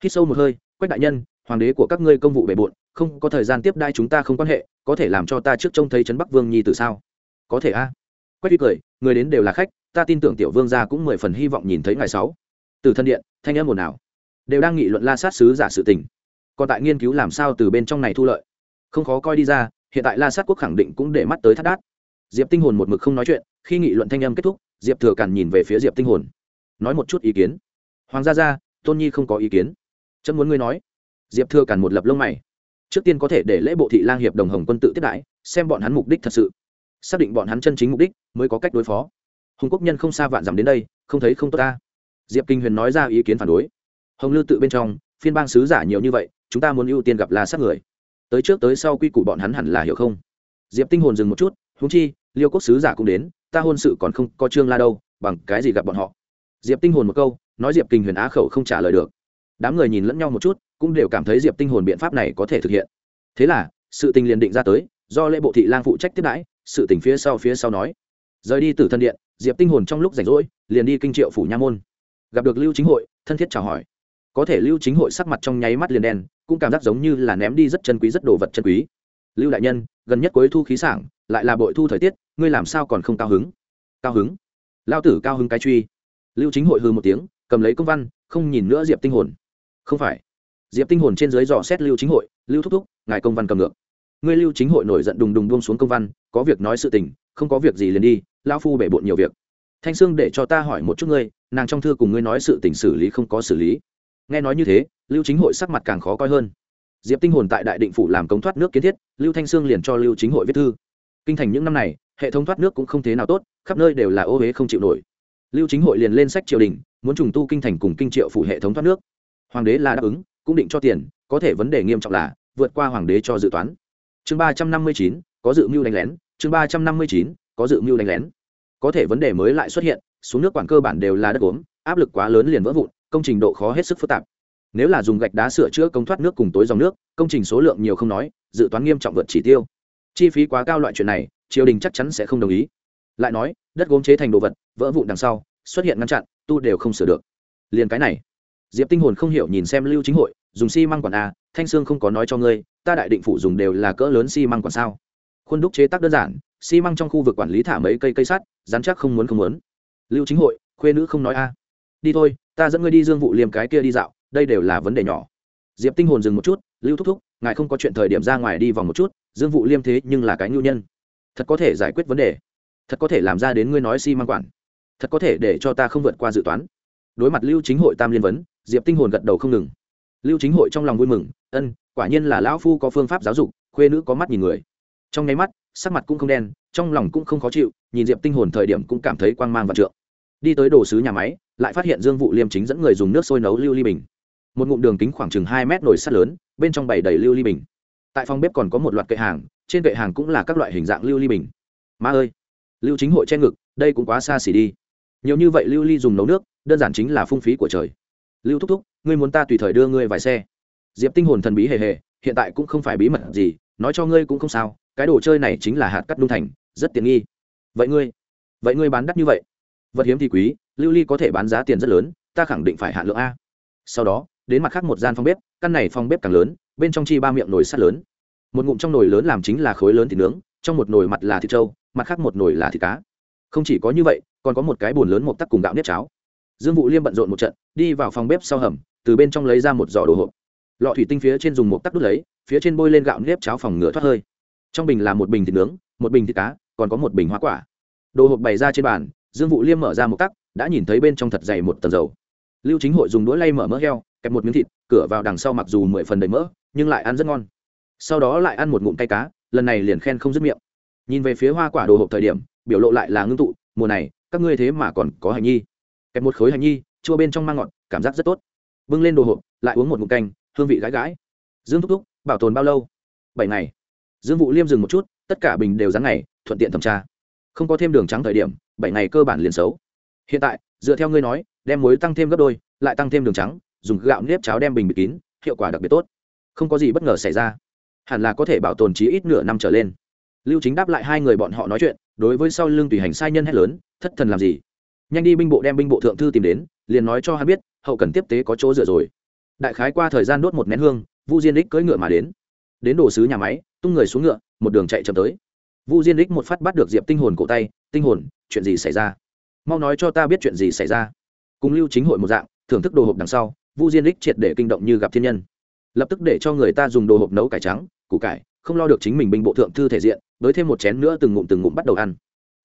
S1: khi sâu một hơi, quách đại nhân, hoàng đế của các ngươi công vụ bề bộn, không có thời gian tiếp đai chúng ta không quan hệ, có thể làm cho ta trước trông thấy trấn bắc vương nhi từ sao? Có thể a. À? quách phi cười, người đến đều là khách, ta tin tưởng tiểu vương gia cũng mười phần hy vọng nhìn thấy ngày sáu. Từ thân điện, thanh âm ồn nào đều đang nghị luận la sát sứ giả sự tình. Còn tại nghiên cứu làm sao từ bên trong này thu lợi. Không khó coi đi ra, hiện tại la sát quốc khẳng định cũng để mắt tới thắt đát diệp tinh hồn một mực không nói chuyện, khi nghị luận thanh âm kết thúc, diệp thừa càn nhìn về phía diệp tinh hồn. Nói một chút ý kiến. Hoàng gia gia, tôn nhi không có ý kiến. Chấm muốn ngươi nói. Diệp thừa càn một lập lông mày. Trước tiên có thể để lễ bộ thị lang hiệp đồng hồng quân tự tiếp đãi, xem bọn hắn mục đích thật sự. Xác định bọn hắn chân chính mục đích, mới có cách đối phó. Hùng quốc nhân không xa vạn dặm đến đây, không thấy không tốt ta. Diệp kinh huyền nói ra ý kiến phản đối. Hồng lư tự bên trong, phiên bang sứ giả nhiều như vậy, chúng ta muốn ưu tiên gặp là sát người. Tới trước tới sau quy củ bọn hắn hẳn là hiểu không? Diệp tinh hồn dừng một chút húng chi liêu quốc sứ giả cũng đến, ta hôn sự còn không có trương la đâu, bằng cái gì gặp bọn họ? Diệp tinh hồn một câu, nói diệp kinh huyền á khẩu không trả lời được. Đám người nhìn lẫn nhau một chút, cũng đều cảm thấy diệp tinh hồn biện pháp này có thể thực hiện. Thế là, sự tình liền định ra tới, do lễ bộ thị lang phụ trách tiếp đãi, sự tình phía sau phía sau nói. Rời đi từ thân điện, diệp tinh hồn trong lúc rảnh rỗi, liền đi kinh triệu phủ nha môn. Gặp được lưu chính hội, thân thiết chào hỏi. Có thể lưu chính hội sắc mặt trong nháy mắt liền đen, cũng cảm giác giống như là ném đi rất chân quý rất đồ vật chân quý lưu đại nhân, gần nhất cuối thu khí sảng, lại là bội thu thời tiết, ngươi làm sao còn không cao hứng? Cao hứng? Lao tử cao hứng cái truy. Lưu chính hội hư một tiếng, cầm lấy công văn, không nhìn nữa diệp tinh hồn. Không phải. Diệp tinh hồn trên dưới dò xét lưu chính hội, lưu thúc thúc, ngài công văn cầm ngược. Ngươi lưu chính hội nổi giận đùng đùng buông xuống công văn, có việc nói sự tình, không có việc gì liền đi, lao phu bể bộn nhiều việc. Thanh sương để cho ta hỏi một chút ngươi, nàng trong thư cùng ngươi nói sự tình xử lý không có xử lý. Nghe nói như thế, lưu chính hội sắc mặt càng khó coi hơn diệp tinh hồn tại đại định phủ làm cống thoát nước kiến thiết, lưu thanh sương liền cho lưu chính hội viết thư. Kinh thành những năm này, hệ thống thoát nước cũng không thế nào tốt, khắp nơi đều là ô huế không chịu nổi. Lưu chính hội liền lên sách triều đình, muốn trùng tu kinh thành cùng kinh triệu phủ hệ thống thoát nước. Hoàng đế là đáp ứng, cũng định cho tiền, có thể vấn đề nghiêm trọng là, vượt qua hoàng đế cho dự toán. Chương ba trăm năm mươi chín, có dự mưu đánh lén, chương ba trăm năm mươi chín, có dự mưu đánh lén. Có thể vấn đề mới lại xuất hiện, xuống nước quản cơ bản đều là đất uống áp lực quá lớn liền vỡ vụn, công trình độ khó hết sức phức tạp nếu là dùng gạch đá sửa chữa công thoát nước cùng tối dòng nước, công trình số lượng nhiều không nói, dự toán nghiêm trọng vượt chỉ tiêu. Chi phí quá cao loại chuyện này, triều đình chắc chắn sẽ không đồng ý. Lại nói, đất gốm chế thành đồ vật, vỡ vụn đằng sau, xuất hiện ngăn chặn, tu đều không sửa được. Liền cái này, diệp tinh hồn không hiểu nhìn xem lưu chính hội, dùng xi măng quản a, thanh sương không có nói cho ngươi, ta đại định phủ dùng đều là cỡ lớn xi măng quản sao? Khuôn đúc chế tác đơn giản, xi măng trong khu vực quản lý thả mấy cây cây sắt dán chắc không muốn không muốn. Lưu chính hội, khuê nữ không nói a. Đi thôi, ta dẫn ngươi đi dương vụ liềm cái kia đi dạo đây đều là vấn đề nhỏ. Diệp tinh hồn dừng một chút, lưu thúc thúc, ngài không có chuyện thời điểm ra ngoài đi vòng một chút, dương vụ liêm thế nhưng là cái nhu nhân. Thật có thể giải quyết vấn đề. Thật có thể làm ra đến ngươi nói si mang quản. Thật có thể để cho ta không vượt qua dự toán. Đối mặt lưu chính hội tam liên vấn, diệp tinh hồn gật đầu không ngừng. Lưu chính hội trong lòng vui mừng, ân, quả nhiên là lão phu có phương pháp giáo dục, khuê nữ có mắt nhìn người. Trong nháy mắt, sắc mặt cũng không đen, trong lòng cũng không khó chịu, nhìn diệp tinh hồn thời điểm cũng cảm thấy quang mang và trượng. Đi tới đồ sứ nhà máy, lại phát hiện dương vụ liêm chính dẫn người dùng nước sôi nấu lưu ly bình một ngụm đường kính khoảng chừng hai mét nồi sắt lớn, bên trong bày đầy lưu ly bình. Tại phòng bếp còn có một loạt kệ hàng, trên kệ hàng cũng là các loại hình dạng lưu ly bình. Ma ơi, lưu chính hội che ngực, đây cũng quá xa xỉ đi. Nhiều như vậy lưu ly dùng nấu nước, đơn giản chính là phung phí của trời. Lưu thúc thúc, ngươi muốn ta tùy thời đưa ngươi vài xe. Diệp tinh hồn thần bí hề hề, hiện tại cũng không phải bí mật gì, nói cho ngươi cũng không sao, cái đồ chơi này chính là hạt cắt đung thành, rất tiện nghi. Vậy ngươi vậy ngươi bán đắt như vậy? Vật hiếm thì quý, lưu ly có thể bán giá tiền rất lớn, ta khẳng định phải hạn lượng a. Sau đó đến mặt khác một gian phòng bếp, căn này phòng bếp càng lớn, bên trong chi ba miệng nồi sắt lớn. Một ngụm trong nồi lớn làm chính là khối lớn thịt nướng, trong một nồi mặt là thịt trâu, mặt khác một nồi là thịt cá. Không chỉ có như vậy, còn có một cái bồn lớn một tắc cùng gạo nếp cháo. Dương vụ liêm bận rộn một trận, đi vào phòng bếp sau hầm, từ bên trong lấy ra một giỏ đồ hộp. Lọ thủy tinh phía trên dùng một tắc đút lấy, phía trên bôi lên gạo nếp cháo phòng ngựa thoát hơi. Trong bình là một bình thịt nướng, một bình thịt cá, còn có một bình hoa quả. Đồ hộp bày ra trên bàn, dương vụ liêm mở ra một tắc, đã nhìn thấy bên trong thật dày một tầng dầu. Lưu chính hội dùng đũa lay mở mỡ heo kẹp một miếng thịt, cửa vào đằng sau mặc dù mười phần đầy mỡ, nhưng lại ăn rất ngon. Sau đó lại ăn một ngụm cay cá, lần này liền khen không dứt miệng. Nhìn về phía hoa quả đồ hộp thời điểm, biểu lộ lại là ngưng tụ, mùa này, các ngươi thế mà còn có hành nhi. Kẹp một khối hành nhi, chua bên trong mang ngọt, cảm giác rất tốt. Bưng lên đồ hộp, lại uống một ngụm canh, hương vị gãi gãi. Dương thúc thúc, bảo tồn bao lâu? Bảy ngày. Dương vụ liêm dừng một chút, tất cả bình đều rắn ngày, thuận tiện thẩm tra. Không có thêm đường trắng thời điểm, bảy ngày cơ bản liền xấu. Hiện tại, dựa theo ngươi nói, đem muối tăng thêm gấp đôi, lại tăng thêm đường trắng dùng gạo nếp cháo đem bình bịt kín, hiệu quả đặc biệt tốt. Không có gì bất ngờ xảy ra. Hẳn là có thể bảo tồn trí ít nửa năm trở lên. Lưu chính đáp lại hai người bọn họ nói chuyện, đối với sau lưng tùy hành sai nhân hét lớn, thất thần làm gì? Nhanh đi binh bộ đem binh bộ thượng thư tìm đến, liền nói cho hắn biết, hậu cần tiếp tế có chỗ dựa rồi. Đại khái qua thời gian đốt một nén hương, vu diên đích cưỡi ngựa mà đến. Đến đồ sứ nhà máy, tung người xuống ngựa, một đường chạy chậm tới. Vu diên đích một phát bắt được diệp tinh hồn cổ tay, tinh hồn, chuyện gì xảy ra? Mau nói cho ta biết chuyện gì xảy ra. Cùng lưu chính hội một dạng, thưởng thức đồ hộp đằng sau vu diên đích triệt để kinh động như gặp thiên nhân. Lập tức để cho người ta dùng đồ hộp nấu cải trắng, củ cải, không lo được chính mình binh bộ thượng thư thể diện, với thêm một chén nữa từng ngụm từng ngụm bắt đầu ăn.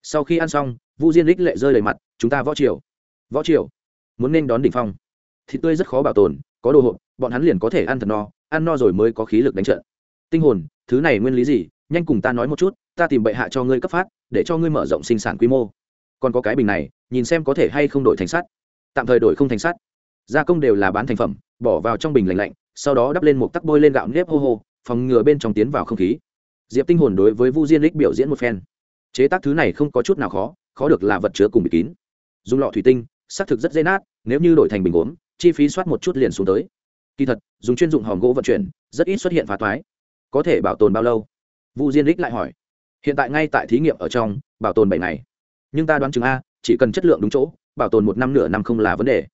S1: Sau khi ăn xong, vu diên đích lệ rơi đầy mặt, chúng ta võ triều võ triều, muốn nên đón đỉnh phong. Thịt tươi rất khó bảo tồn, có đồ hộp, bọn hắn liền có thể ăn thật no, ăn no rồi mới có khí lực đánh trận. Tinh hồn, thứ này nguyên lý gì? Nhanh cùng ta nói một chút, ta tìm bệ hạ cho ngươi cấp phát, để cho ngươi mở rộng sinh sản quy mô. Còn có cái bình này, nhìn xem có thể hay không đổi thành sắt. Tạm thời đổi không thành sắt gia công đều là bán thành phẩm, bỏ vào trong bình lạnh lạnh, sau đó đắp lên một tắc bôi lên gạo nếp hô hô, phòng ngừa bên trong tiến vào không khí. Diệp tinh hồn đối với vu diên lích biểu diễn một phen. Chế tác thứ này không có chút nào khó khó được là vật chứa cùng bị kín. Dùng lọ thủy tinh, xác thực rất dễ nát, nếu như đổi thành bình gốm, chi phí soát một chút liền xuống tới. Kỳ thật, dùng chuyên dụng hòm gỗ vận chuyển, rất ít xuất hiện phá toái. Có thể bảo tồn bao lâu? Vu diên lích lại hỏi. Hiện tại ngay tại thí nghiệm ở trong, bảo tồn bảy ngày. Nhưng ta đoán chừng a, chỉ cần chất lượng đúng chỗ, bảo tồn một năm nửa năm không là vấn đề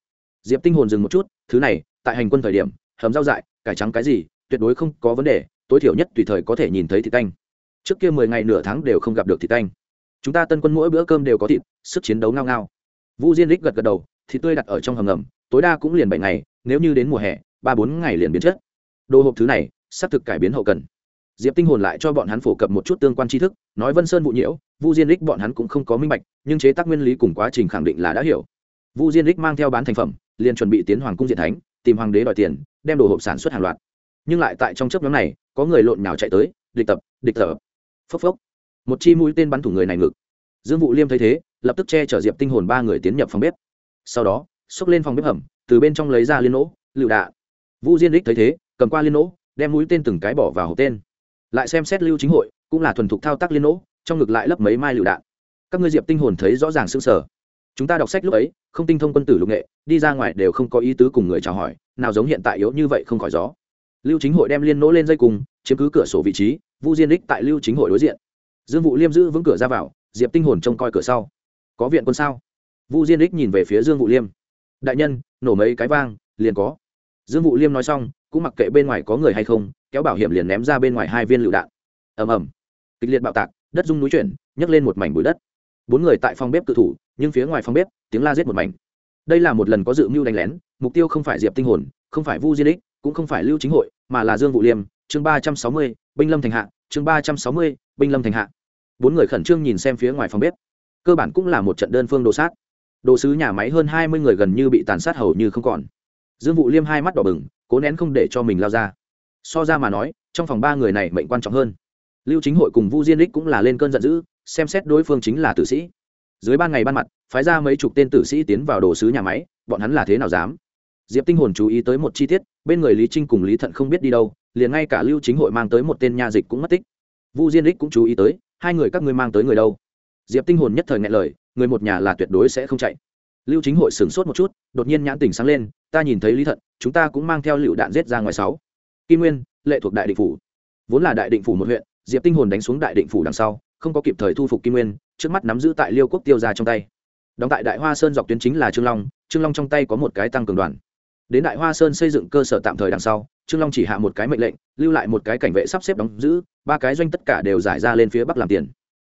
S1: diệp tinh hồn dừng một chút, thứ này, tại hành quân thời điểm, hầm rau dại, cải trắng cái gì, tuyệt đối không có vấn đề, tối thiểu nhất tùy thời có thể nhìn thấy thịt canh trước kia mười ngày nửa tháng đều không gặp được thịt canh chúng ta tân quân mỗi bữa cơm đều có thịt, sức chiến đấu ngao ngao. Vu diên lích gật gật đầu, thịt tươi đặt ở trong hầm ngầm, tối đa cũng liền bảy ngày, nếu như đến mùa hè, ba bốn ngày liền biến chất. Đồ hộp thứ này xác thực cải biến hậu cần. Diệp tinh hồn lại cho bọn hắn phổ cập một chút tương quan tri thức, nói vân sơn vụ nhiễu, vu diên lích bọn hắn cũng không có minh bạch, nhưng chế tác nguyên lý cùng quá trình khẳng định là đã hiểu. Vu diên lích mang theo bán thành phẩm liền chuẩn bị tiến hoàng cung diện thánh, tìm hoàng đế đòi tiền, đem đồ hộp sản xuất hàng loạt. Nhưng lại tại trong chấp nhóm này, có người lộn nhào chạy tới, địch tập địch tập phốc phốc. Một chi mũi tên bắn thủ người này ngực. Dương vụ liêm thấy thế, lập tức che chở diệp tinh hồn ba người tiến nhập phòng bếp. Sau đó, xốc lên phòng bếp hầm, từ bên trong lấy ra liên nỗ, lựu đạ vu diên đích thấy thế, cầm qua liên nỗ, đem mũi tên từng cái bỏ vào hộp tên. Lại xem xét lưu chính hội, cũng là thuần thục thao tác liên nỗ, trong ngực lại lấp mấy mai lựu đạn. Các ngươi diệp tinh hồn thấy rõ ràng sững sờ chúng ta đọc sách lúc ấy, không tinh thông quân tử lục nghệ, đi ra ngoài đều không có ý tứ cùng người chào hỏi, nào giống hiện tại yếu như vậy không khỏi gió. Lưu chính hội đem liên nỗ lên dây cùng, chiếm cứ cửa sổ vị trí, vu diên đích tại lưu chính hội đối diện. Dương vụ liêm giữ vững cửa ra vào, diệp tinh hồn trông coi cửa sau. Có viện quân sao? Vu diên đích nhìn về phía dương vụ liêm. Đại nhân, nổ mấy cái vang, liền có. Dương vụ liêm nói xong, cũng mặc kệ bên ngoài có người hay không, kéo bảo hiểm liền ném ra bên ngoài hai viên lựu đạn. Ầm ầm. Kịch liệt bạo tạc, đất rung núi chuyển, nhấc lên một mảnh bụi đất bốn người tại phòng bếp tự thủ, nhưng phía ngoài phòng bếp, tiếng la giết một mảnh. Đây là một lần có dự mưu đánh lén, mục tiêu không phải diệp tinh hồn, không phải vu diên đích, cũng không phải lưu chính hội, mà là dương vũ liêm, chương ba trăm sáu mươi, binh lâm thành hạ, chương ba trăm sáu mươi, binh lâm thành hạ. Bốn người khẩn trương nhìn xem phía ngoài phòng bếp. Cơ bản cũng là một trận đơn phương đồ sát. Đồ sứ nhà máy hơn hai mươi người gần như bị tàn sát hầu như không còn. Dương vụ liêm hai mắt đỏ bừng, cố nén không để cho mình lao ra. So ra mà nói, trong phòng ba người này mệnh quan trọng hơn. Lưu chính hội cùng vu diên đích cũng là lên cơn giận dữ xem xét đối phương chính là tử sĩ. Dưới ban ngày ban mặt, phái ra mấy chục tên tử sĩ tiến vào đồ sứ nhà máy, bọn hắn là thế nào dám? Diệp tinh hồn chú ý tới một chi tiết, bên người lý trinh cùng lý thận không biết đi đâu, liền ngay cả lưu chính hội mang tới một tên nha dịch cũng mất tích. Vu diên đích cũng chú ý tới, hai người các ngươi mang tới người đâu? Diệp tinh hồn nhất thời ngại lời, người một nhà là tuyệt đối sẽ không chạy. Lưu chính hội sửng sốt một chút, đột nhiên nhãn tỉnh sáng lên, ta nhìn thấy lý thận, chúng ta cũng mang theo lựu đạn giết ra ngoài sáu. Kim nguyên, lệ thuộc đại định phủ. Vốn là đại định phủ một huyện, diệp tinh hồn đánh xuống đại định phủ đằng sau không có kịp thời thu phục kim nguyên, trước mắt nắm giữ tại liêu quốc tiêu ra trong tay. Đóng tại đại hoa sơn dọc tuyến chính là trương long trương long trong tay có một cái tăng cường đoàn. Đến đại hoa sơn xây dựng cơ sở tạm thời đằng sau, trương long chỉ hạ một cái mệnh lệnh, lưu lại một cái cảnh vệ sắp xếp đóng giữ, ba cái doanh tất cả đều giải ra lên phía bắc làm tiền.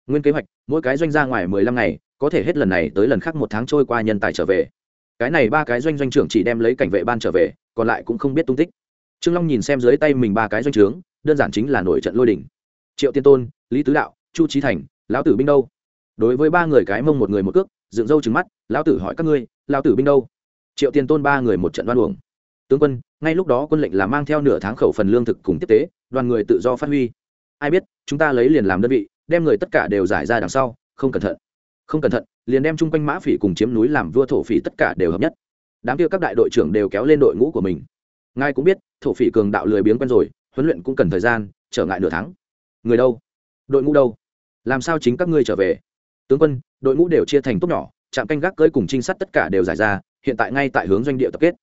S1: Nguyên kế hoạch, mỗi cái doanh ra ngoài mười lăm ngày, có thể hết lần này tới lần khác một tháng trôi qua nhân tài trở về. Cái này ba cái doanh doanh trưởng chỉ đem lấy cảnh vệ ban trở về, còn lại cũng không biết tung tích. Trương long nhìn xem dưới tay mình ba cái doanh trướng, đơn giản chính là nổi trận lôi đỉnh. Triệu tiên tôn, lý tứ đạo chu trí thành, lão tử binh đâu? Đối với ba người cái mông một người một cước, dựng râu trứng mắt, lão tử hỏi các ngươi, lão tử binh đâu? Triệu tiên tôn ba người một trận đoan uổng. Tướng quân, ngay lúc đó quân lệnh là mang theo nửa tháng khẩu phần lương thực cùng tiếp tế, đoàn người tự do phát huy. Ai biết, chúng ta lấy liền làm đơn vị, đem người tất cả đều giải ra đằng sau, không cẩn thận. Không cẩn thận, liền đem chung quanh mã phỉ cùng chiếm núi làm vua thổ phỉ tất cả đều hợp nhất. Đám kia các đại đội trưởng đều kéo lên đội ngũ của mình. Ngài cũng biết, thổ phỉ cường đạo lười biếng quen rồi, huấn luyện cũng cần thời gian, trở ngại nửa tháng. Người đâu? Đội ngũ đâu? Làm sao chính các ngươi trở về? Tướng quân, đội ngũ đều chia thành tốt nhỏ, trạm canh gác cưới cùng trinh sát tất cả đều giải ra, hiện tại ngay tại hướng doanh địa tập kết.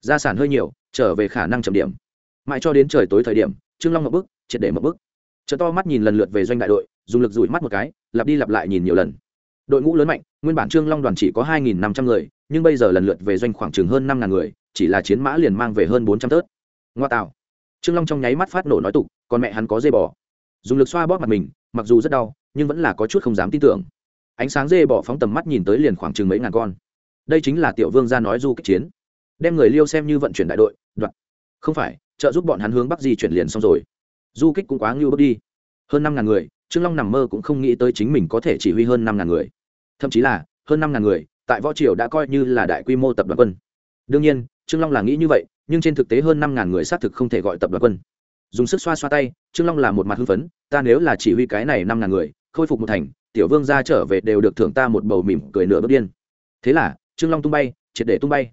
S1: Gia sản hơi nhiều, trở về khả năng chậm điểm. Mãi cho đến trời tối thời điểm, trương long một bức triệt để một bức chợ to mắt nhìn lần lượt về doanh đại đội, dùng lực dụi mắt một cái, lặp đi lặp lại nhìn nhiều lần. Đội ngũ lớn mạnh, nguyên bản trương long đoàn chỉ có hai nghìn năm trăm người, nhưng bây giờ lần lượt về doanh khoảng chừng hơn năm ngàn người, chỉ là chiến mã liền mang về hơn bốn trăm tớt. Ngoa tạo. Trương long trong nháy mắt phát nổ nói tục còn mẹ hắn có dây bò. Dùng lực xoa bóp mặt mình, mặc dù rất đau nhưng vẫn là có chút không dám tin tưởng. Ánh sáng dê bỏ phóng tầm mắt nhìn tới liền khoảng chừng mấy ngàn con. Đây chính là tiểu vương gia nói du kích chiến. Đem người liêu xem như vận chuyển đại đội đoạn không phải, trợ giúp bọn hắn hướng bắc di chuyển liền xong rồi. Du kích cũng quá ngưu bước đi. Hơn năm ngàn người, trương long nằm mơ cũng không nghĩ tới chính mình có thể chỉ huy hơn năm ngàn người. Thậm chí là, hơn năm ngàn người, tại võ triều đã coi như là đại quy mô tập đoàn quân. Đương nhiên, trương long là nghĩ như vậy, nhưng trên thực tế hơn năm ngàn người xác thực không thể gọi tập đoàn quân. Dùng sức xoa xoa tay, trương long là một mặt hưng phấn, ta nếu là chỉ huy cái này năm ngàn người khôi phục một thành, tiểu vương ra trở về đều được thưởng ta một bầu mỉm cười nửa bước điên. Thế là, trương long tung bay, triệt để tung bay.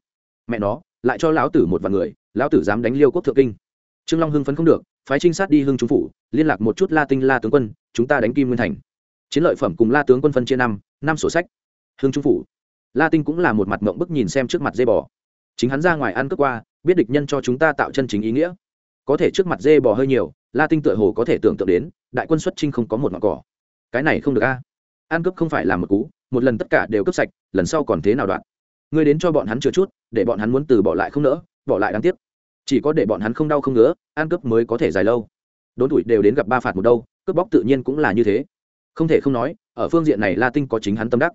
S1: Mẹ nó, lại cho lão tử một vài người, lão tử dám đánh liêu quốc thượng kinh. Trương long hưng phấn không được, phái trinh sát đi hưng trung phủ, liên lạc một chút la tinh, la tướng quân, chúng ta đánh kim nguyên thành. Chiến lợi phẩm cùng la tướng quân phân chia năm năm sổ sách. Hưng trung phủ. La tinh cũng là một mặt mộng bức nhìn xem trước mặt dê bò. Chính hắn ra ngoài ăn cướp qua, biết địch nhân cho chúng ta tạo chân chính ý nghĩa. Có thể trước mặt dê bò hơi nhiều, la tinh tựa hồ có thể tưởng tượng đến, đại quân xuất trinh không có một mặt cỏ cái này không được a. Ăn cướp không phải là một cú, một lần tất cả đều cướp sạch, lần sau còn thế nào đoạn? Ngươi đến cho bọn hắn chừa chút, để bọn hắn muốn từ bỏ lại không nỡ, bỏ lại đáng tiếc. Chỉ có để bọn hắn không đau không ngứa, ăn cướp mới có thể dài lâu. Đốn tuổi đều đến gặp ba phạt một đâu, cướp bóc tự nhiên cũng là như thế. Không thể không nói, ở phương diện này la tinh có chính hắn tâm đắc.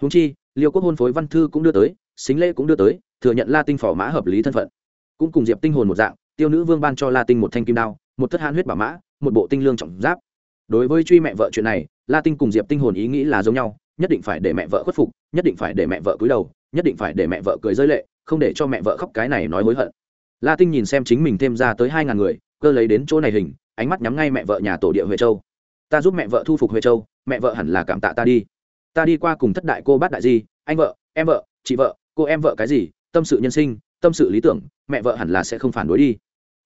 S1: Húng chi, liêu quốc hôn phối văn thư cũng đưa tới, xính lễ cũng đưa tới, thừa nhận la tinh phò mã hợp lý thân phận. Cũng cùng diệp tinh hồn một dạng, tiêu nữ vương ban cho la tinh một thanh kim đao, một thất hãn huyết bảo mã, một bộ tinh lương trọng giáp đối với truy mẹ vợ chuyện này la tinh cùng diệp tinh hồn ý nghĩ là giống nhau, nhất định phải để mẹ vợ khuất phục, nhất định phải để mẹ vợ cúi đầu, nhất định phải để mẹ vợ cười rơi lệ, không để cho mẹ vợ khóc cái này nói hối hận. La tinh nhìn xem chính mình thêm ra tới hai ngàn người, cơ lấy đến chỗ này hình, ánh mắt nhắm ngay mẹ vợ nhà tổ địa huệ châu. Ta giúp mẹ vợ thu phục huệ châu, mẹ vợ hẳn là cảm tạ ta đi. Ta đi qua cùng thất đại cô bát đại di, anh vợ, em vợ, chị vợ, cô em vợ cái gì, tâm sự nhân sinh, tâm sự lý tưởng, mẹ vợ hẳn là sẽ không phản đối đi.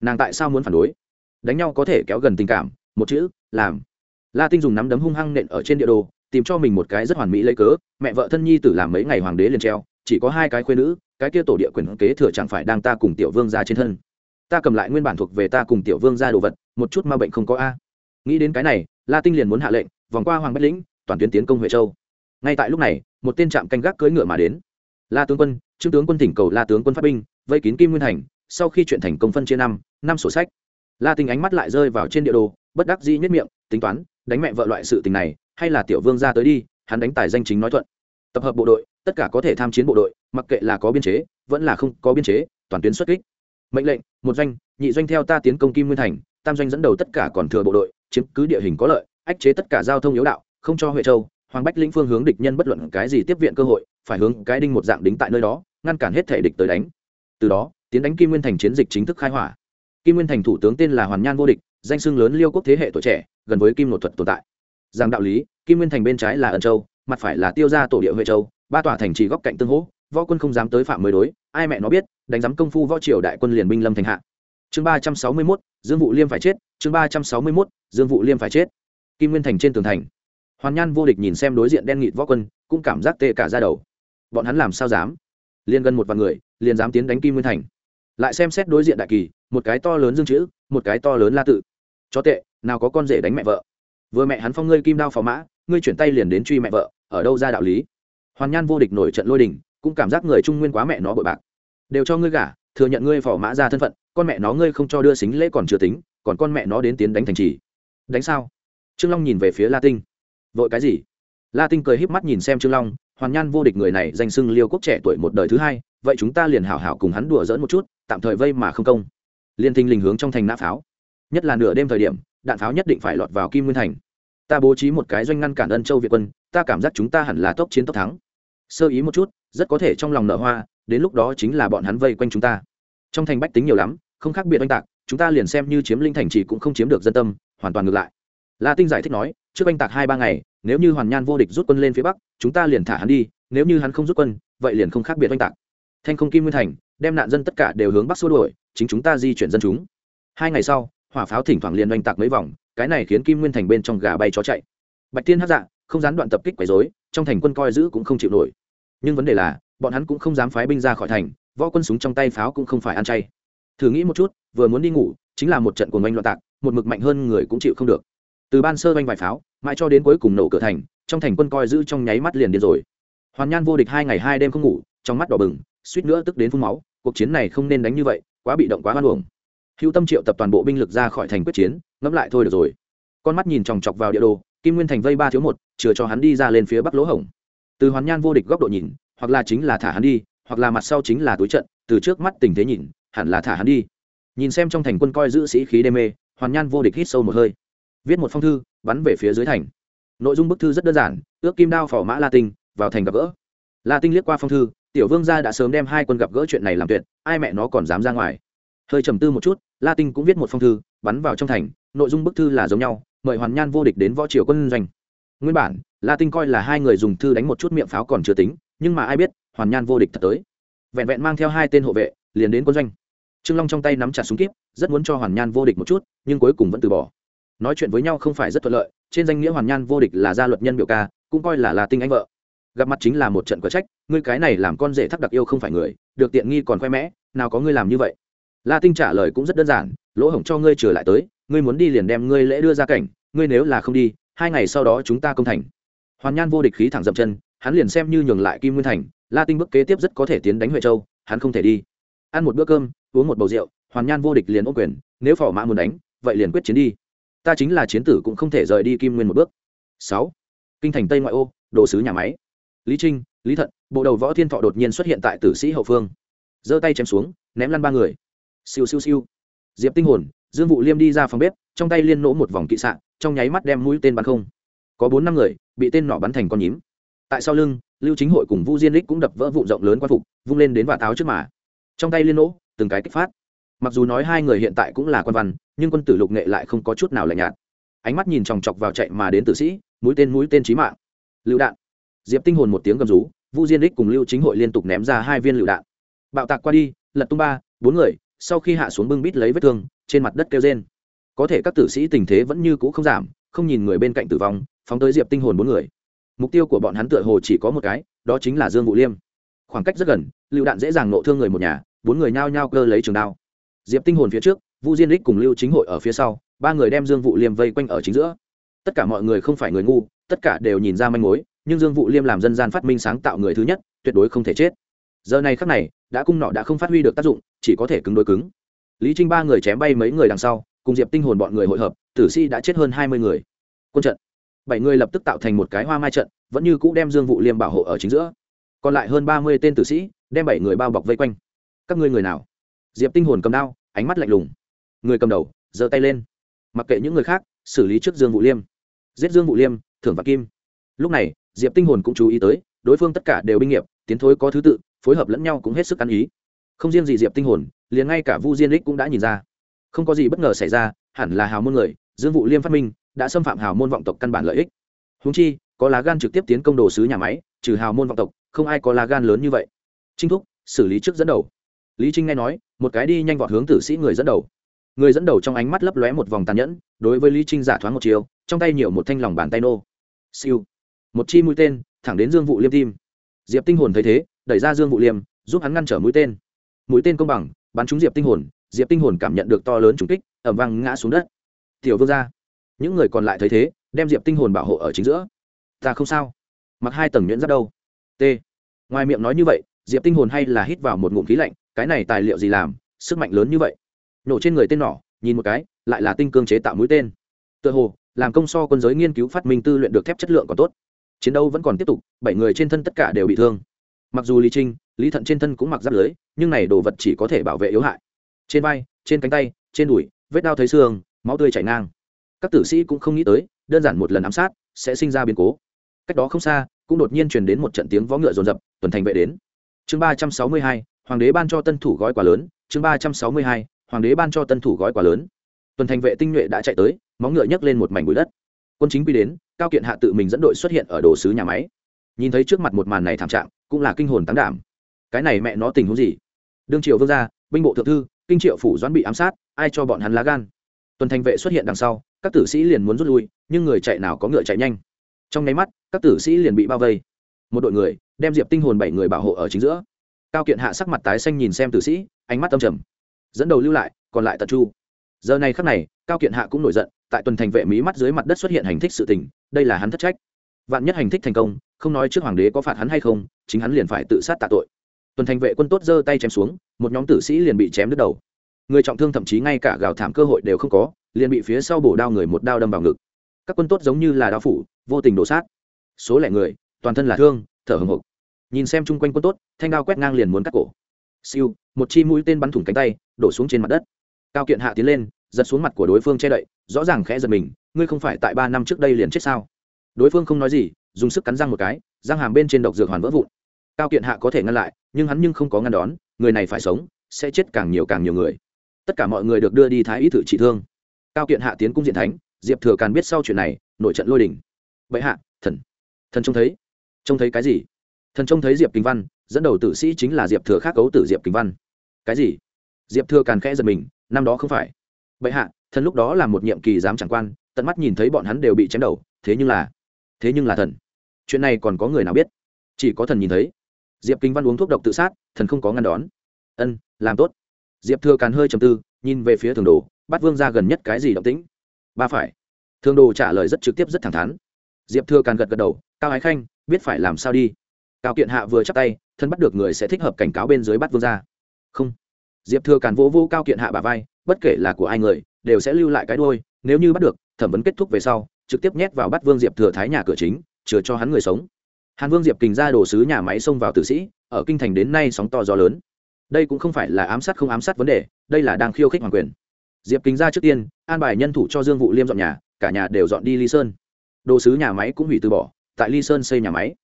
S1: Nàng tại sao muốn phản đối? Đánh nhau có thể kéo gần tình cảm một chữ, làm. La tinh dùng nắm đấm hung hăng nện ở trên địa đồ, tìm cho mình một cái rất hoàn mỹ lấy cớ. Mẹ vợ thân nhi tử làm mấy ngày hoàng đế liền treo, chỉ có hai cái khuê nữ, cái kia tổ địa quyền kế thừa chẳng phải đang ta cùng tiểu vương ra trên thân. Ta cầm lại nguyên bản thuộc về ta cùng tiểu vương ra đồ vật, một chút ma bệnh không có a. Nghĩ đến cái này la tinh liền muốn hạ lệnh, vòng qua hoàng bách lĩnh, toàn tuyến tiến công huệ châu. Ngay tại lúc này, một tên trạm canh gác cưỡi ngựa mà đến. La tướng quân, trương tướng quân tỉnh cầu la tướng quân phát binh, vây kín kim nguyên thành, sau khi chuyện thành công phân chia năm năm sổ sách. La tinh ánh mắt lại rơi vào trên địa đồ bất đắc dĩ nhất miệng, tính toán, đánh mẹ vợ loại sự tình này, hay là tiểu vương ra tới đi, hắn đánh tài danh chính nói thuận. Tập hợp bộ đội, tất cả có thể tham chiến bộ đội, mặc kệ là có biên chế, vẫn là không có biên chế, toàn tuyến xuất kích. Mệnh lệnh, một doanh, nhị doanh theo ta tiến công kim nguyên thành, tam doanh dẫn đầu tất cả còn thừa bộ đội, chiếm cứ địa hình có lợi, ách chế tất cả giao thông yếu đạo, không cho huệ châu, hoàng bách lĩnh phương hướng địch nhân bất luận cái gì tiếp viện cơ hội, phải hướng cái đinh một dạng đính tại nơi đó, ngăn cản hết thể địch tới đánh. Từ đó, tiến đánh kim nguyên thành chiến dịch chính thức khai hỏa. Kim nguyên thành thủ tướng tên là hoàn nhan vô địch danh xưng lớn liêu quốc thế hệ tuổi trẻ, gần với kim nội thuật tồn tại. Rằng đạo lý, kim nguyên thành bên trái là ân châu, mặt phải là tiêu gia tổ địa huệ châu, ba tòa thành trì góc cạnh tương hỗ, võ quân không dám tới phạm mới đối, ai mẹ nó biết, đánh giám công phu võ triều đại quân liền binh lâm thành hạ. Chương ba trăm sáu mươi mốt, dương vụ liêm phải chết, chương ba trăm sáu mươi mốt, dương vụ liêm phải chết. Kim nguyên thành trên tường thành. Hoàn nhan vô địch nhìn xem đối diện đen nghịt võ quân, cũng cảm giác tê cả ra đầu. Bọn hắn làm sao dám? Liền gần một vài người, liền dám tiến đánh kim nguyên thành. Lại xem xét đối diện đại kỳ một cái to lớn dương chữ, một cái to lớn la tự. Chó tệ, nào có con rể đánh mẹ vợ. Vừa mẹ hắn phong ngươi kim đao phò mã, ngươi chuyển tay liền đến truy mẹ vợ, ở đâu ra đạo lý? Hoàn nhan vô địch nổi trận lôi đình, cũng cảm giác người trung nguyên quá mẹ nó bội bạc. Đều cho ngươi gả, thừa nhận ngươi phò mã ra thân phận, con mẹ nó ngươi không cho đưa xính lễ còn chưa tính, còn con mẹ nó đến tiến đánh thành trì. Đánh sao? Trương long nhìn về phía la tinh. Vội cái gì? La tinh cười híp mắt nhìn xem trương long, hoàn nhan vô địch người này danh xưng liêu quốc trẻ tuổi một đời thứ hai, vậy chúng ta liền hảo hảo cùng hắn đùa dỡn một chút, tạm thời vây mà không công liên thình lình hướng trong thành nã pháo. Nhất là nửa đêm thời điểm, đạn pháo nhất định phải lọt vào kim nguyên thành. Ta bố trí một cái doanh ngăn cản ân châu việt quân, ta cảm giác chúng ta hẳn là tốc chiến tốc thắng. Sơ ý một chút, rất có thể trong lòng nở hoa, đến lúc đó chính là bọn hắn vây quanh chúng ta. Trong thành bách tính nhiều lắm, không khác biệt oanh tạc, chúng ta liền xem như chiếm linh thành chỉ cũng không chiếm được dân tâm, hoàn toàn ngược lại. La tinh giải thích nói, trước oanh tạc hai ba ngày, nếu như hoàn nhan vô địch rút quân lên phía bắc, chúng ta liền thả hắn đi, nếu như hắn không rút quân, vậy liền không khác biệt oanh tạc thanh không kim nguyên thành, đem nạn dân tất cả đều hướng bắc xua đuổi, chính chúng ta di chuyển dân chúng. Hai ngày sau, hỏa pháo thỉnh thoảng liền oanh tạc mấy vòng, cái này khiến kim nguyên thành bên trong gà bay chó chạy. Bạch tiên hát dạ không gián đoạn tập kích quấy dối trong thành quân coi giữ cũng không chịu nổi. Nhưng vấn đề là, bọn hắn cũng không dám phái binh ra khỏi thành, võ quân súng trong tay pháo cũng không phải ăn chay. Thử nghĩ một chút, vừa muốn đi ngủ, chính là một trận cuồng oanh loạn tạc, một mực mạnh hơn người cũng chịu không được. Từ ban sơ oanh vài pháo, mãi cho đến cuối cùng nổ cửa thành, trong thành quân coi giữ trong nháy mắt liền điên rồi. Hoàn nhan vô địch hai ngày hai đêm không ngủ, trong mắt đỏ bừng suýt nữa tức đến phun máu, cuộc chiến này không nên đánh như vậy, quá bị động quá hoan hưởng hữu tâm triệu tập toàn bộ binh lực ra khỏi thành quyết chiến, ngẫm lại thôi được rồi. Con mắt nhìn chòng chọc vào địa đồ, kim nguyên thành vây ba thiếu một, chừa cho hắn đi ra lên phía bắc lỗ hổng. Từ hoàn nhan vô địch góc độ nhìn, hoặc là chính là thả hắn đi, hoặc là mặt sau chính là túi trận, từ trước mắt tình thế nhìn, hẳn là thả hắn đi. Nhìn xem trong thành quân coi giữ sĩ khí đê mê, hoàn nhan vô địch hít sâu một hơi. Viết một phong thư, bắn về phía dưới thành. Nội dung bức thư rất đơn giản, ước kim đao phỏ mã la tinh, vào thành gặp gỡ. La tinh liếc qua phong thư tiểu vương gia đã sớm đem hai quân gặp gỡ chuyện này làm tuyệt, ai mẹ nó còn dám ra ngoài. Hơi trầm tư một chút la tinh cũng viết một phong thư, bắn vào trong thành, nội dung bức thư là giống nhau, mời hoàn nhan vô địch đến võ triều quân doanh. Nguyên bản la tinh coi là hai người dùng thư đánh một chút miệng pháo còn chưa tính, nhưng mà ai biết, hoàn nhan vô địch thật tới. Vẹn vẹn mang theo hai tên hộ vệ, liền đến quân doanh. Trương long trong tay nắm chặt súng kíp, rất muốn cho hoàn nhan vô địch một chút, nhưng cuối cùng vẫn từ bỏ. Nói chuyện với nhau không phải rất thuận lợi, trên danh nghĩa hoàn nhan vô địch là gia luật nhân biểu ca, cũng coi là la tinh anh vợ gặp mặt chính là một trận có trách, ngươi cái này làm con rể thắc đặc yêu không phải người, được tiện nghi còn khoe mẽ, nào có ngươi làm như vậy. La tinh trả lời cũng rất đơn giản, lỗ hổng cho ngươi trở lại tới, ngươi muốn đi liền đem ngươi lễ đưa ra cảnh, ngươi nếu là không đi, hai ngày sau đó chúng ta công thành. Hoàn nhan vô địch khí thẳng dậm chân, hắn liền xem như nhường lại kim nguyên thành, la tinh bước kế tiếp rất có thể tiến đánh huệ châu, hắn không thể đi. Ăn một bữa cơm, uống một bầu rượu, hoàn nhan vô địch liền ô quyền, nếu phỏ mã muốn đánh, vậy liền quyết chiến đi. Ta chính là chiến tử cũng không thể rời đi kim nguyên một bước. Sáu. Kinh thành tây ngoại ô, đồ sứ nhà máy lý trinh, lý thận, bộ đầu võ thiên thọ đột nhiên xuất hiện tại tử sĩ hậu phương. Giơ tay chém xuống, ném lăn ba người. Siêu siêu siêu. Diệp tinh hồn, dương vụ liêm đi ra phòng bếp, trong tay liên nỗ một vòng kỵ sạn trong nháy mắt đem mũi tên bắn không. Có bốn năm người, bị tên nọ bắn thành con nhím. Tại sau lưng, lưu chính hội cùng vu diên lích cũng đập vỡ vụ rộng lớn quan phục, vung lên đến và táo trước mà. Trong tay liên nỗ từng cái kích phát. Mặc dù nói hai người hiện tại cũng là quan văn, nhưng quân tử lục nghệ lại không có chút nào lạnh nhạt. Ánh mắt nhìn chòng chọc vào chạy mà đến tử sĩ, mũi tên mũi tên trí mạng. Lựu đạn diệp tinh hồn một tiếng gầm rú, vu diên đích cùng lưu chính hội liên tục ném ra hai viên lựu đạn. Bạo tạc qua đi, lật tung ba, bốn người, sau khi hạ xuống bưng bít lấy vết thương, trên mặt đất kêu rên. Có thể các tử sĩ tình thế vẫn như cũ không giảm, không nhìn người bên cạnh tử vong, phóng tới diệp tinh hồn bốn người. Mục tiêu của bọn hắn tựa hồ chỉ có một cái, đó chính là dương vũ liêm. Khoảng cách rất gần, lựu đạn dễ dàng nộ thương người một nhà, bốn người nhao nhao cơ lấy trường đao. Diệp tinh hồn phía trước, vu diên đích cùng lưu chính hội ở phía sau, ba người đem dương vũ liêm vây quanh ở chính giữa. Tất cả mọi người không phải người ngu, tất cả đều nhìn ra manh mối nhưng dương vũ liêm làm dân gian phát minh sáng tạo người thứ nhất, tuyệt đối không thể chết. Giờ này khắc này, đã cung nọ đã không phát huy được tác dụng, chỉ có thể cứng đối cứng. Lý trinh ba người chém bay mấy người đằng sau, cùng diệp tinh hồn bọn người hội hợp, tử si đã chết hơn hai mươi người. Quân trận. Bảy người lập tức tạo thành một cái hoa mai trận, vẫn như cũ đem dương vụ liêm bảo hộ ở chính giữa. Còn lại hơn ba mươi tên tử sĩ, đem bảy người bao bọc vây quanh. Các ngươi người nào? Diệp tinh hồn cầm đao, ánh mắt lạnh lùng. Người cầm đầu, giơ tay lên. Mặc kệ những người khác, xử lý trước dương vụ liêm. Giết dương vụ liêm, thưởng và kim. Lúc này diệp tinh hồn cũng chú ý tới, đối phương tất cả đều binh nghiệp, tiến thối có thứ tự, phối hợp lẫn nhau cũng hết sức ăn ý. Không riêng gì diệp tinh hồn, liền ngay cả vu diên lích cũng đã nhìn ra. Không có gì bất ngờ xảy ra, hẳn là hào môn người, dương vụ liêm phát minh, đã xâm phạm hào môn vọng tộc căn bản lợi ích. Húng chi, có lá gan trực tiếp tiến công đồ sứ nhà máy, trừ hào môn vọng tộc, không ai có lá gan lớn như vậy. Trinh thúc, xử lý trước dẫn đầu. Lý trinh nghe nói, một cái đi nhanh vọt hướng tử sĩ người dẫn đầu. Người dẫn đầu trong ánh mắt lấp lóe một vòng tàn nhẫn, đối với lý trinh giả thoáng một chiều, trong tay nhiều một thanh lòng bàn tay nô. Siêu một chi mũi tên, thẳng đến dương vụ liêm tim. Diệp tinh hồn thấy thế, đẩy ra dương vụ liêm, giúp hắn ngăn trở mũi tên. Mũi tên công bằng, bắn trúng diệp tinh hồn, diệp tinh hồn cảm nhận được to lớn trùng kích ẩm vang ngã xuống đất. Tiểu vương ra những người còn lại thấy thế, đem diệp tinh hồn bảo hộ ở chính giữa. Ta không sao. Mặc hai tầng nhuyễn giáp đâu. T. Ngoài miệng nói như vậy, diệp tinh hồn hay là hít vào một ngụm khí lạnh, cái này tài liệu gì làm, sức mạnh lớn như vậy? Nổ trên người tên nỏ, nhìn một cái, lại là tinh cương chế tạo mũi tên. Tựa hồ, làm công so quân giới nghiên cứu phát minh tư luyện được thép chất lượng còn tốt chiến đấu vẫn còn tiếp tục, bảy người trên thân tất cả đều bị thương. Mặc dù lý trinh, lý thận trên thân cũng mặc giáp lưới, nhưng này đồ vật chỉ có thể bảo vệ yếu hại. Trên vai, trên cánh tay, trên đùi, vết đao thấy xương, máu tươi chảy ngang. Các tử sĩ cũng không nghĩ tới, đơn giản một lần ám sát sẽ sinh ra biến cố. Cách đó không xa, cũng đột nhiên truyền đến một trận tiếng vó ngựa rồn rập tuần thành vệ đến. Chương ba trăm sáu mươi hai, hoàng đế ban cho tân thủ gói quà lớn. Chương ba trăm sáu mươi hai, hoàng đế ban cho tân thủ gói quà lớn. Tuần thành vệ tinh nhuệ đã chạy tới, móng ngựa nhấc lên một mảnh bụi đất. Quân chính quy đến cao kiện hạ tự mình dẫn đội xuất hiện ở đồ sứ nhà máy. Nhìn thấy trước mặt một màn này thảm trạng, cũng là kinh hồn tán đảm. Cái này mẹ nó tình huống gì? Đương triều vương gia, binh bộ thượng thư, kinh triệu phủ doãn bị ám sát, ai cho bọn hắn lá gan? Tuần thành vệ xuất hiện đằng sau, các tử sĩ liền muốn rút lui, nhưng người chạy nào có ngựa chạy nhanh. Trong nháy mắt, các tử sĩ liền bị bao vây. Một đội người, đem diệp tinh hồn bảy người bảo hộ ở chính giữa. Cao kiện hạ sắc mặt tái xanh nhìn xem tử sĩ, ánh mắt âm trầm. Dẫn đầu lưu lại, còn lại tật chu giờ này khắc này, cao kiện hạ cũng nổi giận tại tuần thành vệ mỹ mắt dưới mặt đất xuất hiện hành thích sự tình, đây là hắn thất trách. Vạn nhất hành thích thành công, không nói trước hoàng đế có phạt hắn hay không, chính hắn liền phải tự sát tạ tội. Tuần thành vệ quân tốt giơ tay chém xuống, một nhóm tử sĩ liền bị chém đứt đầu. Người trọng thương thậm chí ngay cả gào thảm cơ hội đều không có, liền bị phía sau bổ đao người một đao đâm vào ngực. Các quân tốt giống như là đao phủ, vô tình đổ sát. Số lẻ người, toàn thân là thương, thở hồng hộc. Nhìn xem chung quanh quân tốt, thanh đao quét ngang liền muốn cắt cổ. Siêu, một chi mũi tên bắn thủng cánh tay, đổ xuống trên mặt đất. Cao kiện hạ tiến lên giật xuống mặt của đối phương che đậy, rõ ràng khẽ giật mình, ngươi không phải tại ba năm trước đây liền chết sao? Đối phương không nói gì, dùng sức cắn răng một cái, răng hàm bên trên độc dược hoàn vỡ vụn. Cao kiện hạ có thể ngăn lại, nhưng hắn nhưng không có ngăn đón, người này phải sống, sẽ chết càng nhiều càng nhiều người. Tất cả mọi người được đưa đi thái y thử trị thương. Cao kiện hạ tiến cung diện thánh, diệp thừa càn biết sau chuyện này, nội trận lôi đình. Vậy hạ, thần. Thần trông thấy. Trông thấy cái gì? Thần trông thấy diệp kinh văn, dẫn đầu tử sĩ chính là diệp thừa khác cấu tử diệp kinh văn. Cái gì? Diệp thừa càn khẽ giật mình, năm đó không phải bệ hạ, thần lúc đó là một nhiệm kỳ giám chẳng quan, tận mắt nhìn thấy bọn hắn đều bị chém đầu, thế nhưng là, thế nhưng là thần. Chuyện này còn có người nào biết? Chỉ có thần nhìn thấy. Diệp kinh văn uống thuốc độc tự sát, thần không có ngăn đón. Ân, làm tốt. Diệp thừa càn hơi trầm tư, nhìn về phía thường đồ, bắt vương ra gần nhất cái gì động tĩnh? Ba phải. Thường đồ trả lời rất trực tiếp rất thẳng thắn. Diệp thừa càn gật gật đầu, cao ái khanh, biết phải làm sao đi. Cao kiện hạ vừa chắc tay thân bắt được người sẽ thích hợp cảnh cáo bên dưới bắt vương ra. Không. Diệp thừa càn vỗ vô cao kiện hạ bà vai bất kể là của ai người, đều sẽ lưu lại cái đôi nếu như bắt được, thẩm vấn kết thúc về sau, trực tiếp nhét vào bắt vương diệp thừa thái nhà cửa chính, chừa cho hắn người sống. Hàn vương diệp kình ra đồ sứ nhà máy xông vào tử sĩ, ở kinh thành đến nay sóng to gió lớn. Đây cũng không phải là ám sát không ám sát vấn đề, đây là đang khiêu khích hoàng quyền. Diệp kính ra trước tiên, an bài nhân thủ cho dương vụ liêm dọn nhà, cả nhà đều dọn đi ly sơn. Đồ sứ nhà máy cũng hủy từ bỏ, tại ly sơn xây nhà máy.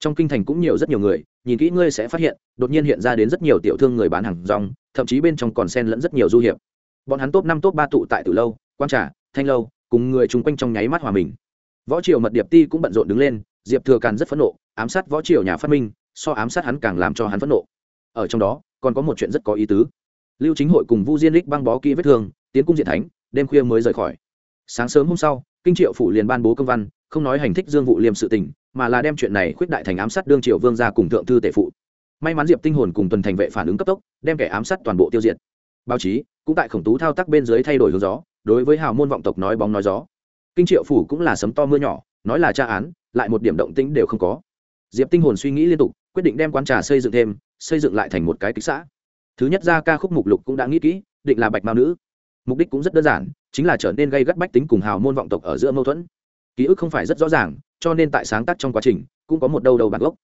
S1: Trong kinh thành cũng nhiều rất nhiều người, nhìn kỹ ngươi sẽ phát hiện, đột nhiên hiện ra đến rất nhiều tiểu thương người bán hàng rong, thậm chí bên trong còn sen lẫn rất nhiều du hiệp bọn hắn top năm, top ba tụ tại từ lâu quan trà, thanh lâu, cùng người chung quanh trong nháy mắt hòa mình. Võ triều mật điệp ti cũng bận rộn đứng lên, diệp thừa càn rất phẫn nộ, ám sát võ triều nhà phát minh, so ám sát hắn càng làm cho hắn phẫn nộ. Ở trong đó, còn có một chuyện rất có ý tứ. Lưu chính hội cùng vu diên lích băng bó kỹ vết thương, tiến cung diện thánh, đêm khuya mới rời khỏi. Sáng sớm hôm sau, kinh triệu phủ liền ban bố công văn, không nói hành thích dương vụ liêm sự tình, mà là đem chuyện này khuyết đại thành ám sát đương triều vương ra cùng thượng thư tể phụ. May mắn diệp tinh hồn cùng tuần thành vệ phản ứng cấp tốc, đem kẻ ám sát toàn bộ tiêu diệt báo chí cũng tại khổng tú thao tác bên dưới thay đổi hướng gió, đối với hào môn vọng tộc nói bóng nói gió. Kinh triệu phủ cũng là sấm to mưa nhỏ, nói là tra án, lại một điểm động tĩnh đều không có. Diệp tinh hồn suy nghĩ liên tục, quyết định đem quán trà xây dựng thêm, xây dựng lại thành một cái kịch xã. Thứ nhất ra ca khúc mục lục cũng đã nghĩ kỹ, định là bạch mao nữ. Mục đích cũng rất đơn giản, chính là trở nên gây gắt bách tính cùng hào môn vọng tộc ở giữa mâu thuẫn. Ký ức không phải rất rõ ràng, cho nên tại sáng tác trong quá trình, cũng có một đầu đầu bản gốc.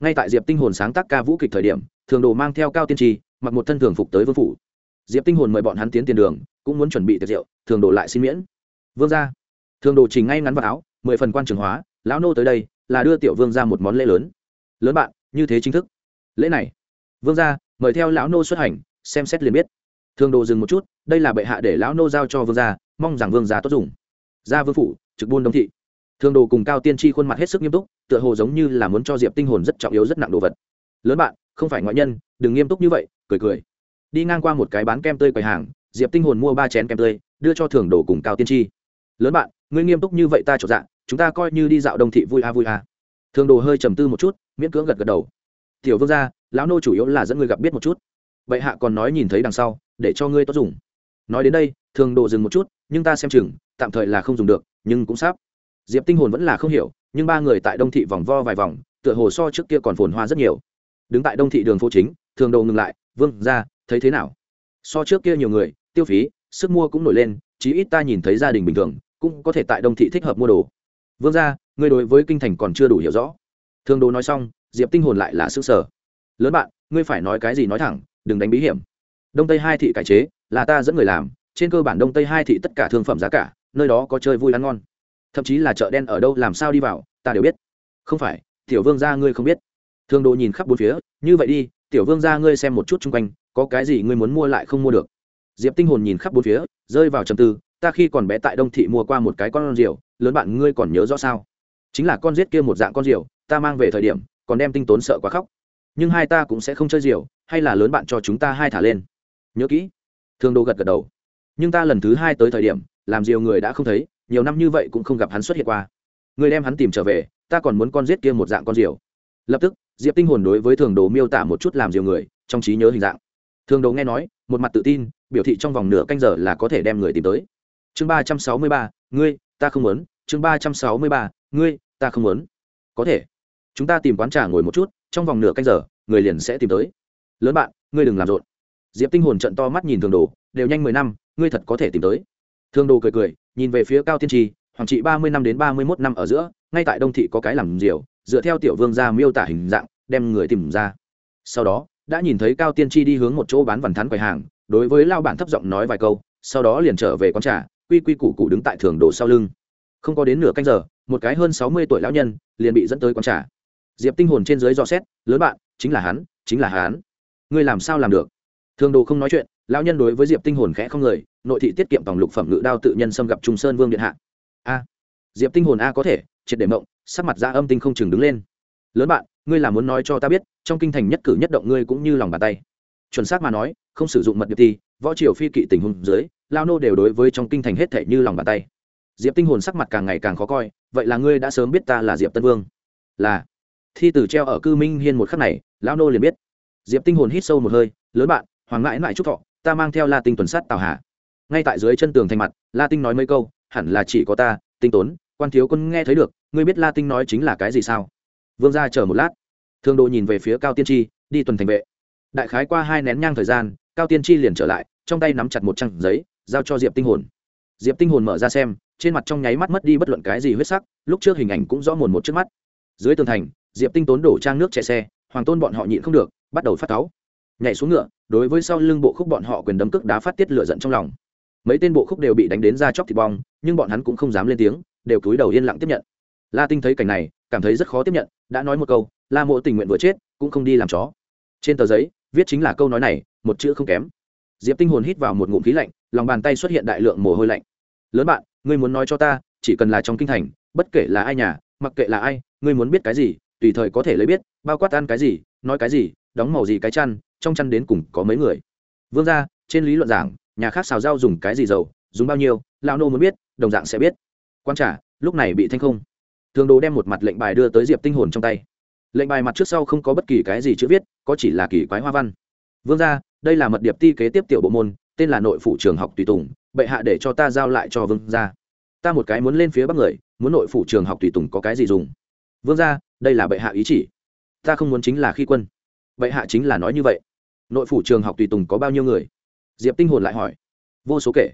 S1: Ngay tại diệp tinh hồn sáng tác ca vũ kịch thời điểm, thường đồ mang theo cao tiên tri, mặc một thân thường phục tới vương phủ diệp tinh hồn mời bọn hắn tiến tiền đường cũng muốn chuẩn bị tiệc rượu thường đồ lại xin miễn. Vương gia, thường đồ chỉnh ngay ngắn vào áo mười phần quan trường hóa lão nô tới đây là đưa tiểu vương ra một món lễ lớn. Lớn bạn như thế chính thức. Lễ này. Vương gia mời theo lão nô xuất hành xem xét liền biết. Thường đồ dừng một chút đây là bệ hạ để lão nô giao cho vương gia mong rằng vương gia tốt dùng. Gia vương phủ trực buôn đông thị. Thường đồ cùng cao tiên tri khuôn mặt hết sức nghiêm túc tựa hồ giống như là muốn cho diệp tinh hồn rất trọng yếu rất nặng đồ vật. Lớn bạn không phải ngoại nhân đừng nghiêm túc như vậy cười cười đi ngang qua một cái bán kem tươi quầy hàng, diệp tinh hồn mua ba chén kem tươi, đưa cho thường đồ cùng cao tiên tri lớn bạn, ngươi nghiêm túc như vậy ta trọn dạng chúng ta coi như đi dạo đông thị vui a vui a. Thường đồ hơi trầm tư một chút, miễn cưỡng gật gật đầu. Tiểu vương gia, lão nô chủ yếu là dẫn ngươi gặp biết một chút. Bệ hạ còn nói nhìn thấy đằng sau, để cho ngươi tốt dùng. Nói đến đây thường đồ dừng một chút, nhưng ta xem chừng, tạm thời là không dùng được, nhưng cũng sắp. Diệp tinh hồn vẫn là không hiểu, nhưng ba người tại đông thị vòng vo vài vòng, tựa hồ so trước kia còn phồn hoa rất nhiều. Đứng tại đông thị đường phố chính thường đồ ngừng lại, vương ra thấy thế nào? So trước kia nhiều người, tiêu phí, sức mua cũng nổi lên, chí ít ta nhìn thấy gia đình bình thường, cũng có thể tại đông thị thích hợp mua đồ. Vương ra ngươi đối với kinh thành còn chưa đủ hiểu rõ. Thương đồ nói xong, diệp tinh hồn lại là sức sở lớn bạn, ngươi phải nói cái gì nói thẳng, đừng đánh bí hiểm. Đông tây hai thị cải chế, là ta dẫn người làm, trên cơ bản đông tây hai thị tất cả thương phẩm giá cả, nơi đó có chơi vui ăn ngon. Thậm chí là chợ đen ở đâu làm sao đi vào, ta đều biết. Không phải, tiểu vương gia ngươi không biết. Thương đồ nhìn khắp bốn phía, như vậy đi, tiểu vương gia ngươi xem một chút chung quanh có cái gì ngươi muốn mua lại không mua được? Diệp tinh hồn nhìn khắp bốn phía, rơi vào trầm tư, ta khi còn bé tại đông thị mua qua một cái con rượu lớn bạn ngươi còn nhớ rõ sao? Chính là con giết kia một dạng con rượu ta mang về thời điểm, còn đem tinh tốn sợ quá khóc. Nhưng hai ta cũng sẽ không chơi rượu hay là lớn bạn cho chúng ta hai thả lên? Nhớ kỹ. Thương đồ gật gật đầu. Nhưng ta lần thứ hai tới thời điểm, làm rượu người đã không thấy, nhiều năm như vậy cũng không gặp hắn xuất hiện qua. Người đem hắn tìm trở về, ta còn muốn con giết kia một dạng con rượu lập tức, diệp tinh hồn đối với thường đồ miêu tả một chút làm rượu người, trong trí nhớ hình dạng thường đồ nghe nói, một mặt tự tin, biểu thị trong vòng nửa canh giờ là có thể đem người tìm tới. Chương ba trăm sáu mươi ba, ngươi, ta không muốn. Chương ba trăm sáu mươi ba, ngươi, ta không muốn. Có thể. Chúng ta tìm quán trà ngồi một chút, trong vòng nửa canh giờ, người liền sẽ tìm tới. Lớn bạn, ngươi đừng làm rộn. Diệp tinh hồn trận to mắt nhìn thường đồ đều nhanh mười năm, ngươi thật có thể tìm tới. Thường đồ cười cười, nhìn về phía cao tiên tri hoàng trị ba mươi năm đến ba mươi mốt năm ở giữa, ngay tại đông thị có cái làm diều, dựa theo tiểu vương gia miêu tả hình dạng, đem người tìm ra. Sau đó đã nhìn thấy cao tiên tri đi hướng một chỗ bán vằn thắn quầy hàng, đối với lao bản thấp giọng nói vài câu, sau đó liền trở về con trà, quy quy củ cụ đứng tại thường đồ sau lưng. Không có đến nửa canh giờ, một cái hơn sáu mươi tuổi lão nhân liền bị dẫn tới con trà. Diệp tinh hồn trên dưới dò xét, lớn bạn, chính là hắn, chính là hắn. Ngươi làm sao làm được? Thường đồ không nói chuyện, lão nhân đối với diệp tinh hồn khẽ không người, nội thị tiết kiệm tổng lục phẩm ngự đao tự nhân xâm gặp trung sơn vương điện hạ. A. Diệp tinh hồn a có thể, triệt để mộng, sắc mặt ra âm tinh không chừng đứng lên. Lớn bạn ngươi là muốn nói cho ta biết, trong kinh thành nhất cử nhất động ngươi cũng như lòng bàn tay. Chuẩn xác mà nói, không sử dụng mật điệp ti võ triều phi kỵ tình huống dưới, lao nô đều đối với trong kinh thành hết thể như lòng bàn tay. Diệp tinh hồn sắc mặt càng ngày càng khó coi, vậy là ngươi đã sớm biết ta là diệp tân vương? Là. Thi tử treo ở cư minh hiên một khắc này, lao nô liền biết. Diệp tinh hồn hít sâu một hơi, lớn bạn, hoàng ngãi mãi chúc thọ, ta mang theo la tinh tuần sát tào hạ ngay tại dưới chân tường thành mặt, la tinh nói mấy câu, hẳn là chỉ có ta, tinh tốn, quan thiếu quân nghe thấy được, ngươi biết la tinh nói chính là cái gì sao? Vương gia chờ một lát thương đồ nhìn về phía cao tiên tri, đi tuần thành vệ. Đại khái qua hai nén nhang thời gian, cao tiên tri liền trở lại, trong tay nắm chặt một trang giấy, giao cho diệp tinh hồn. Diệp tinh hồn mở ra xem, trên mặt trong nháy mắt mất đi bất luận cái gì huyết sắc, lúc trước hình ảnh cũng rõ mồn một trước mắt. Dưới tường thành, diệp tinh tốn đổ trang nước chạy xe, hoàng tôn bọn họ nhịn không được, bắt đầu phát cáu. Nhảy xuống ngựa, đối với sau lưng bộ khúc bọn họ quyền đấm cước đá phát tiết lửa giận trong lòng. Mấy tên bộ khúc đều bị đánh đến ra chóc thịt bong, nhưng bọn hắn cũng không dám lên tiếng, đều cúi đầu yên lặng tiếp nhận. La tinh thấy cảnh này, cảm thấy rất khó tiếp nhận, đã nói một câu la mộ tình nguyện vừa chết, cũng không đi làm chó. Trên tờ giấy, viết chính là câu nói này, một chữ không kém. Diệp tinh hồn hít vào một ngụm khí lạnh, lòng bàn tay xuất hiện đại lượng mồ hôi lạnh. Lớn bạn, ngươi muốn nói cho ta, chỉ cần là trong kinh thành, bất kể là ai nhà, mặc kệ là ai, ngươi muốn biết cái gì, tùy thời có thể lấy biết, bao quát ăn cái gì, nói cái gì, đóng màu gì cái chăn, trong chăn đến cùng có mấy người. Vương ra trên lý luận giảng, nhà khác xào rau dùng cái gì dầu, dùng bao nhiêu lao nô muốn biết, đồng dạng sẽ biết. Quan trả, lúc này bị thanh không. Thường đồ đem một mặt lệnh bài đưa tới diệp tinh hồn trong tay lệnh bài mặt trước sau không có bất kỳ cái gì chữ viết, có chỉ là kỳ quái hoa văn. Vương ra đây là mật điệp ti kế tiếp tiểu bộ môn, tên là nội phủ trường học tùy tùng, bệ hạ để cho ta giao lại cho vương ra ta một cái muốn lên phía bắc người, muốn nội phủ trường học tùy tùng có cái gì dùng? Vương ra đây là bệ hạ ý chỉ. Ta không muốn chính là khi quân. Bệ hạ chính là nói như vậy. Nội phủ trường học tùy tùng có bao nhiêu người? Diệp tinh hồn lại hỏi. Vô số kể.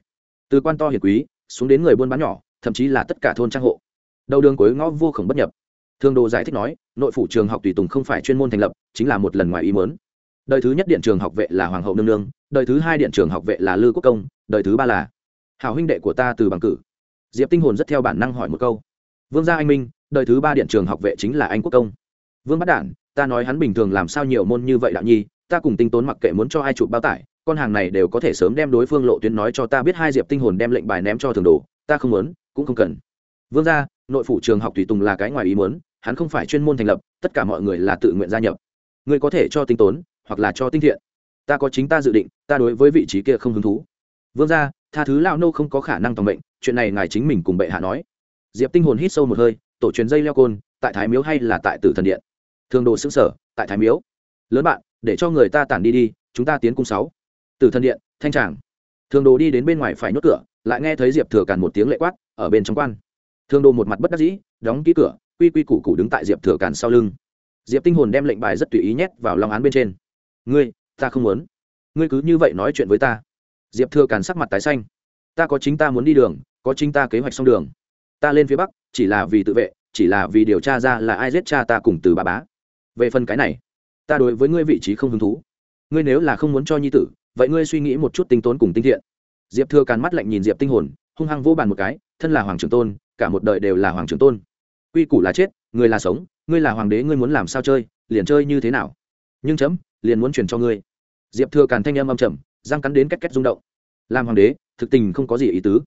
S1: Từ quan to hiền quý, xuống đến người buôn bán nhỏ, thậm chí là tất cả thôn trang hộ. Đầu đường cuối ngõ vô khổng bất nhập thương đồ giải thích nói, nội phủ trường học tùy tùng không phải chuyên môn thành lập, chính là một lần ngoài ý mớn đời thứ nhất điện trường học vệ là hoàng hậu nương nương, đời thứ hai điện trường học vệ là lư quốc công, đời thứ ba là hảo huynh đệ của ta từ bằng cử. Diệp tinh hồn rất theo bản năng hỏi một câu. Vương gia anh minh, đời thứ ba điện trường học vệ chính là anh quốc công. Vương bắt đản, ta nói hắn bình thường làm sao nhiều môn như vậy đạo nhi, ta cùng tinh tốn mặc kệ muốn cho ai chụp bao tải, con hàng này đều có thể sớm đem đối phương lộ tuyến nói cho ta biết hai diệp tinh hồn đem lệnh bài ném cho thường đồ ta không muốn, cũng không cần vương gia nội phủ trường học tùy tùng là cái ngoài ý muốn hắn không phải chuyên môn thành lập tất cả mọi người là tự nguyện gia nhập. Người có thể cho tinh tốn hoặc là cho tinh thiện. Ta có chính ta dự định ta đối với vị trí kia không hứng thú. Vương gia tha thứ lao nô không có khả năng tòng bệnh, chuyện này ngài chính mình cùng bệ hạ nói. Diệp tinh hồn hít sâu một hơi tổ truyền dây leo côn tại thái miếu hay là tại tử thần điện? Thường đồ xứng sở tại thái miếu. Lớn bạn để cho người ta tản đi đi chúng ta tiến cung sáu. Tử thần điện thanh tràng. Thường đồ đi đến bên ngoài phải nhốt cửa lại nghe thấy diệp thừa càn một tiếng lệ quát ở bên trong quan. Thương đồ một mặt bất đắc dĩ, đóng ký cửa, quy quy củ củ đứng tại diệp thừa càn sau lưng. Diệp tinh hồn đem lệnh bài rất tùy ý nhét vào lòng án bên trên. Ngươi, ta không muốn. Ngươi cứ như vậy nói chuyện với ta. Diệp thừa càn sắc mặt tái xanh. Ta có chính ta muốn đi đường, có chính ta kế hoạch xong đường. Ta lên phía bắc, chỉ là vì tự vệ, chỉ là vì điều tra ra là ai giết cha ta cùng từ bà bá. Về phần cái này, ta đối với ngươi vị trí không hứng thú. Ngươi nếu là không muốn cho nhi tử, vậy ngươi suy nghĩ một chút tinh tốn cùng tinh thiện. Diệp thừa càn mắt lạnh nhìn diệp tinh hồn, hung hăng vô bàn một cái, thân là hoàng trưởng tôn cả một đời đều là hoàng trưởng tôn. Quy củ là chết, người là sống, ngươi là hoàng đế, ngươi muốn làm sao chơi, liền chơi như thế nào? Nhưng chấm, liền muốn truyền cho ngươi. Diệp thừa càn thanh âm âm trầm, răng cắn đến két két rung động. Làm hoàng đế, thực tình không có gì ý tứ.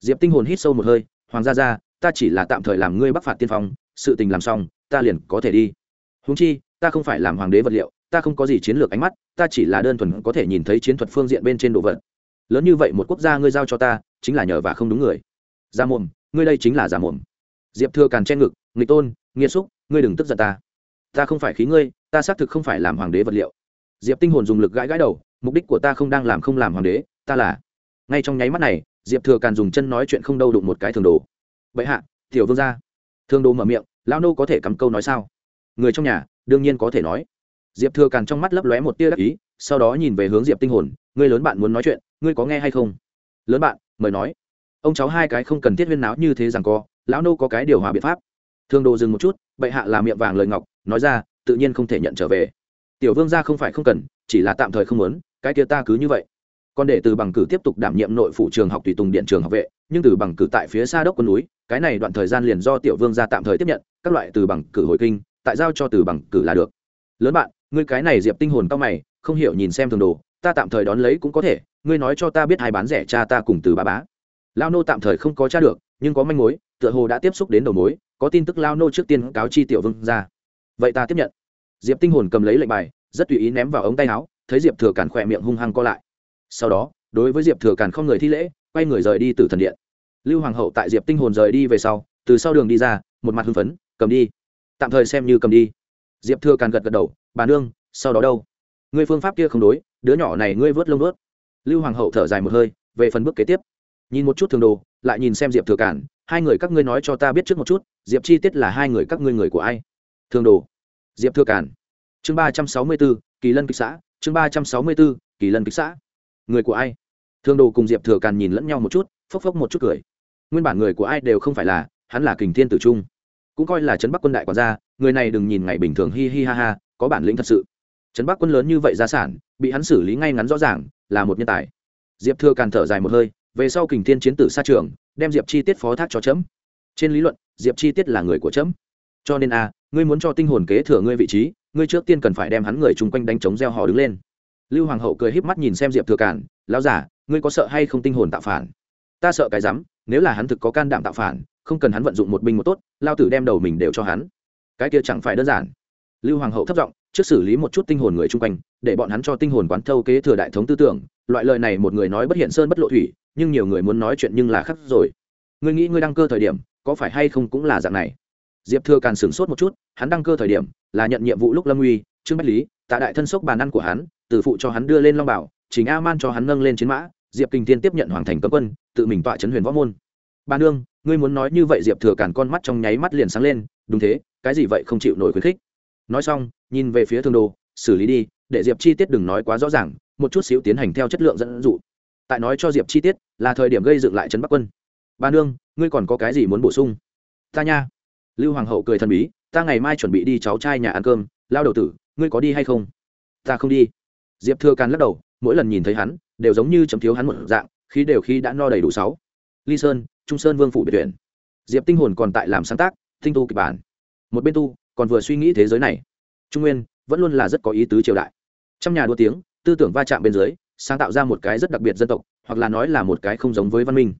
S1: Diệp tinh hồn hít sâu một hơi, hoàng gia gia, ta chỉ là tạm thời làm ngươi bắc phạt tiên phong, sự tình làm xong, ta liền có thể đi. Húng chi, ta không phải làm hoàng đế vật liệu, ta không có gì chiến lược ánh mắt, ta chỉ là đơn thuần có thể nhìn thấy chiến thuật phương diện bên trên đồ vật. Lớn như vậy một quốc gia ngươi giao cho ta, chính là nhờ và không đúng người. Ra mồm ngươi đây chính là giả mồm. Diệp thừa càn che ngực, nghịch tôn nghiêm xúc, ngươi đừng tức giận ta. Ta không phải khí ngươi, ta xác thực không phải làm hoàng đế vật liệu. Diệp tinh hồn dùng lực gãi gãi đầu, mục đích của ta không đang làm không làm hoàng đế, ta là ngay trong nháy mắt này, diệp thừa càn dùng chân nói chuyện không đâu đụng một cái thường đồ. Vậy hạ, tiểu vương gia. Thường đồ mở miệng, lão nô có thể cắm câu nói sao? Người trong nhà, đương nhiên có thể nói. Diệp thừa càn trong mắt lấp lóe một tia đắc ý, sau đó nhìn về hướng diệp tinh hồn, ngươi lớn bạn muốn nói chuyện, ngươi có nghe hay không? Lớn bạn, mời nói ông cháu hai cái không cần thiết huyên náo như thế rằng co, lão nô có cái điều hòa biện pháp. Thương đồ dừng một chút, bệ hạ là miệng vàng lời ngọc, nói ra, tự nhiên không thể nhận trở về. Tiểu vương gia không phải không cần, chỉ là tạm thời không muốn, cái kia ta cứ như vậy. Còn để từ bằng cử tiếp tục đảm nhiệm nội phủ trường học tùy tùng điện trường học vệ, nhưng từ bằng cử tại phía xa đốc quân núi, cái này đoạn thời gian liền do tiểu vương gia tạm thời tiếp nhận, các loại từ bằng cử hồi kinh, tại giao cho từ bằng cử là được. Lớn bạn, ngươi cái này diệp tinh hồn cao mày, không hiểu nhìn xem thường đồ ta tạm thời đón lấy cũng có thể, ngươi nói cho ta biết hai bán rẻ cha ta cùng từ ba bá lao nô tạm thời không có cha được, nhưng có manh mối, tựa hồ đã tiếp xúc đến đầu mối, có tin tức lao nô trước tiên cáo chi tiểu vương ra. Vậy ta tiếp nhận. Diệp tinh hồn cầm lấy lệnh bài, rất tùy ý ném vào ống tay áo, thấy diệp thừa càn khỏe miệng hung hăng co lại. Sau đó, đối với diệp thừa càn không người thi lễ, quay người rời đi từ thần điện. Lưu hoàng hậu tại diệp tinh hồn rời đi về sau, từ sau đường đi ra, một mặt hưng phấn, cầm đi. Tạm thời xem như cầm đi. Diệp thừa càn gật gật đầu, bà nương, sau đó đâu? Ngươi phương pháp kia không đối, đứa nhỏ này ngươi vớt lông vớt. Lưu hoàng hậu thở dài một hơi, về phần bước kế tiếp nhìn một chút thường đồ, lại nhìn xem diệp thừa cản, hai người các ngươi nói cho ta biết trước một chút, diệp chi tiết là hai người các ngươi người của ai? Thường đồ. Diệp thừa cản. Chương ba trăm sáu mươi b ố kỳ lân kịch xã, chương ba trăm sáu mươi b ố kỳ lân kịch xã. Người của ai? Thường đồ cùng diệp thừa cản nhìn lẫn nhau một chút, phốc phốc một chút cười. Nguyên bản người của ai đều không phải là, hắn là kình thiên tử trung. Cũng coi là trấn bắc quân đại quản gia, người này đừng nhìn ngày bình thường hi hi ha ha, có bản lĩnh thật sự. Trấn bắc quân lớn như vậy gia sản, bị hắn xử lý ngay ngắn rõ ràng, là một nhân tài. Diệp thừa càn thở dài một hơi về sau kình thiên chiến tử xa trường, đem diệp chi tiết phó thác cho chấm. Trên lý luận, diệp chi tiết là người của chấm. Cho nên a ngươi muốn cho tinh hồn kế thừa ngươi vị trí, ngươi trước tiên cần phải đem hắn người chung quanh đánh chống gieo họ đứng lên. Lưu hoàng hậu cười híp mắt nhìn xem diệp thừa cản, lão giả, ngươi có sợ hay không tinh hồn tạo phản? Ta sợ cái rắm, nếu là hắn thực có can đảm tạo phản, không cần hắn vận dụng một binh một tốt lao tử đem đầu mình đều cho hắn. Cái kia chẳng phải đơn giản. Lưu hoàng hậu thấp giọng trước xử lý một chút tinh hồn người chung quanh, để bọn hắn cho tinh hồn quán thâu kế thừa đại thống tư tưởng. Loại lời này một người nói bất hiện sơn bất lộ thủy, nhưng nhiều người muốn nói chuyện nhưng là khắc rồi. Ngươi nghĩ ngươi đăng cơ thời điểm, có phải hay không cũng là dạng này? Diệp thừa càn sửng sốt một chút, hắn đăng cơ thời điểm, là nhận nhiệm vụ lúc lâm uy, trương bách lý, tạ đại thân sốc bàn ăn của hắn, từ phụ cho hắn đưa lên long bảo chính a man cho hắn nâng lên chiến mã, diệp kinh tiên tiếp nhận hoàng thành cấm quân, tự mình tọa chấn huyền võ môn. Ba nương, ngươi muốn nói như vậy diệp thừa càn con mắt trong nháy mắt liền sáng lên, đúng thế, cái gì vậy không chịu nổi khuyến khích? Nói xong, nhìn về phía thương đồ, xử lý đi, để diệp chi tiết đừng nói quá rõ ràng, một chút xíu tiến hành theo chất lượng dẫn dụ. Tại nói cho diệp chi tiết, là thời điểm gây dựng lại trấn bắc quân. Ba nương, ngươi còn có cái gì muốn bổ sung? Ta nha. Lưu hoàng hậu cười thần bí, ta ngày mai chuẩn bị đi cháu trai nhà ăn cơm, lao đầu tử, ngươi có đi hay không? Ta không đi. Diệp thừa càn lắc đầu, mỗi lần nhìn thấy hắn, đều giống như chấm thiếu hắn một dạng, khí đều khi đã no đầy đủ sáu. Ly sơn, trung sơn vương phủ biệt tuyển diệp tinh hồn còn tại làm sáng tác, tinh tu kịch bản. Một bên tu còn vừa suy nghĩ thế giới này. Trung nguyên vẫn luôn là rất có ý tứ triều đại. Trong nhà đua tiếng, tư tưởng va chạm bên dưới, sáng tạo ra một cái rất đặc biệt dân tộc, hoặc là nói là một cái không giống với văn minh.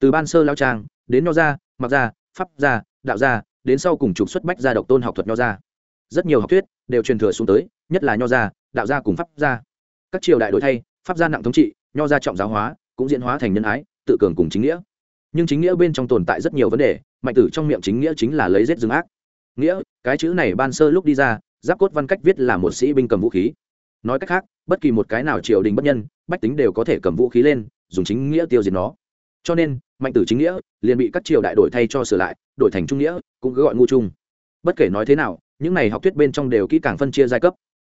S1: Từ ban sơ lao trang, đến nho gia, mặc gia, pháp gia, đạo gia, đến sau cùng trục xuất bách gia độc tôn học thuật nho gia. Rất nhiều học thuyết đều truyền thừa xuống tới, nhất là nho gia, đạo gia cùng pháp gia. Các triều đại đổi thay, pháp gia nặng thống trị, nho gia trọng giáo hóa, cũng diễn hóa thành nhân ái, tự cường cùng chính nghĩa. Nhưng chính nghĩa bên trong tồn tại rất nhiều vấn đề, mạnh tử trong miệng chính nghĩa chính là lấy rết dương ác nghĩa, cái chữ này ban sơ lúc đi ra, giáp cốt văn cách viết là một sĩ binh cầm vũ khí. Nói cách khác, bất kỳ một cái nào triều đình bất nhân, bách tính đều có thể cầm vũ khí lên, dùng chính nghĩa tiêu diệt nó. Cho nên, mạnh tử chính nghĩa liền bị các triều đại đổi thay cho sửa lại, đổi thành trung nghĩa, cũng cứ gọi ngu trung. Bất kể nói thế nào, những này học thuyết bên trong đều kỹ càng phân chia giai cấp.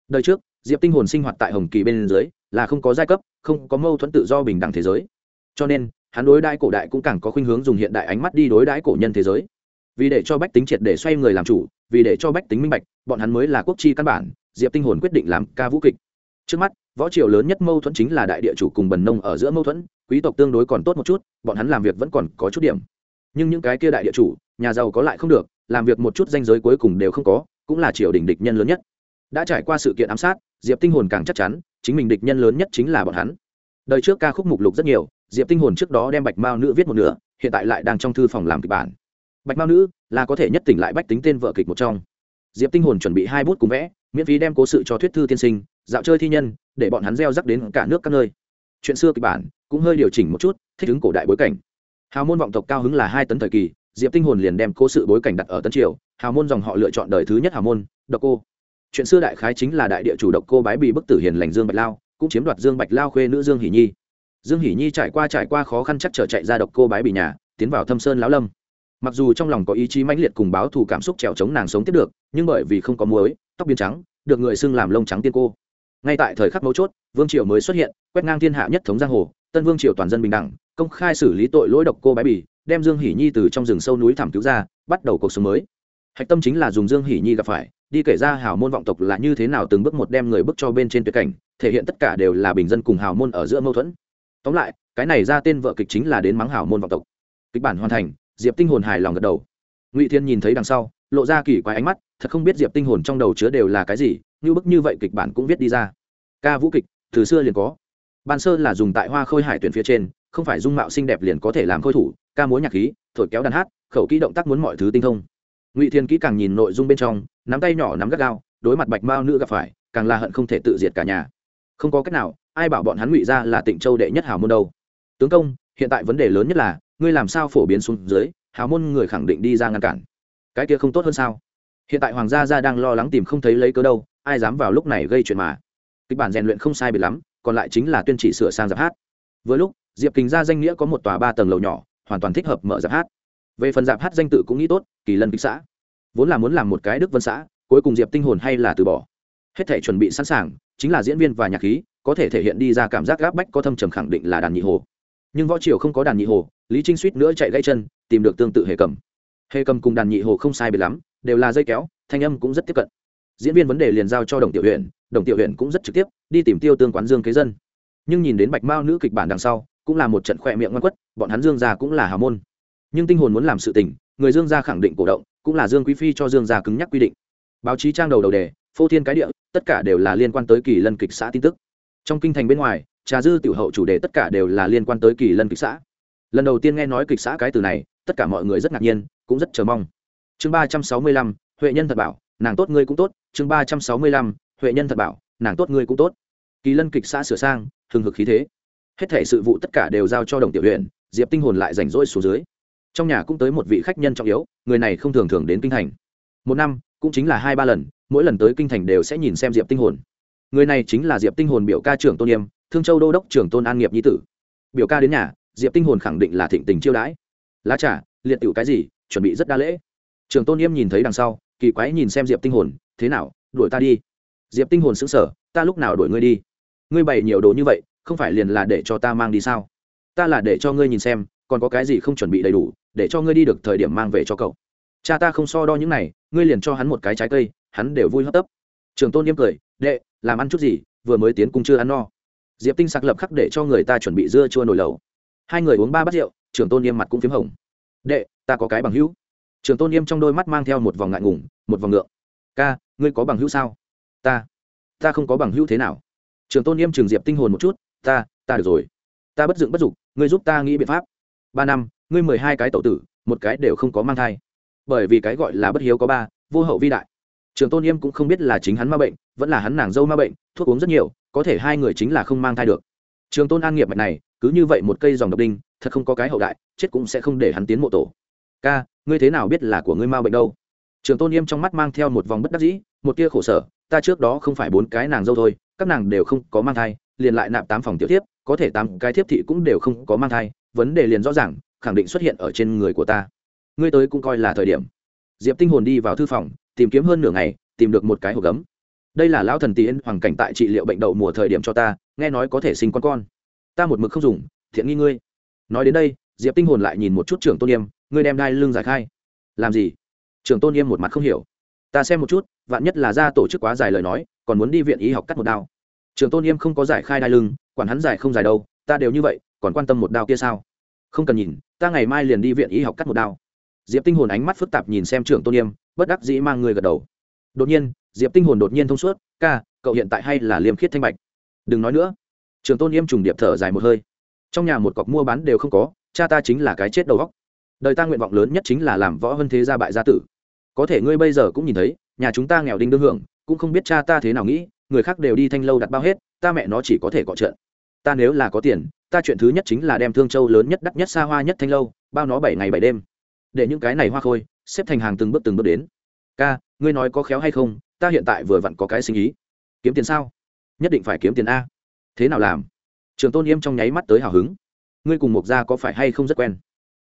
S1: Đời trước, diệp tinh hồn sinh hoạt tại hồng kỳ bên dưới, là không có giai cấp, không có mâu thuẫn tự do bình đẳng thế giới. Cho nên, hắn đối đãi cổ đại cũng càng có khuynh hướng dùng hiện đại ánh mắt đi đối đãi cổ nhân thế giới vì để cho bách tính triệt để xoay người làm chủ, vì để cho bách tính minh bạch, bọn hắn mới là quốc chi căn bản, diệp tinh hồn quyết định làm ca vũ kịch. Trước mắt, võ triều lớn nhất mâu thuẫn chính là đại địa chủ cùng bần nông ở giữa mâu thuẫn, quý tộc tương đối còn tốt một chút, bọn hắn làm việc vẫn còn có chút điểm. Nhưng những cái kia đại địa chủ, nhà giàu có lại không được, làm việc một chút danh giới cuối cùng đều không có, cũng là triều đình địch nhân lớn nhất. Đã trải qua sự kiện ám sát, diệp tinh hồn càng chắc chắn, chính mình địch nhân lớn nhất chính là bọn hắn. Đời trước ca khúc mục lục rất nhiều, diệp tinh hồn trước đó đem bạch mao nữ viết một nửa, hiện tại lại đang trong thư phòng làm kịch bản bạch mao nữ là có thể nhất tỉnh lại bách tính tên vợ kịch một trong. Diệp tinh hồn chuẩn bị hai bút cùng vẽ, miễn phí đem cố sự cho thuyết thư tiên sinh, dạo chơi thi nhân, để bọn hắn gieo rắc đến cả nước các nơi. Chuyện xưa kịch bản cũng hơi điều chỉnh một chút, thích ứng cổ đại bối cảnh. Hào môn vọng tộc cao hứng là hai tấn thời kỳ, diệp tinh hồn liền đem cố sự bối cảnh đặt ở tân triều, hào môn dòng họ lựa chọn đời thứ nhất hào môn, độc cô. Chuyện xưa đại khái chính là đại địa chủ độc cô bái bị bức tử hiền lành dương bạch lao, cũng chiếm đoạt dương bạch lao khuê nữ dương hỷ nhi. Dương hỷ nhi trải qua trải qua khó khăn chắc trở chạy ra độc cô bái bị nhà, tiến vào thâm sơn lão lâm mặc dù trong lòng có ý chí mãnh liệt cùng báo thù cảm xúc trèo chống nàng sống tiếp được, nhưng bởi vì không có muối, tóc biến trắng, được người xưng làm lông trắng tiên cô. Ngay tại thời khắc mấu chốt, vương triều mới xuất hiện, quét ngang thiên hạ nhất thống giang hồ, tân vương triều toàn dân bình đẳng, công khai xử lý tội lỗi độc cô bái bỉ đem dương hỷ nhi từ trong rừng sâu núi thảm cứu ra, bắt đầu cuộc sống mới. Hạch tâm chính là dùng dương hỷ nhi gặp phải, đi kể ra hào môn vọng tộc là như thế nào từng bước một đem người bước cho bên trên tuyệt cảnh, thể hiện tất cả đều là bình dân cùng hào môn ở giữa mâu thuẫn. Tóm lại, cái này ra tên vợ kịch chính là đến mắng hào môn vọng tộc. Kịch bản hoàn thành diệp tinh hồn hài lòng gật đầu. Ngụy thiên nhìn thấy đằng sau, lộ ra kỳ quái ánh mắt, thật không biết diệp tinh hồn trong đầu chứa đều là cái gì, như bức như vậy kịch bản cũng viết đi ra. Ca vũ kịch, từ xưa liền có. Ban sơ là dùng tại hoa khôi hải tuyển phía trên, không phải dung mạo xinh đẹp liền có thể làm khôi thủ, ca múa nhạc khí, thổi kéo đàn hát, khẩu kỹ động tác muốn mọi thứ tinh thông. Ngụy thiên kỹ càng nhìn nội dung bên trong, nắm tay nhỏ nắm gắt gao, đối mặt bạch mao nữ gặp phải, càng là hận không thể tự diệt cả nhà. Không có cách nào, ai bảo bọn hắn ngụy ra là tịnh châu đệ nhất hào môn đâu. Tướng công, hiện tại vấn đề lớn nhất là ngươi làm sao phổ biến xuống dưới, hào môn người khẳng định đi ra ngăn cản. Cái kia không tốt hơn sao? Hiện tại hoàng gia gia đang lo lắng tìm không thấy lấy cớ đâu, ai dám vào lúc này gây chuyện mà. Kịch bản rèn luyện không sai biệt lắm, còn lại chính là tuyên chỉ sửa sang giáp hát. Vừa lúc, diệp kình ra danh nghĩa có một tòa ba tầng lầu nhỏ, hoàn toàn thích hợp mở giáp hát. Về phần giáp hát danh tự cũng nghĩ tốt, kỳ lân kịch xã. Vốn là muốn làm một cái đức vân xã, cuối cùng diệp tinh hồn hay là từ bỏ. Hết thể chuẩn bị sẵn sàng, chính là diễn viên và nhạc khí, có thể thể hiện đi ra cảm giác gáp bách có thâm trầm khẳng định là đàn nhị hồ. Nhưng võ triều không có đàn nhị hồ lý trinh suýt nữa chạy gãy chân, tìm được tương tự hề cầm. Hề cầm cùng đàn nhị hồ không sai biệt lắm, đều là dây kéo, thanh âm cũng rất tiếp cận. Diễn viên vấn đề liền giao cho đồng tiểu huyện đồng tiểu huyện cũng rất trực tiếp, đi tìm tiêu tương quán dương kế dân. Nhưng nhìn đến bạch mao nữ kịch bản đằng sau, cũng là một trận khỏe miệng ngoan quất, bọn hắn dương gia cũng là hào môn. Nhưng tinh hồn muốn làm sự tình, người dương gia khẳng định cổ động, cũng là dương quý phi cho dương gia cứng nhắc quy định. Báo chí trang đầu đầu đề, phô thiên cái địa, tất cả đều là liên quan tới kỳ lân kịch xã tin tức. Trong kinh thành bên ngoài, trà dư tiểu hậu chủ đề tất cả đều là liên quan tới kỳ lân kịch xã lần đầu tiên nghe nói kịch xã cái từ này, tất cả mọi người rất ngạc nhiên, cũng rất chờ mong. Chương ba trăm sáu mươi lăm, huệ nhân thật bảo, nàng tốt ngươi cũng tốt. Chương ba trăm sáu mươi lăm, huệ nhân thật bảo, nàng tốt ngươi cũng tốt. Kỳ lân kịch xã sửa sang, hừng hực khí thế. Hết thể sự vụ tất cả đều giao cho đồng tiểu huyện diệp tinh hồn lại rảnh rỗi xuống dưới. Trong nhà cũng tới một vị khách nhân trọng yếu, người này không thường thường đến kinh thành. Một năm, cũng chính là hai ba lần, mỗi lần tới kinh thành đều sẽ nhìn xem diệp tinh hồn. Người này chính là diệp tinh hồn biểu ca trưởng tôn nghiêm, thương châu đô đốc trưởng tôn an nghiệp nhi tử. Biểu ca đến nhà diệp tinh hồn khẳng định là thịnh tình chiêu đãi lá trà liệt tiểu cái gì chuẩn bị rất đa lễ. Trường tôn nghiêm nhìn thấy đằng sau kỳ quái nhìn xem diệp tinh hồn thế nào đuổi ta đi. diệp tinh hồn sững sờ, ta lúc nào đuổi ngươi đi? ngươi bày nhiều đồ như vậy không phải liền là để cho ta mang đi sao? ta là để cho ngươi nhìn xem còn có cái gì không chuẩn bị đầy đủ để cho ngươi đi được thời điểm mang về cho cậu. cha ta không so đo những này ngươi liền cho hắn một cái trái cây hắn đều vui hấp tấp. trường tôn nghiêm cười đệ làm ăn chút gì vừa mới tiến cung chưa ăn no. diệp tinh sạc lập khắc để cho người ta chuẩn bị dưa chua nồi lẩu hai người uống ba bát rượu, trường tôn nghiêm mặt cũng p h í m hồng. Đệ, ta có cái bằng hữu. Trường tôn nghiêm trong đôi mắt mang theo một vòng ngại ngùng, một vòng ngượng. Ca, ngươi có bằng hữu sao? Ta ta không có bằng hữu thế nào. Trường tôn nghiêm trường diệp tinh hồn một chút, ta ta được rồi. Ta bất dựng bất dục, ngươi giúp ta nghĩ biện pháp. Ba năm, ngươi mười hai cái tổ tử, một cái đều không có mang thai. Bởi vì cái gọi là bất hiếu có ba, vô hậu vi đại. Trường tôn yêm cũng không biết là chính hắn ma bệnh, vẫn là hắn nàng dâu ma bệnh, thuốc uống rất nhiều, có thể hai người chính là không mang thai được. Trường tôn an nghiệp mạch này cứ như vậy một cây dòng độc đinh, thật không có cái hậu đại, chết cũng sẽ không để hắn tiến mộ tổ. Ca, ngươi thế nào biết là của ngươi ma bệnh đâu? Trường tôn yêm trong mắt mang theo một vòng bất đắc dĩ, một tia khổ sở, ta trước đó không phải bốn cái nàng dâu thôi, các nàng đều không có mang thai, liền lại nạp tám phòng tiểu thiếp, có thể tám cái thiếp thị cũng đều không có mang thai, vấn đề liền rõ ràng, khẳng định xuất hiện ở trên người của ta. Ngươi tới cũng coi là thời điểm. Diệp tinh hồn đi vào thư phòng, tìm kiếm hơn nửa ngày, tìm được một cái hộp gấm. Đây là lão thần tiên hoàng cảnh tại trị liệu bệnh đậu mùa thời điểm cho ta, nghe nói có thể sinh con con ta một mực không dùng, thiện nghi ngươi. Nói đến đây, diệp tinh hồn lại nhìn một chút trưởng tôn nghiêm, ngươi đem đai lưng giải khai. Làm gì? Trưởng tôn nghiêm một mặt không hiểu. Ta xem một chút, vạn nhất là ra tổ chức quá dài lời nói, còn muốn đi viện y học cắt một đao. Trưởng tôn nghiêm không có giải khai đai lưng, quản hắn giải không dài đâu, ta đều như vậy, còn quan tâm một đao kia sao? Không cần nhìn, ta ngày mai liền đi viện y học cắt một đao. Diệp tinh hồn ánh mắt phức tạp nhìn xem trưởng tôn nghiêm, bất đắc dĩ mang người gật đầu. Đột nhiên, diệp tinh hồn đột nhiên thông suốt, ca, cậu hiện tại hay là liêm khiết thanh bạch? Đừng nói nữa trường tôn yêm trùng điệp thở dài một hơi. Trong nhà một cọc mua bán đều không có, cha ta chính là cái chết đầu góc đời ta nguyện vọng lớn nhất chính là làm võ hơn thế gia bại gia tử. Có thể ngươi bây giờ cũng nhìn thấy, nhà chúng ta nghèo đinh đương hưởng, cũng không biết cha ta thế nào nghĩ, người khác đều đi thanh lâu đặt bao hết, ta mẹ nó chỉ có thể cọ trợn. ta nếu là có tiền, ta chuyện thứ nhất chính là đem thương châu lớn nhất, đắt nhất, xa hoa nhất thanh lâu, bao nó bảy ngày bảy đêm. Để những cái này hoa khôi, xếp thành hàng từng bước từng bước đến. Ca, ngươi nói có khéo hay không, ta hiện tại vừa vặn có cái sinh ý. Kiếm tiền sao? Nhất định phải kiếm tiền a thế nào làm? Trường tôn yêm trong nháy mắt tới hào hứng. Ngươi cùng mộc gia có phải hay không rất quen?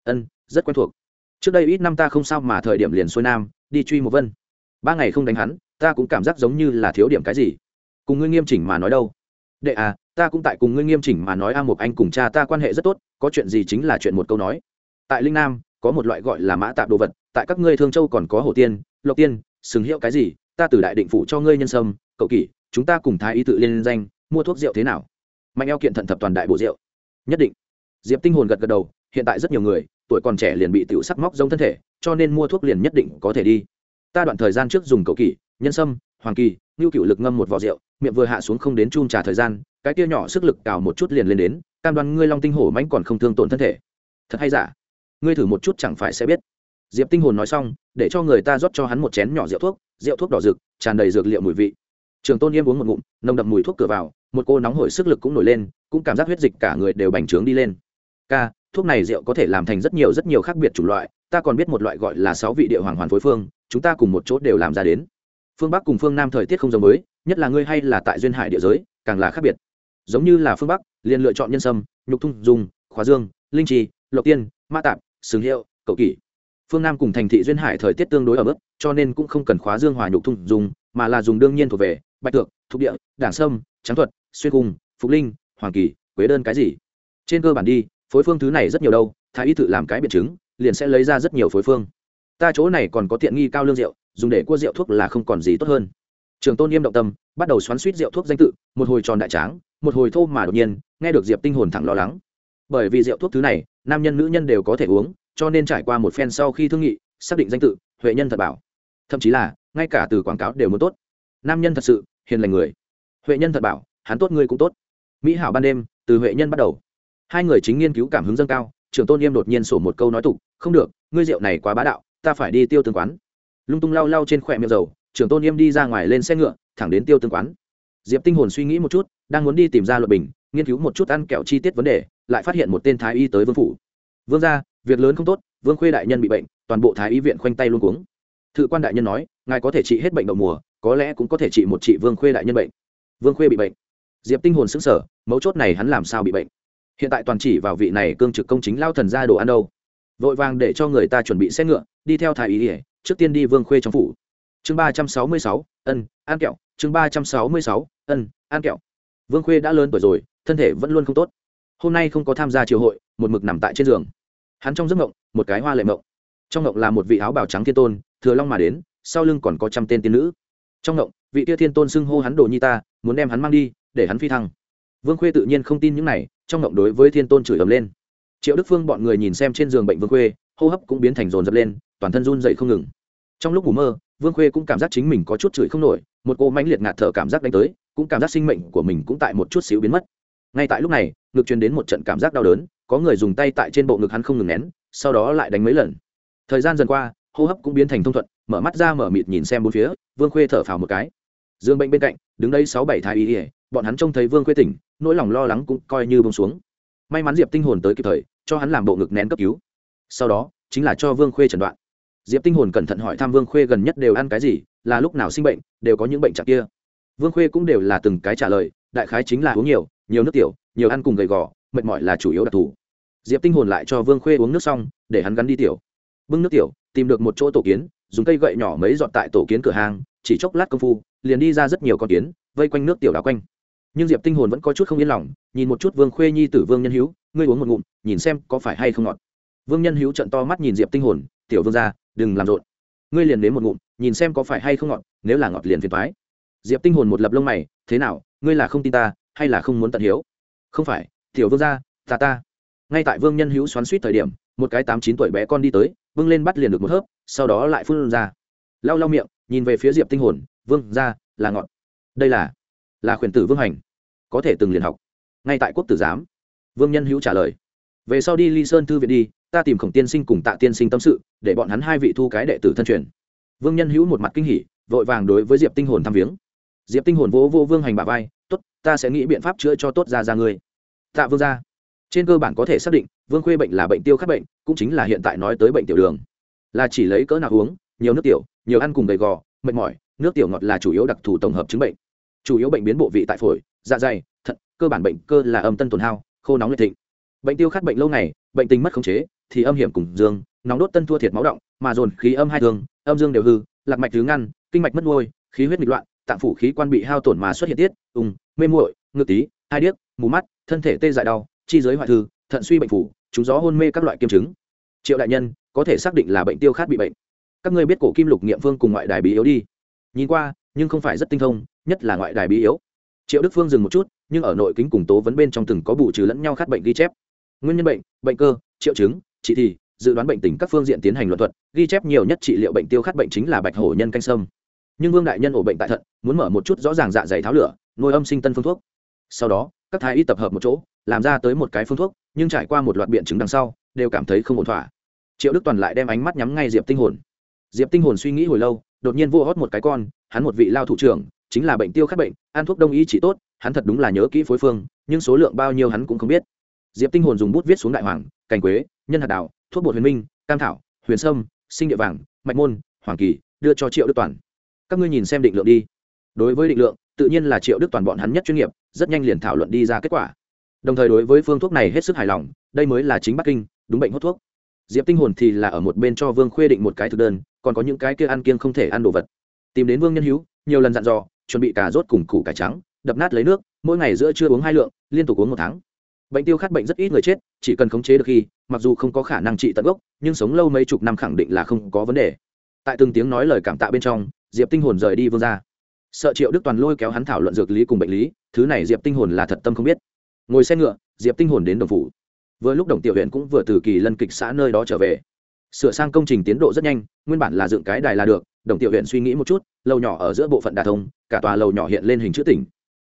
S1: Ân, rất quen thuộc. Trước đây ít năm ta không sao mà thời điểm liền xuôi nam, đi truy một vân. Ba ngày không đánh hắn, ta cũng cảm giác giống như là thiếu điểm cái gì. Cùng ngươi nghiêm chỉnh mà nói đâu? Đệ à ta cũng tại cùng ngươi nghiêm chỉnh mà nói a một anh cùng cha ta quan hệ rất tốt, có chuyện gì chính là chuyện một câu nói. Tại linh nam, có một loại gọi là mã tạp đồ vật, tại các ngươi thương châu còn có hồ tiên, lộc tiên, sừng hiệu cái gì, ta từ đại định phủ cho ngươi nhân sâm, cậu kỷ, chúng ta cùng thái y tự liên danh mua thuốc rượu thế nào? Mạnh eo kiện thận thập toàn đại bộ rượu. Nhất định. Diệp tinh hồn gật gật đầu, hiện tại rất nhiều người, tuổi còn trẻ liền bị tiểu sắc móc giống thân thể, cho nên mua thuốc liền nhất định có thể đi. Ta đoạn thời gian trước dùng cầu kỷ nhân sâm, hoàng kỳ, ngưu cựu lực ngâm một vỏ rượu, miệng vừa hạ xuống không đến chun trà thời gian, cái kia nhỏ sức lực cào một chút liền lên đến, cam đoan ngươi long tinh hổ mãnh còn không thương tổn thân thể. Thật hay giả? Ngươi thử một chút chẳng phải sẽ biết. Diệp tinh hồn nói xong, để cho người ta rót cho hắn một chén nhỏ rượu thuốc rượu thuốc đỏ rực, tràn đầy dược liệu mùi vị. Trường tôn yêm uống một ngụm, nồng đậm mùi thuốc cửa vào một cô nóng hổi sức lực cũng nổi lên cũng cảm giác huyết dịch cả người đều bành trướng đi lên. K, thuốc này rượu có thể làm thành rất nhiều rất nhiều khác biệt chủng loại ta còn biết một loại gọi là sáu vị địa hoàng hoàn phối phương chúng ta cùng một chỗ đều làm ra đến. Phương bắc cùng phương nam thời tiết không giống mới nhất là ngươi hay là tại duyên hải địa giới càng là khác biệt. Giống như là phương bắc liền lựa chọn nhân sâm nhục thung dùng khóa dương linh trì lộc tiên ma tạp sừng hiệu cậu kỷ. Phương nam cùng thành thị duyên hải thời tiết tương đối ở mức cho nên cũng không cần khóa dương hòa nhục thung dùng mà là dùng đương nhiên thuộc về bạch tượng thuộc địa đảng sâm trắng thuật, xuyên cung, phục linh, hoàng kỳ, quế đơn cái gì? Trên cơ bản đi, phối phương thứ này rất nhiều đâu, thái y tự làm cái biện chứng, liền sẽ lấy ra rất nhiều phối phương. Ta chỗ này còn có tiện nghi cao lương rượu, dùng để cua rượu thuốc là không còn gì tốt hơn. Trường tôn nghiêm động tâm, bắt đầu xoắn suýt rượu thuốc danh tự, một hồi tròn đại tráng, một hồi thô mà đột nhiên, nghe được diệp tinh hồn thẳng lo lắng. Bởi vì rượu thuốc thứ này, nam nhân nữ nhân đều có thể uống, cho nên trải qua một phen sau khi thương nghị, xác định danh tự, huệ nhân thật bảo. Thậm chí là, ngay cả từ quảng cáo đều muốn tốt. Nam nhân thật sự, hiền lành người huệ nhân thật bảo, hắn tốt, ngươi cũng tốt. Mỹ hảo ban đêm, từ huệ nhân bắt đầu. Hai người chính nghiên cứu cảm hứng dâng cao, trưởng tôn yêm đột nhiên sổ một câu nói tục, không được, ngươi rượu này quá bá đạo, ta phải đi tiêu tương quán. Lung tung lau lau trên khỏe miệng dầu, trưởng tôn yêm đi ra ngoài lên xe ngựa, thẳng đến tiêu tương quán. Diệp tinh hồn suy nghĩ một chút, đang muốn đi tìm ra luật bình, nghiên cứu một chút ăn kẹo chi tiết vấn đề, lại phát hiện một tên thái y tới vương phủ. Vương ra việc lớn không tốt, vương khuê đại nhân bị bệnh, toàn bộ thái y viện khoanh tay luôn cuống. Thự quan đại nhân nói, ngài có thể trị hết bệnh đậu mùa, có lẽ cũng có thể trị một trị vương khuê đại nhân bệnh vương khuê bị bệnh. Diệp tinh hồn xứng sở mấu chốt này hắn làm sao bị bệnh? Hiện tại toàn chỉ vào vị này cương trực công chính lao thần ra đồ ăn đâu. Vội vàng để cho người ta chuẩn bị xe ngựa, đi theo thái ý ỉa trước tiên đi vương khuê trong phủ. Chương ba trăm sáu mươi sáu, ân, ăn kẹo. Chương ba trăm sáu mươi sáu, ân, ăn kẹo. Vương khuê đã lớn tuổi rồi, thân thể vẫn luôn không tốt. Hôm nay không có tham gia triều hội, một mực nằm tại trên giường. Hắn trong giấc mộng, một cái hoa lệ mộng. Trong mộng là một vị áo bào trắng thiên tôn, thừa long mà đến, sau lưng còn có trăm tên tiên nữ. Trong mộng vị tia thiên tôn xưng hô hắn đồ nhi ta, muốn đem hắn mang đi, để hắn phi thăng. Vương khuê tự nhiên không tin những này, trong ngộng đối với thiên tôn chửi ầm lên. Triệu đức phương bọn người nhìn xem trên giường bệnh vương khuê, hô hấp cũng biến thành rồn dập lên, toàn thân run dậy không ngừng. Trong lúc ngủ mơ, vương khuê cũng cảm giác chính mình có chút chửi không nổi, một cô mãnh liệt ngạt thở cảm giác đánh tới, cũng cảm giác sinh mệnh của mình cũng tại một chút xíu biến mất. Ngay tại lúc này, ngực truyền đến một trận cảm giác đau đớn, có người dùng tay tại trên bộ ngực hắn không ngừng nén, sau đó lại đánh mấy lần. Thời gian dần qua, hô hấp cũng biến thành thông thuận, mở mắt ra mở mịt nhìn xem bốn phía, vương khuê thở phào một cái dương bệnh bên cạnh, đứng đây sáu bảy thái y ỉa bọn hắn trông thấy vương khuê tỉnh, nỗi lòng lo lắng cũng coi như bông xuống. May mắn diệp tinh hồn tới kịp thời, cho hắn làm bộ ngực nén cấp cứu. Sau đó, chính là cho vương khuê chẩn đoạn. Diệp tinh hồn cẩn thận hỏi thăm vương khuê gần nhất đều ăn cái gì, là lúc nào sinh bệnh, đều có những bệnh trạng kia. Vương khuê cũng đều là từng cái trả lời, đại khái chính là uống nhiều nhiều nước tiểu, nhiều ăn cùng gầy gò, mệt mỏi là chủ yếu đặc thù. Diệp tinh hồn lại cho vương khuê uống nước xong, để hắn gắn đi tiểu. Bưng nước tiểu, tìm được một chỗ tổ kiến, dùng cây gậy nhỏ mấy dọn tại tổ kiến cửa hàng, chỉ chốc lát công phu liền đi ra rất nhiều con kiến, vây quanh nước tiểu đá quanh. Nhưng diệp tinh hồn vẫn có chút không yên lòng, nhìn một chút vương khuê nhi tử vương nhân hữu ngươi uống một ngụm, nhìn xem có phải hay không ngọt. Vương nhân hữu trận to mắt nhìn diệp tinh hồn, tiểu vương gia, đừng làm rộn. Ngươi liền đến một ngụm, nhìn xem có phải hay không ngọt, nếu là ngọt liền phiền toái. Diệp tinh hồn một lập lông mày, thế nào, ngươi là không tin ta, hay là không muốn tận hiếu? Không phải, tiểu vương gia, ta ta. Ngay tại vương nhân hữu xoắn suýt thời điểm, một cái tám chín tuổi bé con đi tới vương lên bắt liền được một hớp, sau đó lại phun ra. Lau lau miệng, nhìn về phía diệp tinh hồn vương ra, là ngọn. đây là là khuyển tử vương hành. Có thể từng liền học. Ngay tại quốc tử giám. Vương nhân hữu trả lời. Về sau đi ly sơn thư viện đi, ta tìm khổng tiên sinh cùng tạ tiên sinh tâm sự, để bọn hắn hai vị thu cái đệ tử thân truyền. Vương nhân hữu một mặt kinh hỉ, vội vàng đối với diệp tinh hồn thăm viếng. Diệp tinh hồn vỗ vô vương hành bà vai, tốt, ta sẽ nghĩ biện pháp chữa cho tốt ra ra người. tạ vương gia. Trên cơ bản có thể xác định, vương khuê bệnh là bệnh tiêu khắc bệnh, cũng chính là hiện tại nói tới bệnh tiểu đường. Là chỉ lấy cỡ nào uống, nhiều nước tiểu, nhiều ăn cùng gầy gò, mệt mỏi nước tiểu ngọt là chủ yếu đặc thù tổng hợp chứng bệnh. Chủ yếu bệnh biến bộ vị tại phổi dạ dày, thận, cơ bản bệnh cơ là âm tân tổn hao, khô nóng liệt thịnh. Bệnh tiêu khát bệnh lâu ngày, bệnh tình mất khống chế, thì âm hiểm cùng dương, nóng đốt tân thua thiệt máu động, mà dồn khí âm hai thương âm dương đều hư, lạc mạch thứ ngăn, kinh mạch mất nuôi, khí huyết nghịch loạn, tạng phủ khí quan bị hao tổn mà xuất hiện tiết, ung, mê muội, ngực tí, hai điếc, mù mắt, thân thể tê dại đau, chi giới hoại thư, thận suy bệnh phủ, chúng gió hôn mê các loại kiêm chứng. Triệu đại nhân, có thể xác định là bệnh tiêu khát bị bệnh. Các ngươi biết cổ kim lục nghiệm phương cùng ngoại đài bí yếu đi nhìn qua, nhưng không phải rất tinh thông, nhất là ngoại đài bí yếu. Triệu đức phương dừng một chút, nhưng ở nội kính cùng tố vấn bên trong từng có bù trừ lẫn nhau khát bệnh ghi chép. Nguyên nhân bệnh bệnh cơ, triệu chứng, trị thì, dự đoán bệnh tình các phương diện tiến hành luận thuật, ghi chép nhiều nhất trị liệu bệnh tiêu khát bệnh chính là bạch hổ nhân canh sâm. Nhưng vương đại nhân ổ bệnh tại thận, muốn mở một chút rõ ràng dạ dày tháo lửa, nuôi âm sinh tân phương thuốc. Sau đó, các thái y tập hợp một chỗ, làm ra tới một cái phương thuốc, nhưng trải qua một loạt biện chứng đằng sau, đều cảm thấy không ổn thỏa. Triệu đức toàn lại đem ánh mắt nhắm ngay diệp tinh hồn. Diệp tinh hồn suy nghĩ hồi lâu đột nhiên vô hót một cái con, hắn một vị lao thủ trưởng, chính là bệnh tiêu khắc bệnh, ăn thuốc đông y chỉ tốt, hắn thật đúng là nhớ kỹ phối phương, nhưng số lượng bao nhiêu hắn cũng không biết. Diệp tinh hồn dùng bút viết xuống đại hoàng cành quế, nhân hạt đào thuốc bột huyền minh, cam thảo, huyền sâm, sinh địa vàng, mạch môn, hoàng kỳ, đưa cho triệu đức toàn. Các ngươi nhìn xem định lượng đi. Đối với định lượng, tự nhiên là triệu đức toàn bọn hắn nhất chuyên nghiệp, rất nhanh liền thảo luận đi ra kết quả. Đồng thời đối với phương thuốc này hết sức hài lòng, đây mới là chính bắc kinh, đúng bệnh hút thuốc diệp tinh hồn thì là ở một bên cho vương khuê định một cái thực đơn, còn có những cái kia ăn kiêng không thể ăn đồ vật. Tìm đến vương nhân hữu nhiều lần dặn dò, chuẩn bị cà rốt cùng củ cải trắng, đập nát lấy nước, mỗi ngày giữa trưa uống hai lượng, liên tục uống một tháng. Bệnh tiêu khát bệnh rất ít người chết, chỉ cần khống chế được khi, mặc dù không có khả năng trị tận gốc, nhưng sống lâu mấy chục năm khẳng định là không có vấn đề. Tại từng tiếng nói lời cảm tạ bên trong, diệp tinh hồn rời đi vương ra sợ triệu đức toàn lôi kéo hắn thảo luận dược lý cùng bệnh lý, thứ này diệp tinh hồn là thật tâm không biết. Ngồi xe ngựa, diệp tinh hồn đến đồng phủ vừa lúc đồng tiểu huyện cũng vừa từ kỳ lân kịch xã nơi đó trở về. Sửa sang công trình tiến độ rất nhanh, nguyên bản là dựng cái đài là được, đồng tiểu huyện suy nghĩ một chút, lầu nhỏ ở giữa bộ phận đà thông, cả tòa lầu nhỏ hiện lên hình chữ tỉnh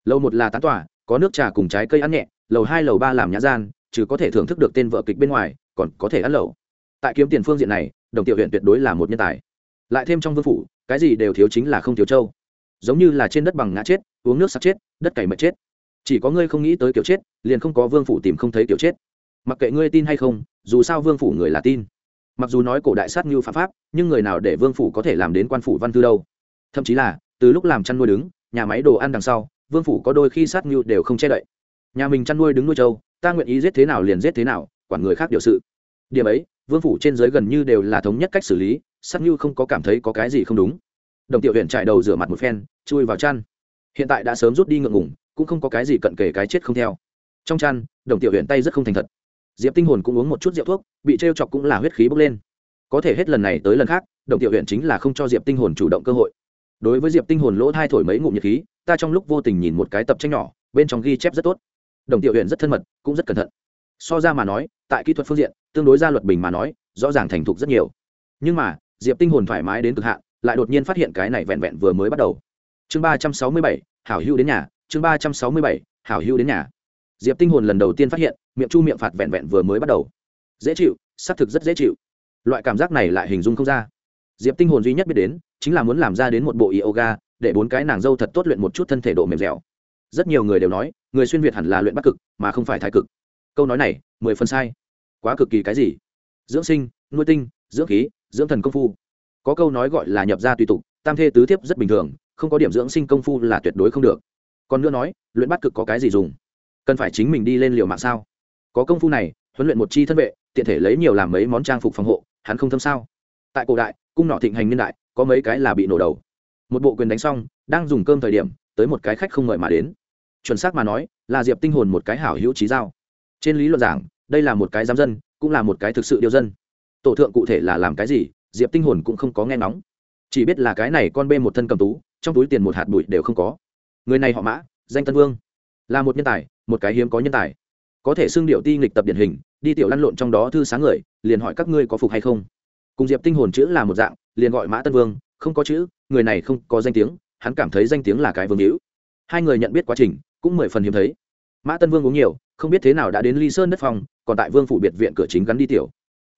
S1: lầu một là tán tòa, có nước trà cùng trái cây ăn nhẹ, lầu hai, lầu ba làm nhã gian, chứ có thể thưởng thức được tên vợ kịch bên ngoài, còn có thể ăn lẩu. Tại kiếm tiền phương diện này, đồng tiểu huyện tuyệt đối là một nhân tài. Lại thêm trong vương phủ, cái gì đều thiếu chính là không thiếu châu. Giống như là trên đất bằng ngã chết, uống nước sắp chết, đất cày mệt chết. Chỉ có ngươi không nghĩ tới kiểu chết, liền không có vương phủ tìm không thấy kiểu chết mặc kệ ngươi tin hay không, dù sao vương phủ người là tin. Mặc dù nói cổ đại sát như phạm pháp, nhưng người nào để vương phủ có thể làm đến quan phủ văn thư đâu. Thậm chí là, từ lúc làm chăn nuôi đứng, nhà máy đồ ăn đằng sau, vương phủ có đôi khi sát như đều không che đậy. Nhà mình chăn nuôi đứng nuôi trâu, ta nguyện ý giết thế nào liền giết thế nào, quản người khác điều sự. Điểm ấy, vương phủ trên giới gần như đều là thống nhất cách xử lý, sát như không có cảm thấy có cái gì không đúng. Đồng tiểu huyện trải đầu rửa mặt một phen, chui vào chăn. Hiện tại đã sớm rút đi ngượng ngủng cũng không có cái gì cận kề cái chết không theo. Trong chăn, đồng tiểu huyện tay rất không thành thật diệp tinh hồn cũng uống một chút rượu thuốc, bị t chọc cũng là huyết khí bốc lên. Có thể hết lần này tới lần khác động tiểu huyện chính là không cho diệp tinh hồn chủ động cơ hội. Đối với diệp tinh hồn lỗ thai thổi mấy ngụm nhiệt khí, ta trong lúc vô tình nhìn một cái tập tranh nhỏ, bên trong ghi chép rất tốt. Đồng tiểu huyện rất thân mật, cũng rất cẩn thận. So ra mà nói, tại kỹ thuật phương diện, tương đối ra luật bình mà nói, rõ ràng thành thục rất nhiều. Nhưng mà, diệp tinh hồn thoải mái đến cực hạn, lại đột nhiên phát hiện cái này vẹn vẹn vừa mới bắt đầu. Chương ba trăm sáu mươi bảy, hảo Hưu đến nhà, chương ba trăm sáu mươi bảy, hảo Hưu đến nhà. Diệp tinh hồn lần đầu tiên phát hiện miệng chu miệng phạt vẹn vẹn vừa mới bắt đầu. Dễ chịu, xác thực rất dễ chịu. Loại cảm giác này lại hình dung không ra. Diệp tinh hồn duy nhất biết đến, chính là muốn làm ra đến một bộ yoga, để bốn cái nàng dâu thật tốt luyện một chút thân thể độ mềm dẻo. Rất nhiều người đều nói, người xuyên việt hẳn là luyện bắc cực, mà không phải thái cực. Câu nói này, mười phần sai. Quá cực kỳ cái gì? Dưỡng sinh, nuôi tinh, dưỡng khí, dưỡng thần công phu. Có câu nói gọi là nhập gia tùy tục, tam thê tứ thiếp rất bình thường, không có điểm dưỡng sinh công phu là tuyệt đối không được. Còn nữa nói, luyện bắt cực có cái gì dùng? Cần phải chính mình đi lên liều mạng sao? Có công phu này, huấn luyện một chi thân vệ, tiện thể lấy nhiều làm mấy món trang phục phòng hộ, hắn không thâm sao? Tại cổ đại, cung nọ thịnh hành niên đại, có mấy cái là bị nổ đầu. Một bộ quyền đánh xong, đang dùng cơm thời điểm, tới một cái khách không mời mà đến. Chuẩn xác mà nói, là diệp tinh hồn một cái hảo hữu trí giao. Trên lý luận giảng, đây là một cái giám dân, cũng là một cái thực sự điều dân. Tổ thượng cụ thể là làm cái gì, diệp tinh hồn cũng không có nghe nóng chỉ biết là cái này con bê một thân cầm tú, trong túi tiền một hạt bụi đều không có. Người này họ mã, danh tân vương. Là một nhân tài, một cái hiếm có nhân tài có thể xưng điệu ti nghịch tập điển hình, đi tiểu lăn lộn trong đó thư sáng người, liền hỏi các ngươi có phục hay không. Cùng diệp tinh hồn chữ là một dạng, liền gọi mã tân vương, không có chữ, người này không có danh tiếng, hắn cảm thấy danh tiếng là cái vương hữu. Hai người nhận biết quá trình, cũng mười phần hiếm thấy. Mã tân vương uống nhiều, không biết thế nào đã đến ly sơn đất phòng, còn tại vương phủ biệt viện cửa chính gắn đi tiểu.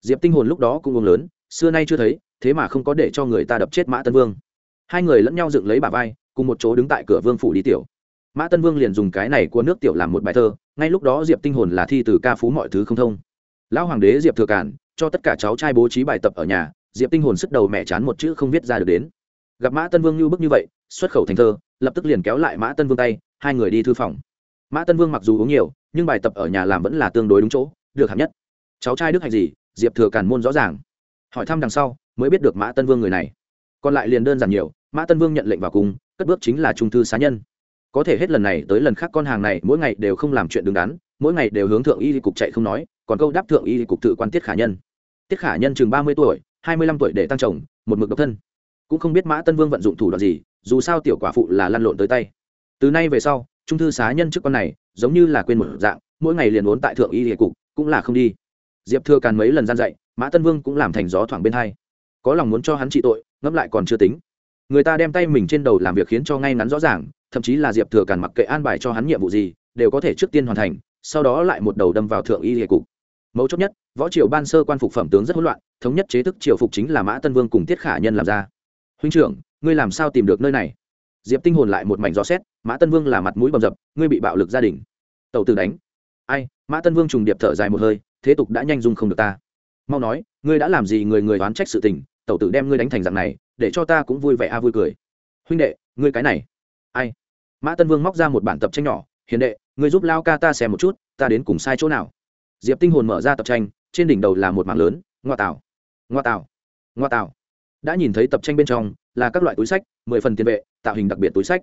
S1: Diệp tinh hồn lúc đó cũng uống lớn, xưa nay chưa thấy, thế mà không có để cho người ta đập chết mã tân vương. Hai người lẫn nhau dựng lấy bà vai, cùng một chỗ đứng tại cửa vương phủ đi tiểu. Mã tân vương liền dùng cái này của nước tiểu làm một bài thơ ngay lúc đó diệp tinh hồn là thi từ ca phú mọi thứ không thông. Lão hoàng đế diệp thừa cản, cho tất cả cháu trai bố trí bài tập ở nhà, diệp tinh hồn sức đầu mẹ chán một chữ không viết ra được đến. Gặp mã tân vương như bức như vậy, xuất khẩu thành thơ, lập tức liền kéo lại mã tân vương tay, hai người đi thư phòng. Mã tân vương mặc dù uống nhiều, nhưng bài tập ở nhà làm vẫn là tương đối đúng chỗ, được hạng nhất. Cháu trai đức hạnh gì, diệp thừa Cản môn rõ ràng. Hỏi thăm đằng sau, mới biết được mã tân vương người này. Còn lại liền đơn giản nhiều, mã tân vương nhận lệnh vào cùng, cất bước chính là trung thư xá nhân có thể hết lần này tới lần khác con hàng này mỗi ngày đều không làm chuyện đứng đắn, mỗi ngày đều hướng thượng y cục chạy không nói, còn câu đáp thượng y cục tự quan tiết khả nhân. Tiết khả nhân chừng ba mươi tuổi, hai mươi lăm tuổi để tăng chồng, một mực độc thân. Cũng không biết mã tân vương vận dụng thủ đoạn gì, dù sao tiểu quả phụ là lăn lộn tới tay. Từ nay về sau, trung thư xá nhân trước con này giống như là quên một dạng, mỗi ngày liền vốn tại thượng y địa cục, cũng là không đi. Diệp thừa càn mấy lần gian dạy, mã tân vương cũng làm thành gió thoảng bên hai. Có lòng muốn cho hắn trị tội, ngẫm lại còn chưa tính. Người ta đem tay mình trên đầu làm việc khiến cho ngay ngắn rõ ràng thậm chí là diệp thừa càn mặc kệ an bài cho hắn nhiệm vụ gì, đều có thể trước tiên hoàn thành, sau đó lại một đầu đâm vào thượng y hệ cục. Mấu chốt nhất, võ triều ban sơ quan phục phẩm tướng rất hỗn loạn, thống nhất chế thức triều phục chính là mã tân vương cùng tiết khả nhân làm ra. Huynh trưởng, ngươi làm sao tìm được nơi này? Diệp tinh hồn lại một mảnh gió xét, mã tân vương là mặt mũi bầm dập, ngươi bị bạo lực gia đình. Tàu tử đánh. Ai, mã tân vương trùng điệp thở dài một hơi, thế tục đã nhanh dung không được ta. Mau nói, ngươi đã làm gì người người đoán trách sự tình, tẩu tử đem ngươi đánh thành dạng này, để cho ta cũng vui vẻ a vui cười. Huynh đệ, ngươi cái này. Ai mã tân vương móc ra một bản tập tranh nhỏ, hiền đệ người giúp lao ca ta xem một chút, ta đến cùng sai chỗ nào? Diệp tinh hồn mở ra tập tranh, trên đỉnh đầu là một mảng lớn ngoa tảo ngoa tảo ngoa tảo. Đã nhìn thấy tập tranh bên trong là các loại túi sách, mười phần tiền vệ, tạo hình đặc biệt túi sách.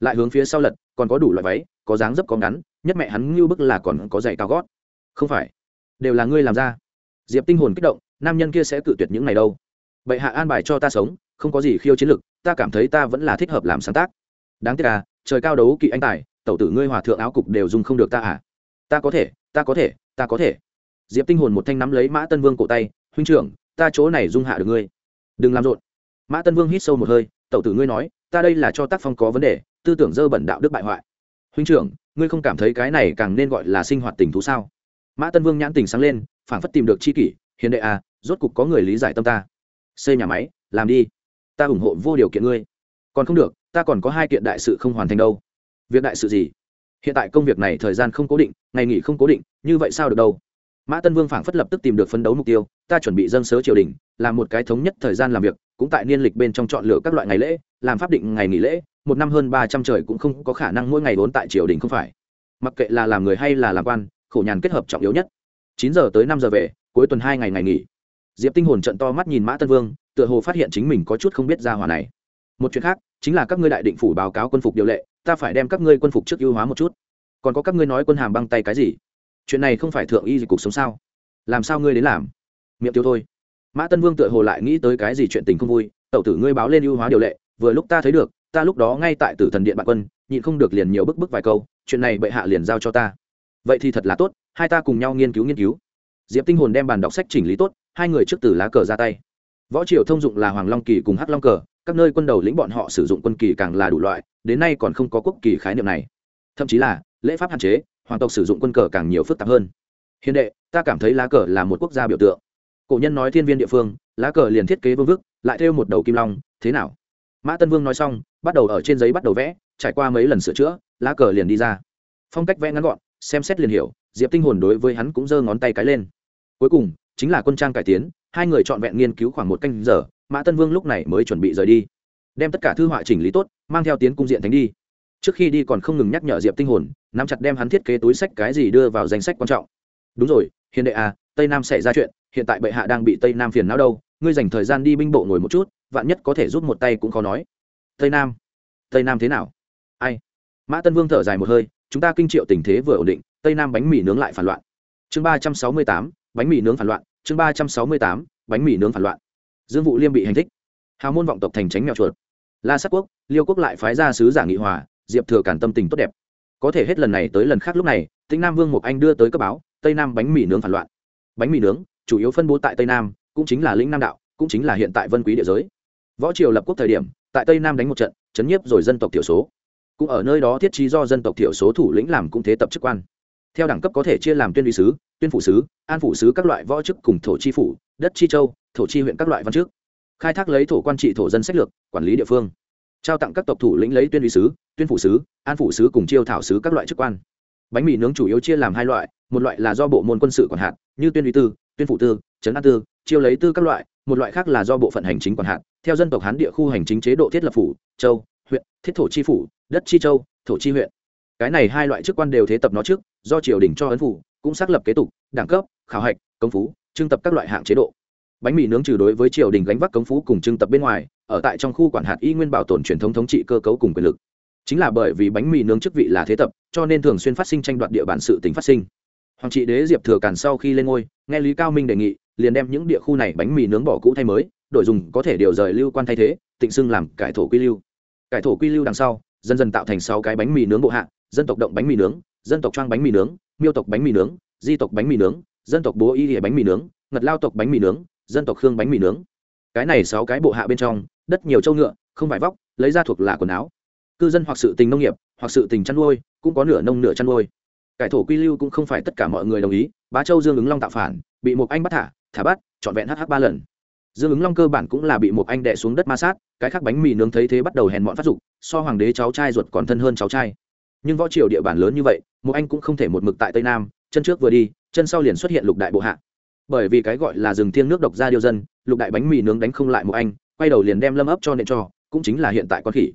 S1: Lại hướng phía sau lật, còn có đủ loại váy, có dáng dấp có ngắn, nhất mẹ hắn như bức là còn có giày cao gót. Không phải, đều là ngươi làm ra. Diệp tinh hồn kích động, nam nhân kia sẽ cự tuyệt những ngày đâu. Vậy hạ an bài cho ta sống, không có gì khiêu chiến lực, ta cảm thấy ta vẫn là thích hợp làm sáng tác. Đáng tiếc à trời cao đấu kỵ anh tài, tẩu tử ngươi hòa thượng áo cục đều dùng không được ta à? Ta có thể, ta có thể, ta có thể. Diệp tinh hồn một thanh nắm lấy mã tân vương cổ tay, huynh trưởng, ta chỗ này dung hạ được ngươi. Đừng làm rộn. Mã tân vương hít sâu một hơi, tẩu tử ngươi nói, ta đây là cho tác phong có vấn đề, tư tưởng dơ bẩn đạo đức bại hoại. Huynh trưởng, ngươi không cảm thấy cái này càng nên gọi là sinh hoạt tình thú sao? Mã tân vương nhãn tình sáng lên, phảng phất tìm được chi kỷ, hiền đệ à rốt cục có người lý giải tâm ta. Xây nhà máy, làm đi. Ta ủng hộ vô điều kiện ngươi còn không được, ta còn có hai kiện đại sự không hoàn thành đâu. Việc đại sự gì? Hiện tại công việc này thời gian không cố định, ngày nghỉ không cố định, như vậy sao được đâu? Mã tân vương phảng phất lập tức tìm được phấn đấu mục tiêu, ta chuẩn bị dâng sớ triều đình, làm một cái thống nhất thời gian làm việc, cũng tại niên lịch bên trong chọn lựa các loại ngày lễ, làm pháp định ngày nghỉ lễ, một năm hơn ba trăm trời cũng không có khả năng mỗi ngày vốn tại triều đình không phải. Mặc kệ là làm người hay là làm quan, khổ nhàn kết hợp trọng yếu nhất. Chín giờ tới năm giờ về, cuối tuần hai ngày ngày nghỉ. Diệp tinh hồn trận to mắt nhìn mã tân vương, tựa hồ phát hiện chính mình có chút không biết ra hòa này một chuyện khác, chính là các ngươi đại định phủ báo cáo quân phục điều lệ, ta phải đem các ngươi quân phục trước ưu hóa một chút. Còn có các ngươi nói quân hàm băng tay cái gì? Chuyện này không phải thượng y gì cục sống sao? Làm sao ngươi đến làm? Miệng tiêu thôi. Mã tân vương tựa hồ lại nghĩ tới cái gì chuyện tình không vui, tẩu tử ngươi báo lên ưu hóa điều lệ, vừa lúc ta thấy được, ta lúc đó ngay tại tử thần điện bạn quân, nhịn không được liền nhiều bức bức vài câu, chuyện này bệ hạ liền giao cho ta. Vậy thì thật là tốt, hai ta cùng nhau nghiên cứu nghiên cứu. Diệp tinh hồn đem bàn đọc sách chỉnh lý tốt, hai người trước từ lá cờ ra tay. Võ triều thông dụng là hoàng long kỳ cùng hắc long cờ các nơi quân đầu lĩnh bọn họ sử dụng quân kỳ càng là đủ loại, đến nay còn không có quốc kỳ khái niệm này. Thậm chí là, lễ pháp hạn chế, hoàng tộc sử dụng quân cờ càng nhiều phức tạp hơn. Hiền đệ, ta cảm thấy lá cờ là một quốc gia biểu tượng. Cổ nhân nói thiên viên địa phương, lá cờ liền thiết kế vương vức, lại thêu một đầu kim long, thế nào? Mã tân vương nói xong, bắt đầu ở trên giấy bắt đầu vẽ, trải qua mấy lần sửa chữa, lá cờ liền đi ra. Phong cách vẽ ngắn gọn, xem xét liền hiểu, diệp tinh hồn đối với hắn cũng giơ ngón tay cái lên. Cuối cùng, chính là quân trang cải tiến, hai người trọn vẹn nghiên cứu khoảng một canh giờ mã tân vương lúc này mới chuẩn bị rời đi. Đem tất cả thư họa chỉnh lý tốt, mang theo tiến cung diện thánh đi. Trước khi đi còn không ngừng nhắc nhở diệp tinh hồn, nắm chặt đem hắn thiết kế túi sách cái gì đưa vào danh sách quan trọng. Đúng rồi, hiền đệ à tây nam xảy ra chuyện, hiện tại bệ hạ đang bị tây nam phiền não đâu, ngươi dành thời gian đi binh bộ ngồi một chút, vạn nhất có thể giúp một tay cũng khó nói. Tây nam tây nam thế nào? Ai? Mã tân vương thở dài một hơi, chúng ta kinh triệu tình thế vừa ổn định, tây nam bánh mì nướng lại phản loạn. Chương ba trăm sáu mươi tám, bánh mì nướng phản loạn, chương ba trăm sáu mươi tám, bánh mì nướng phản loạn dương vụ liêm bị hành thích. Hào môn vọng tộc thành tránh mèo chuột. La sắc quốc, liêu quốc lại phái ra sứ giả nghị hòa, diệp thừa cản tâm tình tốt đẹp. Có thể hết lần này tới lần khác lúc này, tĩnh nam vương mục anh đưa tới cấp báo, tây nam bánh mì nướng phản loạn. Bánh mì nướng, chủ yếu phân bố tại tây nam, cũng chính là lĩnh nam đạo, cũng chính là hiện tại vân quý địa giới. Võ triều lập quốc thời điểm, tại tây nam đánh một trận, chấn nhiếp rồi dân tộc thiểu số. Cũng ở nơi đó thiết trí do dân tộc thiểu số thủ lĩnh làm cũng thế tập chức quan. Theo đẳng cấp có thể chia làm tuyên uy sứ, tuyên phủ sứ, an phủ sứ các loại võ chức cùng thổ chi phủ, đất chi châu thổ chi huyện các loại văn chức khai thác lấy thổ quan trị thổ dân sách lược, quản lý địa phương, trao tặng các tộc thủ lĩnh lấy tuyên lý sứ, tuyên phủ sứ, an phủ sứ cùng chiêu thảo sứ các loại chức quan. Bánh mì nướng chủ yếu chia làm hai loại, một loại là do bộ môn quân sự quản hạt, như tuyên lý tư, tuyên phủ tư, trấn an tư, chiêu lấy tư các loại, một loại khác là do bộ phận hành chính quản hạt, theo dân tộc hán địa khu hành chính chế độ thiết lập phủ, châu, huyện, thiết thổ chi phủ, đất chi châu, thổ chi huyện. Cái này hai loại chức quan đều thế tập nó trước, do triều đình cho ấn phủ, cũng xác lập kế tục, đẳng cấp, khảo hạch, công phú, trưng tập các loại hạng chế độ bánh mì nướng trừ đối với triều đình gánh vác công phú cùng trưng tập bên ngoài ở tại trong khu quản hạt y nguyên bảo tồn truyền thống thống trị cơ cấu cùng quyền lực chính là bởi vì bánh mì nướng chức vị là thế tập cho nên thường xuyên phát sinh tranh đoạt địa bàn sự tính phát sinh hoàng trị đế diệp thừa càn sau khi lên ngôi nghe lý cao minh đề nghị liền đem những địa khu này bánh mì nướng bỏ cũ thay mới đổi dùng có thể điều rời lưu quan thay thế tịnh xưng làm cải thổ quy lưu cải thổ quy lưu đằng sau dần dần tạo thành sáu cái bánh mì nướng bộ hạ dân tộc động bánh mì nướng dân tộc trang bánh mì nướng miêu tộc bánh mì nướng di tộc bánh mì nướng dân tộc bố y hệ bánh mì nướng ngật lao tộc bánh mì nướng dân tộc khương bánh mì nướng. Cái này sáu cái bộ hạ bên trong, đất nhiều trâu ngựa, không vải vóc, lấy ra thuộc là quần áo. Cư dân hoặc sự tình nông nghiệp, hoặc sự tình chăn nuôi, cũng có nửa nông nửa chăn nuôi. Cải thổ quy lưu cũng không phải tất cả mọi người đồng ý, bá châu dương ứng long tạo phản, bị một anh bắt thả thả bắt, trọn vẹn hh ba lần. Dương ứng long cơ bản cũng là bị một anh đẻ xuống đất ma sát, cái khác bánh mì nướng thấy thế bắt đầu hèn mọn phát dục, so hoàng đế cháu trai ruột còn thân hơn cháu trai. Nhưng võ triều địa bàn lớn như vậy một anh cũng không thể một mực tại tây nam, chân trước vừa đi, chân sau liền xuất hiện lục đại bộ hạ bởi vì cái gọi là rừng thiêng nước độc ra điêu dân, lục đại bánh mì nướng đánh không lại một anh, quay đầu liền đem lâm ấp cho nện cho, cũng chính là hiện tại con khỉ.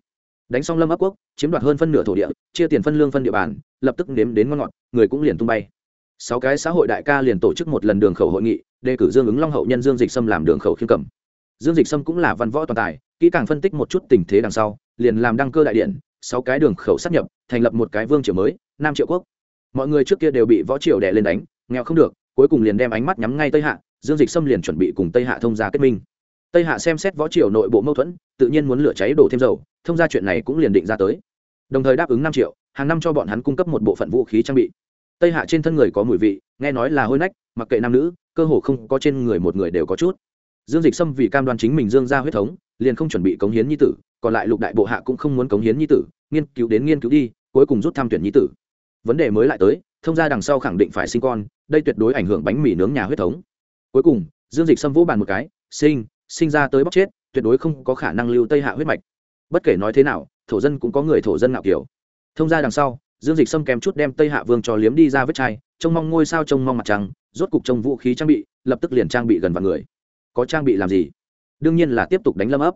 S1: Đánh xong lâm ấp quốc, chiếm đoạt hơn phân nửa thổ địa, chia tiền phân lương phân địa bàn, lập tức nếm đến ngon ngọt, người cũng liền tung bay. Sáu cái xã hội đại ca liền tổ chức một lần đường khẩu hội nghị, đề cử dương ứng long hậu nhân dương dịch sâm làm đường khẩu khiêm cầm dương dịch sâm cũng là văn võ toàn tài, kỹ càng phân tích một chút tình thế đằng sau, liền làm đăng cơ đại điện, sáu cái đường khẩu sát nhập, thành lập một cái vương triều mới, nam triệu quốc. Mọi người trước kia đều bị võ triều đè lên đánh, nghèo không được cuối cùng liền đem ánh mắt nhắm ngay tây hạ, dương dịch sâm liền chuẩn bị cùng tây hạ thông gia kết minh. Tây hạ xem xét võ triều nội bộ mâu thuẫn, tự nhiên muốn lửa cháy đổ thêm dầu, thông ra chuyện này cũng liền định ra tới. Đồng thời đáp ứng năm triệu, hàng năm cho bọn hắn cung cấp một bộ phận vũ khí trang bị. Tây hạ trên thân người có mùi vị, nghe nói là hôi nách, mặc kệ nam nữ, cơ hồ không có trên người một người đều có chút. Dương dịch sâm vì cam đoan chính mình dương ra huyết thống, liền không chuẩn bị cống hiến nhi tử, còn lại lục đại bộ hạ cũng không muốn cống hiến nhi tử, nghiên cứu đến nghiên cứu đi, cuối cùng rút tham tuyển nhi tử. Vấn đề mới lại tới thông gia đằng sau khẳng định phải sinh con, đây tuyệt đối ảnh hưởng bánh mì nướng nhà huyết thống. Cuối cùng, dương dịch sâm vũ bàn một cái, sinh sinh ra tới bóc chết, tuyệt đối không có khả năng lưu tây hạ huyết mạch. Bất kể nói thế nào, thổ dân cũng có người thổ dân ngạo kiểu. Thông ra đằng sau, dương dịch sâm kém chút đem tây hạ vương cho liếm đi ra vết chai, trông mong ngôi sao trông mong mặt trăng, rốt cục trông vũ khí trang bị, lập tức liền trang bị gần vào người. Có trang bị làm gì? Đương nhiên là tiếp tục đánh lâm ấp.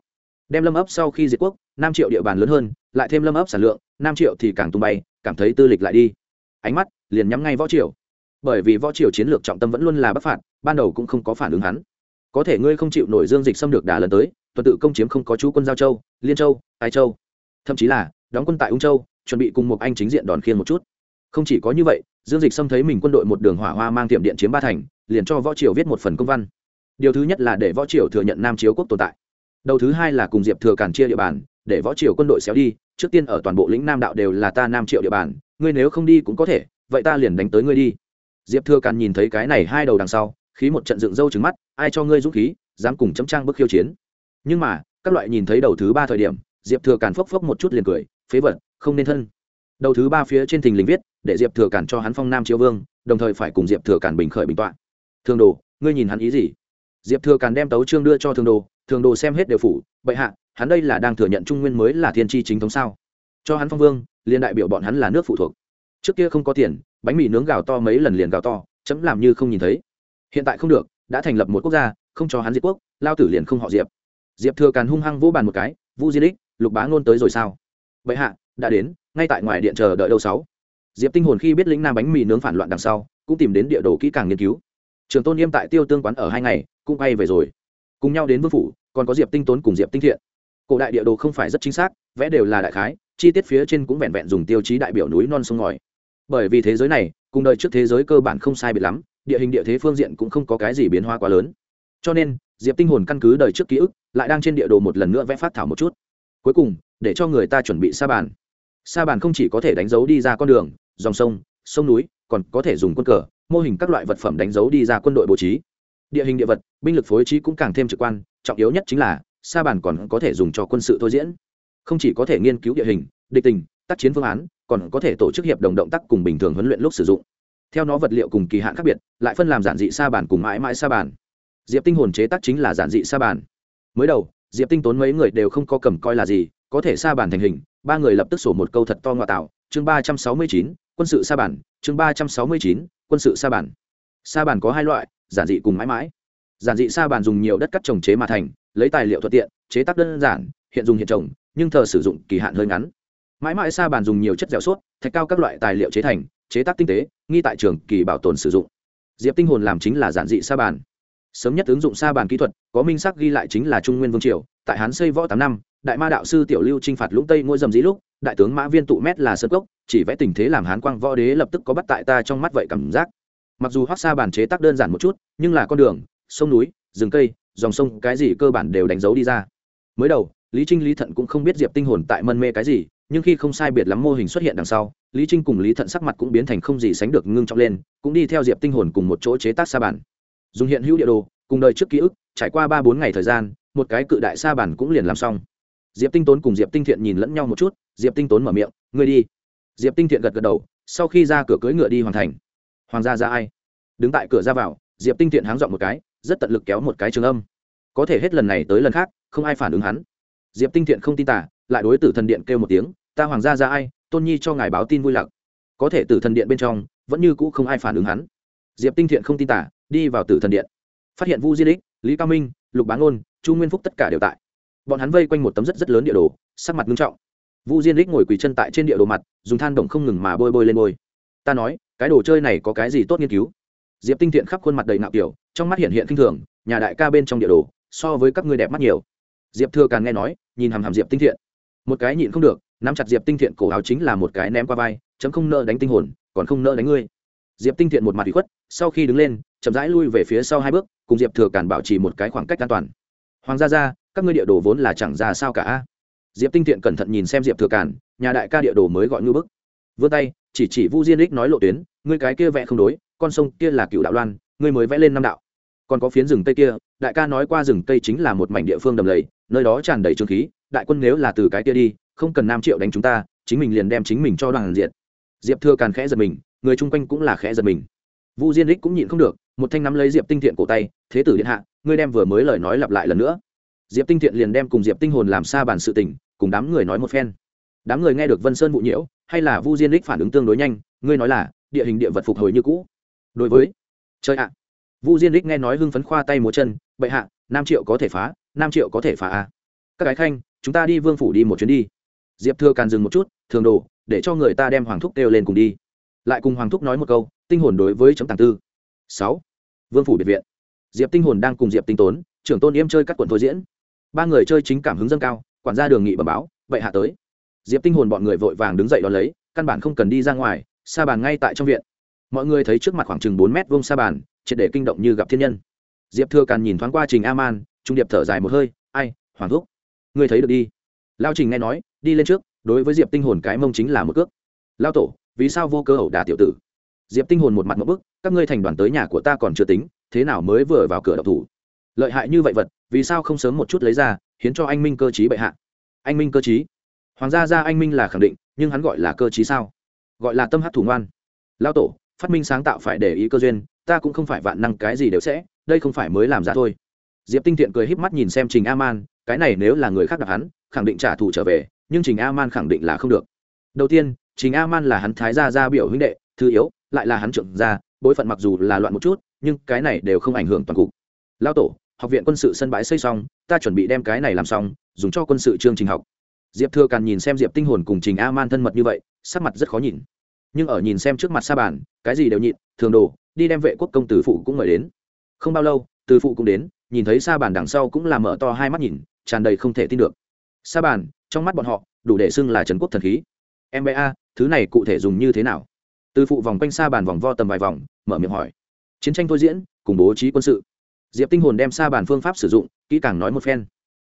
S1: Đem lâm ấp sau khi diệt quốc, Nam triệu địa bàn lớn hơn, lại thêm lâm ấp sản lượng, Nam triệu thì càng tung bay, cảm thấy tư lịch lại đi. Ánh mắt liền nhắm ngay võ triều. Bởi vì võ triều chiến lược trọng tâm vẫn luôn là bắc phạt, ban đầu cũng không có phản ứng hắn. Có thể ngươi không chịu nổi dương dịch xâm được đà lần tới, tuần tự công chiếm không có chú quân giao châu, liên châu, ai châu. Thậm chí là, đóng quân tại ung châu, chuẩn bị cùng một anh chính diện đòn khiên một chút. Không chỉ có như vậy, dương dịch xâm thấy mình quân đội một đường hỏa hoa mang tiệm điện chiếm ba thành, liền cho võ triều viết một phần công văn. Điều thứ nhất là để võ triều thừa nhận nam chiếu quốc tồn tại. Đầu thứ hai là cùng diệp thừa cản chia địa bàn, để võ triều quân đội xéo đi, trước tiên ở toàn bộ lĩnh nam đạo đều là ta nam triệu địa bàn, ngươi nếu không đi cũng có thể vậy ta liền đánh tới ngươi đi. Diệp thừa càn nhìn thấy cái này hai đầu đằng sau, khí một trận dựng râu trứng mắt, ai cho ngươi dũng khí, dám cùng chấm trang bức khiêu chiến. Nhưng mà, các loại nhìn thấy đầu thứ ba thời điểm, diệp thừa càn phốc phốc một chút liền cười, phế vật, không nên thân. Đầu thứ ba phía trên thình lình viết, để diệp thừa càn cho hắn phong nam chiếu vương, đồng thời phải cùng diệp thừa càn bình khởi bình tọa. Thường đồ, ngươi nhìn hắn ý gì? Diệp thừa càn đem tấu trương đưa cho thường đồ thường đồ xem hết đều phủ, bệ hạ, hắn đây là đang thừa nhận trung nguyên mới là thiên tri chính thống sao? Cho hắn phong vương liên đại biểu bọn hắn là nước phụ thuộc trước kia không có tiền, bánh mì nướng gào to mấy lần liền gào to, chấm làm như không nhìn thấy. Hiện tại không được, đã thành lập một quốc gia, không cho hắn diệt quốc, lao tử liền không họ diệp. Diệp thừa càn hung hăng vỗ bàn một cái, vu di đích, lục bá ngôn tới rồi sao? Vậy hạ, đã đến, ngay tại ngoài điện chờ đợi đâu sáu. Diệp tinh hồn khi biết lĩnh nam bánh mì nướng phản loạn đằng sau, cũng tìm đến địa đồ kỹ càng nghiên cứu. Trường tôn nghiêm tại tiêu tương quán ở hai ngày, cũng bay về rồi. Cùng nhau đến vương phủ, còn có diệp tinh tốn cùng diệp tinh thiện. Cổ đại địa đồ không phải rất chính xác, vẽ đều là đại khái, chi tiết phía trên cũng vẹn vẹn dùng tiêu chí đại biểu núi non sông ngòi bởi vì thế giới này, cùng đời trước thế giới cơ bản không sai biệt lắm, địa hình địa thế phương diện cũng không có cái gì biến hóa quá lớn. Cho nên, diệp tinh hồn căn cứ đời trước ký ức, lại đang trên địa đồ một lần nữa vẽ phát thảo một chút. Cuối cùng, để cho người ta chuẩn bị sa bàn. Sa bàn không chỉ có thể đánh dấu đi ra con đường, dòng sông sông núi, còn có thể dùng quân cờ, mô hình các loại vật phẩm đánh dấu đi ra quân đội bố trí. Địa hình địa vật, binh lực phối trí cũng càng thêm trực quan, trọng yếu nhất chính là, sa bàn còn có thể dùng cho quân sự thôi diễn. Không chỉ có thể nghiên cứu địa hình, địch tình tác chiến phương án, còn có thể tổ chức hiệp đồng động tác cùng bình thường huấn luyện lúc sử dụng. Theo nó vật liệu cùng kỳ hạn khác biệt, lại phân làm giản dị sa bàn cùng mãi mãi sa bàn. Diệp tinh hồn chế tác chính là giản dị sa bàn. Mới đầu, diệp tinh tốn mấy người đều không có cầm coi là gì, có thể sa bàn thành hình, ba người lập tức sổ một câu thật to ngoại tạo, chương ba trăm sáu mươi chín, quân sự sa bàn, chương ba trăm sáu mươi chín, quân sự sa bàn. Sa bàn có hai loại, giản dị cùng mãi mãi. Giản dị sa bàn dùng nhiều đất cắt trồng chế mà thành, lấy tài liệu thuận tiện, chế tác đơn giản, hiện dùng hiện trồng, nhưng thờ sử dụng kỳ hạn hơi ngắn mãi mãi sa bàn dùng nhiều chất dẻo suốt thạch cao các loại tài liệu chế thành, chế tác tinh tế, nghi tại trường kỳ bảo tồn sử dụng. Diệp tinh hồn làm chính là giản dị sa bàn. Sớm nhất ứng dụng sa bàn kỹ thuật, có minh sắc ghi lại chính là trung nguyên vương triều, tại hán xây võ tám năm, đại ma đạo sư tiểu lưu trinh phạt lũng tây ngôi dầm dĩ lúc, đại tướng mã viên tụ mét là sơn cốc, chỉ vẽ tình thế làm hán quang võ đế lập tức có bắt tại ta trong mắt vậy cảm giác. Mặc dù hoác sa bàn chế tác đơn giản một chút, nhưng là con đường, sông núi, rừng cây, dòng sông, cái gì cơ bản đều đánh dấu đi ra. Mới đầu, lý trinh lý thận cũng không biết diệp tinh hồn tại mân mê cái gì nhưng khi không sai biệt lắm mô hình xuất hiện đằng sau, lý trinh cùng lý thận sắc mặt cũng biến thành không gì sánh được ngưng trọng lên, cũng đi theo diệp tinh hồn cùng một chỗ chế tác sa bản. Dùng hiện hữu địa đồ, cùng đời trước ký ức, trải qua ba bốn ngày thời gian, một cái cự đại sa bản cũng liền làm xong. Diệp tinh tốn cùng diệp tinh thiện nhìn lẫn nhau một chút, diệp tinh tốn mở miệng, ngươi đi. Diệp tinh thiện gật gật đầu, sau khi ra cửa cưỡi ngựa đi hoàn thành. Hoàng gia ra ai? Đứng tại cửa ra vào, diệp tinh thiện háng dọn một cái, rất tận lực kéo một cái trường âm. Có thể hết lần này tới lần khác, không ai phản ứng hắn. Diệp tinh thiện không tin tả lại đối tử thần điện kêu một tiếng, ta hoàng gia ra ai, tôn nhi cho ngài báo tin vui lặc có thể tử thần điện bên trong, vẫn như cũ không ai phản ứng hắn. Diệp tinh thiện không tin tả, đi vào tử thần điện. Phát hiện vu di đích, lý cao minh, lục bán ôn chu nguyên phúc tất cả đều tại. Bọn hắn vây quanh một tấm rất rất lớn địa đồ, sắc mặt nghiêm trọng. Vu diên đích ngồi quỳ chân tại trên địa đồ mặt, dùng than đồng không ngừng mà bôi bôi lên bôi. Ta nói, cái đồ chơi này có cái gì tốt nghiên cứu? Diệp tinh thiện khắp khuôn mặt đầy nạo kiểu, trong mắt hiện hiện k i n h thường, nhà đại ca bên trong địa đồ, so với các ngươi đẹp mắt nhiều. Diệp thừa càng nghe nói, nhìn hàm hàm diệp tinh thiện một cái nhịn không được, nắm chặt diệp tinh thiện cổ áo chính là một cái ném qua vai, chấm không nợ đánh tinh hồn, còn không nợ đánh ngươi. Diệp tinh thiện một mặt bị khuất, sau khi đứng lên, chậm rãi lui về phía sau hai bước, cùng diệp thừa cản bảo trì một cái khoảng cách an toàn. Hoàng gia ra các ngươi địa đồ vốn là chẳng ra sao cả diệp tinh thiện cẩn thận nhìn xem diệp thừa cản nhà đại ca địa đồ mới gọi ngư bức. Vươn tay, chỉ chỉ vu diên đích nói lộ tuyến, ngươi cái kia vẽ không đối, con sông kia là cựu đạo loan, ngươi mới vẽ lên năm đạo còn có phiến rừng tây kia, đại ca nói qua rừng tây chính là một mảnh địa phương đầm lầy, nơi đó tràn đầy trương khí, đại quân nếu là từ cái kia đi, không cần nam triệu đánh chúng ta, chính mình liền đem chính mình cho đoàn diện diệp thừa càn khẽ giật mình, người chung quanh cũng là khẽ giật mình. Vu diên đích cũng nhịn không được, một thanh nắm lấy diệp tinh thiện cổ tay, thế tử điện hạ, ngươi đem vừa mới lời nói lặp lại lần nữa. Diệp tinh thiện liền đem cùng diệp tinh hồn làm xa bản sự tình, cùng đám người nói một phen. Đám người nghe được vân sơn vụ nhiễu, hay là vu diên đích phản ứng tương đối nhanh, ngươi nói là, địa hình địa vật phục hồi như cũ. Đối với chơi ạ vu diên đích nghe nói hưng phấn khoa tay múa chân, bệ hạ, nam triệu có thể phá, nam triệu có thể phá a các cái khanh, chúng ta đi vương phủ đi một chuyến đi. Diệp thừa càn dừng một chút, thường đồ, để cho người ta đem hoàng thúc kêu lên cùng đi. Lại cùng hoàng thúc nói một câu, tinh hồn đối với chấm tàng tư. Sáu. Vương phủ biệt viện. Diệp tinh hồn đang cùng diệp tinh tốn, trưởng tôn yêm chơi các quận thôi diễn. Ba người chơi chính cảm hứng dâng cao, quản gia đường nghị bẩm báo vậy hạ tới. Diệp tinh hồn bọn người vội vàng đứng dậy đón lấy, căn bản không cần đi ra ngoài, sa bàn ngay tại trong viện. Mọi người thấy trước mặt khoảng chừng bốn mét vuông sa bàn triệt để kinh động như gặp thiên nhân. Diệp thừa càn nhìn thoáng qua trình a man trung điệp thở dài một hơi ai hoàng thúc ngươi thấy được đi. Lao trình nghe nói đi lên trước đối với diệp tinh hồn cái mông chính là một cước. Lao tổ vì sao vô cơ ẩu đả tiểu tử? Diệp tinh hồn một mặt một bức các ngươi thành đoàn tới nhà của ta còn chưa tính thế nào mới vừa vào cửa độc thủ? Lợi hại như vậy vật vì sao không sớm một chút lấy ra khiến cho anh minh cơ trí bệ hạ? Anh minh cơ trí, hoàng gia gia anh minh là khẳng định nhưng hắn gọi là cơ trí sao? Gọi là tâm hát thủ ngoan. Lao tổ phát minh sáng tạo phải để ý cơ duyên ta cũng không phải vạn năng, cái gì đều sẽ, đây không phải mới làm ra thôi. Diệp tinh thiện cười híp mắt nhìn xem trình a man cái này nếu là người khác gặp hắn, khẳng định trả thù trở về, nhưng trình a man khẳng định là không được. Đầu tiên, trình a man là hắn thái gia gia biểu huynh đệ, thứ yếu, lại là hắn trưởng gia, bối phận mặc dù là loạn một chút, nhưng cái này đều không ảnh hưởng toàn cục. Lao tổ, học viện quân sự sân bãi xây xong, ta chuẩn bị đem cái này làm xong, dùng cho quân sự chương trình học. Diệp thừa càn nhìn xem diệp tinh hồn cùng trình a man thân mật như vậy, sắc mặt rất khó nhìn. Nhưng ở nhìn xem trước mặt sa bàn, cái gì đều nhịn, thường đồ đi đem vệ quốc công tử phụ cũng mời đến. Không bao lâu từ phụ cũng đến nhìn thấy sa bàn đằng sau cũng làm mở to hai mắt nhìn tràn đầy không thể tin được. Sa bàn trong mắt bọn họ đủ để xưng là trần quốc thần khí. Em bé a, thứ này cụ thể dùng như thế nào? Từ phụ vòng quanh sa bàn vòng vo tầm vài vòng mở miệng hỏi. Chiến tranh thôi diễn cùng bố trí quân sự. Diệp tinh hồn đem sa bàn phương pháp sử dụng kỹ càng nói một phen.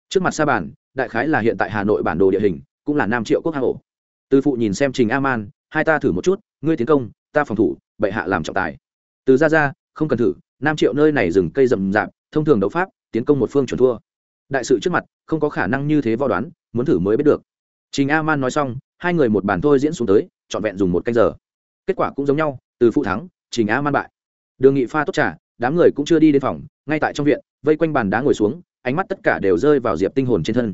S1: Trước mặt sa bàn đại khái là hiện tại hà nội bản đồ địa hình cũng là nam triệu quốc hang ổ. Từ phụ nhìn xem trình a man hai ta thử một chút ngươi tiến công ta phòng thủ bệ hạ làm trọng tài từ ra ra, không cần thử, nam triệu nơi này rừng cây rậm rạp, thông thường đấu pháp, tiến công một phương chuẩn thua. Đại sự trước mặt, không có khả năng như thế vo đoán, muốn thử mới biết được. Trình a man nói xong, hai người một bàn thôi diễn xuống tới, trọn vẹn dùng một canh giờ. Kết quả cũng giống nhau, từ phụ thắng, trình a man bại. Đường nghị pha tốt trả đám người cũng chưa đi đến phòng, ngay tại trong viện, vây quanh bàn đá ngồi xuống, ánh mắt tất cả đều rơi vào diệp tinh hồn trên thân.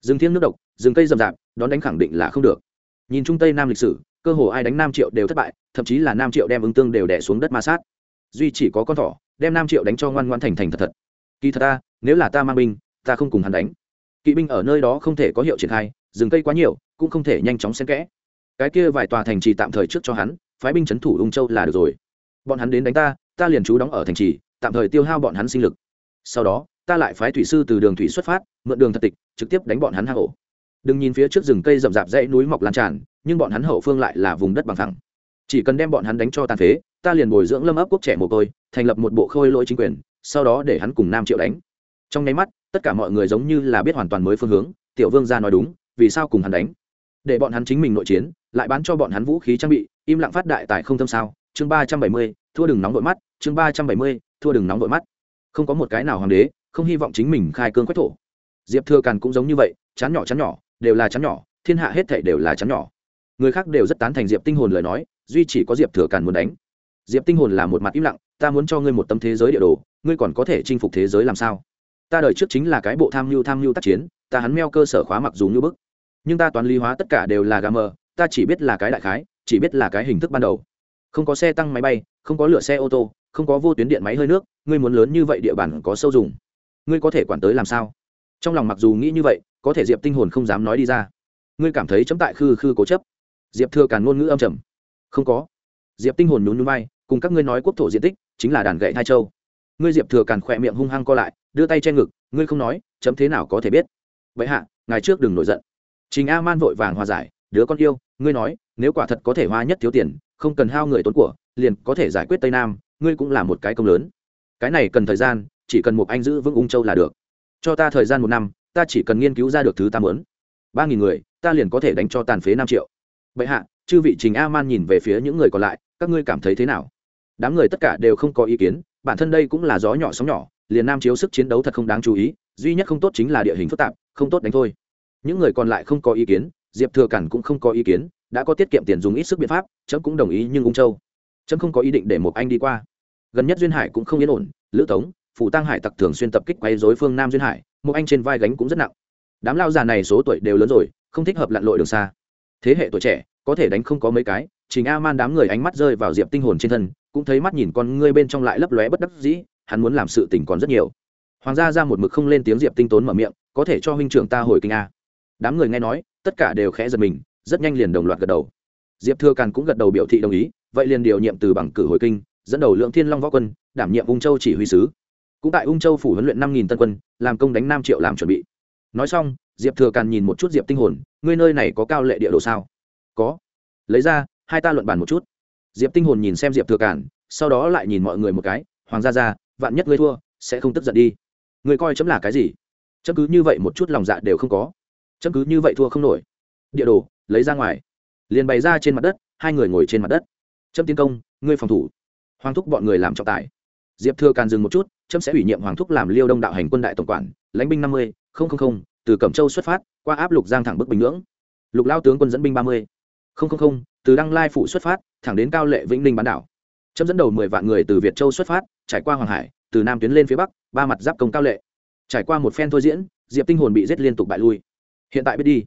S1: Rừng thiêng nước độc, rừng cây rậm rạp, đón đánh khẳng định là không được. Nhìn trung tây nam lịch sử cơ hồ ai đánh nam triệu đều thất bại, thậm chí là nam triệu đem ứng tương đều đẻ xuống đất ma sát. Duy chỉ có con thỏ, đem nam triệu đánh cho ngoan ngoan thành thành thật thật. Kỳ thật ta, nếu là ta mang binh, ta không cùng hắn đánh. Kỵ binh ở nơi đó không thể có hiệu triển khai, rừng cây quá nhiều, cũng không thể nhanh chóng xen kẽ. Cái kia vài tòa thành trì tạm thời trước cho hắn, phái binh c h ấ n thủ ung châu là được rồi. Bọn hắn đến đánh ta ta liền trú đóng ở thành trì, tạm thời tiêu hao bọn hắn sinh lực. Sau đó, ta lại phái thủy sư từ đường thủy xuất phát, mượn đường thật tịch, trực tiếp đánh bọn hắn hạ hổ đừng nhìn phía trước rừng cây rậm rạp dãy núi mọc lan tràn, nhưng bọn hắn hậu phương lại là vùng đất bằng thẳng chỉ cần đem bọn hắn đánh cho tàn phế, ta liền bồi dưỡng lâm ấp quốc trẻ mồ côi, thành lập một bộ khôi lỗi chính quyền, sau đó để hắn cùng nam triệu đánh. Trong nháy mắt, tất cả mọi người giống như là biết hoàn toàn mới phương hướng, tiểu vương ra nói đúng, vì sao cùng hắn đánh? Để bọn hắn chính mình nội chiến, lại bán cho bọn hắn vũ khí trang bị, im lặng phát đại tài không thâm sao? Chương ba trăm bảy mươi, thua đừng nóng vội mắt, chương ba trăm bảy mươi, thua đừng nóng vội mắt. Không có một cái nào hoàng đế, không hy vọng chính mình khai cương quách thổ. Diệp thừa càn cũng giống như vậy, chán nhỏ chán nhỏ đều là chán nhỏ, thiên hạ hết thảy đều là chán nhỏ. Người khác đều rất tán thành diệp tinh hồn lời nói, duy chỉ có diệp thừa càn muốn đánh. Diệp tinh hồn là một mặt im lặng, ta muốn cho ngươi một tâm thế giới địa đồ, ngươi còn có thể chinh phục thế giới làm sao? Ta đời trước chính là cái bộ tham mưu tham mưu tác chiến, ta hắn meo cơ sở khóa mặc dù như bức. Nhưng ta toán lý hóa tất cả đều là gà mờ, ta chỉ biết là cái đại khái, chỉ biết là cái hình thức ban đầu. Không có xe tăng máy bay, không có lửa xe ô tô, không có vô tuyến điện máy hơi nước, ngươi muốn lớn như vậy địa bàn có sâu dùng. Ngươi có thể quản tới làm sao? Trong lòng mặc dù nghĩ như vậy, có thể diệp tinh hồn không dám nói đi ra. Ngươi cảm thấy chấm tại khư khư cố chấp. Diệp thừa càn ngôn ngữ âm trầm. Không có. Diệp tinh hồn nhún nhún vai, cùng các ngươi nói quốc thổ diện tích, chính là đàn gậy thai châu. Ngươi diệp thừa càn khỏe miệng hung hăng co lại, đưa tay che ngực, ngươi không nói, chấm thế nào có thể biết? Vậy hạ ngày trước đừng nổi giận. Trình a man vội vàng hòa giải, đứa con yêu, ngươi nói, nếu quả thật có thể hoa nhất thiếu tiền, không cần hao người tốn của, liền có thể giải quyết tây nam, ngươi cũng là một cái công lớn. Cái này cần thời gian, chỉ cần một anh giữ vững ung châu là được cho ta thời gian một năm, ta chỉ cần nghiên cứu ra được thứ ta muốn. Ba nghìn người, ta liền có thể đánh cho tàn phế năm triệu. Bệ hạ, chư vị trình a man nhìn về phía những người còn lại, các ngươi cảm thấy thế nào? Đám người tất cả đều không có ý kiến, bản thân đây cũng là gió nhỏ sóng nhỏ, liền nam chiếu sức chiến đấu thật không đáng chú ý, duy nhất không tốt chính là địa hình phức tạp, không tốt đánh thôi. Những người còn lại không có ý kiến, diệp thừa cản cũng không có ý kiến, đã có tiết kiệm tiền dùng ít sức biện pháp, chấm cũng đồng ý nhưng ung châu. Chấm không có ý định để một anh đi qua. Gần nhất duyên hải cũng không yên ổn, lữ tống phủ tăng hải tặc thường xuyên tập kích quay dối phương nam duyên hải, một anh trên vai gánh cũng rất nặng. Đám lao già này số tuổi đều lớn rồi, không thích hợp lặn lội đường xa. Thế hệ tuổi trẻ, có thể đánh không có mấy cái, trình a man đám người ánh mắt rơi vào diệp tinh hồn trên thân, cũng thấy mắt nhìn con ngươi bên trong lại lấp lóe bất đắc dĩ, hắn muốn làm sự tình còn rất nhiều. Hoàng gia ra một mực không lên tiếng diệp tinh tốn mở miệng, có thể cho huynh trưởng ta hồi kinh a. Đám người nghe nói, tất cả đều khẽ giật mình, rất nhanh liền đồng loạt gật đầu. Diệp thừa càn cũng gật đầu biểu thị đồng ý, vậy liền điều nhiệm từ bằng cử hồi kinh, dẫn đầu lượng thiên long võ quân, đảm nhiệm ung châu chỉ huy sứ cũng tại ung châu phủ huấn luyện năm nghìn tân quân, làm công đánh nam triệu làm chuẩn bị. Nói xong, diệp thừa càn nhìn một chút diệp tinh hồn, ngươi nơi này có cao lệ địa đồ sao? Có. Lấy ra, hai ta luận bàn một chút. Diệp tinh hồn nhìn xem diệp thừa càn, sau đó lại nhìn mọi người một cái, hoàng gia Gia, vạn nhất ngươi thua, sẽ không tức giận đi. Ngươi coi chấm là cái gì? Chấm cứ như vậy một chút lòng dạ đều không có. Chấm cứ như vậy thua không nổi. Địa đồ, lấy ra ngoài. Liền bày ra trên mặt đất, hai người ngồi trên mặt đất. Chấm tiến công, ngươi phòng thủ. Hoàng thúc bọn người làm trọng tài diệp thừa càn dừng một chút trâm sẽ ủy nhiệm hoàng thúc làm liêu đông đạo hành quân đại tổng quản, lãnh binh năm mươi từ cẩm châu xuất phát, qua áp lục giang thẳng bức bình nhưỡng. Lục lao tướng quân dẫn binh ba mươi từ đăng lai phủ xuất phát, thẳng đến cao lệ vĩnh ninh bán đảo. Trâm dẫn đầu mười vạn người từ việt châu xuất phát, trải qua hoàng hải, từ nam tuyến lên phía bắc, ba mặt giáp công cao lệ. Trải qua một phen thôi diễn, diệp tinh hồn bị giết liên tục bại lui. Hiện tại biết đi.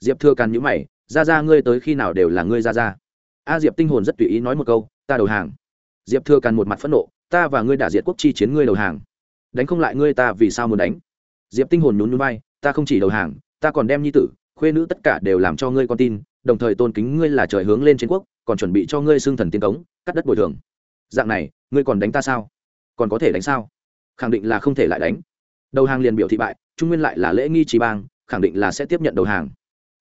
S1: Diệp thừa càn nhữ mày ra ra ngươi tới khi nào đều là ngươi ra ra a diệp tinh hồn rất tùy ý nói một câu, ta đầu hàng. Diệp thừa càn một mặt phẫn nộ ta và ngươi đả diệt quốc chi chiến ngươi đầu hàng. Đánh không lại ngươi ta vì sao muốn đánh? Diệp tinh hồn nhún nhún vai, ta không chỉ đầu hàng, ta còn đem nhi tử, khuê nữ tất cả đều làm cho ngươi con tin, đồng thời tôn kính ngươi là trời hướng lên chiến quốc, còn chuẩn bị cho ngươi xương thần tiên cống, cắt đất bồi thường. Dạng này, ngươi còn đánh ta sao? Còn có thể đánh sao? Khẳng định là không thể lại đánh. Đầu hàng liền biểu thị bại, trung nguyên lại là lễ nghi trí bang, khẳng định là sẽ tiếp nhận đầu hàng.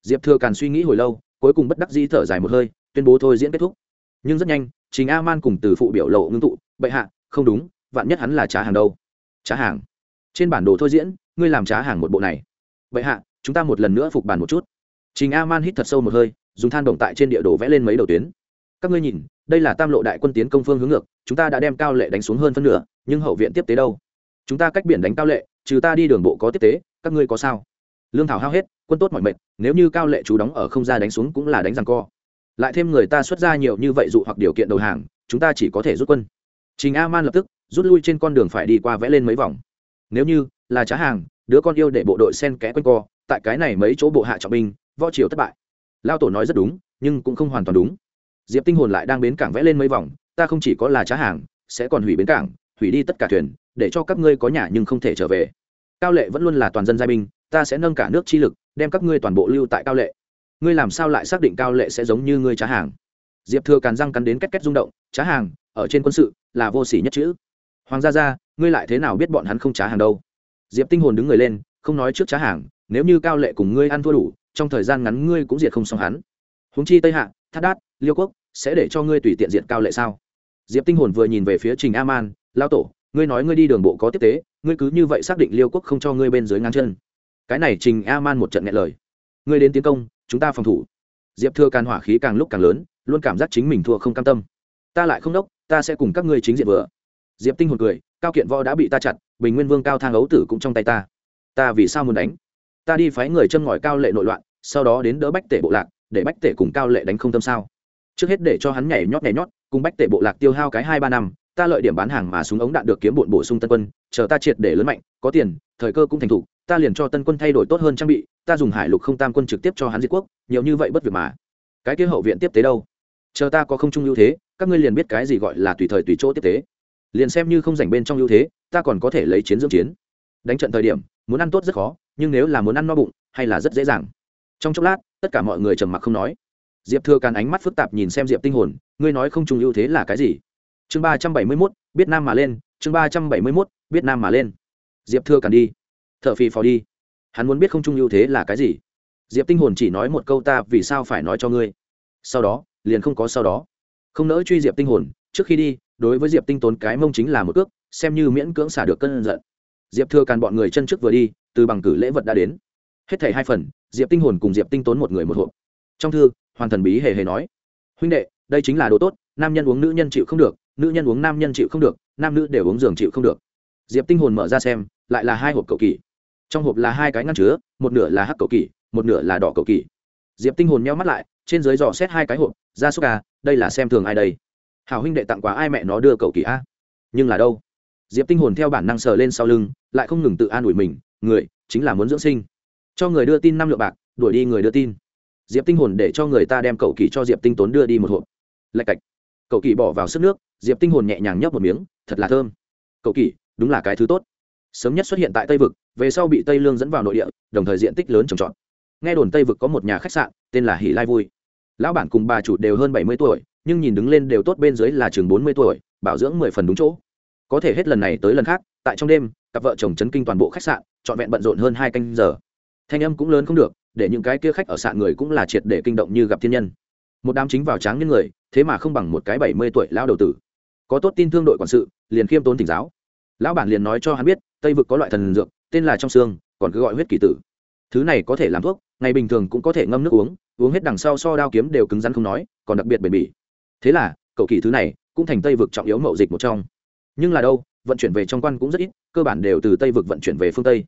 S1: Diệp thừa càn suy nghĩ hồi lâu, cuối cùng bất đắc dĩ thở dài một hơi, tuyên bố thôi diễn kết thúc. Nhưng rất nhanh chính a man cùng từ phụ biểu lộ ngưng tụ, bệ hạ không đúng, vạn nhất hắn là trá hàng đâu? Trá hàng? Trên bản đồ thôi diễn, ngươi làm trá hàng một bộ này. Vậy hạ, chúng ta một lần nữa phục bàn một chút. Trình a man hít thật sâu một hơi, dùng than động tại trên địa đồ vẽ lên mấy đầu tuyến. Các ngươi nhìn, đây là tam lộ đại quân tiến công phương hướng ngược, chúng ta đã đem cao lệ đánh xuống hơn phân nửa, nhưng hậu viện tiếp tế đâu? Chúng ta cách biển đánh cao lệ, trừ ta đi đường bộ có tiếp tế, các ngươi có sao? Lương thảo hao hết, quân tốt mọi mệt nếu như cao lệ chú đóng ở không ra đánh xuống cũng là đánh rằng co. Lại thêm người ta xuất ra nhiều như vậy dụ hoặc điều kiện đầu hàng, chúng ta chỉ có thể rút quân trình a man lập tức rút lui trên con đường phải đi qua vẽ lên mấy vòng. Nếu như là trá hàng, đứa con yêu để bộ đội sen kẽ quanh co, tại cái này mấy chỗ bộ hạ trọng binh, võ triều thất bại. Lao tổ nói rất đúng, nhưng cũng không hoàn toàn đúng. Diệp tinh hồn lại đang bến cảng vẽ lên mấy vòng, ta không chỉ có là trá hàng, sẽ còn hủy bến cảng, hủy đi tất cả thuyền, để cho các ngươi có nhà nhưng không thể trở về. Cao lệ vẫn luôn là toàn dân giai binh, ta sẽ nâng cả nước chi lực, đem các ngươi toàn bộ lưu tại cao lệ. Ngươi làm sao lại xác định cao lệ sẽ giống như ngươi trá hàng? Diệp thừa càn răng cắn đến két két rung động trá hàng ở trên quân sự là vô sỉ nhất chữ hoàng gia gia ngươi lại thế nào biết bọn hắn không trá hàng đâu diệp tinh hồn đứng người lên không nói trước trá hàng nếu như cao lệ cùng ngươi ăn thua đủ trong thời gian ngắn ngươi cũng diệt không xong hắn húng chi tây hạ thắt đát liêu quốc sẽ để cho ngươi tùy tiện diệt cao lệ sao diệp tinh hồn vừa nhìn về phía trình a man lao tổ ngươi nói ngươi đi đường bộ có tiếp tế ngươi cứ như vậy xác định liêu quốc không cho ngươi bên dưới ngang chân cái này trình a man một trận nghe lời ngươi đến tiến công chúng ta phòng thủ diệp thừa càn hỏa khí càng lúc càng lớn luôn cảm giác chính mình thua không cam tâm. Ta lại không đốc ta sẽ cùng các ngươi chính diện vừa. Diệp tinh hồn cười cao kiện võ đã bị ta chặt bình nguyên vương cao thang ấu tử cũng trong tay ta. Ta vì sao muốn đánh? Ta đi phái người châm ngòi cao lệ nội loạn sau đó đến đỡ bách tể bộ lạc để bách tể cùng cao lệ đánh không tâm sao? Trước hết để cho hắn nhảy nhót nhảy nhót cùng bách tể bộ lạc tiêu hao cái hai ba năm ta lợi điểm bán hàng mà súng ống đạn được kiếm bộn bổ sung tân quân chờ ta triệt để lớn mạnh có tiền thời cơ cũng thành thủ, ta liền cho tân quân thay đổi tốt hơn trang bị ta dùng hải lục không tam quân trực tiếp cho hắn diệt quốc nhiều như vậy bất việc mà. Cái kia hậu viện tiếp tế đâu? Chờ ta có không trung ưu thế, các ngươi liền biết cái gì gọi là tùy thời tùy chỗ tiếp tế. Liền xem như không dành bên trong ưu thế, ta còn có thể lấy chiến dưỡng chiến. Đánh trận thời điểm, muốn ăn tốt rất khó, nhưng nếu là muốn ăn no bụng, hay là rất dễ dàng. Trong chốc lát, tất cả mọi người trầm mặc không nói. Diệp thừa càn ánh mắt phức tạp nhìn xem diệp tinh hồn, ngươi nói không trung ưu thế là cái gì? Chương ba trăm bảy mươi mốt, biết nam mà lên, chương ba trăm bảy mươi mốt, biết nam mà lên. Diệp thừa càn đi. T h ở phì phò đi. Hắn muốn biết không trung ưu thế là cái gì? Diệp tinh hồn chỉ nói một câu ta vì sao phải nói cho ngươi. Sau đó liền không có sau đó. Không nỡ truy diệp tinh hồn, trước khi đi, đối với diệp tinh tốn cái mông chính là một cước, xem như miễn cưỡng xả được cơn giận. Diệp thừa càn bọn người chân trước vừa đi, từ bằng cử lễ vật đã đến. Hết thảy hai phần, diệp tinh hồn cùng diệp tinh tốn một người một hộp. Trong thư, hoàn thần bí hề hề nói, huynh đệ, đây chính là đồ tốt, nam nhân uống nữ nhân chịu không được, nữ nhân uống nam nhân chịu không được, nam nữ đều uống giường chịu không được. Diệp tinh hồn mở ra xem, lại là hai hộp cầu kỳ. Trong hộp là hai cái ngăn chứa, một nửa là hắc cầu kỳ, một nửa là đỏ cầu kỳ. Diệp tinh hồn meo mắt lại trên dưới dò xét hai cái hộp, ra xúc à đây là xem thường ai đây? Hảo huynh đệ tặng quà ai mẹ nó đưa cầu kỳ a? Nhưng là đâu? Diệp tinh hồn theo bản năng sờ lên sau lưng, lại không ngừng tự an ủi mình, người, chính là muốn dưỡng sinh. Cho người đưa tin năm lượng bạc, đuổi đi người đưa tin. Diệp tinh hồn để cho người ta đem cậu kỳ cho diệp tinh tốn đưa đi một hộp. Lạch cạch. Cậu kỳ bỏ vào sức nước, diệp tinh hồn nhẹ nhàng nhấp một miếng, thật là thơm. Cậu kỳ đúng là cái thứ tốt. Sớm nhất xuất hiện tại tây vực, về sau bị tây lương dẫn vào nội địa, đồng thời diện tích lớn trồng trọt. Nghe đồn tây vực có một nhà khách sạn, tên là hỷ lai vui lão bản cùng bà chủ đều hơn bảy mươi tuổi, nhưng nhìn đứng lên đều tốt bên dưới là chừng bốn mươi tuổi, bảo dưỡng mười phần đúng chỗ. Có thể hết lần này tới lần khác, tại trong đêm, cặp vợ chồng chấn kinh toàn bộ khách sạn, trọn vẹn bận rộn hơn hai canh giờ. Thanh âm cũng lớn không được, để những cái kia khách ở sạn người cũng là triệt để kinh động như gặp thiên nhân. Một đám chính vào tráng những người, thế mà không bằng một cái bảy mươi tuổi lao đầu tử. Có tốt tin thương đội quản sự, liền khiêm tốn tỉnh giáo. Lão bản liền nói cho hắn biết, tây vực có loại thần dược, tên là trong xương, còn cứ gọi huyết kỳ tử. Thứ này có thể làm thuốc, ngày bình thường cũng có thể ngâm nước uống uống hết đằng sau so đao kiếm đều cứng rắn không nói, còn đặc biệt bền bỉ. Thế là, cậu kỳ thứ này cũng thành tây vực trọng yếu mậu dịch một trong. Nhưng là đâu, vận chuyển về trong quan cũng rất ít, cơ bản đều từ tây vực vận chuyển về phương tây.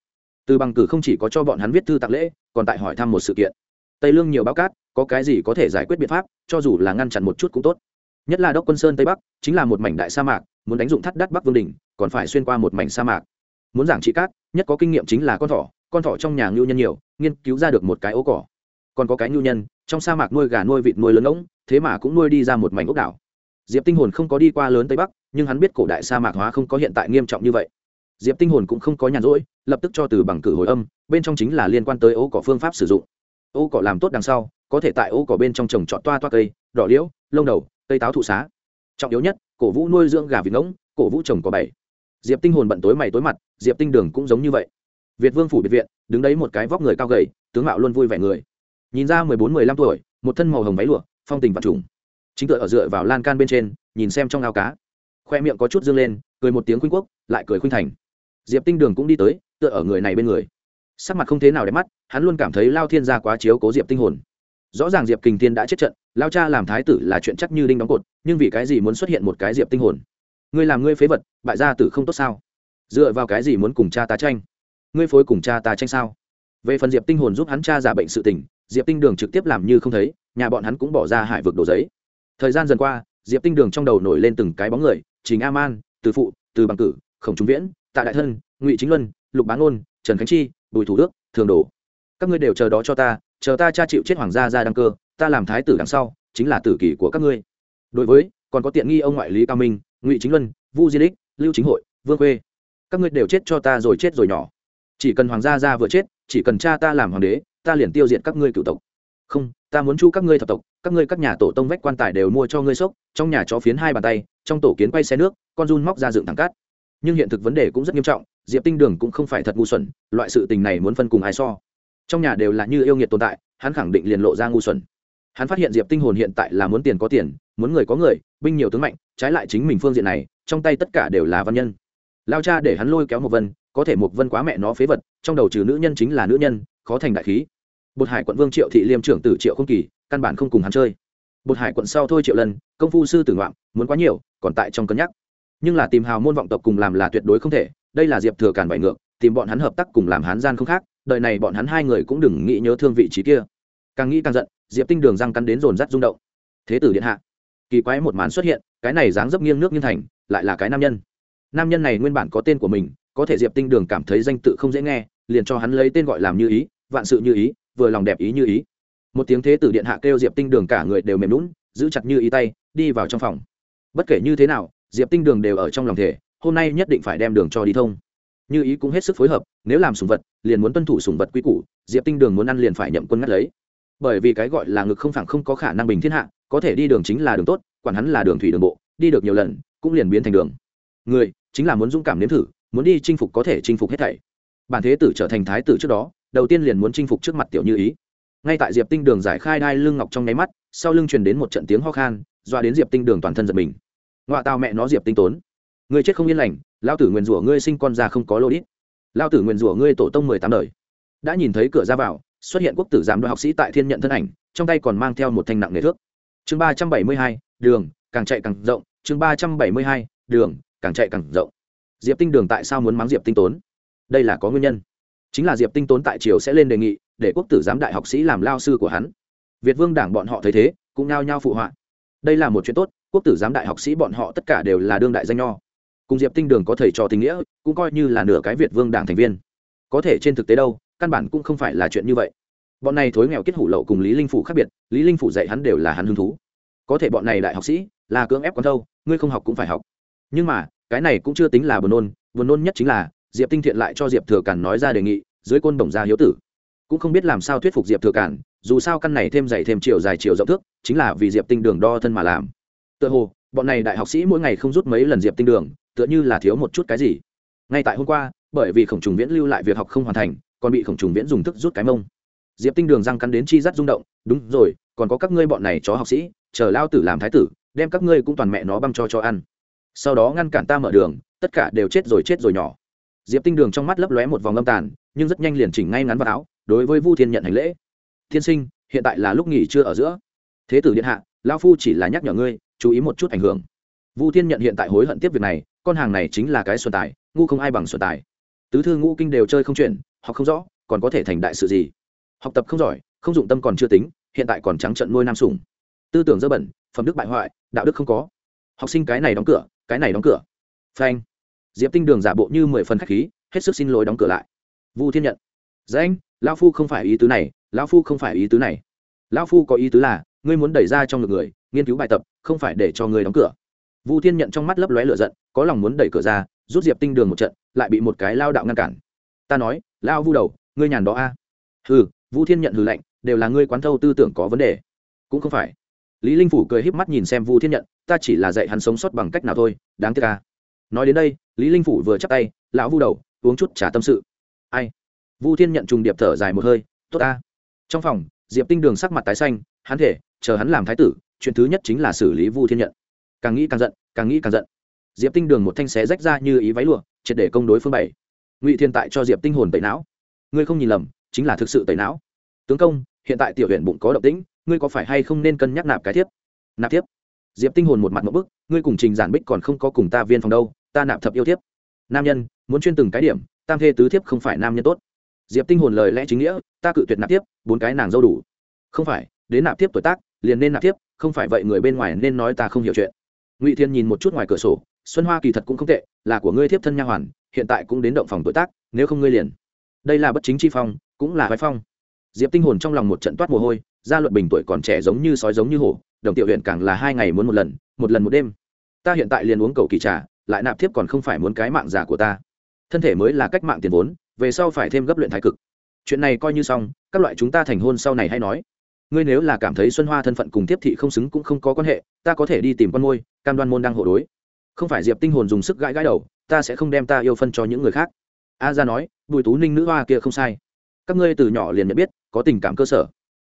S1: Từ bằng cử không chỉ có cho bọn hắn viết thư tặng lễ, còn tại hỏi thăm một sự kiện. Tây lương nhiều báo cát, có cái gì có thể giải quyết biện pháp, cho dù là ngăn chặn một chút cũng tốt. Nhất là đốc quân sơn tây bắc, chính là một mảnh đại sa mạc, muốn đánh dụng thắt đắt bắc vương đình còn phải xuyên qua một mảnh sa mạc. Muốn giảng trị cát, nhất có kinh nghiệm chính là con thỏ con thỏ trong nhà ngưu nhân nhiều, nghiên cứu ra được một cái ố cỏ còn có cái nhu nhân, trong sa mạc nuôi gà nuôi vịt nuôi lớn ống thế mà cũng nuôi đi ra một mảnh ốc đảo. Diệp tinh hồn không có đi qua lớn tây bắc, nhưng hắn biết cổ đại sa mạc hóa không có hiện tại nghiêm trọng như vậy. Diệp tinh hồn cũng không có nhàn rỗi, lập tức cho từ bằng cử hồi âm, bên trong chính là liên quan tới ô cỏ phương pháp sử dụng. Ô cỏ làm tốt đằng sau, có thể tại ô cỏ bên trong trồng trọt toa toa cây, đỏ liễu, lông đầu, cây táo thụ xá. Trọng yếu nhất, cổ vũ nuôi dưỡng gà vịt ngỗng, cổ vũ trồng có bảy diệp tinh hồn bận tối mày tối mặt, diệp tinh đường cũng giống như vậy. Việt vương phủ biệt viện, đứng đấy một cái vóc người cao gầy, tướng mạo luôn vui vẻ người nhìn ra mười bốn, mười lăm tuổi, một thân màu hồng váy lụa, phong tình vật trùng. Chính tựa ở dựa vào lan can bên trên, nhìn xem trong ao cá. Khoe miệng có chút dương lên, cười một tiếng khuynh quốc, lại cười khuynh thành. Diệp tinh đường cũng đi tới, tựa ở người này bên người. Sắc mặt không thế nào đẹp mắt, hắn luôn cảm thấy lao thiên gia quá chiếu cố diệp tinh hồn. Rõ ràng diệp kình thiên đã chết trận, lao cha làm thái tử là chuyện chắc như đinh đóng cột, nhưng vì cái gì muốn xuất hiện một cái diệp tinh hồn? Ngươi làm ngươi phế vật, bại gia tử không tốt sao? Dựa vào cái gì muốn cùng cha ta tranh? Ngươi phối cùng cha ta tranh sao? Về phần diệp tinh hồn giúp hắn cha giả bệnh sự tình diệp tinh đường trực tiếp làm như không thấy, nhà bọn hắn cũng bỏ ra hải vực đổ giấy. Thời gian dần qua, diệp tinh đường trong đầu nổi lên từng cái bóng người, trình a man, từ phụ, từ bằng cử, khổng trung viễn, tạ đại thân, ngụy chính luân, lục bán ôn trần khánh chi, bùi thủ đức, thường đổ các ngươi đều chờ đó cho ta, chờ ta cha chịu chết hoàng gia ra đăng cơ, ta làm thái tử đằng sau, chính là tử kỷ của các ngươi. Đối với, còn có tiện nghi ông ngoại lý cao minh, ngụy chính luân, vu di đích, lưu chính hội, vương khuê. Các ngươi đều chết cho ta rồi chết rồi nhỏ. Chỉ cần hoàng gia ra vừa chết, chỉ cần cha ta làm hoàng đế ta liền tiêu diệt các ngươi cựu tộc. Không, ta muốn chu các ngươi thập tộc, các ngươi các nhà tổ tông vách quan tài đều mua cho ngươi sốc trong nhà chó phiến hai bàn tay, trong tổ kiến quay xe nước, con run móc ra dựng thẳng cát. Nhưng hiện thực vấn đề cũng rất nghiêm trọng, diệp tinh đường cũng không phải thật ngu xuẩn, loại sự tình này muốn phân cùng ai so. Trong nhà đều là như yêu nghiệt tồn tại, hắn khẳng định liền lộ ra ngu xuẩn. Hắn phát hiện diệp tinh hồn hiện tại là muốn tiền có tiền, muốn người có người, binh nhiều tướng mạnh, trái lại chính mình phương diện này, trong tay tất cả đều là văn nhân. Lao cha để hắn lôi kéo một vân, có thể một vân quá mẹ nó phế vật, trong đầu trừ nữ nhân chính là nữ nhân, khó thành đại khí bột hải quận vương triệu thị liêm trưởng tử triệu không kỳ, căn bản không cùng hắn chơi. Bột hải quận sau thôi triệu lần công phu sư tử ngoạm, muốn quá nhiều, còn tại trong cân nhắc. Nhưng là tìm hào môn vọng tộc cùng làm là tuyệt đối không thể, đây là diệp thừa càn bại ngược, tìm bọn hắn hợp tác cùng làm hán gian không khác, Đời này bọn hắn hai người cũng đừng nghĩ nhớ thương vị trí kia. Càng nghĩ càng giận, diệp tinh đường răng cắn đến dồn dắt rung động. Thế tử điện hạ, kỳ quái một màn xuất hiện, cái này dáng dấp nghiêng nước nghiêng thành, lại là cái nam nhân. Nam nhân này nguyên bản có tên của mình, có thể diệp tinh đường cảm thấy danh tự không dễ nghe, liền cho hắn lấy tên gọi làm như ý, vạn sự như ý vừa lòng đẹp ý như ý. Một tiếng thế tử điện hạ kêu diệp tinh đường cả người đều mềm lún giữ chặt như ý tay, đi vào trong phòng. Bất kể như thế nào, diệp tinh đường đều ở trong lòng thể hôm nay nhất định phải đem đường cho đi thông. Như ý cũng hết sức phối hợp, nếu làm sùng vật, liền muốn tuân thủ sùng vật quy củ, diệp tinh đường muốn ăn liền phải nhậm quân ngắt lấy. Bởi vì cái gọi là ngực không phẳng không có khả năng bình thiên hạ, có thể đi đường chính là đường tốt, quản hắn là đường thủy đường bộ, đi được nhiều lần, cũng liền biến thành đường. Người, chính là muốn dũng cảm nếm thử, muốn đi chinh phục có thể chinh phục hết thảy. Bản thế tử trở thành thái tử trước đó đầu tiên liền muốn chinh phục trước mặt tiểu như ý. Ngay tại diệp tinh đường giải khai đai lưng ngọc trong nháy mắt, sau lưng truyền đến một trận tiếng ho khan doa đến diệp tinh đường toàn thân giật mình. Ngoại tao mẹ nó diệp tinh tốn. Người chết không yên lành lao tử nguyền rủa ngươi sinh con ra không có lô đít lao tử nguyền rủa ngươi tổ tông mười tám đời. Đã nhìn thấy cửa ra vào, xuất hiện quốc tử giám đoàn học sĩ tại thiên nhận thân ảnh, trong tay còn mang theo một thanh nặng nghề thước. Chương ba trăm bảy mươi hai, đường, càng chạy càng rộng. Chương ba trăm bảy mươi hai, đường, càng chạy càng rộng. Diệp tinh đường tại sao muốn mắng diệp tinh tốn? Đây là có nguyên nhân chính là diệp tinh tốn tại triều sẽ lên đề nghị, để quốc tử giám đại học sĩ làm lao sư của hắn. Việt vương đảng bọn họ thấy thế, cũng nao nhao phụ họa. Đây là một chuyện tốt, quốc tử giám đại học sĩ bọn họ tất cả đều là đương đại danh nho. Cùng diệp tinh đường có thầy trò tình nghĩa, cũng coi như là nửa cái việt vương đảng thành viên. Có thể trên thực tế đâu, căn bản cũng không phải là chuyện như vậy. Bọn này thối nghèo kết hủ lậu cùng lý linh phủ khác biệt, lý linh phủ dạy hắn đều là hắn hứng thú. Có thể bọn này đại học sĩ, là cưỡng ép con thâu, ngươi không học cũng phải học. Nhưng mà, cái này cũng chưa tính là buồn nôn buồn nôn nhất chính là diệp tinh thiện lại cho diệp thừa cản nói ra đề nghị, dưới côn đồng gia hiếu tử. Cũng không biết làm sao thuyết phục diệp thừa cản dù sao căn này thêm dày thêm chiều dài chiều rộng thước, chính là vì diệp tinh đường đo thân mà làm. Tựa hồ, bọn này đại học sĩ mỗi ngày không rút mấy lần diệp tinh đường, tựa như là thiếu một chút cái gì. Ngay tại hôm qua, bởi vì khổng trùng viễn lưu lại việc học không hoàn thành, còn bị khổng trùng viễn dùng thức rút cái mông. Diệp tinh đường răng cắn đến chi rắt rung động, đúng rồi, còn có các ngươi bọn này chó học sĩ, chờ lao tử làm thái tử, đem các ngươi cũng toàn mẹ nó băm cho cho ăn. Sau đó ngăn cản ta mở đường, tất cả đều chết rồi chết rồi nhỏ diệp tinh đường trong mắt lấp lóe một vòng âm tàn, nhưng rất nhanh liền chỉnh ngay ngắn vào áo, đối với vu thiên nhận hành lễ. Thiên sinh, hiện tại là lúc nghỉ trưa ở giữa. Thế tử điện hạ lao phu chỉ là nhắc nhở ngươi, chú ý một chút ảnh hưởng. Vu thiên nhận hiện tại hối hận tiếp việc này, con hàng này chính là cái xuân tài, ngu không ai bằng xuân tài. Tứ thư ngũ kinh đều chơi không chuyển, học không rõ, còn có thể thành đại sự gì? Học tập không giỏi, không dụng tâm còn chưa tính, hiện tại còn trắng trận nuôi nam sủng. Tư tưởng dơ bẩn, phẩm đức bại hoại, đạo đức không có. Học sinh cái này đóng cửa, cái này đóng cửa. Phanh diệp tinh đường giả bộ như mười phần khách khí, hết sức xin lỗi đóng cửa lại. Vu thiên nhận. Dạ anh, lão phu không phải ý tứ này, lão phu không phải ý tứ này. Lão phu có ý tứ là, ngươi muốn đẩy ra trong ngực người, nghiên cứu bài tập, không phải để cho người đóng cửa. Vu thiên nhận trong mắt lấp lóe lửa giận, có lòng muốn đẩy cửa ra, rút diệp tinh đường một trận, lại bị một cái lao đạo ngăn cản. Ta nói lao vu đầu, ngươi nhàn đó a. À? hừ, vu thiên nhận hừ lạnh, đều là ngươi quán thâu tư tưởng có vấn đề. Cũng không phải. Lý linh phủ cười híp mắt nhìn xem vu thiên nhận, ta chỉ là dạy hắn sống sót bằng cách nào thôi, đáng tiếc ca nói đến đây lý linh phủ vừa chắp tay, lão vu đầu, uống chút trà tâm sự. Ai? Vu thiên nhận trùng điệp thở dài một hơi, tốt ta. Trong phòng, diệp tinh đường sắc mặt tái xanh, hắn thể, chờ hắn làm thái tử, chuyện thứ nhất chính là xử lý vu thiên nhận. Càng nghĩ càng giận, càng nghĩ càng giận. Diệp tinh đường một thanh xé rách ra như ý váy lụa, triệt để công đối phương bảy. Ngụy thiên tại cho diệp tinh hồn tẩy não. Ngươi không nhìn lầm, chính là thực sự tẩy não. Tướng công, hiện tại tiểu huyện bụng có động tĩnh, ngươi có phải hay không nên cân nhắc nạp cái tiếp nạp tiếp diệp tinh hồn một mặt một bức, ngươi cùng trình giản bích còn không có cùng ta viên phòng đâu ta nạp thập yêu thiếp. Nam nhân, muốn chuyên từng cái điểm, tam thê tứ thiếp không phải nam nhân tốt. Diệp tinh hồn lời lẽ chính nghĩa, ta cự tuyệt nạp tiếp bốn cái nàng dâu đủ. Không phải, đến nạp tiếp tuổi tác, liền nên nạp tiếp không phải vậy người bên ngoài nên nói ta không hiểu chuyện. Ngụy thiên nhìn một chút ngoài cửa sổ, xuân hoa kỳ thật cũng không tệ, là của ngươi thiếp thân nha hoàn, hiện tại cũng đến động phòng tuổi tác, nếu không ngươi liền. Đây là bất chính chi phong, cũng là vai phong. Diệp tinh hồn trong lòng một trận toát mồ hôi, gia luật bình tuổi còn trẻ giống như sói giống như hổ, đồng tiểu huyện càng là hai ngày muốn một lần một lần một đêm. Ta hiện tại liền uống cầu kỳ trà lại nạp thiếp còn không phải muốn cái mạng giả của ta. Thân thể mới là cách mạng tiền vốn, về sau phải thêm gấp luyện thái cực. Chuyện này coi như xong, các loại chúng ta thành hôn sau này hay nói. Ngươi nếu là cảm thấy xuân hoa thân phận cùng tiếp thị không xứng cũng không có quan hệ, ta có thể đi tìm con môi, cam đoan môn đang hộ đối. Không phải diệp tinh hồn dùng sức gãi gãi đầu, ta sẽ không đem ta yêu phân cho những người khác. A ra nói, bùi tú ninh nữ hoa kia không sai. Các ngươi từ nhỏ liền nhận biết, có tình cảm cơ sở.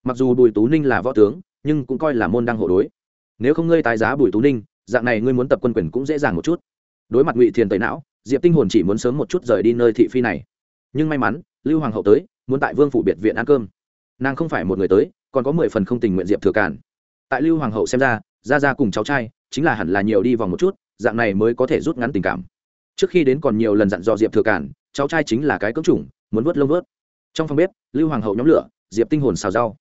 S1: Mặc dù bùi tú ninh là võ tướng, nhưng cũng coi là môn đăng hộ đối. Nếu không ngươi tái giá bùi tú ninh, dạng này ngươi muốn tập quân quyền cũng dễ dàng một chút đối mặt ngụy thiền tẩy não, diệp tinh hồn chỉ muốn sớm một chút rời đi nơi thị phi này. Nhưng may mắn, lưu hoàng hậu tới, muốn tại vương phủ biệt viện ăn cơm. Nàng không phải một người tới, còn có mười phần không tình nguyện diệp thừa cản tại lưu hoàng hậu xem ra ra ra cùng cháu trai, chính là hẳn là nhiều đi vòng một chút, dạng này mới có thể rút ngắn tình cảm. Trước khi đến còn nhiều lần dặn dò diệp thừa cản cháu trai chính là cái cưỡng chủng, muốn vớt lông vớt. Trong phòng bếp, lưu hoàng hậu nhóm lửa, diệp tinh hồn xào rau.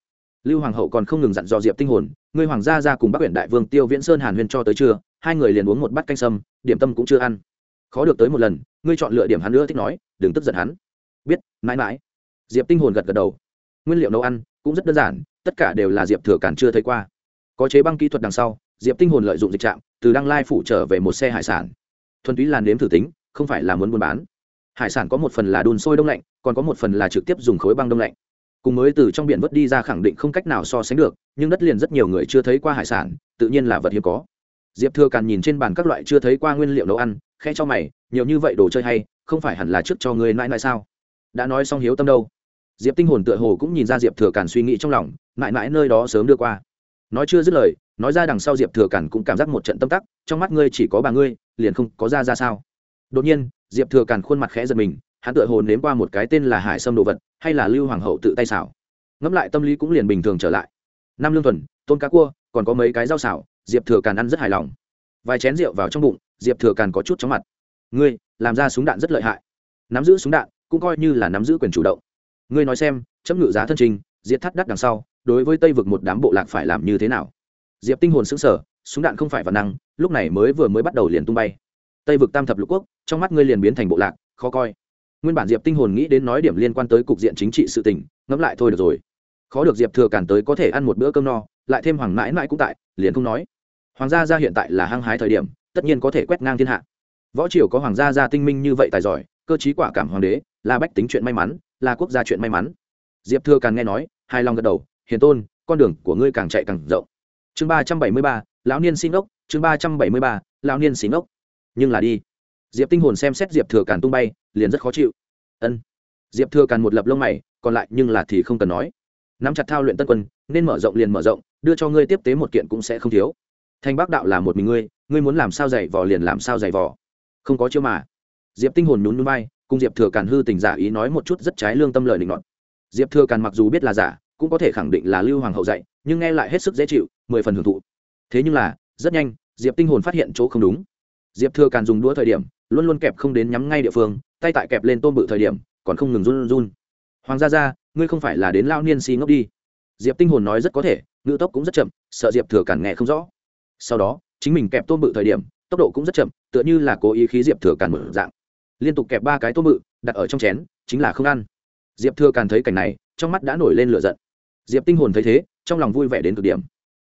S1: Lưu hoàng hậu còn không ngừng dặn dò diệp tinh hồn, ngươi hoàng gia ra cùng bắc huyện đại vương tiêu viễn sơn hàn huyên cho tới trưa hai người liền uống một bát canh sâm, điểm tâm cũng chưa ăn. Khó được tới một lần, ngươi chọn lựa điểm hắn nữa thích nói, đừng tức giận hắn. Biết, mãi mãi. Diệp tinh hồn gật gật đầu. Nguyên liệu nấu ăn cũng rất đơn giản, tất cả đều là diệp thừa cản chưa thấy qua. Có chế băng kỹ thuật đằng sau, diệp tinh hồn lợi dụng dịch trạm, từ đăng lai phủ trở về một xe hải sản. Thuần túy là nếm thử tính, không phải là muốn buôn bán. Hải sản có một phần là đun sôi đông lạnh, còn có một phần là trực tiếp dùng khối băng đông lạnh. Cùng mới từ trong biển vớt đi ra khẳng định không cách nào so sánh được, nhưng đất liền rất nhiều người chưa thấy qua hải sản, tự nhiên là vật hiếm có diệp thừa càn nhìn trên bàn các loại chưa thấy qua nguyên liệu nấu ăn khe cho mày, nhiều như vậy đồ chơi hay, không phải hẳn là trước cho người mãi mãi sao? Đã nói xong hiếu tâm đâu? Diệp tinh hồn tựa hồ cũng nhìn ra diệp thừa càn suy nghĩ trong lòng mãi mãi nơi đó sớm đưa qua. Nói chưa dứt lời, nói ra đằng sau diệp thừa càn cũng cảm giác một trận tâm tắc, trong mắt ngươi chỉ có bà ngươi, liền không có ra ra sao? Đột nhiên, diệp thừa càn khuôn mặt khẽ giật mình, hắn tựa hồ nếm qua một cái tên là hải sâm đồ vật, hay là lưu hoàng hậu tự tay xảo ngẫm lại tâm lý cũng liền bình thường trở lại. Năm lương thuần tôn cá cua, còn có mấy cái rau xảo diệp thừa càn ăn rất hài lòng. Vài chén rượu vào trong bụng diệp thừa càn có chút chóng mặt. Ngươi làm ra súng đạn rất lợi hại. Nắm giữ súng đạn cũng coi như là nắm giữ quyền chủ động. Ngươi nói xem chấm ngự giá thân trình diệt thắt đắt đằng sau đối với tây vực một đám bộ lạc phải làm như thế nào? Diệp tinh hồn sững sờ, súng đạn không phải văn năng lúc này mới vừa mới bắt đầu liền tung bay. Tây vực tam thập lục quốc trong mắt ngươi liền biến thành bộ lạc khó coi. Nguyên bản diệp tinh hồn nghĩ đến nói điểm liên quan tới cục diện chính trị sự tình ngẫm lại thôi được rồi. Khó được diệp thừa cản tới có thể ăn một bữa cơm no lại thêm hoàng mãi mãi cũng tại, liền không nói. Hoàng gia gia hiện tại là hăng hái thời điểm, tất nhiên có thể quét ngang thiên hạ. Võ triều có hoàng gia gia tinh minh như vậy tài giỏi, cơ chí quả cảm hoàng đế, là bách tính chuyện may mắn, là quốc gia chuyện may mắn. Diệp thừa càng nghe nói hai lòng gật đầu, hiền tôn, con đường của ngươi càng chạy càng rộng. Chương ba trăm bảy mươi ba, lão niên xin ốc, chương ba trăm bảy mươi ba, lão niên xin ốc. Nhưng là đi. Diệp tinh hồn xem xét diệp thừa càn tung bay, liền rất khó chịu. Ân. Diệp thừa càn một lập lông mày, còn lại nhưng là thì không cần nói. Nắm chặt thao luyện tân quân nên mở rộng liền mở rộng, đưa cho ngươi tiếp tế một kiện cũng sẽ không thiếu. Thanh bác đạo là một mình ngươi ngươi muốn làm sao giày vò liền làm sao giày vò. Không có chiêu mà. Diệp tinh hồn nhún nhún bay cùng diệp thừa càn hư tình giả ý nói một chút rất trái lương tâm lời định luận diệp thừa càn mặc dù biết là giả, cũng có thể khẳng định là lưu hoàng hậu dạy, nhưng nghe lại hết sức dễ chịu, mười phần hưởng thụ. Thế nhưng là, rất nhanh, diệp tinh hồn phát hiện chỗ không đúng. Diệp thừa càn dùng đũa thời điểm, luôn luôn kẹp không đến nhắm ngay địa phương, tay tại kẹp lên tôm bự thời điểm, còn không ngừng run run. Hoàng gia gia, ngươi không phải là đến lao niên si ngốc đi diệp tinh hồn nói rất có thể ngữ tốc cũng rất chậm sợ diệp thừa cản nghe không rõ sau đó chính mình kẹp tôm bự thời điểm tốc độ cũng rất chậm tựa như là cố ý khí diệp thừa cản mở dạng liên tục kẹp ba cái tôm bự đặt ở trong chén chính là không ăn diệp thừa cản thấy cảnh này trong mắt đã nổi lên lửa giận diệp tinh hồn thấy thế trong lòng vui vẻ đến cực điểm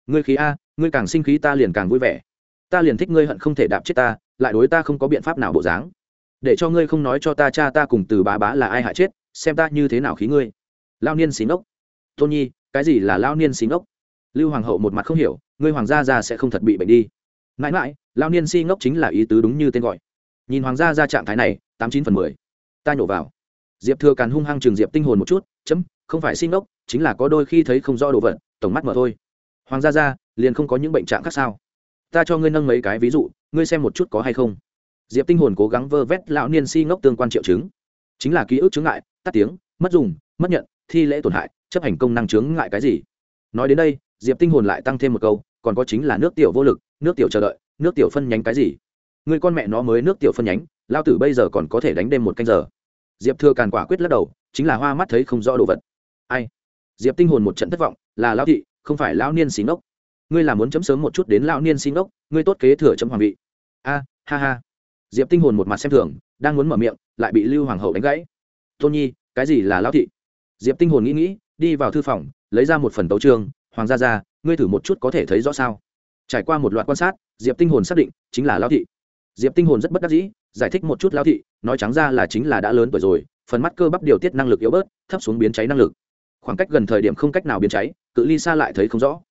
S1: ngươi khí a ngươi càng sinh khí ta liền càng vui vẻ ta liền thích ngươi hận không thể đạp chết ta lại đối ta không có biện pháp nào bộ dáng để cho ngươi không nói cho ta cha ta cùng từ bá bá là ai hại chết xem ta như thế nào khí ngươi lao niên xí ngốc tôn nhi cái gì là lao niên xí ngốc lưu hoàng hậu một mặt không hiểu, ngươi hoàng gia ra sẽ không thật bị bệnh đi. Mãi mãi lao niên si ngốc chính là ý tứ đúng như tên gọi. Nhìn hoàng gia ra trạng thái này, tám chín phần mười. Ta nhổ vào. Diệp thừa càn hung hăng trường diệp tinh hồn một chút, chấm, không phải si ngốc chính là có đôi khi thấy không rõ đồ vật, tổng mắt mở thôi. Hoàng gia ra liền không có những bệnh trạng khác sao? Ta cho ngươi nâng mấy cái ví dụ, ngươi xem một chút có hay không. Diệp tinh hồn cố gắng vơ vét lão niên si ngốc tương quan triệu chứng. Chính là ký ức chứng ngại, tắt tiếng, mất dùng, mất nhận, thi lễ tổn hại chấp hành công năng chướng ngại cái gì? Nói đến đây, diệp tinh hồn lại tăng thêm một câu, còn có chính là nước tiểu vô lực, nước tiểu chờ đợi, nước tiểu phân nhánh cái gì? Người con mẹ nó mới nước tiểu phân nhánh, lao tử bây giờ còn có thể đánh đêm một canh giờ. Diệp thừa càn quả quyết lắc đầu, chính là hoa mắt thấy không rõ đồ vật. Ai? Diệp tinh hồn một trận thất vọng, là lão thị, không phải lão niên xí ngốc. Ngươi là muốn chấm sớm một chút đến lão niên xí ngốc, ngươi tốt kế thừa chấm hoàng vị. A, ha ha. Diệp tinh hồn một mặt xem thường, đang muốn mở miệng, lại bị lưu hoàng hậu đánh gãy. Tôn nhi, cái gì là lão thị? Diệp tinh hồn nghĩ nghĩ đi vào thư phòng, lấy ra một phần tấu trương hoàng gia gia, ngươi thử một chút có thể thấy rõ sao? Trải qua một loạt quan sát, diệp tinh hồn xác định chính là lão thị. Diệp tinh hồn rất bất đắc dĩ, giải thích một chút lão thị, nói trắng ra là chính là đã lớn tuổi rồi, phần mắt cơ bắp điều tiết năng lực yếu bớt, thấp xuống biến cháy năng lực. Khoảng cách gần thời điểm không cách nào biến cháy, cự ly xa lại thấy không rõ.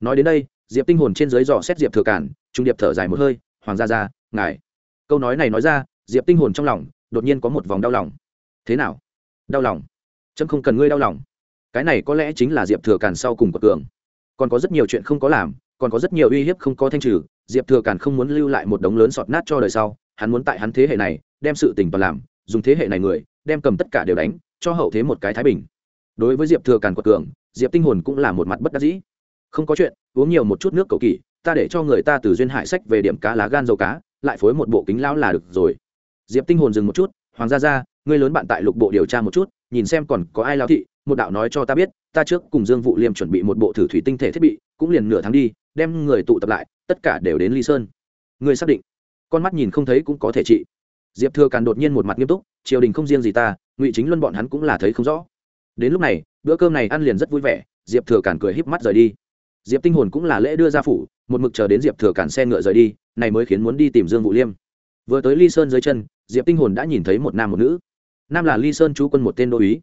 S1: Nói đến đây, diệp tinh hồn trên dưới dò xét diệp thừa cản trung điệp thở dài một hơi, hoàng gia gia, ngài. Câu nói này nói ra, diệp tinh hồn trong lòng đột nhiên có một vòng đau lòng. Thế nào? Đau lòng. Chấm không cần ngươi đau lòng cái này có lẽ chính là diệp thừa càn sau cùng của cường. Còn có rất nhiều chuyện không có làm, còn có rất nhiều uy hiếp không có thanh trừ, diệp thừa càn không muốn lưu lại một đống lớn sọt nát cho đời sau, hắn muốn tại hắn thế hệ này, đem sự tình toàn làm, dùng thế hệ này người, đem cầm tất cả đều đánh, cho hậu thế một cái thái bình. Đối với diệp thừa càn quật cường, diệp tinh hồn cũng là một mặt bất đắc dĩ. Không có chuyện, uống nhiều một chút nước cầu kỳ, ta để cho người ta từ duyên hải sách về điểm cá lá gan dầu cá, lại phối một bộ kính lão là được rồi. Diệp tinh hồn dừng một chút, hoàng gia gia, ngươi lớn bạn tại lục bộ điều tra một chút nhìn xem còn có ai lao thị, một đạo nói cho ta biết, ta trước cùng dương vụ liêm chuẩn bị một bộ thử thủy tinh thể thiết bị, cũng liền nửa tháng đi, đem người tụ tập lại, tất cả đều đến ly sơn. Ngươi xác định. Con mắt nhìn không thấy cũng có thể trị. Diệp thừa càn đột nhiên một mặt nghiêm túc, triều đình không riêng gì ta, ngụy chính luân bọn hắn cũng là thấy không rõ. Đến lúc này, bữa cơm này ăn liền rất vui vẻ, diệp thừa càn cười híp mắt rời đi. Diệp tinh hồn cũng là lễ đưa ra phủ, một mực chờ đến diệp thừa càn xe ngựa rời đi, này mới khiến muốn đi tìm dương vũ liêm. Vừa tới ly sơn dưới chân, diệp tinh hồn đã nhìn thấy một nam một nữ nam là ly sơn chú quân một tên đô úy.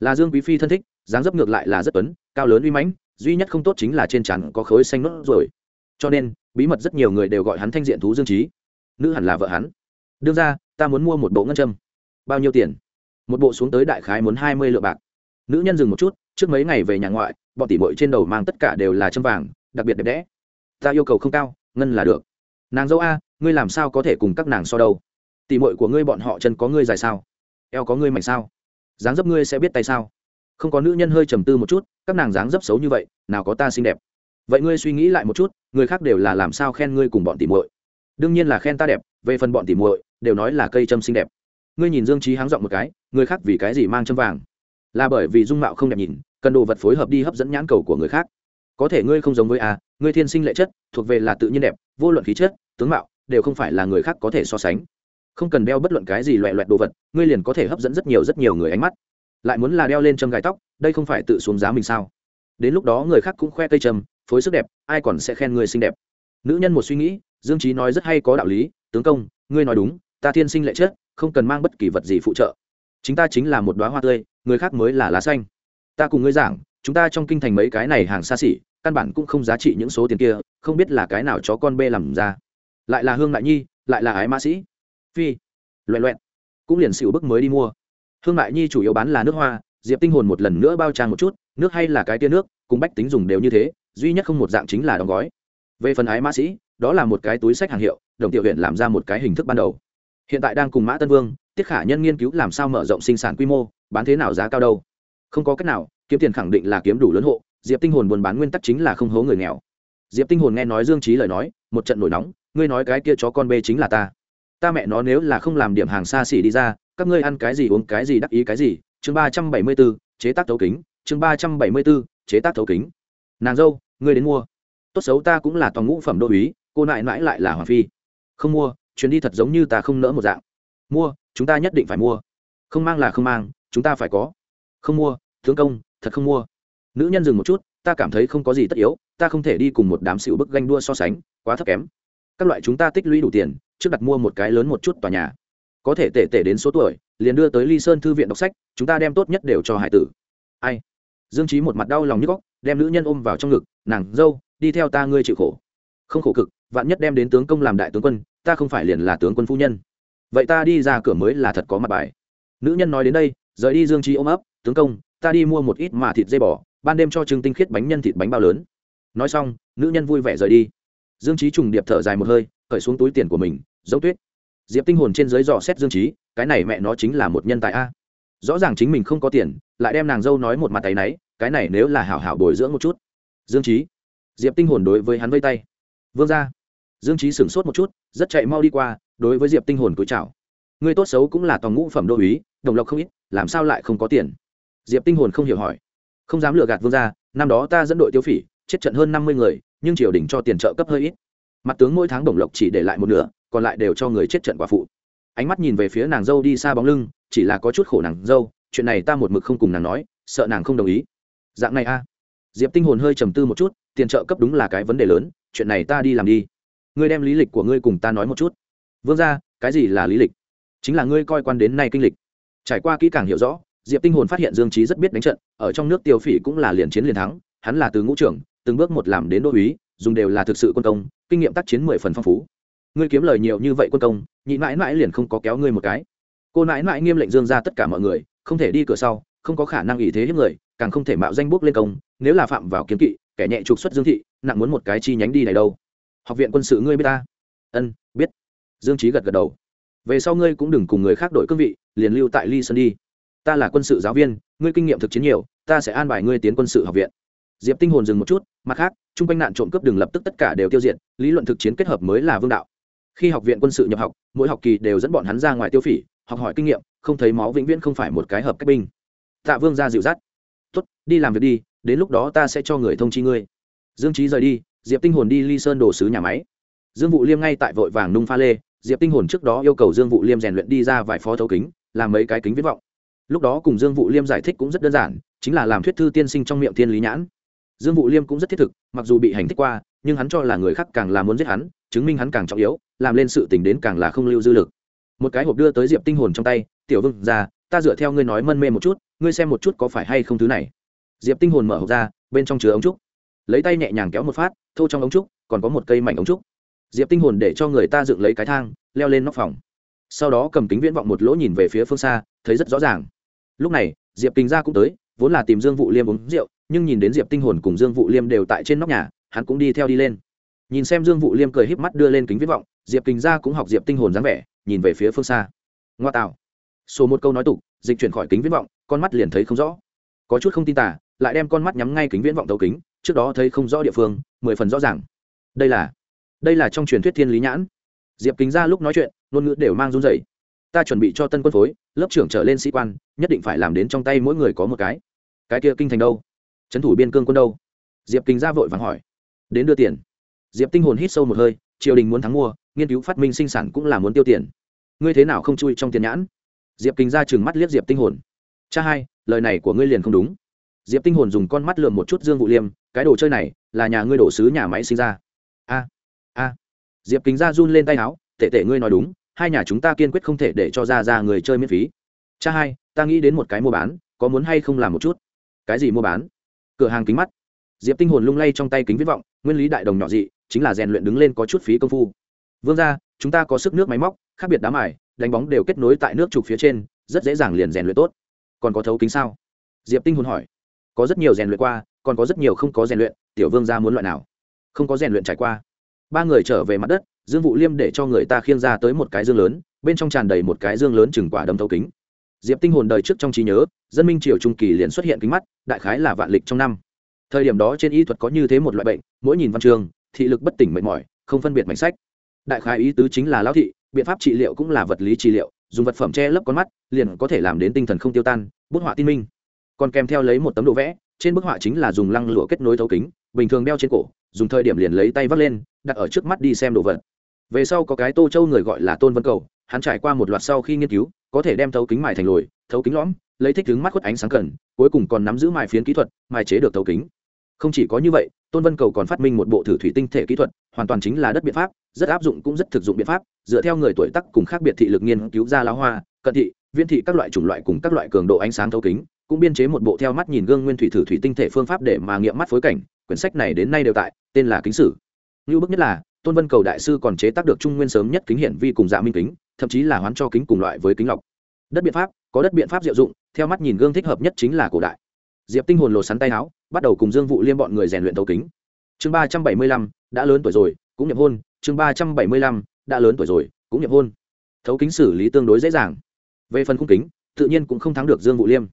S1: Là dương quý phi thân thích, dáng dấp ngược lại là rất tuấn, cao lớn uy mãnh, duy nhất không tốt chính là trên trán có khối xanh nốt rồi cho nên, bí mật rất nhiều người đều gọi hắn thanh diện thú dương trí nữ hẳn là vợ hắn. Đương ra, ta muốn mua một bộ ngân châm. Bao nhiêu tiền? Một bộ xuống tới đại khái muốn hai mươi lượng bạc. Nữ nhân dừng một chút, trước mấy ngày về nhà ngoại, bọn tỉ mội trên đầu mang tất cả đều là châm vàng, đặc biệt đẹp đẽ. Ta yêu cầu không cao, ngân là được. Nàng dâu a, ngươi làm sao có thể cùng các nàng so đâu? Tỉ mội của ngươi bọn họ chân có ngươi dài sao? Eo có ngươi mạnh sao? Dáng dấp ngươi sẽ biết tay sao? Không có nữ nhân hơi trầm tư một chút, các nàng dáng dấp xấu như vậy, nào có ta xinh đẹp. Vậy ngươi suy nghĩ lại một chút, người khác đều là làm sao khen ngươi cùng bọn tỉ muội? Đương nhiên là khen ta đẹp, về phần bọn tỉ muội, đều nói là cây châm xinh đẹp. Ngươi nhìn dương trí háng giọng một cái, người khác vì cái gì mang châm vàng? Là bởi vì dung mạo không đẹp nhìn, cần đồ vật phối hợp đi hấp dẫn nhãn cầu của người khác. Có thể ngươi không giống với a, ngươi thiên sinh lệ chất, thuộc về là tự nhiên đẹp, vô luận khí chất, tướng mạo, đều không phải là người khác có thể so sánh không cần đeo bất luận cái gì loẹ loẹt đồ vật, ngươi liền có thể hấp dẫn rất nhiều rất nhiều người ánh mắt. Lại muốn là đeo lên châm gai tóc, đây không phải tự xuống giá mình sao? Đến lúc đó người khác cũng khoe cây châm, phối sức đẹp, ai còn sẽ khen người xinh đẹp? Nữ nhân một suy nghĩ, dương trí nói rất hay có đạo lý, tướng công, ngươi nói đúng, ta thiên sinh lệ chết không cần mang bất kỳ vật gì phụ trợ. Chính ta chính là một đoá hoa tươi, người khác mới là lá xanh. Ta cùng ngươi giảng, chúng ta trong kinh thành mấy cái này hàng xa xỉ, căn bản cũng không giá trị những số tiền kia, không biết là cái nào chó con bê làm ra. Lại là hương đại nhi, lại là ái mã sĩ phi loẹ loẹn, cũng liền xịu bức mới đi mua. Hương mại nhi chủ yếu bán là nước hoa, diệp tinh hồn một lần nữa bao trang một chút, nước hay là cái tia nước, cùng bách tính dùng đều như thế, duy nhất không một dạng chính là đóng gói. Về phần ái mã sĩ, đó là một cái túi sách hàng hiệu, đồng tiểu huyện làm ra một cái hình thức ban đầu. Hiện tại đang cùng mã tân vương, tiết khả nhân nghiên cứu làm sao mở rộng sinh sản quy mô, bán thế nào giá cao đâu. Không có cách nào, kiếm tiền khẳng định là kiếm đủ lớn hộ, diệp tinh hồn buôn bán nguyên tắc chính là không hố người nghèo. Diệp tinh hồn nghe nói dương trí lời nói, một trận nổi nóng, ngươi nói cái kia chó con bê chính là ta ta mẹ nó nếu là không làm điểm hàng xa xỉ đi ra các ngươi ăn cái gì uống cái gì đắc ý cái gì. Chương ba trăm bảy mươi 374, chế tác thấu kính. Chương ba trăm bảy mươi 374, chế tác thấu kính. Nàng dâu ngươi đến mua. Tốt xấu ta cũng là toàn ngũ phẩm đô uý cô nại mãi lại là hoàng phi. Không mua chuyến đi thật giống như ta không nỡ một dạng. Mua chúng ta nhất định phải mua. Không mang là không mang chúng ta phải có. Không mua thương công thật không mua. Nữ nhân dừng một chút ta cảm thấy không có gì tất yếu ta không thể đi cùng một đám xịu bức ganh đua so sánh quá thấp kém các loại chúng ta tích lũy đủ tiền, trước đặt mua một cái lớn một chút tòa nhà. Có thể tể tể đến số tuổi, liền đưa tới ly sơn thư viện đọc sách, chúng ta đem tốt nhất đều cho hải tử. Ai? Dương trí một mặt đau lòng như góc, đem nữ nhân ôm vào trong ngực, nàng, dâu, đi theo ta ngươi chịu khổ. Không khổ cực, vạn nhất đem đến tướng công làm đại tướng quân, ta không phải liền là tướng quân phu nhân. Vậy ta đi ra cửa mới là thật có mặt bài. Nữ nhân nói đến đây, rời đi dương trí ôm ấp, tướng công, ta đi mua một ít mà thịt dây bò, ban đêm cho trứng tinh khiết bánh nhân thịt bánh bao lớn. Nói xong, nữ nhân vui vẻ rời đi dương trí trùng điệp thở dài một hơi, cởi xuống túi tiền của mình, dấu tuyết. Diệp tinh hồn trên dưới dò xét dương trí cái này mẹ nó chính là một nhân tài a. Rõ ràng chính mình không có tiền, lại đem nàng dâu nói một mặt tay náy, cái này nếu là hảo hảo bồi dưỡng một chút. Dương trí diệp tinh hồn đối với hắn vây tay. Vương ra dương trí sửng sốt một chút, rất chạy mau đi qua, đối với diệp tinh hồn cúi chào. Người tốt xấu cũng là toàn ngũ phẩm đô úy, đồng lộc không ít, làm sao lại không có tiền? Diệp tinh hồn không hiểu hỏi. Không dám lừa gạt vương ra năm đó ta dẫn đội tiêu phỉ, chết trận hơn năm mươi người nhưng triều đình cho tiền trợ cấp hơi ít. Mặt tướng mỗi tháng đồng lộc chỉ để lại một nửa, còn lại đều cho người chết trận quả phụ. Ánh mắt nhìn về phía nàng dâu đi xa bóng lưng, chỉ là có chút khổ nàng dâu, chuyện này ta một mực không cùng nàng nói, sợ nàng không đồng ý. Dạng này a. Diệp tinh hồn hơi trầm tư một chút, tiền trợ cấp đúng là cái vấn đề lớn, chuyện này ta đi làm đi. Ngươi đem lý lịch của ngươi cùng ta nói một chút. Vương ra cái gì là lý lịch? Chính là ngươi coi quan đến nay kinh lịch. Trải qua kỹ càng hiểu rõ, diệp tinh hồn phát hiện dương trí rất biết đánh trận, ở trong nước tiêu phỉ cũng là liền chiến liền thắng, hắn là từ ngũ trưởng từng bước một làm đến đô uý, dùng đều là thực sự quân công, kinh nghiệm tác chiến mười phần phong phú. Ngươi kiếm lời nhiều như vậy quân công, nhị mãi mãi liền không có kéo ngươi một cái. Cô mãi mãi nghiêm lệnh dương ra tất cả mọi người, không thể đi cửa sau, không có khả năng ý thế hiếp người, càng không thể mạo danh bước lên công, nếu là phạm vào kiếm kỵ, kẻ nhẹ trục xuất dương thị, nặng muốn một cái chi nhánh đi này đâu. Học viện quân sự ngươi biết ta? Ân, biết. Dương trí gật gật đầu. Về sau ngươi cũng đừng cùng người khác đổi cương vị, liền lưu tại ly sơn đi. Ta là quân sự giáo viên, ngươi kinh nghiệm thực chiến nhiều, ta sẽ an bài ngươi tiến quân sự học viện diệp tinh hồn dừng một chút, mặt khác, chung quanh nạn trộm cướp đừng lập tức tất cả đều tiêu diệt, lý luận thực chiến kết hợp mới là vương đạo. Khi học viện quân sự nhập học, mỗi học kỳ đều dẫn bọn hắn ra ngoài tiêu phỉ, học hỏi kinh nghiệm, không thấy máu vĩnh viễn không phải một cái hợp cách binh. Tạ vương ra dịu dắt. Tốt, đi làm việc đi, đến lúc đó ta sẽ cho người thông chi ngươi. Dương trí rời đi, diệp tinh hồn đi ly sơn đồ sứ nhà máy. Dương vụ liêm ngay tại vội vàng nung pha lê, diệp tinh hồn trước đó yêu cầu dương vụ liêm rèn luyện đi ra vài phó thấu kính, làm mấy cái kính viết vọng. Lúc đó cùng dương vụ liêm giải thích cũng rất đơn giản, chính là làm thuyết thư tiên sinh trong miệng thiên lý nhãn dương vụ liêm cũng rất thiết thực, mặc dù bị hành thích qua, nhưng hắn cho là người khác càng là muốn giết hắn, chứng minh hắn càng trọng yếu, làm lên sự tình đến càng là không lưu dư lực. Một cái hộp đưa tới diệp tinh hồn trong tay, tiểu vương ra, ta dựa theo ngươi nói mân mê một chút, ngươi xem một chút có phải hay không thứ này. Diệp tinh hồn mở hộp ra, bên trong chứa ống trúc. Lấy tay nhẹ nhàng kéo một phát, thô trong ống trúc, còn có một cây mảnh ống trúc. Diệp tinh hồn để cho người ta dựng lấy cái thang, leo lên nóc phòng. Sau đó cầm kính viễn vọng một lỗ nhìn về phía phương xa, thấy rất rõ ràng. Lúc này, diệp kinh gia cũng tới, vốn là tìm dương vụ liêm uống rượu nhưng nhìn đến diệp tinh hồn cùng dương vụ liêm đều tại trên nóc nhà, hắn cũng đi theo đi lên. Nhìn xem dương vụ liêm cười híp mắt đưa lên kính viết vọng, diệp kình gia cũng học diệp tinh hồn dáng vẻ, nhìn về phía phương xa. Ngoa tạo. Số một câu nói tục, dịch chuyển khỏi kính viễn vọng, con mắt liền thấy không rõ. Có chút không tin tả lại đem con mắt nhắm ngay kính viễn vọng tấu kính, trước đó thấy không rõ địa phương, mười phần rõ ràng. Đây là đây là trong truyền thuyết thiên lý nhãn. Diệp kính ra lúc nói chuyện, ngôn ngữ đều mang run rẩy. Ta chuẩn bị cho tân quân phối, lớp trưởng trở lên sĩ quan, nhất định phải làm đến trong tay mỗi người có một cái. Cái kia kinh thành đâu? Trấn thủ biên cương quân đâu? Diệp kính ra vội vàng hỏi. Đến đưa tiền. Diệp tinh hồn hít sâu một hơi, triều đình muốn thắng mua, nghiên cứu phát minh sinh sản cũng là muốn tiêu tiền. Ngươi thế nào không chui trong tiền nhãn? Diệp kính ra chừng mắt liếc diệp tinh hồn. Cha hai, lời này của ngươi liền không đúng. Diệp tinh hồn dùng con mắt lườm một chút dương vụ liêm, cái đồ chơi này là nhà ngươi đổ sứ nhà máy sinh ra. A a. Diệp kính ra run lên tay áo, tệ tệ ngươi nói đúng, hai nhà chúng ta kiên quyết không thể để cho ra ra người chơi miễn phí. Cha hai, ta nghĩ đến một cái mua bán, có muốn hay không làm một chút? Cái gì mua bán? Cửa hàng kính mắt. Diệp tinh hồn lung lay trong tay kính viết vọng, nguyên lý đại đồng nhỏ dị, chính là rèn luyện đứng lên có chút phí công phu. Vương ra chúng ta có sức nước máy móc, khác biệt đá mài, đánh bóng đều kết nối tại nước trục phía trên, rất dễ dàng liền rèn luyện tốt. Còn có thấu kính sao? Diệp tinh hồn hỏi. Có rất nhiều rèn luyện qua, còn có rất nhiều không có rèn luyện, tiểu vương ra muốn loại nào? Không có rèn luyện trải qua. Ba người trở về mặt đất, dương vụ liêm để cho người ta khiêng ra tới một cái dương lớn, bên trong tràn đầy một cái dương lớn chừng quả đâm thấu kính. Diệp tinh hồn đời trước trong trí nhớ dân minh triều trung kỳ liền xuất hiện kính mắt, đại khái là vạn lịch trong năm. Thời điểm đó trên y thuật có như thế một loại bệnh, mỗi nhìn văn trường, thị lực bất tỉnh mệt mỏi, không phân biệt mảnh sách. Đại khái ý tứ chính là lão thị, biện pháp trị liệu cũng là vật lý trị liệu, dùng vật phẩm che lấp con mắt, liền có thể làm đến tinh thần không tiêu tan, bút họa tin minh. Còn kèm theo lấy một tấm đồ vẽ, trên bức họa chính là dùng lăng lụa kết nối thấu kính, bình thường đeo trên cổ, dùng thời điểm liền lấy tay vắt lên, đặt ở trước mắt đi xem đồ vật. Về sau có cái tô châu người gọi là tôn vân cầu, hắn trải qua một loạt sau khi nghiên cứu, có thể đem thấu kính mài thành lồi, thấu kính lõm lấy thích đứng mắt khuất ánh sáng cần, cuối cùng còn nắm giữ mài phiến kỹ thuật, mài chế được tấu kính. Không chỉ có như vậy, tôn vân cầu còn phát minh một bộ thử thủy tinh thể kỹ thuật, hoàn toàn chính là đất biện pháp, rất áp dụng cũng rất thực dụng biện pháp, dựa theo người tuổi tác cùng khác biệt thị lực nghiên cứu ra lá hoa, cận thị viên thị các loại chủng loại cùng các loại cường độ ánh sáng thấu kính, cũng biên chế một bộ theo mắt nhìn gương nguyên thủy thử thủy tinh thể phương pháp để mà nghiệm mắt phối cảnh, quyển sách này đến nay đều tại, tên là kính sử. Như bức nhất là, tôn vân cầu đại sư còn chế tác được trung nguyên sớm nhất kính hiển vi cùng dạ minh kính, thậm chí là hoán cho kính cùng loại với kính lọc. Đất biện pháp, có đất biện pháp diệu dụng theo mắt nhìn gương thích hợp nhất chính là cổ đại. Diệp tinh hồn lột sắn tay áo, bắt đầu cùng dương vụ liêm bọn người rèn luyện thấu kính. Chương ba trăm bảy mươi lăm, đã lớn tuổi rồi, cũng nhập hôn. Chương ba trăm bảy mươi lăm, đã lớn tuổi rồi, cũng nhập hôn. Thấu kính xử lý tương đối dễ dàng. Về phần khung kính, tự nhiên cũng không thắng được dương vụ liêm.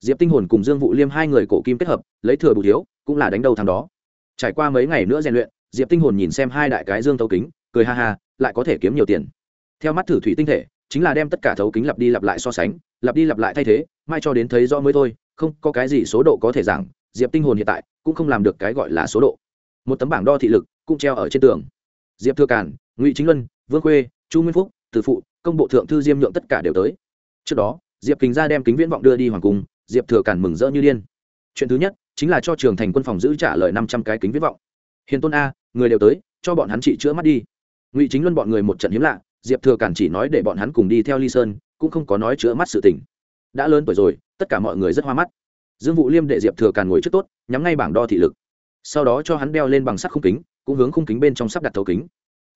S1: Diệp tinh hồn cùng dương vụ liêm hai người cổ kim kết hợp, lấy thừa bù thiếu, cũng là đánh đầu thằng đó. Trải qua mấy ngày nữa rèn luyện, diệp tinh hồn nhìn xem hai đại cái dương thấu kính, cười ha ha, lại có thể kiếm nhiều tiền. Theo mắt thử thủy tinh thể chính là đem tất cả thấu kính lặp đi lặp lại so sánh, lặp đi lặp lại thay thế, mai cho đến thấy rõ mới thôi, không có cái gì số độ có thể giảng, diệp tinh hồn hiện tại cũng không làm được cái gọi là số độ. Một tấm bảng đo thị lực cũng treo ở trên tường. Diệp thừa cản ngụy chính luân, vương khuê, chu nguyên phúc từ phụ, công bộ thượng thư diêm nhượng tất cả đều tới. Trước đó, diệp kính ra đem kính viễn vọng đưa đi hoàng cung, diệp thừa cản mừng rỡ như điên. Chuyện thứ nhất chính là cho trường thành quân phòng giữ trả lời năm trăm cái kính viễn vọng. Hiền tôn a, người đều tới, cho bọn hắn trị chữa mắt đi. Ngụy chính luân bọn người một trận hiếm lạ diệp thừa cản chỉ nói để bọn hắn cùng đi theo ly sơn, cũng không có nói chữa mắt sự tình. Đã lớn tuổi rồi, tất cả mọi người rất hoa mắt. Dương vụ liêm để diệp thừa Càn ngồi trước tốt, nhắm ngay bảng đo thị lực. Sau đó cho hắn đeo lên bằng sắt khung kính, cũng hướng khung kính bên trong sắp đặt thấu kính.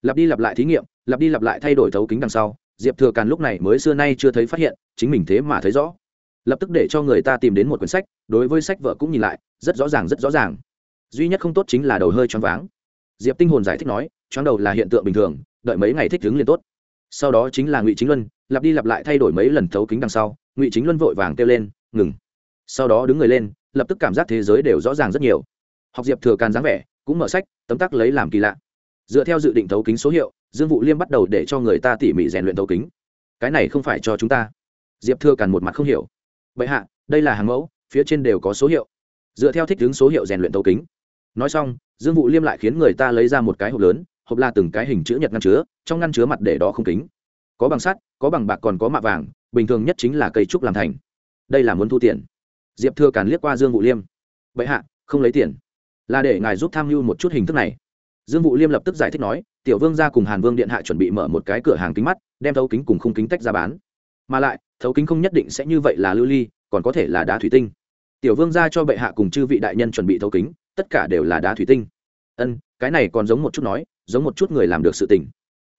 S1: Lặp đi lặp lại thí nghiệm, lặp đi lặp lại thay đổi thấu kính đằng sau, diệp thừa càn lúc này mới xưa nay chưa thấy phát hiện, chính mình thế mà thấy rõ. Lập tức để cho người ta tìm đến một quyển sách, đối với sách vợ cũng nhìn lại, rất rõ ràng, rất rõ ràng. Duy nhất không tốt chính là đầu hơi choáng váng. Diệp tinh hồn giải thích nói, choáng đầu là hiện tượng bình thường, đợi mấy ngày thích ứng liền tốt sau đó chính là ngụy chính luân, lặp đi lặp lại thay đổi mấy lần thấu kính đằng sau, ngụy chính luân vội vàng kêu lên, ngừng. Sau đó đứng người lên, lập tức cảm giác thế giới đều rõ ràng rất nhiều. Học diệp thừa càn dáng vẻ, cũng mở sách, tấm tắc lấy làm kỳ lạ. Dựa theo dự định thấu kính số hiệu, dương vụ liêm bắt đầu để cho người ta tỉ mỉ rèn luyện thấu kính. Cái này không phải cho chúng ta. Diệp thừa càn một mặt không hiểu. Bệ hạ, đây là hàng mẫu, phía trên đều có số hiệu. Dựa theo thích ứng số hiệu rèn luyện thấu kính. Nói xong, dương vụ liêm lại khiến người ta lấy ra một cái hộp lớn hộp la từng cái hình chữ nhật ngăn chứa, trong ngăn chứa mặt để đó không kính. Có bằng sắt, có bằng bạc còn có mạ vàng, bình thường nhất chính là cây trúc làm thành. Đây là muốn thu tiền. Diệp thừa càn liếc qua dương vụ liêm. Bệ hạ, không lấy tiền. Là để ngài giúp tham mưu một chút hình thức này. Dương vụ liêm lập tức giải thích nói, tiểu vương ra cùng hàn vương điện hạ chuẩn bị mở một cái cửa hàng kính mắt, đem thấu kính cùng khung kính tách ra bán. Mà lại, thấu kính không nhất định sẽ như vậy là lưu ly, còn có thể là đá thủy tinh. Tiểu vương ra cho bệ hạ cùng chư vị đại nhân chuẩn bị thấu kính, tất cả đều là đá thủy tinh. Ân, cái này còn giống một chút nói giống một chút người làm được sự tình.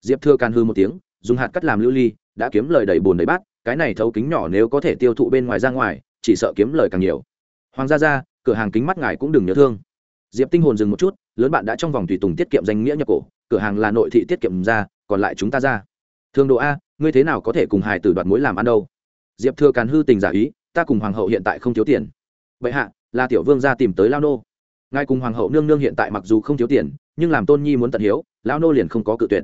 S1: Diệp thưa can hư một tiếng dùng hạt cắt làm lưu ly đã kiếm lời đầy bùn đầy bát cái này thấu kính nhỏ nếu có thể tiêu thụ bên ngoài ra ngoài chỉ sợ kiếm lời càng nhiều. Hoàng gia gia, cửa hàng kính mắt ngài cũng đừng nhớ thương. Diệp tinh hồn dừng một chút lớn bạn đã trong vòng tùy tùng tiết kiệm danh nghĩa nhập cổ cửa hàng là nội thị tiết kiệm ra còn lại chúng ta ra. Thương đồ a ngươi thế nào có thể cùng hài tử đoạt mối làm ăn đâu? Diệp thừa càn hư tình giả ý ta cùng hoàng hậu hiện tại không thiếu tiền. Vậy hạ là tiểu vương gia tìm tới lao nô ngài cùng hoàng hậu nương nương hiện tại mặc dù không thiếu tiền, nhưng làm tôn nhi muốn tận hiếu, lão nô liền không có cự tuyệt.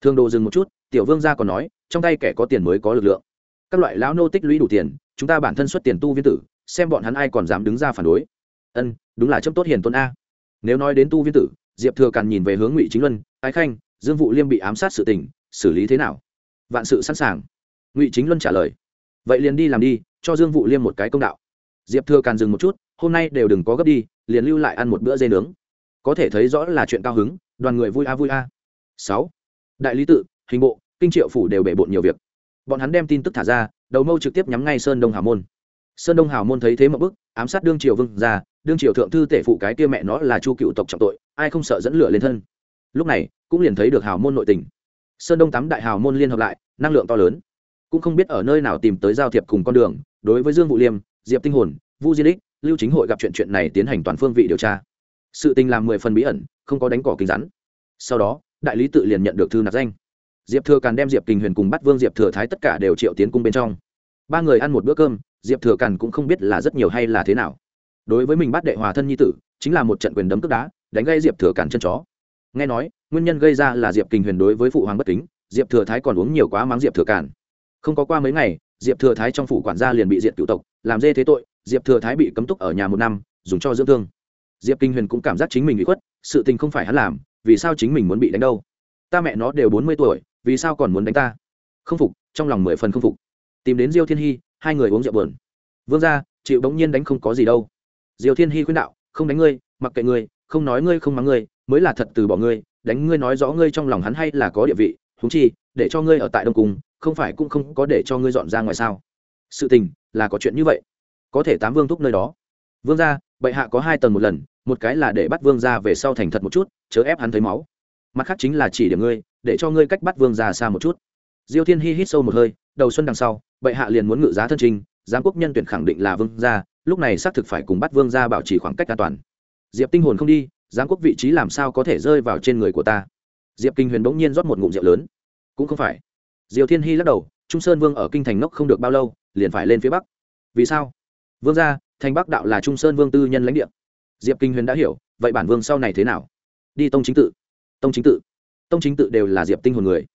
S1: Thương đồ dừng một chút, tiểu vương gia còn nói, trong tay kẻ có tiền mới có lực lượng. Các loại lão nô tích lũy đủ tiền, chúng ta bản thân xuất tiền tu viên tử, xem bọn hắn ai còn dám đứng ra phản đối. Ân, đúng là chấm tốt hiền tôn a. Nếu nói đến tu viên tử, diệp thừa càn nhìn về hướng ngụy chính luân, ái khanh, dương vụ liêm bị ám sát sự tình, xử lý thế nào? Vạn sự sẵn sàng. Ngụy chính luân trả lời, vậy liền đi làm đi, cho dương vụ liêm một cái công đạo. Diệp thừa càn dừng một chút hôm nay đều đừng có gấp đi, liền lưu lại ăn một bữa dê nướng. Có thể thấy rõ là chuyện cao hứng, đoàn người vui a vui a. Sáu, đại lý tự, hình bộ, kinh triệu phủ đều bể bộn nhiều việc. Bọn hắn đem tin tức thả ra, đầu mâu trực tiếp nhắm ngay sơn đông hào môn. Sơn đông hào môn thấy thế một bức, ám sát đương triều vương ra đương triều thượng thư tể phụ cái kia mẹ nó là chu cựu tộc trọng tội, ai không sợ dẫn lửa lên thân. Lúc này, cũng liền thấy được hào môn nội tình. Sơn đông tám đại hào môn liên hợp lại, năng lượng to lớn. Cũng không biết ở nơi nào tìm tới giao thiệp cùng con đường, đối với dương vũ liêm, diệp tinh hồn, vu di đích lưu chính hội gặp chuyện chuyện này tiến hành toàn phương vị điều tra. Sự tình làm mười phần bí ẩn, không có đánh cỏ kính rắn. Sau đó, đại lý tự liền nhận được thư nạp danh. Diệp thừa càn đem diệp kinh huyền cùng bắt vương diệp thừa thái tất cả đều triệu tiến cung bên trong. Ba người ăn một bữa cơm, diệp thừa càn cũng không biết là rất nhiều hay là thế nào. Đối với mình bắt đệ hòa thân nhi tử, chính là một trận quyền đấm cướp đá, đánh gây diệp thừa càn chân chó. Nghe nói, nguyên nhân gây ra là diệp kinh huyền đối với phụ hoàng bất kính, diệp thừa thái còn uống nhiều quá mắng diệp thừa càn. Không có qua mấy ngày, diệp thừa thái trong phủ quản gia liền bị diệt cựu tộc, làm dê thế tội diệp thừa thái bị cấm túc ở nhà một năm, dùng cho dưỡng thương. Diệp kinh huyền cũng cảm giác chính mình bị khuất, sự tình không phải hắn làm, vì sao chính mình muốn bị đánh đâu? Ta mẹ nó đều bốn mươi tuổi, vì sao còn muốn đánh ta? Không phục, trong lòng mười phần không phục. Tìm đến diêu thiên hy, hai người uống rượu bờn vương ra chịu đống nhiên đánh không có gì đâu. Diêu thiên hy khuyên đạo, không đánh ngươi, mặc kệ ngươi, không nói ngươi không mắng ngươi, mới là thật từ bỏ ngươi, đánh ngươi nói rõ ngươi trong lòng hắn hay là có địa vị húng chi, để cho ngươi ở tại đông cung, không phải cũng không có để cho ngươi dọn ra ngoài sao? Sự tình, là có chuyện như vậy có thể tám vương thúc nơi đó. Vương gia, bệ hạ có hai tầng một lần, một cái là để bắt vương gia về sau thành thật một chút, chớ ép hắn thấy máu. Mặt khác chính là chỉ điểm ngươi, để cho ngươi cách bắt vương gia xa một chút. Diêu thiên hi hít sâu một hơi, đầu xuân đằng sau, bệ hạ liền muốn ngự giá thân trình, giám quốc nhân tuyển khẳng định là vương gia, lúc này xác thực phải cùng bắt vương gia bảo trì khoảng cách an toàn. Diệp tinh hồn không đi, giám quốc vị trí làm sao có thể rơi vào trên người của ta? Diệp kinh huyền bỗng nhiên rót một ngụm rượu lớn. Cũng không phải. Diều thiên hy lắc đầu, trung sơn vương ở kinh thành nốc không được bao lâu, liền phải lên phía bắc. Vì sao? Vương gia thành bắc đạo là trung sơn vương tư nhân lãnh địa. Diệp kinh huyền đã hiểu, vậy bản vương sau này thế nào? Đi tông chính tự. Tông chính tự. Tông chính tự đều là diệp tinh hồn người.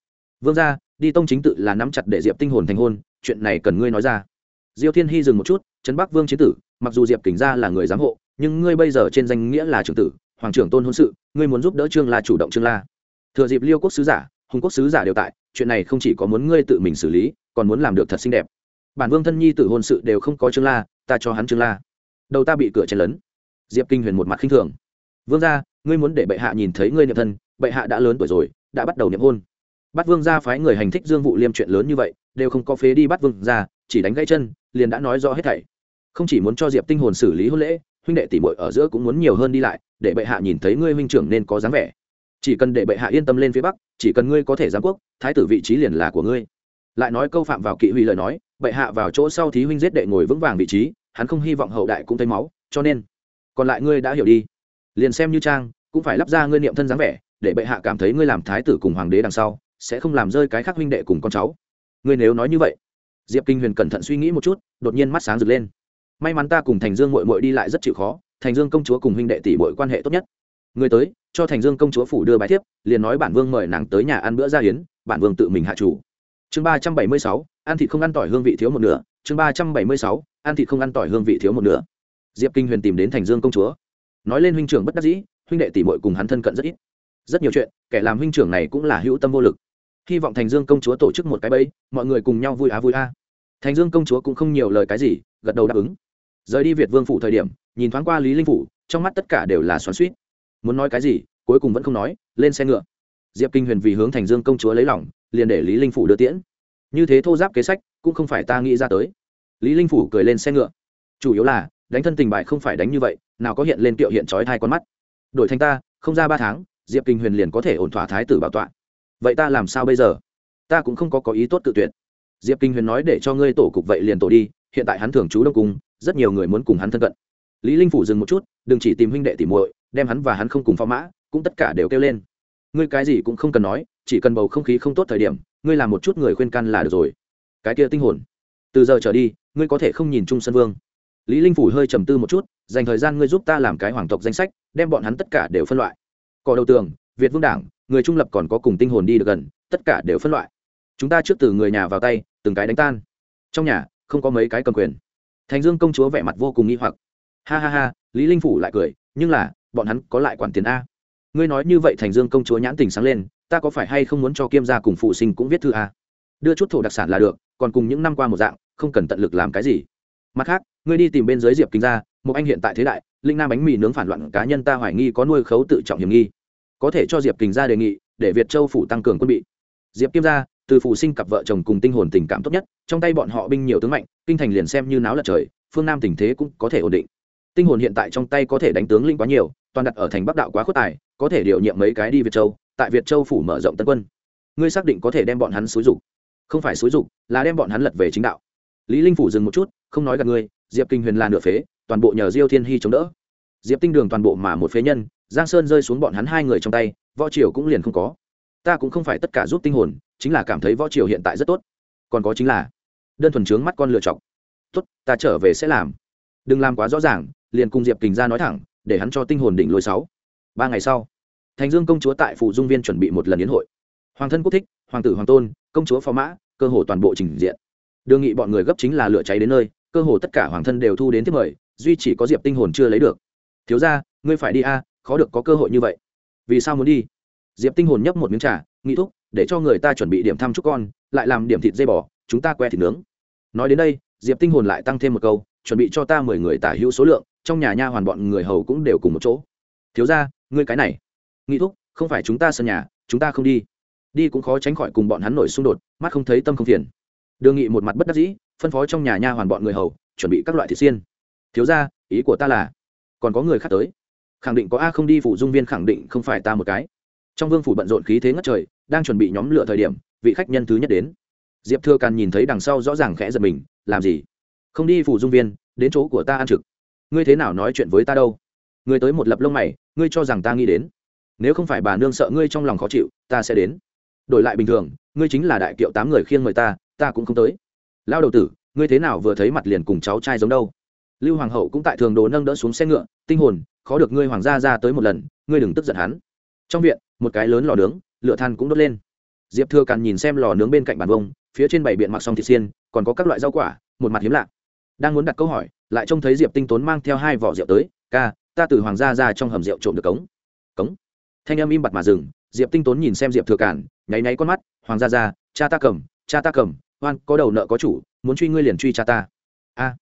S1: Vương gia, đi tông chính tự là nắm chặt để diệp tinh hồn thành hôn, chuyện này cần ngươi nói ra. Diêu thiên hy dừng một chút, trấn bắc vương chiến tử, mặc dù diệp kình gia là người giám hộ, nhưng ngươi bây giờ trên danh nghĩa là trưởng tử, hoàng trưởng tôn hôn sự, ngươi muốn giúp đỡ trương la chủ động trương la. Thừa dịp liêu quốc sứ giả, hùng quốc sứ giả đều tại, chuyện này không chỉ có muốn ngươi tự mình xử lý, còn muốn làm được thật xinh đẹp bản vương thân nhi tự hôn sự đều không có trương la, ta cho hắn trương la. Đầu ta bị cửa chen lấn. Diệp kinh huyền một mặt khinh thường. Vương gia, ngươi muốn để bệ hạ nhìn thấy ngươi niệm thân, bệ hạ đã lớn tuổi rồi, đã bắt đầu niệm hôn. Bắt vương gia phái người hành thích dương vụ liêm chuyện lớn như vậy, đều không có phế đi bắt vương gia, chỉ đánh gãy chân, liền đã nói rõ hết thảy. Không chỉ muốn cho diệp tinh hồn xử lý hôn lễ, huynh đệ tỷ muội ở giữa cũng muốn nhiều hơn đi lại, để bệ hạ nhìn thấy ngươi huynh trưởng nên có dáng vẻ. Chỉ cần để bệ hạ yên tâm lên phía bắc, chỉ cần ngươi có thể giám quốc, thái tử vị trí liền là của ngươi. Lại nói câu phạm vào kỵ huy lời nói bệ hạ vào chỗ sau thí huynh giết đệ ngồi vững vàng vị trí, hắn không hy vọng hậu đại cũng thấy máu, cho nên, còn lại ngươi đã hiểu đi. Liền xem như trang, cũng phải lắp ra ngươi niệm thân dáng vẻ, để bệ hạ cảm thấy ngươi làm thái tử cùng hoàng đế đằng sau, sẽ không làm rơi cái khác huynh đệ cùng con cháu. Ngươi nếu nói như vậy, diệp kinh huyền cẩn thận suy nghĩ một chút, đột nhiên mắt sáng rực lên. May mắn ta cùng thành dương mội mội đi lại rất chịu khó, thành dương công chúa cùng huynh đệ tỷ mội quan hệ tốt nhất. Người tới, cho thành dương công chúa phủ đưa bài thiếp, liền nói bản vương mời nàng tới nhà ăn bữa gia hiến bản vương tự mình hạ chủ. Chương ba trăm bảy mươi sáu ăn thịt không ăn tỏi hương vị thiếu một nửa, chương ba trăm bảy mươi sáu, ăn thịt không ăn tỏi hương vị thiếu một nửa. Diệp kinh huyền tìm đến thành dương công chúa. Nói lên huynh trưởng bất đắc dĩ, huynh đệ tỷ bội cùng hắn thân cận rất ít. Rất nhiều chuyện, kẻ làm huynh trưởng này cũng là hữu tâm vô lực. Hy vọng thành dương công chúa tổ chức một cái bẫy, mọi người cùng nhau vui á vui a thành dương công chúa cũng không nhiều lời cái gì, gật đầu đáp ứng. Rời đi việt vương phủ thời điểm, nhìn thoáng qua lý linh phủ, trong mắt tất cả đều là xoắn suýt muốn nói cái gì, cuối cùng vẫn không nói, lên xe ngựa. Diệp kinh huyền vì hướng thành dương công chúa lấy lòng, liền để lý linh phủ đưa tiễn như thế thô giáp kế sách cũng không phải ta nghĩ ra tới. Lý linh phủ cười lên xe ngựa. Chủ yếu là, đánh thân tình bại không phải đánh như vậy, nào có hiện lên tiệu hiện trói hai con mắt. Đổi thành ta, không ra ba tháng, diệp kinh huyền liền có thể ổn thỏa thái tử bảo tọa. Vậy ta làm sao bây giờ? Ta cũng không có có ý tốt tự tuyệt. Diệp kinh huyền nói để cho ngươi tổ cục vậy liền tổ đi, hiện tại hắn thường trú đông cung, rất nhiều người muốn cùng hắn thân cận. Lý linh phủ dừng một chút, đừng chỉ tìm huynh đệ tỉ muội, đem hắn và hắn không cùng phó mã, cũng tất cả đều kêu lên ngươi cái gì cũng không cần nói, chỉ cần bầu không khí không tốt thời điểm, ngươi làm một chút người khuyên can là được rồi. Cái kia tinh hồn. Từ giờ trở đi, ngươi có thể không nhìn trung sân vương. Lý linh phủ hơi trầm tư một chút, dành thời gian ngươi giúp ta làm cái hoàng tộc danh sách, đem bọn hắn tất cả đều phân loại. Cỏ đầu tường, việt vương đảng, người trung lập còn có cùng tinh hồn đi được gần, tất cả đều phân loại. Chúng ta trước từ người nhà vào tay, từng cái đánh tan. Trong nhà, không có mấy cái cầm quyền. Thành dương công chúa vẻ mặt vô cùng nghi hoặc. Ha ha ha, lý linh phủ lại cười, nhưng là, bọn hắn có lại quản tiền a ngươi nói như vậy thành dương công chúa nhãn tình sáng lên, ta có phải hay không muốn cho kiêm gia cùng phụ sinh cũng viết thư à? đưa chút thổ đặc sản là được, còn cùng những năm qua một dạng, không cần tận lực làm cái gì. Mặt khác, ngươi đi tìm bên dưới diệp kính gia, một anh hiện tại thế đại, linh nam bánh mì nướng phản loạn cá nhân ta hoài nghi có nuôi khấu tự trọng hiểm nghi. Có thể cho diệp kính gia đề nghị, để việt châu phủ tăng cường quân bị. Diệp kiêm gia, từ phụ sinh cặp vợ chồng cùng tinh hồn tình cảm tốt nhất, trong tay bọn họ binh nhiều tướng mạnh, kinh thành liền xem như náo lật trời, phương nam tình thế cũng có thể ổn định tinh hồn hiện tại trong tay có thể đánh tướng linh quá nhiều, toàn đặt ở thành bắc đạo quá khuất tài, có thể điều nhiệm mấy cái đi việt châu, tại việt châu phủ mở rộng tân quân. Ngươi xác định có thể đem bọn hắn xúi dục? Không phải xúi dục, là đem bọn hắn lật về chính đạo. Lý linh phủ dừng một chút, không nói gặp ngươi, diệp kinh huyền là nửa phế, toàn bộ nhờ diêu thiên hy chống đỡ. Diệp tinh đường toàn bộ mà một phế nhân, giang sơn rơi xuống bọn hắn hai người trong tay, võ triều cũng liền không có. Ta cũng không phải tất cả giúp tinh hồn, chính là cảm thấy võ triều hiện tại rất tốt. Còn có chính là, đơn thuần trướng mắt con lựa chọc tốt, ta trở về sẽ làm. Đừng làm quá rõ ràng liền cùng diệp kình ra nói thẳng, để hắn cho tinh hồn đỉnh lôi sáu. Ba ngày sau, thành dương công chúa tại phủ dung viên chuẩn bị một lần yến hội. Hoàng thân quốc thích, hoàng tử hoàng tôn, công chúa phò mã, cơ hồ toàn bộ trình diện. Đương nghị bọn người gấp chính là lửa cháy đến nơi, cơ hồ tất cả hoàng thân đều thu đến tiếp mời, duy chỉ có diệp tinh hồn chưa lấy được. Thiếu ra ngươi phải đi a, khó được có cơ hội như vậy. Vì sao muốn đi? Diệp tinh hồn nhấp một miếng trà nghĩ thúc, để cho người ta chuẩn bị điểm thăm chúc con, lại làm điểm thịt dây bò, chúng ta que thịt nướng. Nói đến đây, diệp tinh hồn lại tăng thêm một câu, chuẩn bị cho ta mười người tả hữu số lượng trong nhà nha hoàn bọn người hầu cũng đều cùng một chỗ. Thiếu ra ngươi cái này. Nghĩ thúc, không phải chúng ta sân nhà, chúng ta không đi. Đi cũng khó tránh khỏi cùng bọn hắn nổi xung đột, mắt không thấy tâm không phiền. Đường nghị một mặt bất đắc dĩ, phân phó trong nhà nha hoàn bọn người hầu, chuẩn bị các loại thịt xiên. Thiếu ra ý của ta là, còn có người khác tới. Khẳng định có a không đi phủ dung viên khẳng định không phải ta một cái. Trong vương phủ bận rộn khí thế ngất trời, đang chuẩn bị nhóm lựa thời điểm, vị khách nhân thứ nhất đến. Diệp thừa càn nhìn thấy đằng sau rõ ràng khẽ giật mình, làm gì? Không đi phủ dung viên, đến chỗ của ta ăn trực ngươi thế nào nói chuyện với ta đâu? Ngươi tới một lập lông mày, ngươi cho rằng ta nghĩ đến. Nếu không phải bà nương sợ ngươi trong lòng khó chịu, ta sẽ đến. Đổi lại bình thường, ngươi chính là đại kiệu tám người khiêng mời ta ta cũng không tới. Lao đầu tử, ngươi thế nào vừa thấy mặt liền cùng cháu trai giống đâu? Lưu hoàng hậu cũng tại thường đồ nâng đỡ xuống xe ngựa, tinh hồn, khó được ngươi hoàng gia ra tới một lần, ngươi đừng tức giận hắn. Trong viện, một cái lớn lò nướng, lửa than cũng đốt lên. Diệp thừa càn nhìn xem lò nướng bên cạnh bàn vông, phía trên bảy biện mặc xong thịt xiên, còn có các loại rau quả, một mặt hiếm lạ đang muốn đặt câu hỏi, lại trông thấy diệp tinh tốn mang theo hai vỏ rượu tới, ca, ta từ hoàng gia ra trong hầm rượu trộm được cống. Cống? Thanh âm im bặt mà dừng, diệp tinh tốn nhìn xem diệp thừa cản, nháy nháy con mắt, hoàng gia ra, cha ta cầm, cha ta cầm Hoan có đầu nợ có chủ, muốn truy ngươi liền truy cha ta. A.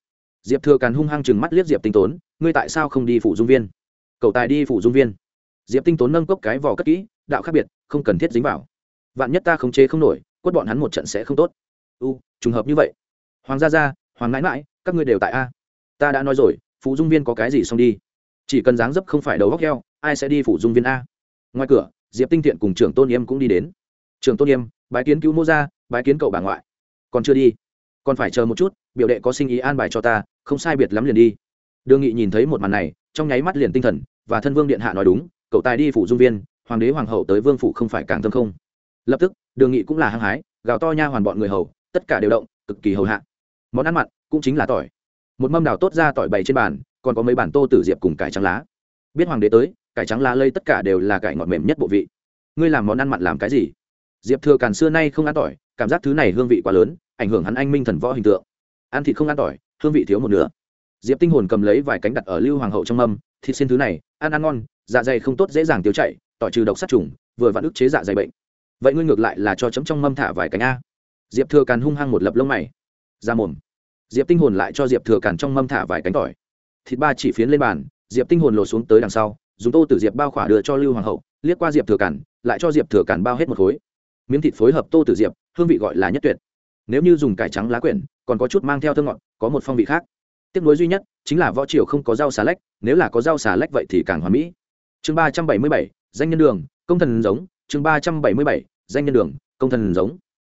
S1: Diệp thừa Cản hung hăng chừng mắt liếc diệp tinh tốn, ngươi tại sao không đi phủ dung viên? Cậu tài đi phủ dung viên. Diệp tinh tốn nâng cốc cái vỏ cất kỹ, đạo khác biệt, không cần thiết dính vào. Vạn nhất ta không chế không nổi, quất bọn hắn một trận sẽ không tốt. U, trùng hợp như vậy. Hoàng gia gia hoàng mãi mãi các ngươi đều tại a. Ta đã nói rồi phủ dung viên có cái gì xong đi. Chỉ cần dáng dấp không phải đầu góc heo, ai sẽ đi phủ dung viên a? Ngoài cửa, diệp tinh thiện cùng trưởng tôn yêm cũng đi đến. Trưởng tôn yêm, bái kiến cứu mô gia, bái kiến cậu bà ngoại. Còn chưa đi, còn phải chờ một chút, biểu đệ có sinh ý an bài cho ta, không sai biệt lắm liền đi. Đương nghị nhìn thấy một màn này, trong nháy mắt liền tinh thần, và thân vương điện hạ nói đúng, cậu tài đi phủ dung viên, hoàng đế hoàng hậu tới vương phủ không phải càng thâm không? Lập tức, đường nghị cũng là hăng hái, gào to nha hoàn bọn người hầu, tất cả đều động, cực kỳ hầu hạ. Món ăn mặn cũng chính là tỏi. Một mâm đào tốt ra tỏi bày trên bàn, còn có mấy bản tô tử diệp cùng cải trắng lá. Biết hoàng đế tới, cải trắng lá lây tất cả đều là cải ngọt mềm nhất bộ vị. Ngươi làm món ăn mặn làm cái gì? Diệp thừa càn xưa nay không ăn tỏi, cảm giác thứ này hương vị quá lớn, ảnh hưởng hắn anh minh thần võ hình tượng. Ăn thịt không ăn tỏi, hương vị thiếu một nửa. Diệp tinh hồn cầm lấy vài cánh đặt ở lưu hoàng hậu trong mâm, thịt xin thứ này, ăn ăn ngon dạ dày không tốt dễ dàng tiêu chảy, tỏi trừ độc sát trùng, vừa vặn ức chế dạ dày bệnh. Vậy ngươi ngược lại là cho chấm trong mâm thả vài cánh a. Diệp thừa càn hung hăng một lập lông mày. Ra mồm diệp tinh hồn lại cho diệp thừa Cản trong mâm thả vài cánh tỏi. Thịt ba chỉ phiến lên bàn diệp tinh hồn lột xuống tới đằng sau dùng tô tử diệp bao khỏa đưa cho lưu hoàng hậu liếc qua diệp thừa Cản, lại cho diệp thừa Cản bao hết một khối. Miếng thịt phối hợp tô tử diệp hương vị gọi là nhất tuyệt. Nếu như dùng cải trắng lá quyển còn có chút mang theo thơ ngọt có một phong vị khác. Tiếc nối duy nhất chính là võ triều không có rau xà lách nếu là có rau xà lách vậy thì càng hoàn mỹ. Chương ba trăm bảy mươi bảy danh nhân đường công thần giống. Chương ba trăm bảy mươi bảy danh nhân đường công thần giống.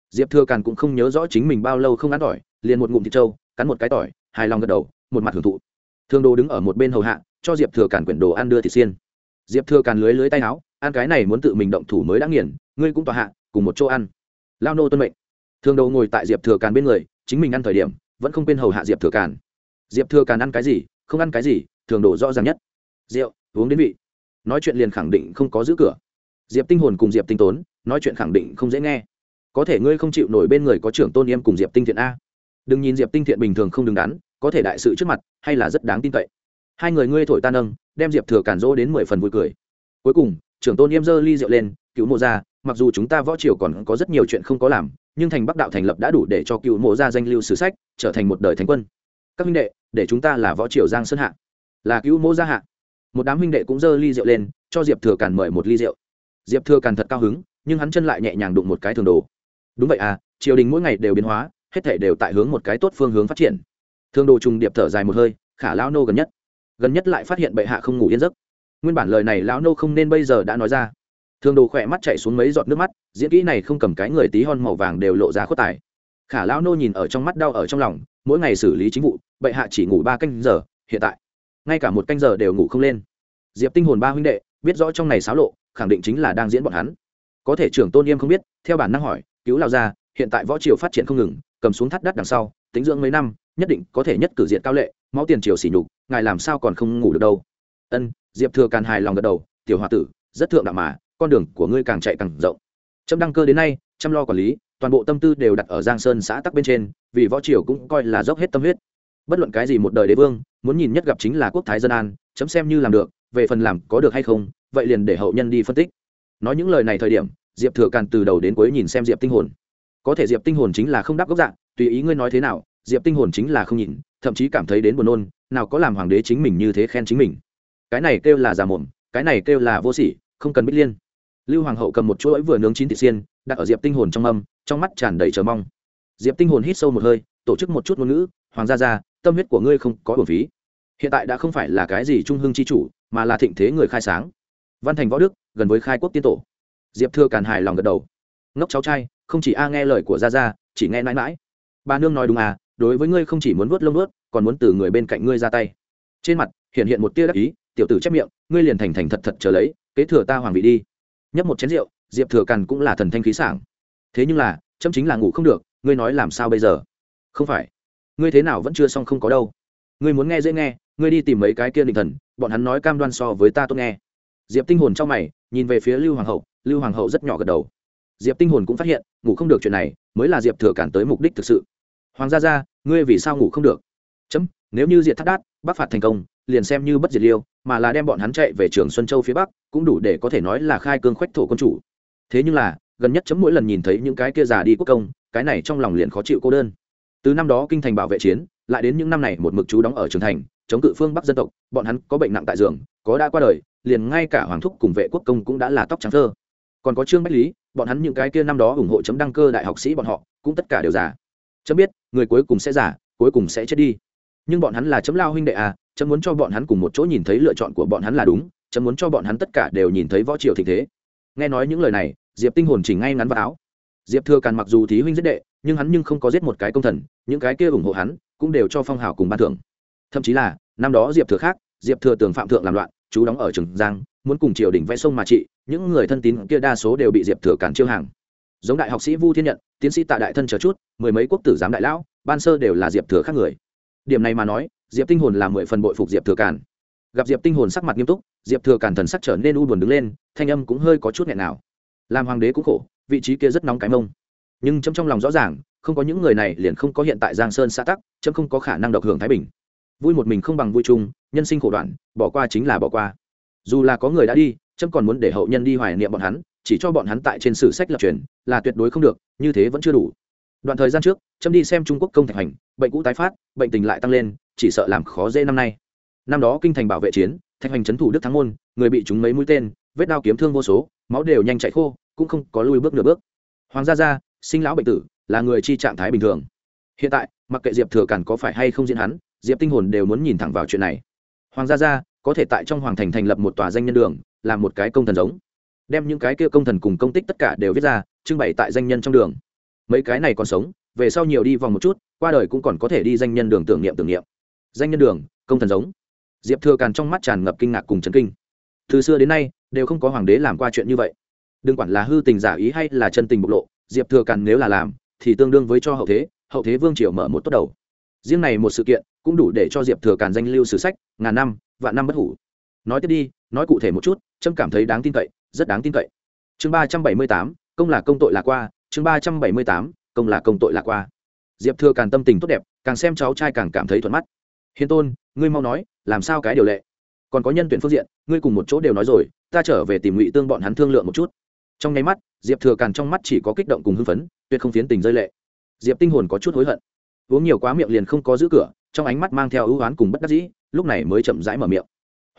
S1: Diệp thừa càn cũng không nhớ rõ chính mình bao lâu không ăn tỏi liền một ngụm thịt trâu, cắn một cái tỏi, hài lòng gật đầu, một mặt hưởng thụ. Thương đồ đứng ở một bên hầu hạ, cho diệp thừa càn quyển đồ ăn đưa thịt xiên. Diệp thừa càn lưới lưới tay áo, ăn cái này muốn tự mình động thủ mới đã nghiền, ngươi cũng tòa hạ, cùng một chỗ ăn. Lao nô tuân mệnh. Thương đồ ngồi tại diệp thừa càn bên người, chính mình ăn thời điểm, vẫn không quên hầu hạ diệp thừa càn. Diệp thừa càn ăn cái gì, không ăn cái gì thường đồ rõ ràng nhất. Rượu, uống đến vị. Nói chuyện liền khẳng định không có giữ cửa. Diệp tinh hồn cùng diệp tinh tốn, nói chuyện khẳng định không dễ nghe. Có thể ngươi không chịu nổi bên người có trưởng tôn yêm cùng diệp tinh thiện a đừng nhìn diệp tinh thiện bình thường không đứng đắn, có thể đại sự trước mặt, hay là rất đáng tin cậy. Hai người ngươi thổi tan nâng, đem diệp thừa cản rỗ đến mười phần vui cười. Cuối cùng, trưởng tôn nghiêm dơ ly rượu lên cứu mộ ra mặc dù chúng ta võ triều còn có rất nhiều chuyện không có làm, nhưng thành bắc đạo thành lập đã đủ để cho cựu mộ gia danh lưu sử sách, trở thành một đời thánh quân. Các huynh đệ, để chúng ta là võ triều giang sơn hạ. Là cứu mộ gia hạ. Một đám huynh đệ cũng dơ ly rượu lên, cho diệp thừa càn mời một ly rượu. Diệp thừa càn thật cao hứng, nhưng hắn chân lại nhẹ nhàng đụng một cái thường đồ. Đúng vậy à triều đình mỗi ngày đều biến hóa hết thể đều tại hướng một cái tốt phương hướng phát triển. Thương đồ trùng điệp thở dài một hơi, khả lão nô gần nhất. Gần nhất lại phát hiện bệ hạ không ngủ yên giấc. Nguyên bản lời này lão nô không nên bây giờ đã nói ra. Thương đồ khỏe mắt chạy xuống mấy giọt nước mắt, diễn kỹ này không cầm cái người tí hon màu vàng đều lộ ra khuất tài. Khả lão nô nhìn ở trong mắt đau ở trong lòng, mỗi ngày xử lý chính vụ, bệ hạ chỉ ngủ ba canh giờ, hiện tại, ngay cả một canh giờ đều ngủ không lên. Diệp tinh hồn ba huynh đệ, biết rõ trong này xáo lộ, khẳng định chính là đang diễn bọn hắn. Có thể trưởng tôn yêm không biết, theo bản năng hỏi, cứu lao ra hiện tại võ triều phát triển không ngừng cầm xuống thắt đắt đằng sau, tính dưỡng mấy năm, nhất định có thể nhất cử diện cao lệ, máu tiền triều xỉ nhục, ngài làm sao còn không ngủ được đâu. Ân, diệp thừa càn hài lòng gật đầu, tiểu h o a tử, rất thượng đạo mà, con đường của ngươi càng chạy càng rộng. Trâm đăng cơ đến nay, chăm lo quản lý, toàn bộ tâm tư đều đặt ở giang sơn xã tắc bên trên, vì võ triều cũng coi là dốc hết tâm huyết. Bất luận cái gì một đời đế vương, muốn nhìn nhất gặp chính là quốc thái dân an, chấm xem như làm được, về phần làm có được hay không, vậy liền để hậu nhân đi phân tích. Nói những lời này thời điểm, diệp thừa càn từ đầu đến cuối nhìn xem diệp tinh hồn có thể diệp tinh hồn chính là không đáp gốc dạng tùy ý ngươi nói thế nào, diệp tinh hồn chính là không nhìn, thậm chí cảm thấy đến buồn nôn, nào có làm hoàng đế chính mình như thế khen chính mình. Cái này kêu là già mồm, cái này kêu là vô sỉ, không cần bích liên. Lưu hoàng hậu cầm một chuỗi vừa nướng chín thịt xiên, đặt ở diệp tinh hồn trong âm, trong mắt tràn đầy chờ mong. Diệp tinh hồn hít sâu một hơi, tổ chức một chút ngôn ngữ, hoàng gia gia, tâm huyết của ngươi không có bổn phí. Hiện tại đã không phải là cái gì trung hưng chi chủ, mà là thịnh thế người khai sáng. Văn thành võ đức, gần với khai quốc tiên tổ. Diệp thừa càn hài lòng gật đầu. Ngốc cháu trai không chỉ a nghe lời của gia gia, chỉ nghe mãi mãi. Bà nương nói đúng à đối với ngươi không chỉ muốn vuốt lông vuốt, còn muốn từ người bên cạnh ngươi ra tay. Trên mặt, hiện hiện một tia đắc ý, tiểu tử chép miệng, ngươi liền thành thành thật thật trở lấy, kế thừa ta hoàng vị đi. Nhấp một chén rượu, diệp thừa càn cũng là thần thanh khí sảng. Thế nhưng là, chấm chính là ngủ không được, ngươi nói làm sao bây giờ? Không phải. Ngươi thế nào vẫn chưa xong không có đâu. Ngươi muốn nghe dễ nghe, ngươi đi tìm mấy cái kia định thần, bọn hắn nói cam đoan so với ta tốt nghe. Diệp tinh hồn trong mày, nhìn về phía lưu hoàng hậu, lưu hoàng hậu rất nhỏ gật đầu diệp tinh hồn cũng phát hiện, ngủ không được chuyện này, mới là diệp thừa cản tới mục đích thực sự. Hoàng gia gia, ngươi vì sao ngủ không được? Chấm, nếu như diệt thắt đát, bắc phạt thành công, liền xem như bất diệt liêu, mà là đem bọn hắn chạy về trường xuân châu phía bắc, cũng đủ để có thể nói là khai cương khoách thổ quân chủ. Thế nhưng là, gần nhất chấm mỗi lần nhìn thấy những cái kia già đi quốc công, cái này trong lòng liền khó chịu cô đơn. Từ năm đó kinh thành bảo vệ chiến, lại đến những năm này một mực chú đóng ở trường thành, chống cự phương bắc dân tộc, bọn hắn có bệnh nặng tại giường, có đã qua đời, liền ngay cả hoàng thúc cùng vệ quốc công cũng đã là tóc trắng thơ. Còn có trương bách lý bọn hắn những cái kia năm đó ủng hộ chấm đăng cơ đại học sĩ bọn họ, cũng tất cả đều giả chấm biết, người cuối cùng sẽ giả cuối cùng sẽ chết đi. Nhưng bọn hắn là chấm lao huynh đệ à chấm muốn cho bọn hắn cùng một chỗ nhìn thấy lựa chọn của bọn hắn là đúng, chấm muốn cho bọn hắn tất cả đều nhìn thấy võ triều thịnh thế. Nghe nói những lời này, diệp tinh hồn chỉnh ngay ngắn vào áo. Diệp thừa càn mặc dù thí huynh giết đệ, nhưng hắn nhưng không có giết một cái công thần, những cái kia ủng hộ hắn, cũng đều cho phong hào cùng ban thưởng. Thậm chí là, năm đó diệp thừa khác, diệp thừa tường phạm thượng làm loạn, chú đóng ở trường giang muốn cùng triều đình vẽ sông mà trị, những người thân tín kia đa số đều bị diệp thừa cản chiêu hàng. Giống đại học sĩ vu thiên nhận, tiến sĩ tạ đại thân chờ chút, mười mấy quốc tử giám đại lão, ban sơ đều là diệp thừa khác người. Điểm này mà nói, diệp tinh hồn là mười phần bội phục diệp thừa cản gặp diệp tinh hồn sắc mặt nghiêm túc, diệp thừa cản thần sắc trở nên u buồn đứng lên, thanh âm cũng hơi có chút nghẹn nào. Làm hoàng đế cũng khổ, vị trí kia rất nóng cái mông. Nhưng trong trong lòng rõ ràng, không có những người này liền không có hiện tại giang sơn xã tắc, chấm không có khả năng độc hưởng thái bình. Vui một mình không bằng vui chung, nhân sinh khổ đoạn, bỏ qua chính là bỏ qua dù là có người đã đi trâm còn muốn để hậu nhân đi hoài niệm bọn hắn, chỉ cho bọn hắn tại trên sử sách lập truyền, là tuyệt đối không được, như thế vẫn chưa đủ. Đoạn thời gian trước trâm đi xem trung quốc công thạch hành, bệnh cũ tái phát, bệnh tình lại tăng lên, chỉ sợ làm khó dễ năm nay. Năm đó kinh thành bảo vệ chiến, thạch hành trấn thủ đức thắng môn, người bị chúng mấy mũi tên, vết đao kiếm thương vô số, máu đều nhanh chạy khô, cũng không có lui bước nửa bước. Hoàng gia gia, sinh lão bệnh tử, là người chi trạng thái bình thường. Hiện tại, mặc kệ diệp thừa cản có phải hay không diễn hắn, diệp tinh hồn đều muốn nhìn thẳng vào chuyện này. Hoàng gia gia có thể tại trong hoàng thành thành lập một tòa danh nhân đường làm một cái công thần giống. Đem những cái kia công thần cùng công tích tất cả đều viết ra, trưng bày tại danh nhân trong đường. Mấy cái này còn sống, về sau nhiều đi vòng một chút, qua đời cũng còn có thể đi danh nhân đường tưởng niệm tưởng niệm. Danh nhân đường, công thần giống. Diệp thừa càn trong mắt tràn ngập kinh ngạc cùng chấn kinh. Từ xưa đến nay, đều không có hoàng đế làm qua chuyện như vậy. Đừng quản là hư tình giả ý hay là chân tình bộc lộ, diệp thừa càn nếu là làm, thì tương đương với cho hậu thế hậu thế vương triều mở một tốt đầu. Riêng này một sự kiện, cũng đủ để cho diệp thừa càn danh lưu sử sách, ngàn năm vạn năm bất hủ. Nói tiếp đi, nói cụ thể một chút, trâm cảm thấy đáng tin cậy, rất đáng tin cậy. Chương ba trăm bảy mươi tám, công là công tội là qua, chương ba trăm bảy mươi tám, công là công tội là qua. Diệp thừa càng tâm tình tốt đẹp, càng xem cháu trai càng cảm thấy thuận mắt. Hiền tôn, ngươi mau nói, làm sao cái điều lệ? Còn có nhân tuyển phương diện, ngươi cùng một chỗ đều nói rồi, ta trở về tìm ngụy tương bọn hắn thương lượng một chút. Trong nháy mắt, diệp thừa càn trong mắt chỉ có kích động cùng hưng phấn, tuyệt không phiến tình rơi lệ. Diệp tinh hồn có chút hối hận. Uống nhiều quá miệng liền không có giữ cửa trong ánh mắt mang theo ưu oán cùng bất đắc dĩ, lúc này mới chậm rãi mở miệng.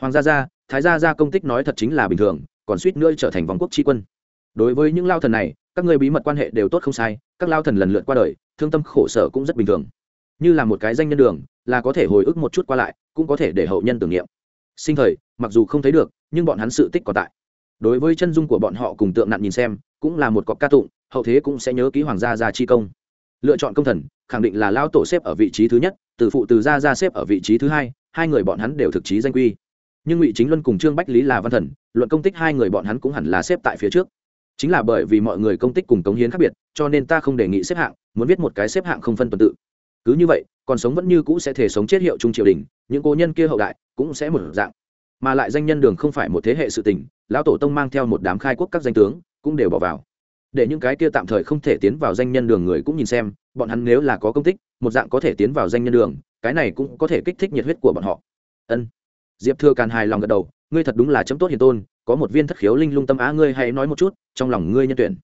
S1: Hoàng gia gia, thái gia gia công tích nói thật chính là bình thường, còn suýt nữa trở thành vòng quốc tri quân. Đối với những lao thần này, các người bí mật quan hệ đều tốt không sai, các lao thần lần lượt qua đời, thương tâm khổ sở cũng rất bình thường. Như là một cái danh nhân đường, là có thể hồi ức một chút qua lại, cũng có thể để hậu nhân tưởng niệm. Sinh thời, mặc dù không thấy được, nhưng bọn hắn sự tích còn tại. Đối với chân dung của bọn họ cùng tượng nạn nhìn xem, cũng là một cọc ca tụng, hậu thế cũng sẽ nhớ ký hoàng gia gia chi công. Lựa chọn công thần khẳng định là lao tổ xếp ở vị trí thứ nhất, từ phụ từ gia ra xếp ở vị trí thứ hai hai người bọn hắn đều thực chí danh quy. Nhưng ngụy chính luân cùng trương bách lý là văn thần, luận công tích hai người bọn hắn cũng hẳn là xếp tại phía trước. Chính là bởi vì mọi người công tích cùng cống hiến khác biệt, cho nên ta không đề nghị xếp hạng, muốn viết một cái xếp hạng không phân tuần tự. Cứ như vậy, còn sống vẫn như cũ sẽ thể sống chết hiệu trung triều đình, những cố nhân kia hậu đại cũng sẽ một dạng. Mà lại danh nhân đường không phải một thế hệ sự tình, lão tổ tông mang theo một đám khai quốc các danh tướng cũng đều bỏ vào để những cái kia tạm thời không thể tiến vào danh nhân đường người cũng nhìn xem, bọn hắn nếu là có công tích, một dạng có thể tiến vào danh nhân đường, cái này cũng có thể kích thích nhiệt huyết của bọn họ. Ân. Diệp thừa càn hài lòng gật đầu, ngươi thật đúng là chấm tốt hiền tôn, có một viên thất khiếu linh lung tâm á, ngươi hãy nói một chút, trong lòng ngươi nhân tuyển.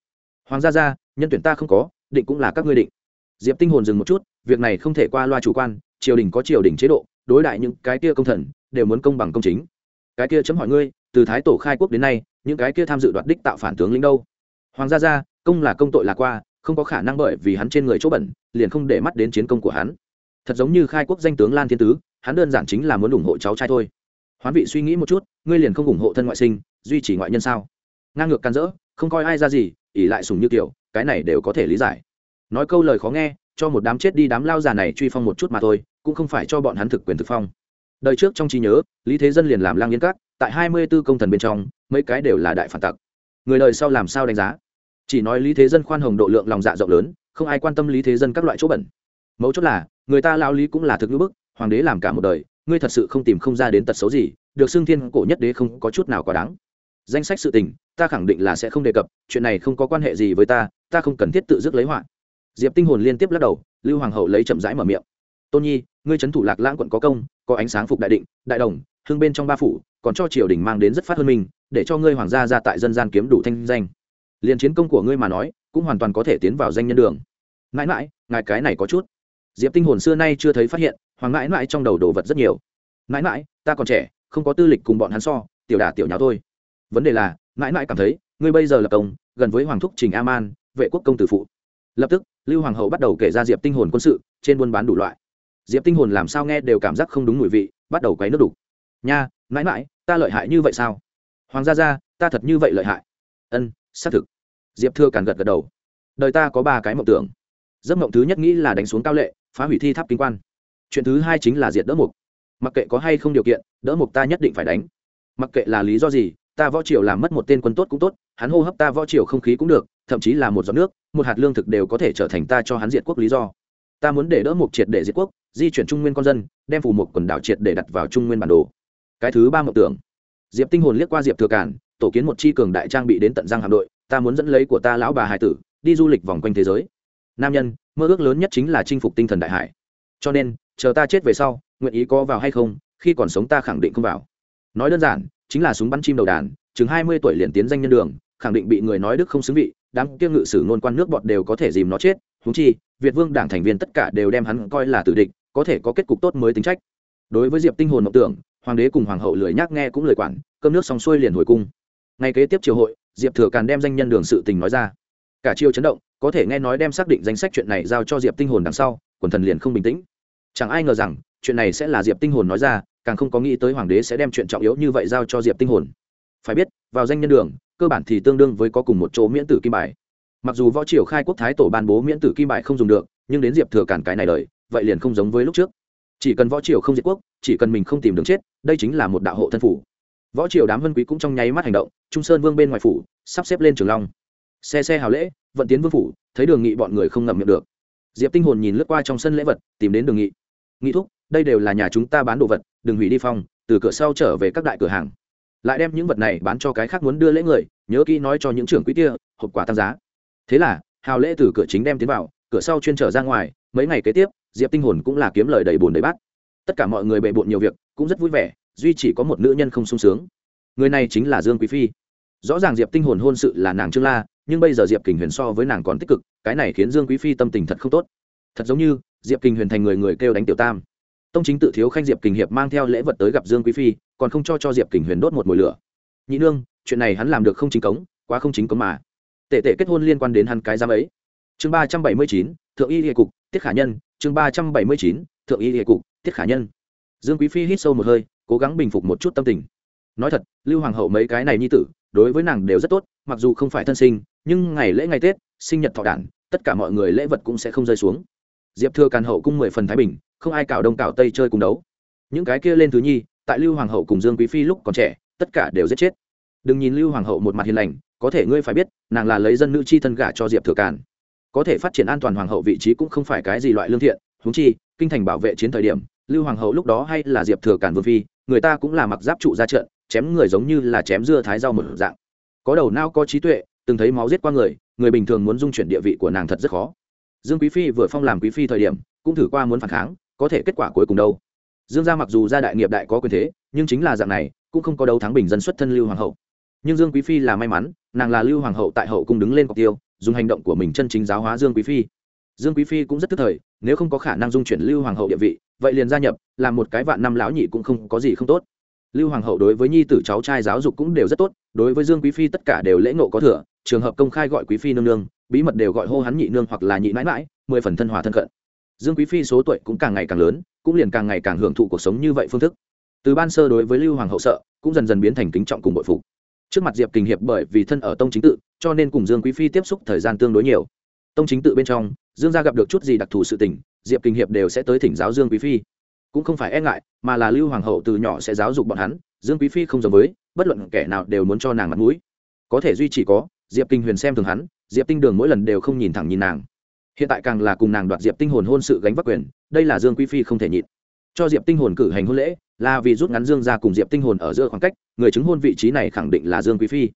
S1: Hoàng gia gia, nhân tuyển ta không có, định cũng là các ngươi định. Diệp tinh hồn dừng một chút, việc này không thể qua loa chủ quan, triều đình có triều đình chế độ, đối đại những cái kia công thần, đều muốn công bằng công chính. Cái kia chấm hỏi ngươi, từ thái tổ khai quốc đến nay, những cái kia tham dự đoạt đích tạo phản tướng lĩnh đâu? Hoàng gia gia, công là công tội là qua, không có khả năng bởi vì hắn trên người chỗ bẩn, liền không để mắt đến chiến công của hắn. Thật giống như khai quốc danh tướng lan thiên tứ, hắn đơn giản chính là muốn ủng hộ cháu trai thôi. Hoán vị suy nghĩ một chút, ngươi liền không ủng hộ thân ngoại sinh, duy trì ngoại nhân sao? Ngang ngược can dỡ, không coi ai ra gì ỉ lại sùng như kiểu, cái này đều có thể lý giải. Nói câu lời khó nghe, cho một đám chết đi đám lao già này truy phong một chút mà thôi, cũng không phải cho bọn hắn thực quyền thực phong. Đời trước trong trí nhớ, lý thế dân liền làm lang yên cát tại hai mươi b ố công thần bên trong, mấy cái đều là đại phản tặc. Người đời sau làm sao đánh giá? Chỉ nói lý thế dân khoan hồng độ lượng lòng dạ rộng lớn, không ai quan tâm lý thế dân các loại chỗ bẩn. Mấu chốt là, người ta lao lý cũng là thực ngữ bức, hoàng đế làm cả một đời, ngươi thật sự không tìm không ra đến tật xấu gì, được xưng thiên cổ nhất đế không có chút nào quá đáng. Danh sách sự tình, ta khẳng định là sẽ không đề cập, chuyện này không có quan hệ gì với ta ta không cần thiết tự dứt lấy họa. Diệp tinh hồn liên tiếp lắc đầu, lưu hoàng hậu lấy chậm rãi mở miệng. Tôn nhi, ngươi trấn thủ lạc lãng quận có công, có ánh sáng phục đại định, đại đồng, hương bên trong ba phủ, còn cho triều đình mang đến rất phát hơn mình, để cho ngươi hoàng gia ra tại dân gian kiếm đủ thanh danh liền chiến công của ngươi mà nói, cũng hoàn toàn có thể tiến vào danh nhân đường. Mãi mãi, ngài cái này có chút. Diệp tinh hồn xưa nay chưa thấy phát hiện, hoàng mãi mãi trong đầu đồ vật rất nhiều. Mãi mãi, ta còn trẻ, không có tư lịch cùng bọn hắn so, tiểu đả tiểu nháo thôi. Vấn đề là, mãi mãi cảm thấy, ngươi bây giờ là công, gần với hoàng thúc trình a man vệ quốc công tử phụ. Lập tức, lưu hoàng hậu bắt đầu kể ra diệp tinh hồn quân sự, trên buôn bán đủ loại. Diệp tinh hồn làm sao nghe đều cảm giác không đúng mùi vị, bắt đầu quấy nước đủ. nha, mãi mãi, ta lợi hại như vậy sao? Hoàng gia gia, ta thật như vậy lợi hại. Ân xác thực. Diệp thưa càn gật gật đầu. Đời ta có ba cái mộng tưởng. Giấc mộng thứ nhất nghĩ là đánh xuống cao lệ, phá hủy thi tháp kinh quan. Chuyện thứ hai chính là diệt đỡ mục. Mặc kệ có hay không điều kiện, đỡ mục ta nhất định phải đánh. Mặc kệ là lý do gì, ta võ triều làm mất một tên quân tốt cũng tốt, hắn hô hấp ta võ triều không khí cũng được, thậm chí là một giọt nước, một hạt lương thực đều có thể trở thành ta cho hắn diệt quốc lý do. Ta muốn để đỡ mục triệt để diệt quốc, di chuyển trung nguyên con dân, đem phù một quần đảo triệt để đặt vào trung nguyên bản đồ. Cái thứ ba mộng tưởng. Diệp tinh hồn liếc qua diệp thừa cản tổ kiến một chi cường đại trang bị đến tận răng hạm đội, ta muốn dẫn lấy của ta lão bà hải tử, đi du lịch vòng quanh thế giới. Nam nhân, mơ ước lớn nhất chính là chinh phục tinh thần đại hải. Cho nên, chờ ta chết về sau, nguyện ý có vào hay không, khi còn sống ta khẳng định không vào. Nói đơn giản, chính là súng bắn chim đầu đàn, chừng hai mươi tuổi liền tiến danh nhân đường, khẳng định bị người nói đức không xứng vị, đám kiêng ngự sử ngôn quan nước bọt đều có thể dìm nó chết húng chi, việt vương đảng thành viên tất cả đều đem hắn coi là tử địch, có thể có kết cục tốt mới tính trách. Đối với diệp tinh hồn mộng tưởng, hoàng đế cùng hoàng hậu lười nhác nghe cũng lười quản, cơm nước xong xuôi liền hồi cung ngày kế tiếp triều hội, diệp thừa càn đem danh nhân đường sự tình nói ra. Cả triều chấn động, có thể nghe nói đem xác định danh sách chuyện này giao cho diệp tinh hồn đằng sau, quần thần liền không bình tĩnh. Chẳng ai ngờ rằng, chuyện này sẽ là diệp tinh hồn nói ra, càng không có nghĩ tới hoàng đế sẽ đem chuyện trọng yếu như vậy giao cho diệp tinh hồn. Phải biết, vào danh nhân đường, cơ bản thì tương đương với có cùng một chỗ miễn tử kim bài. Mặc dù võ triều khai quốc thái tổ ban bố miễn tử kim bài không dùng được, nhưng đến diệp thừa cản cái này lời vậy liền không giống với lúc trước. Chỉ cần võ triều không diệt quốc, chỉ cần mình không tìm đường chết, đây chính là một đạo hộ thân phủ võ triều đám vân quý cũng trong nháy mắt hành động, trung sơn vương bên ngoài phủ, sắp xếp lên trường long. Xe xe hào lễ, vận tiến vương phủ, thấy đường nghị bọn người không ngậm miệng được. Diệp tinh hồn nhìn lướt qua trong sân lễ vật, tìm đến đường nghị. Nghị thúc, đây đều là nhà chúng ta bán đồ vật, đừng hủy đi phong, từ cửa sau trở về các đại cửa hàng. Lại đem những vật này bán cho cái khác muốn đưa lễ người, nhớ kỹ nói cho những trưởng quỹ kia, hộp quả tăng giá. Thế là, hào lễ từ cửa chính đem tiến vào, cửa sau chuyên trở ra ngoài, mấy ngày kế tiếp, diệp tinh hồn cũng là kiếm lời đầy buồn đầy bát. Tất cả mọi người bề bộn nhiều việc, cũng rất vui vẻ duy chỉ có một nữ nhân không sung sướng. Người này chính là dương quý phi. Rõ ràng diệp tinh hồn hôn sự là nàng trương la, nhưng bây giờ diệp kình huyền so với nàng còn tích cực, cái này khiến dương quý phi tâm tình thật không tốt. Thật giống như, diệp kình huyền thành người người kêu đánh tiểu tam. Tông chính tự thiếu khanh diệp kình hiệp mang theo lễ vật tới gặp dương quý phi, còn không cho cho diệp kình huyền đốt một mùi lửa. Nhị nương, chuyện này hắn làm được không chính cống, quá không chính cống mà. Tệ tệ kết hôn liên quan đến hắn cái giám ấy. Chương ba trăm bảy mươi chín, thượng y địa cục, tiết khả nhân. Chương ba trăm bảy mươi chín, thượng y địa cục, tiết khả nhân. Dương quý phi hít sâu một hơi cố gắng bình phục một chút tâm tình. Nói thật, lưu hoàng hậu mấy cái này nhi tử, đối với nàng đều rất tốt, mặc dù không phải thân sinh, nhưng ngày lễ ngày tết, sinh nhật thọ đản, tất cả mọi người lễ vật cũng sẽ không rơi xuống. Diệp thừa càn hậu cung mười phần thái bình, không ai cạo đông cạo tây chơi cùng đấu. Những cái kia lên thứ nhi, tại lưu hoàng hậu cùng dương quý phi lúc còn trẻ, tất cả đều giết chết. Đừng nhìn lưu hoàng hậu một mặt hiền lành, có thể ngươi phải biết, nàng là lấy dân nữ chi thân gả cho diệp thừa càn. Có thể phát triển an toàn hoàng hậu vị trí cũng không phải cái gì loại lương thiện húng chi, kinh thành bảo vệ chiến thời điểm, lưu hoàng hậu lúc đó hay là diệp thừa càn vương phi người ta cũng là mặc giáp trụ ra trận, chém người giống như là chém dưa thái rau một dạng. Có đầu nao có trí tuệ, từng thấy máu giết qua người người bình thường muốn dung chuyển địa vị của nàng thật rất khó. Dương quý phi vừa phong làm quý phi thời điểm, cũng thử qua muốn phản kháng, có thể kết quả cuối cùng đâu. Dương gia mặc dù gia đại nghiệp đại có quyền thế, nhưng chính là dạng này, cũng không có đấu thắng bình dân xuất thân lưu hoàng hậu. Nhưng dương quý phi là may mắn, nàng là lưu hoàng hậu tại hậu cung đứng lên cọc tiêu, dùng hành động của mình chân chính giáo hóa dương quý phi. Dương quý phi cũng rất tức thời, nếu không có khả năng dung chuyển lưu hoàng hậu địa vị vậy liền gia nhập, làm một cái vạn năm lão nhị cũng không có gì không tốt. Lưu hoàng hậu đối với nhi tử cháu trai giáo dục cũng đều rất tốt, đối với dương quý phi tất cả đều lễ ngộ có thừa, trường hợp công khai gọi quý phi nương nương, bí mật đều gọi hô hắn nhị nương hoặc là nhị mãi mãi mười phần thân hòa thân cận. Dương quý phi số tuổi cũng càng ngày càng lớn, cũng liền càng ngày càng hưởng thụ cuộc sống như vậy phương thức. Từ ban sơ đối với lưu hoàng hậu sợ, cũng dần dần biến thành kính trọng cùng bội phục. Trước mặt diệp kình hiệp bởi vì thân ở tông chính tự, cho nên cùng dương quý phi tiếp xúc thời gian tương đối nhiều. Tông chính tự bên trong, dương gia gặp được chút gì đặc thù sự tình diệp kinh hiệp đều sẽ tới thỉnh giáo dương quý phi cũng không phải e ngại mà là lưu hoàng hậu từ nhỏ sẽ giáo dục bọn hắn dương quý phi không giống với bất luận kẻ nào đều muốn cho nàng mặt mũi có thể duy chỉ có diệp kinh huyền xem thường hắn diệp tinh đường mỗi lần đều không nhìn thẳng nhìn nàng hiện tại càng là cùng nàng đoạt diệp tinh hồn hôn sự gánh vác quyền đây là dương quý phi không thể nhịn cho diệp tinh hồn cử hành hôn lễ là vì rút ngắn dương ra cùng diệp tinh hồn ở giữa khoảng cách người chứng hôn vị trí này khẳng định là dương quý phi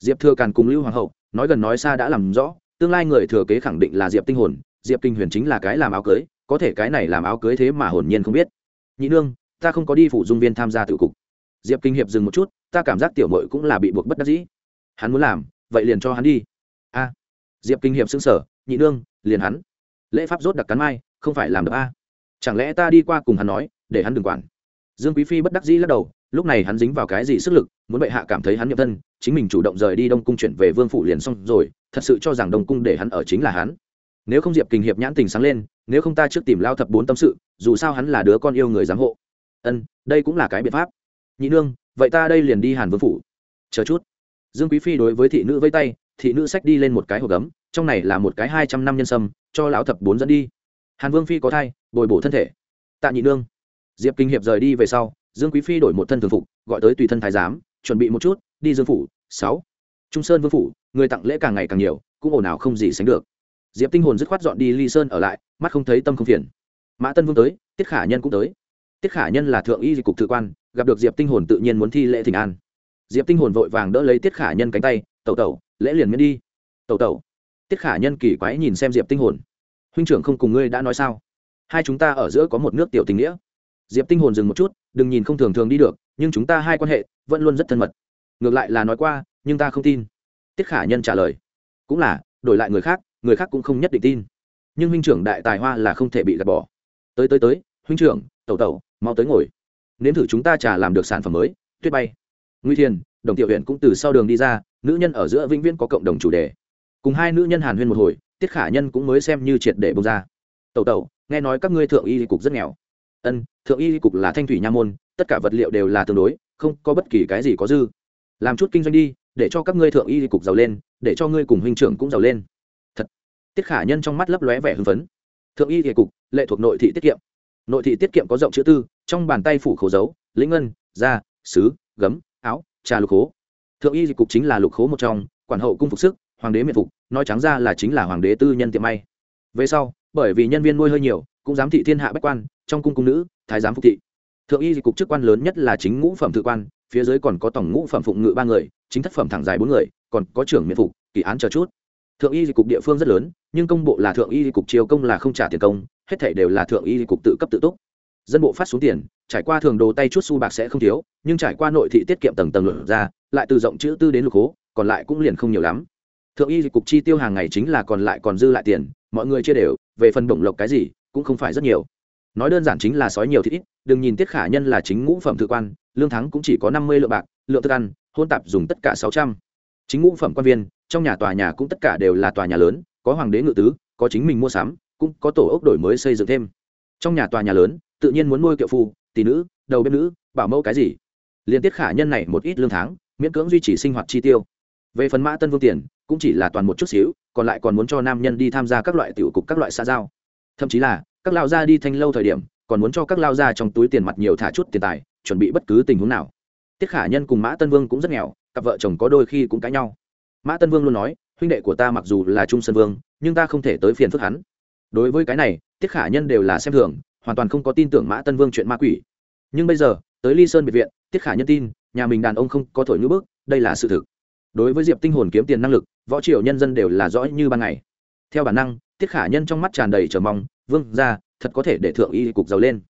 S1: diệp thừa càn cùng lưu hoàng hậu nói gần nói xa đã làm rõ tương lai người thừa kế khẳng định là diệp tinh hồn diệp kinh huyền chính là cái làm áo cưới có thể cái này làm áo cưới thế mà hồn nhiên không biết. Nhị nương, ta không có đi phụ dung viên tham gia tự cục. Diệp kinh hiệp dừng một chút, ta cảm giác tiểu mội cũng là bị buộc bất đắc dĩ. Hắn muốn làm, vậy liền cho hắn đi. A. Diệp kinh hiệp xứng sở nhị nương, liền hắn. Lễ pháp rốt đặc cắn mai, không phải làm được a. Chẳng lẽ ta đi qua cùng hắn nói, để hắn đừng quản. Dương quý phi bất đắc dĩ lắc đầu, lúc này hắn dính vào cái gì sức lực, muốn bệ hạ cảm thấy hắn nhập thân, chính mình chủ động rời đi đông cung chuyển về vương phủ liền xong rồi, thật sự cho rằng đông cung để hắn ở chính là hắn nếu không diệp kinh hiệp nhãn tình sáng lên, nếu không ta trước tìm lao thập bốn tâm sự, dù sao hắn là đứa con yêu người giám hộ. Ân, đây cũng là cái biện pháp. Nhị nương, vậy ta đây liền đi hàn vương phủ. Chờ chút. Dương quý phi đối với thị nữ vây tay, thị nữ xách đi lên một cái hộp gấm, trong này là một cái hai trăm năm nhân sâm, cho lão thập bốn dẫn đi. Hàn vương phi có thai, bồi bổ thân thể. Tạ nhị nương. Diệp kinh hiệp rời đi về sau, dương quý phi đổi một thân thường phục, gọi tới tùy thân thái giám, chuẩn bị một chút, đi dương phủ. Sáu. Trung sơn vương phủ, người tặng lễ càng ngày càng nhiều, cũng ồn ào không gì sánh được diệp tinh hồn dứt khoát dọn đi ly sơn ở lại mắt không thấy tâm không phiền mã tân vương tới tiết khả nhân cũng tới tiết khả nhân là thượng y cục thự quan gặp được diệp tinh hồn tự nhiên muốn thi lễ thỉnh an diệp tinh hồn vội vàng đỡ lấy tiết khả nhân cánh tay tẩu tẩu lễ liền miễn đi tẩu tẩu tiết khả nhân kỳ quái nhìn xem diệp tinh hồn huynh trưởng không cùng ngươi đã nói sao hai chúng ta ở giữa có một nước tiểu tình nghĩa diệp tinh hồn dừng một chút đừng nhìn không thường thường đi được nhưng chúng ta hai quan hệ vẫn luôn rất thân mật ngược lại là nói qua nhưng ta không tin tiết khả nhân trả lời cũng là đổi lại người khác người khác cũng không nhất định tin. Nhưng huynh trưởng đại tài hoa là không thể bị gạt bỏ. Tới tới tới, huynh trưởng, tẩu tẩu, mau tới ngồi. Nếm thử chúng ta trà làm được sản phẩm mới, tuyết bay. Nguy thiền, đồng tiểu huyện cũng từ sau đường đi ra, nữ nhân ở giữa vĩnh viễn có cộng đồng chủ đề. Cùng hai nữ nhân hàn huyên một hồi, tiết khả nhân cũng mới xem như triệt để bông ra. Tẩu tẩu, nghe nói các ngươi thượng y cục rất nghèo. Ân, thượng y cục là thanh thủy nha môn, tất cả vật liệu đều là tương đối, không có bất kỳ cái gì có dư. Làm chút kinh doanh đi, để cho các ngươi thượng y cục giàu lên, để cho ngươi cùng huynh trưởng cũng giàu lên tiết khả nhân trong mắt lấp lóe vẻ hưng phấn. Thượng y cục, lệ thuộc nội thị tiết kiệm. Nội thị tiết kiệm có rộng chữ tư, trong bàn tay phủ khẩu dấu, lĩnh ngân, da, sứ, gấm, áo, trà lục khố. Thượng y cục chính là lục khố một trong, quản hậu cung phục sức, hoàng đế miệt phục, nói trắng ra là chính là hoàng đế tư nhân tiệm may. Về sau, bởi vì nhân viên nuôi hơi nhiều, cũng giám thị thiên hạ bách quan, trong cung cung nữ, thái giám phục thị. Thượng y cục chức quan lớn nhất là chính ngũ phẩm thự quan, phía dưới còn có tổng ngũ phẩm phụng ngự ba người, chính thất phẩm thẳng dài bốn người, còn có trưởng miệt phục, kỳ án chờ chút. Thượng y cục địa phương rất lớn nhưng công bộ là thượng y cục chiêu công là không trả tiền công, hết thảy đều là thượng y cục tự cấp tự túc. Dân bộ phát xuống tiền, trải qua thường đồ tay chút xu bạc sẽ không thiếu, nhưng trải qua nội thị tiết kiệm tầng tầng luận ra, lại từ rộng chữ tư đến lục hố, còn lại cũng liền không nhiều lắm. Thượng y cục chi tiêu hàng ngày chính là còn lại còn dư lại tiền, mọi người chia đều, về phần bổng lộc cái gì, cũng không phải rất nhiều. Nói đơn giản chính là sói nhiều thì ít, đừng nhìn tiết khả nhân là chính ngũ phẩm thư quan, lương thắng cũng chỉ có năm mươi lượng bạc, lượng thức ăn, hôn tạp dùng tất cả sáu trăm. Chính ngũ phẩm quan viên, trong nhà tòa nhà cũng tất cả đều là tòa nhà lớn có hoàng đế ngự tứ, có chính mình mua sắm, cũng có tổ ốc đổi mới xây dựng thêm. Trong nhà tòa nhà lớn, tự nhiên muốn nuôi kiệu phu, tỷ nữ, đầu bếp nữ, bảo mẫu cái gì. Liên tiết khả nhân này một ít lương tháng, miễn cưỡng duy trì sinh hoạt chi tiêu. Về phần mã tân vương tiền, cũng chỉ là toàn một chút xíu, còn lại còn muốn cho nam nhân đi tham gia các loại tiểu cục các loại xã giao. Thậm chí là, các lao gia đi thanh lâu thời điểm, còn muốn cho các lao gia trong túi tiền mặt nhiều thả chút tiền tài, chuẩn bị bất cứ tình huống nào. Tiết khả nhân cùng mã tân vương cũng rất nghèo, cặp vợ chồng có đôi khi cũng cãi nhau. Mã tân vương luôn nói huynh đệ của ta mặc dù là trung sơn vương, nhưng ta không thể tới phiền phức hắn. Đối với cái này, tiết khả nhân đều là xem thường, hoàn toàn không có tin tưởng mã tân vương chuyện ma quỷ. Nhưng bây giờ, tới ly sơn biệt viện, tiết khả nhân tin, nhà mình đàn ông không có thổi ngữ bước đây là sự thực. Đối với diệp tinh hồn kiếm tiền năng lực, võ triều nhân dân đều là rõ như ban ngày. Theo bản năng, tiết khả nhân trong mắt tràn đầy chờ mong, vương ra thật có thể để thượng y cục giàu lên.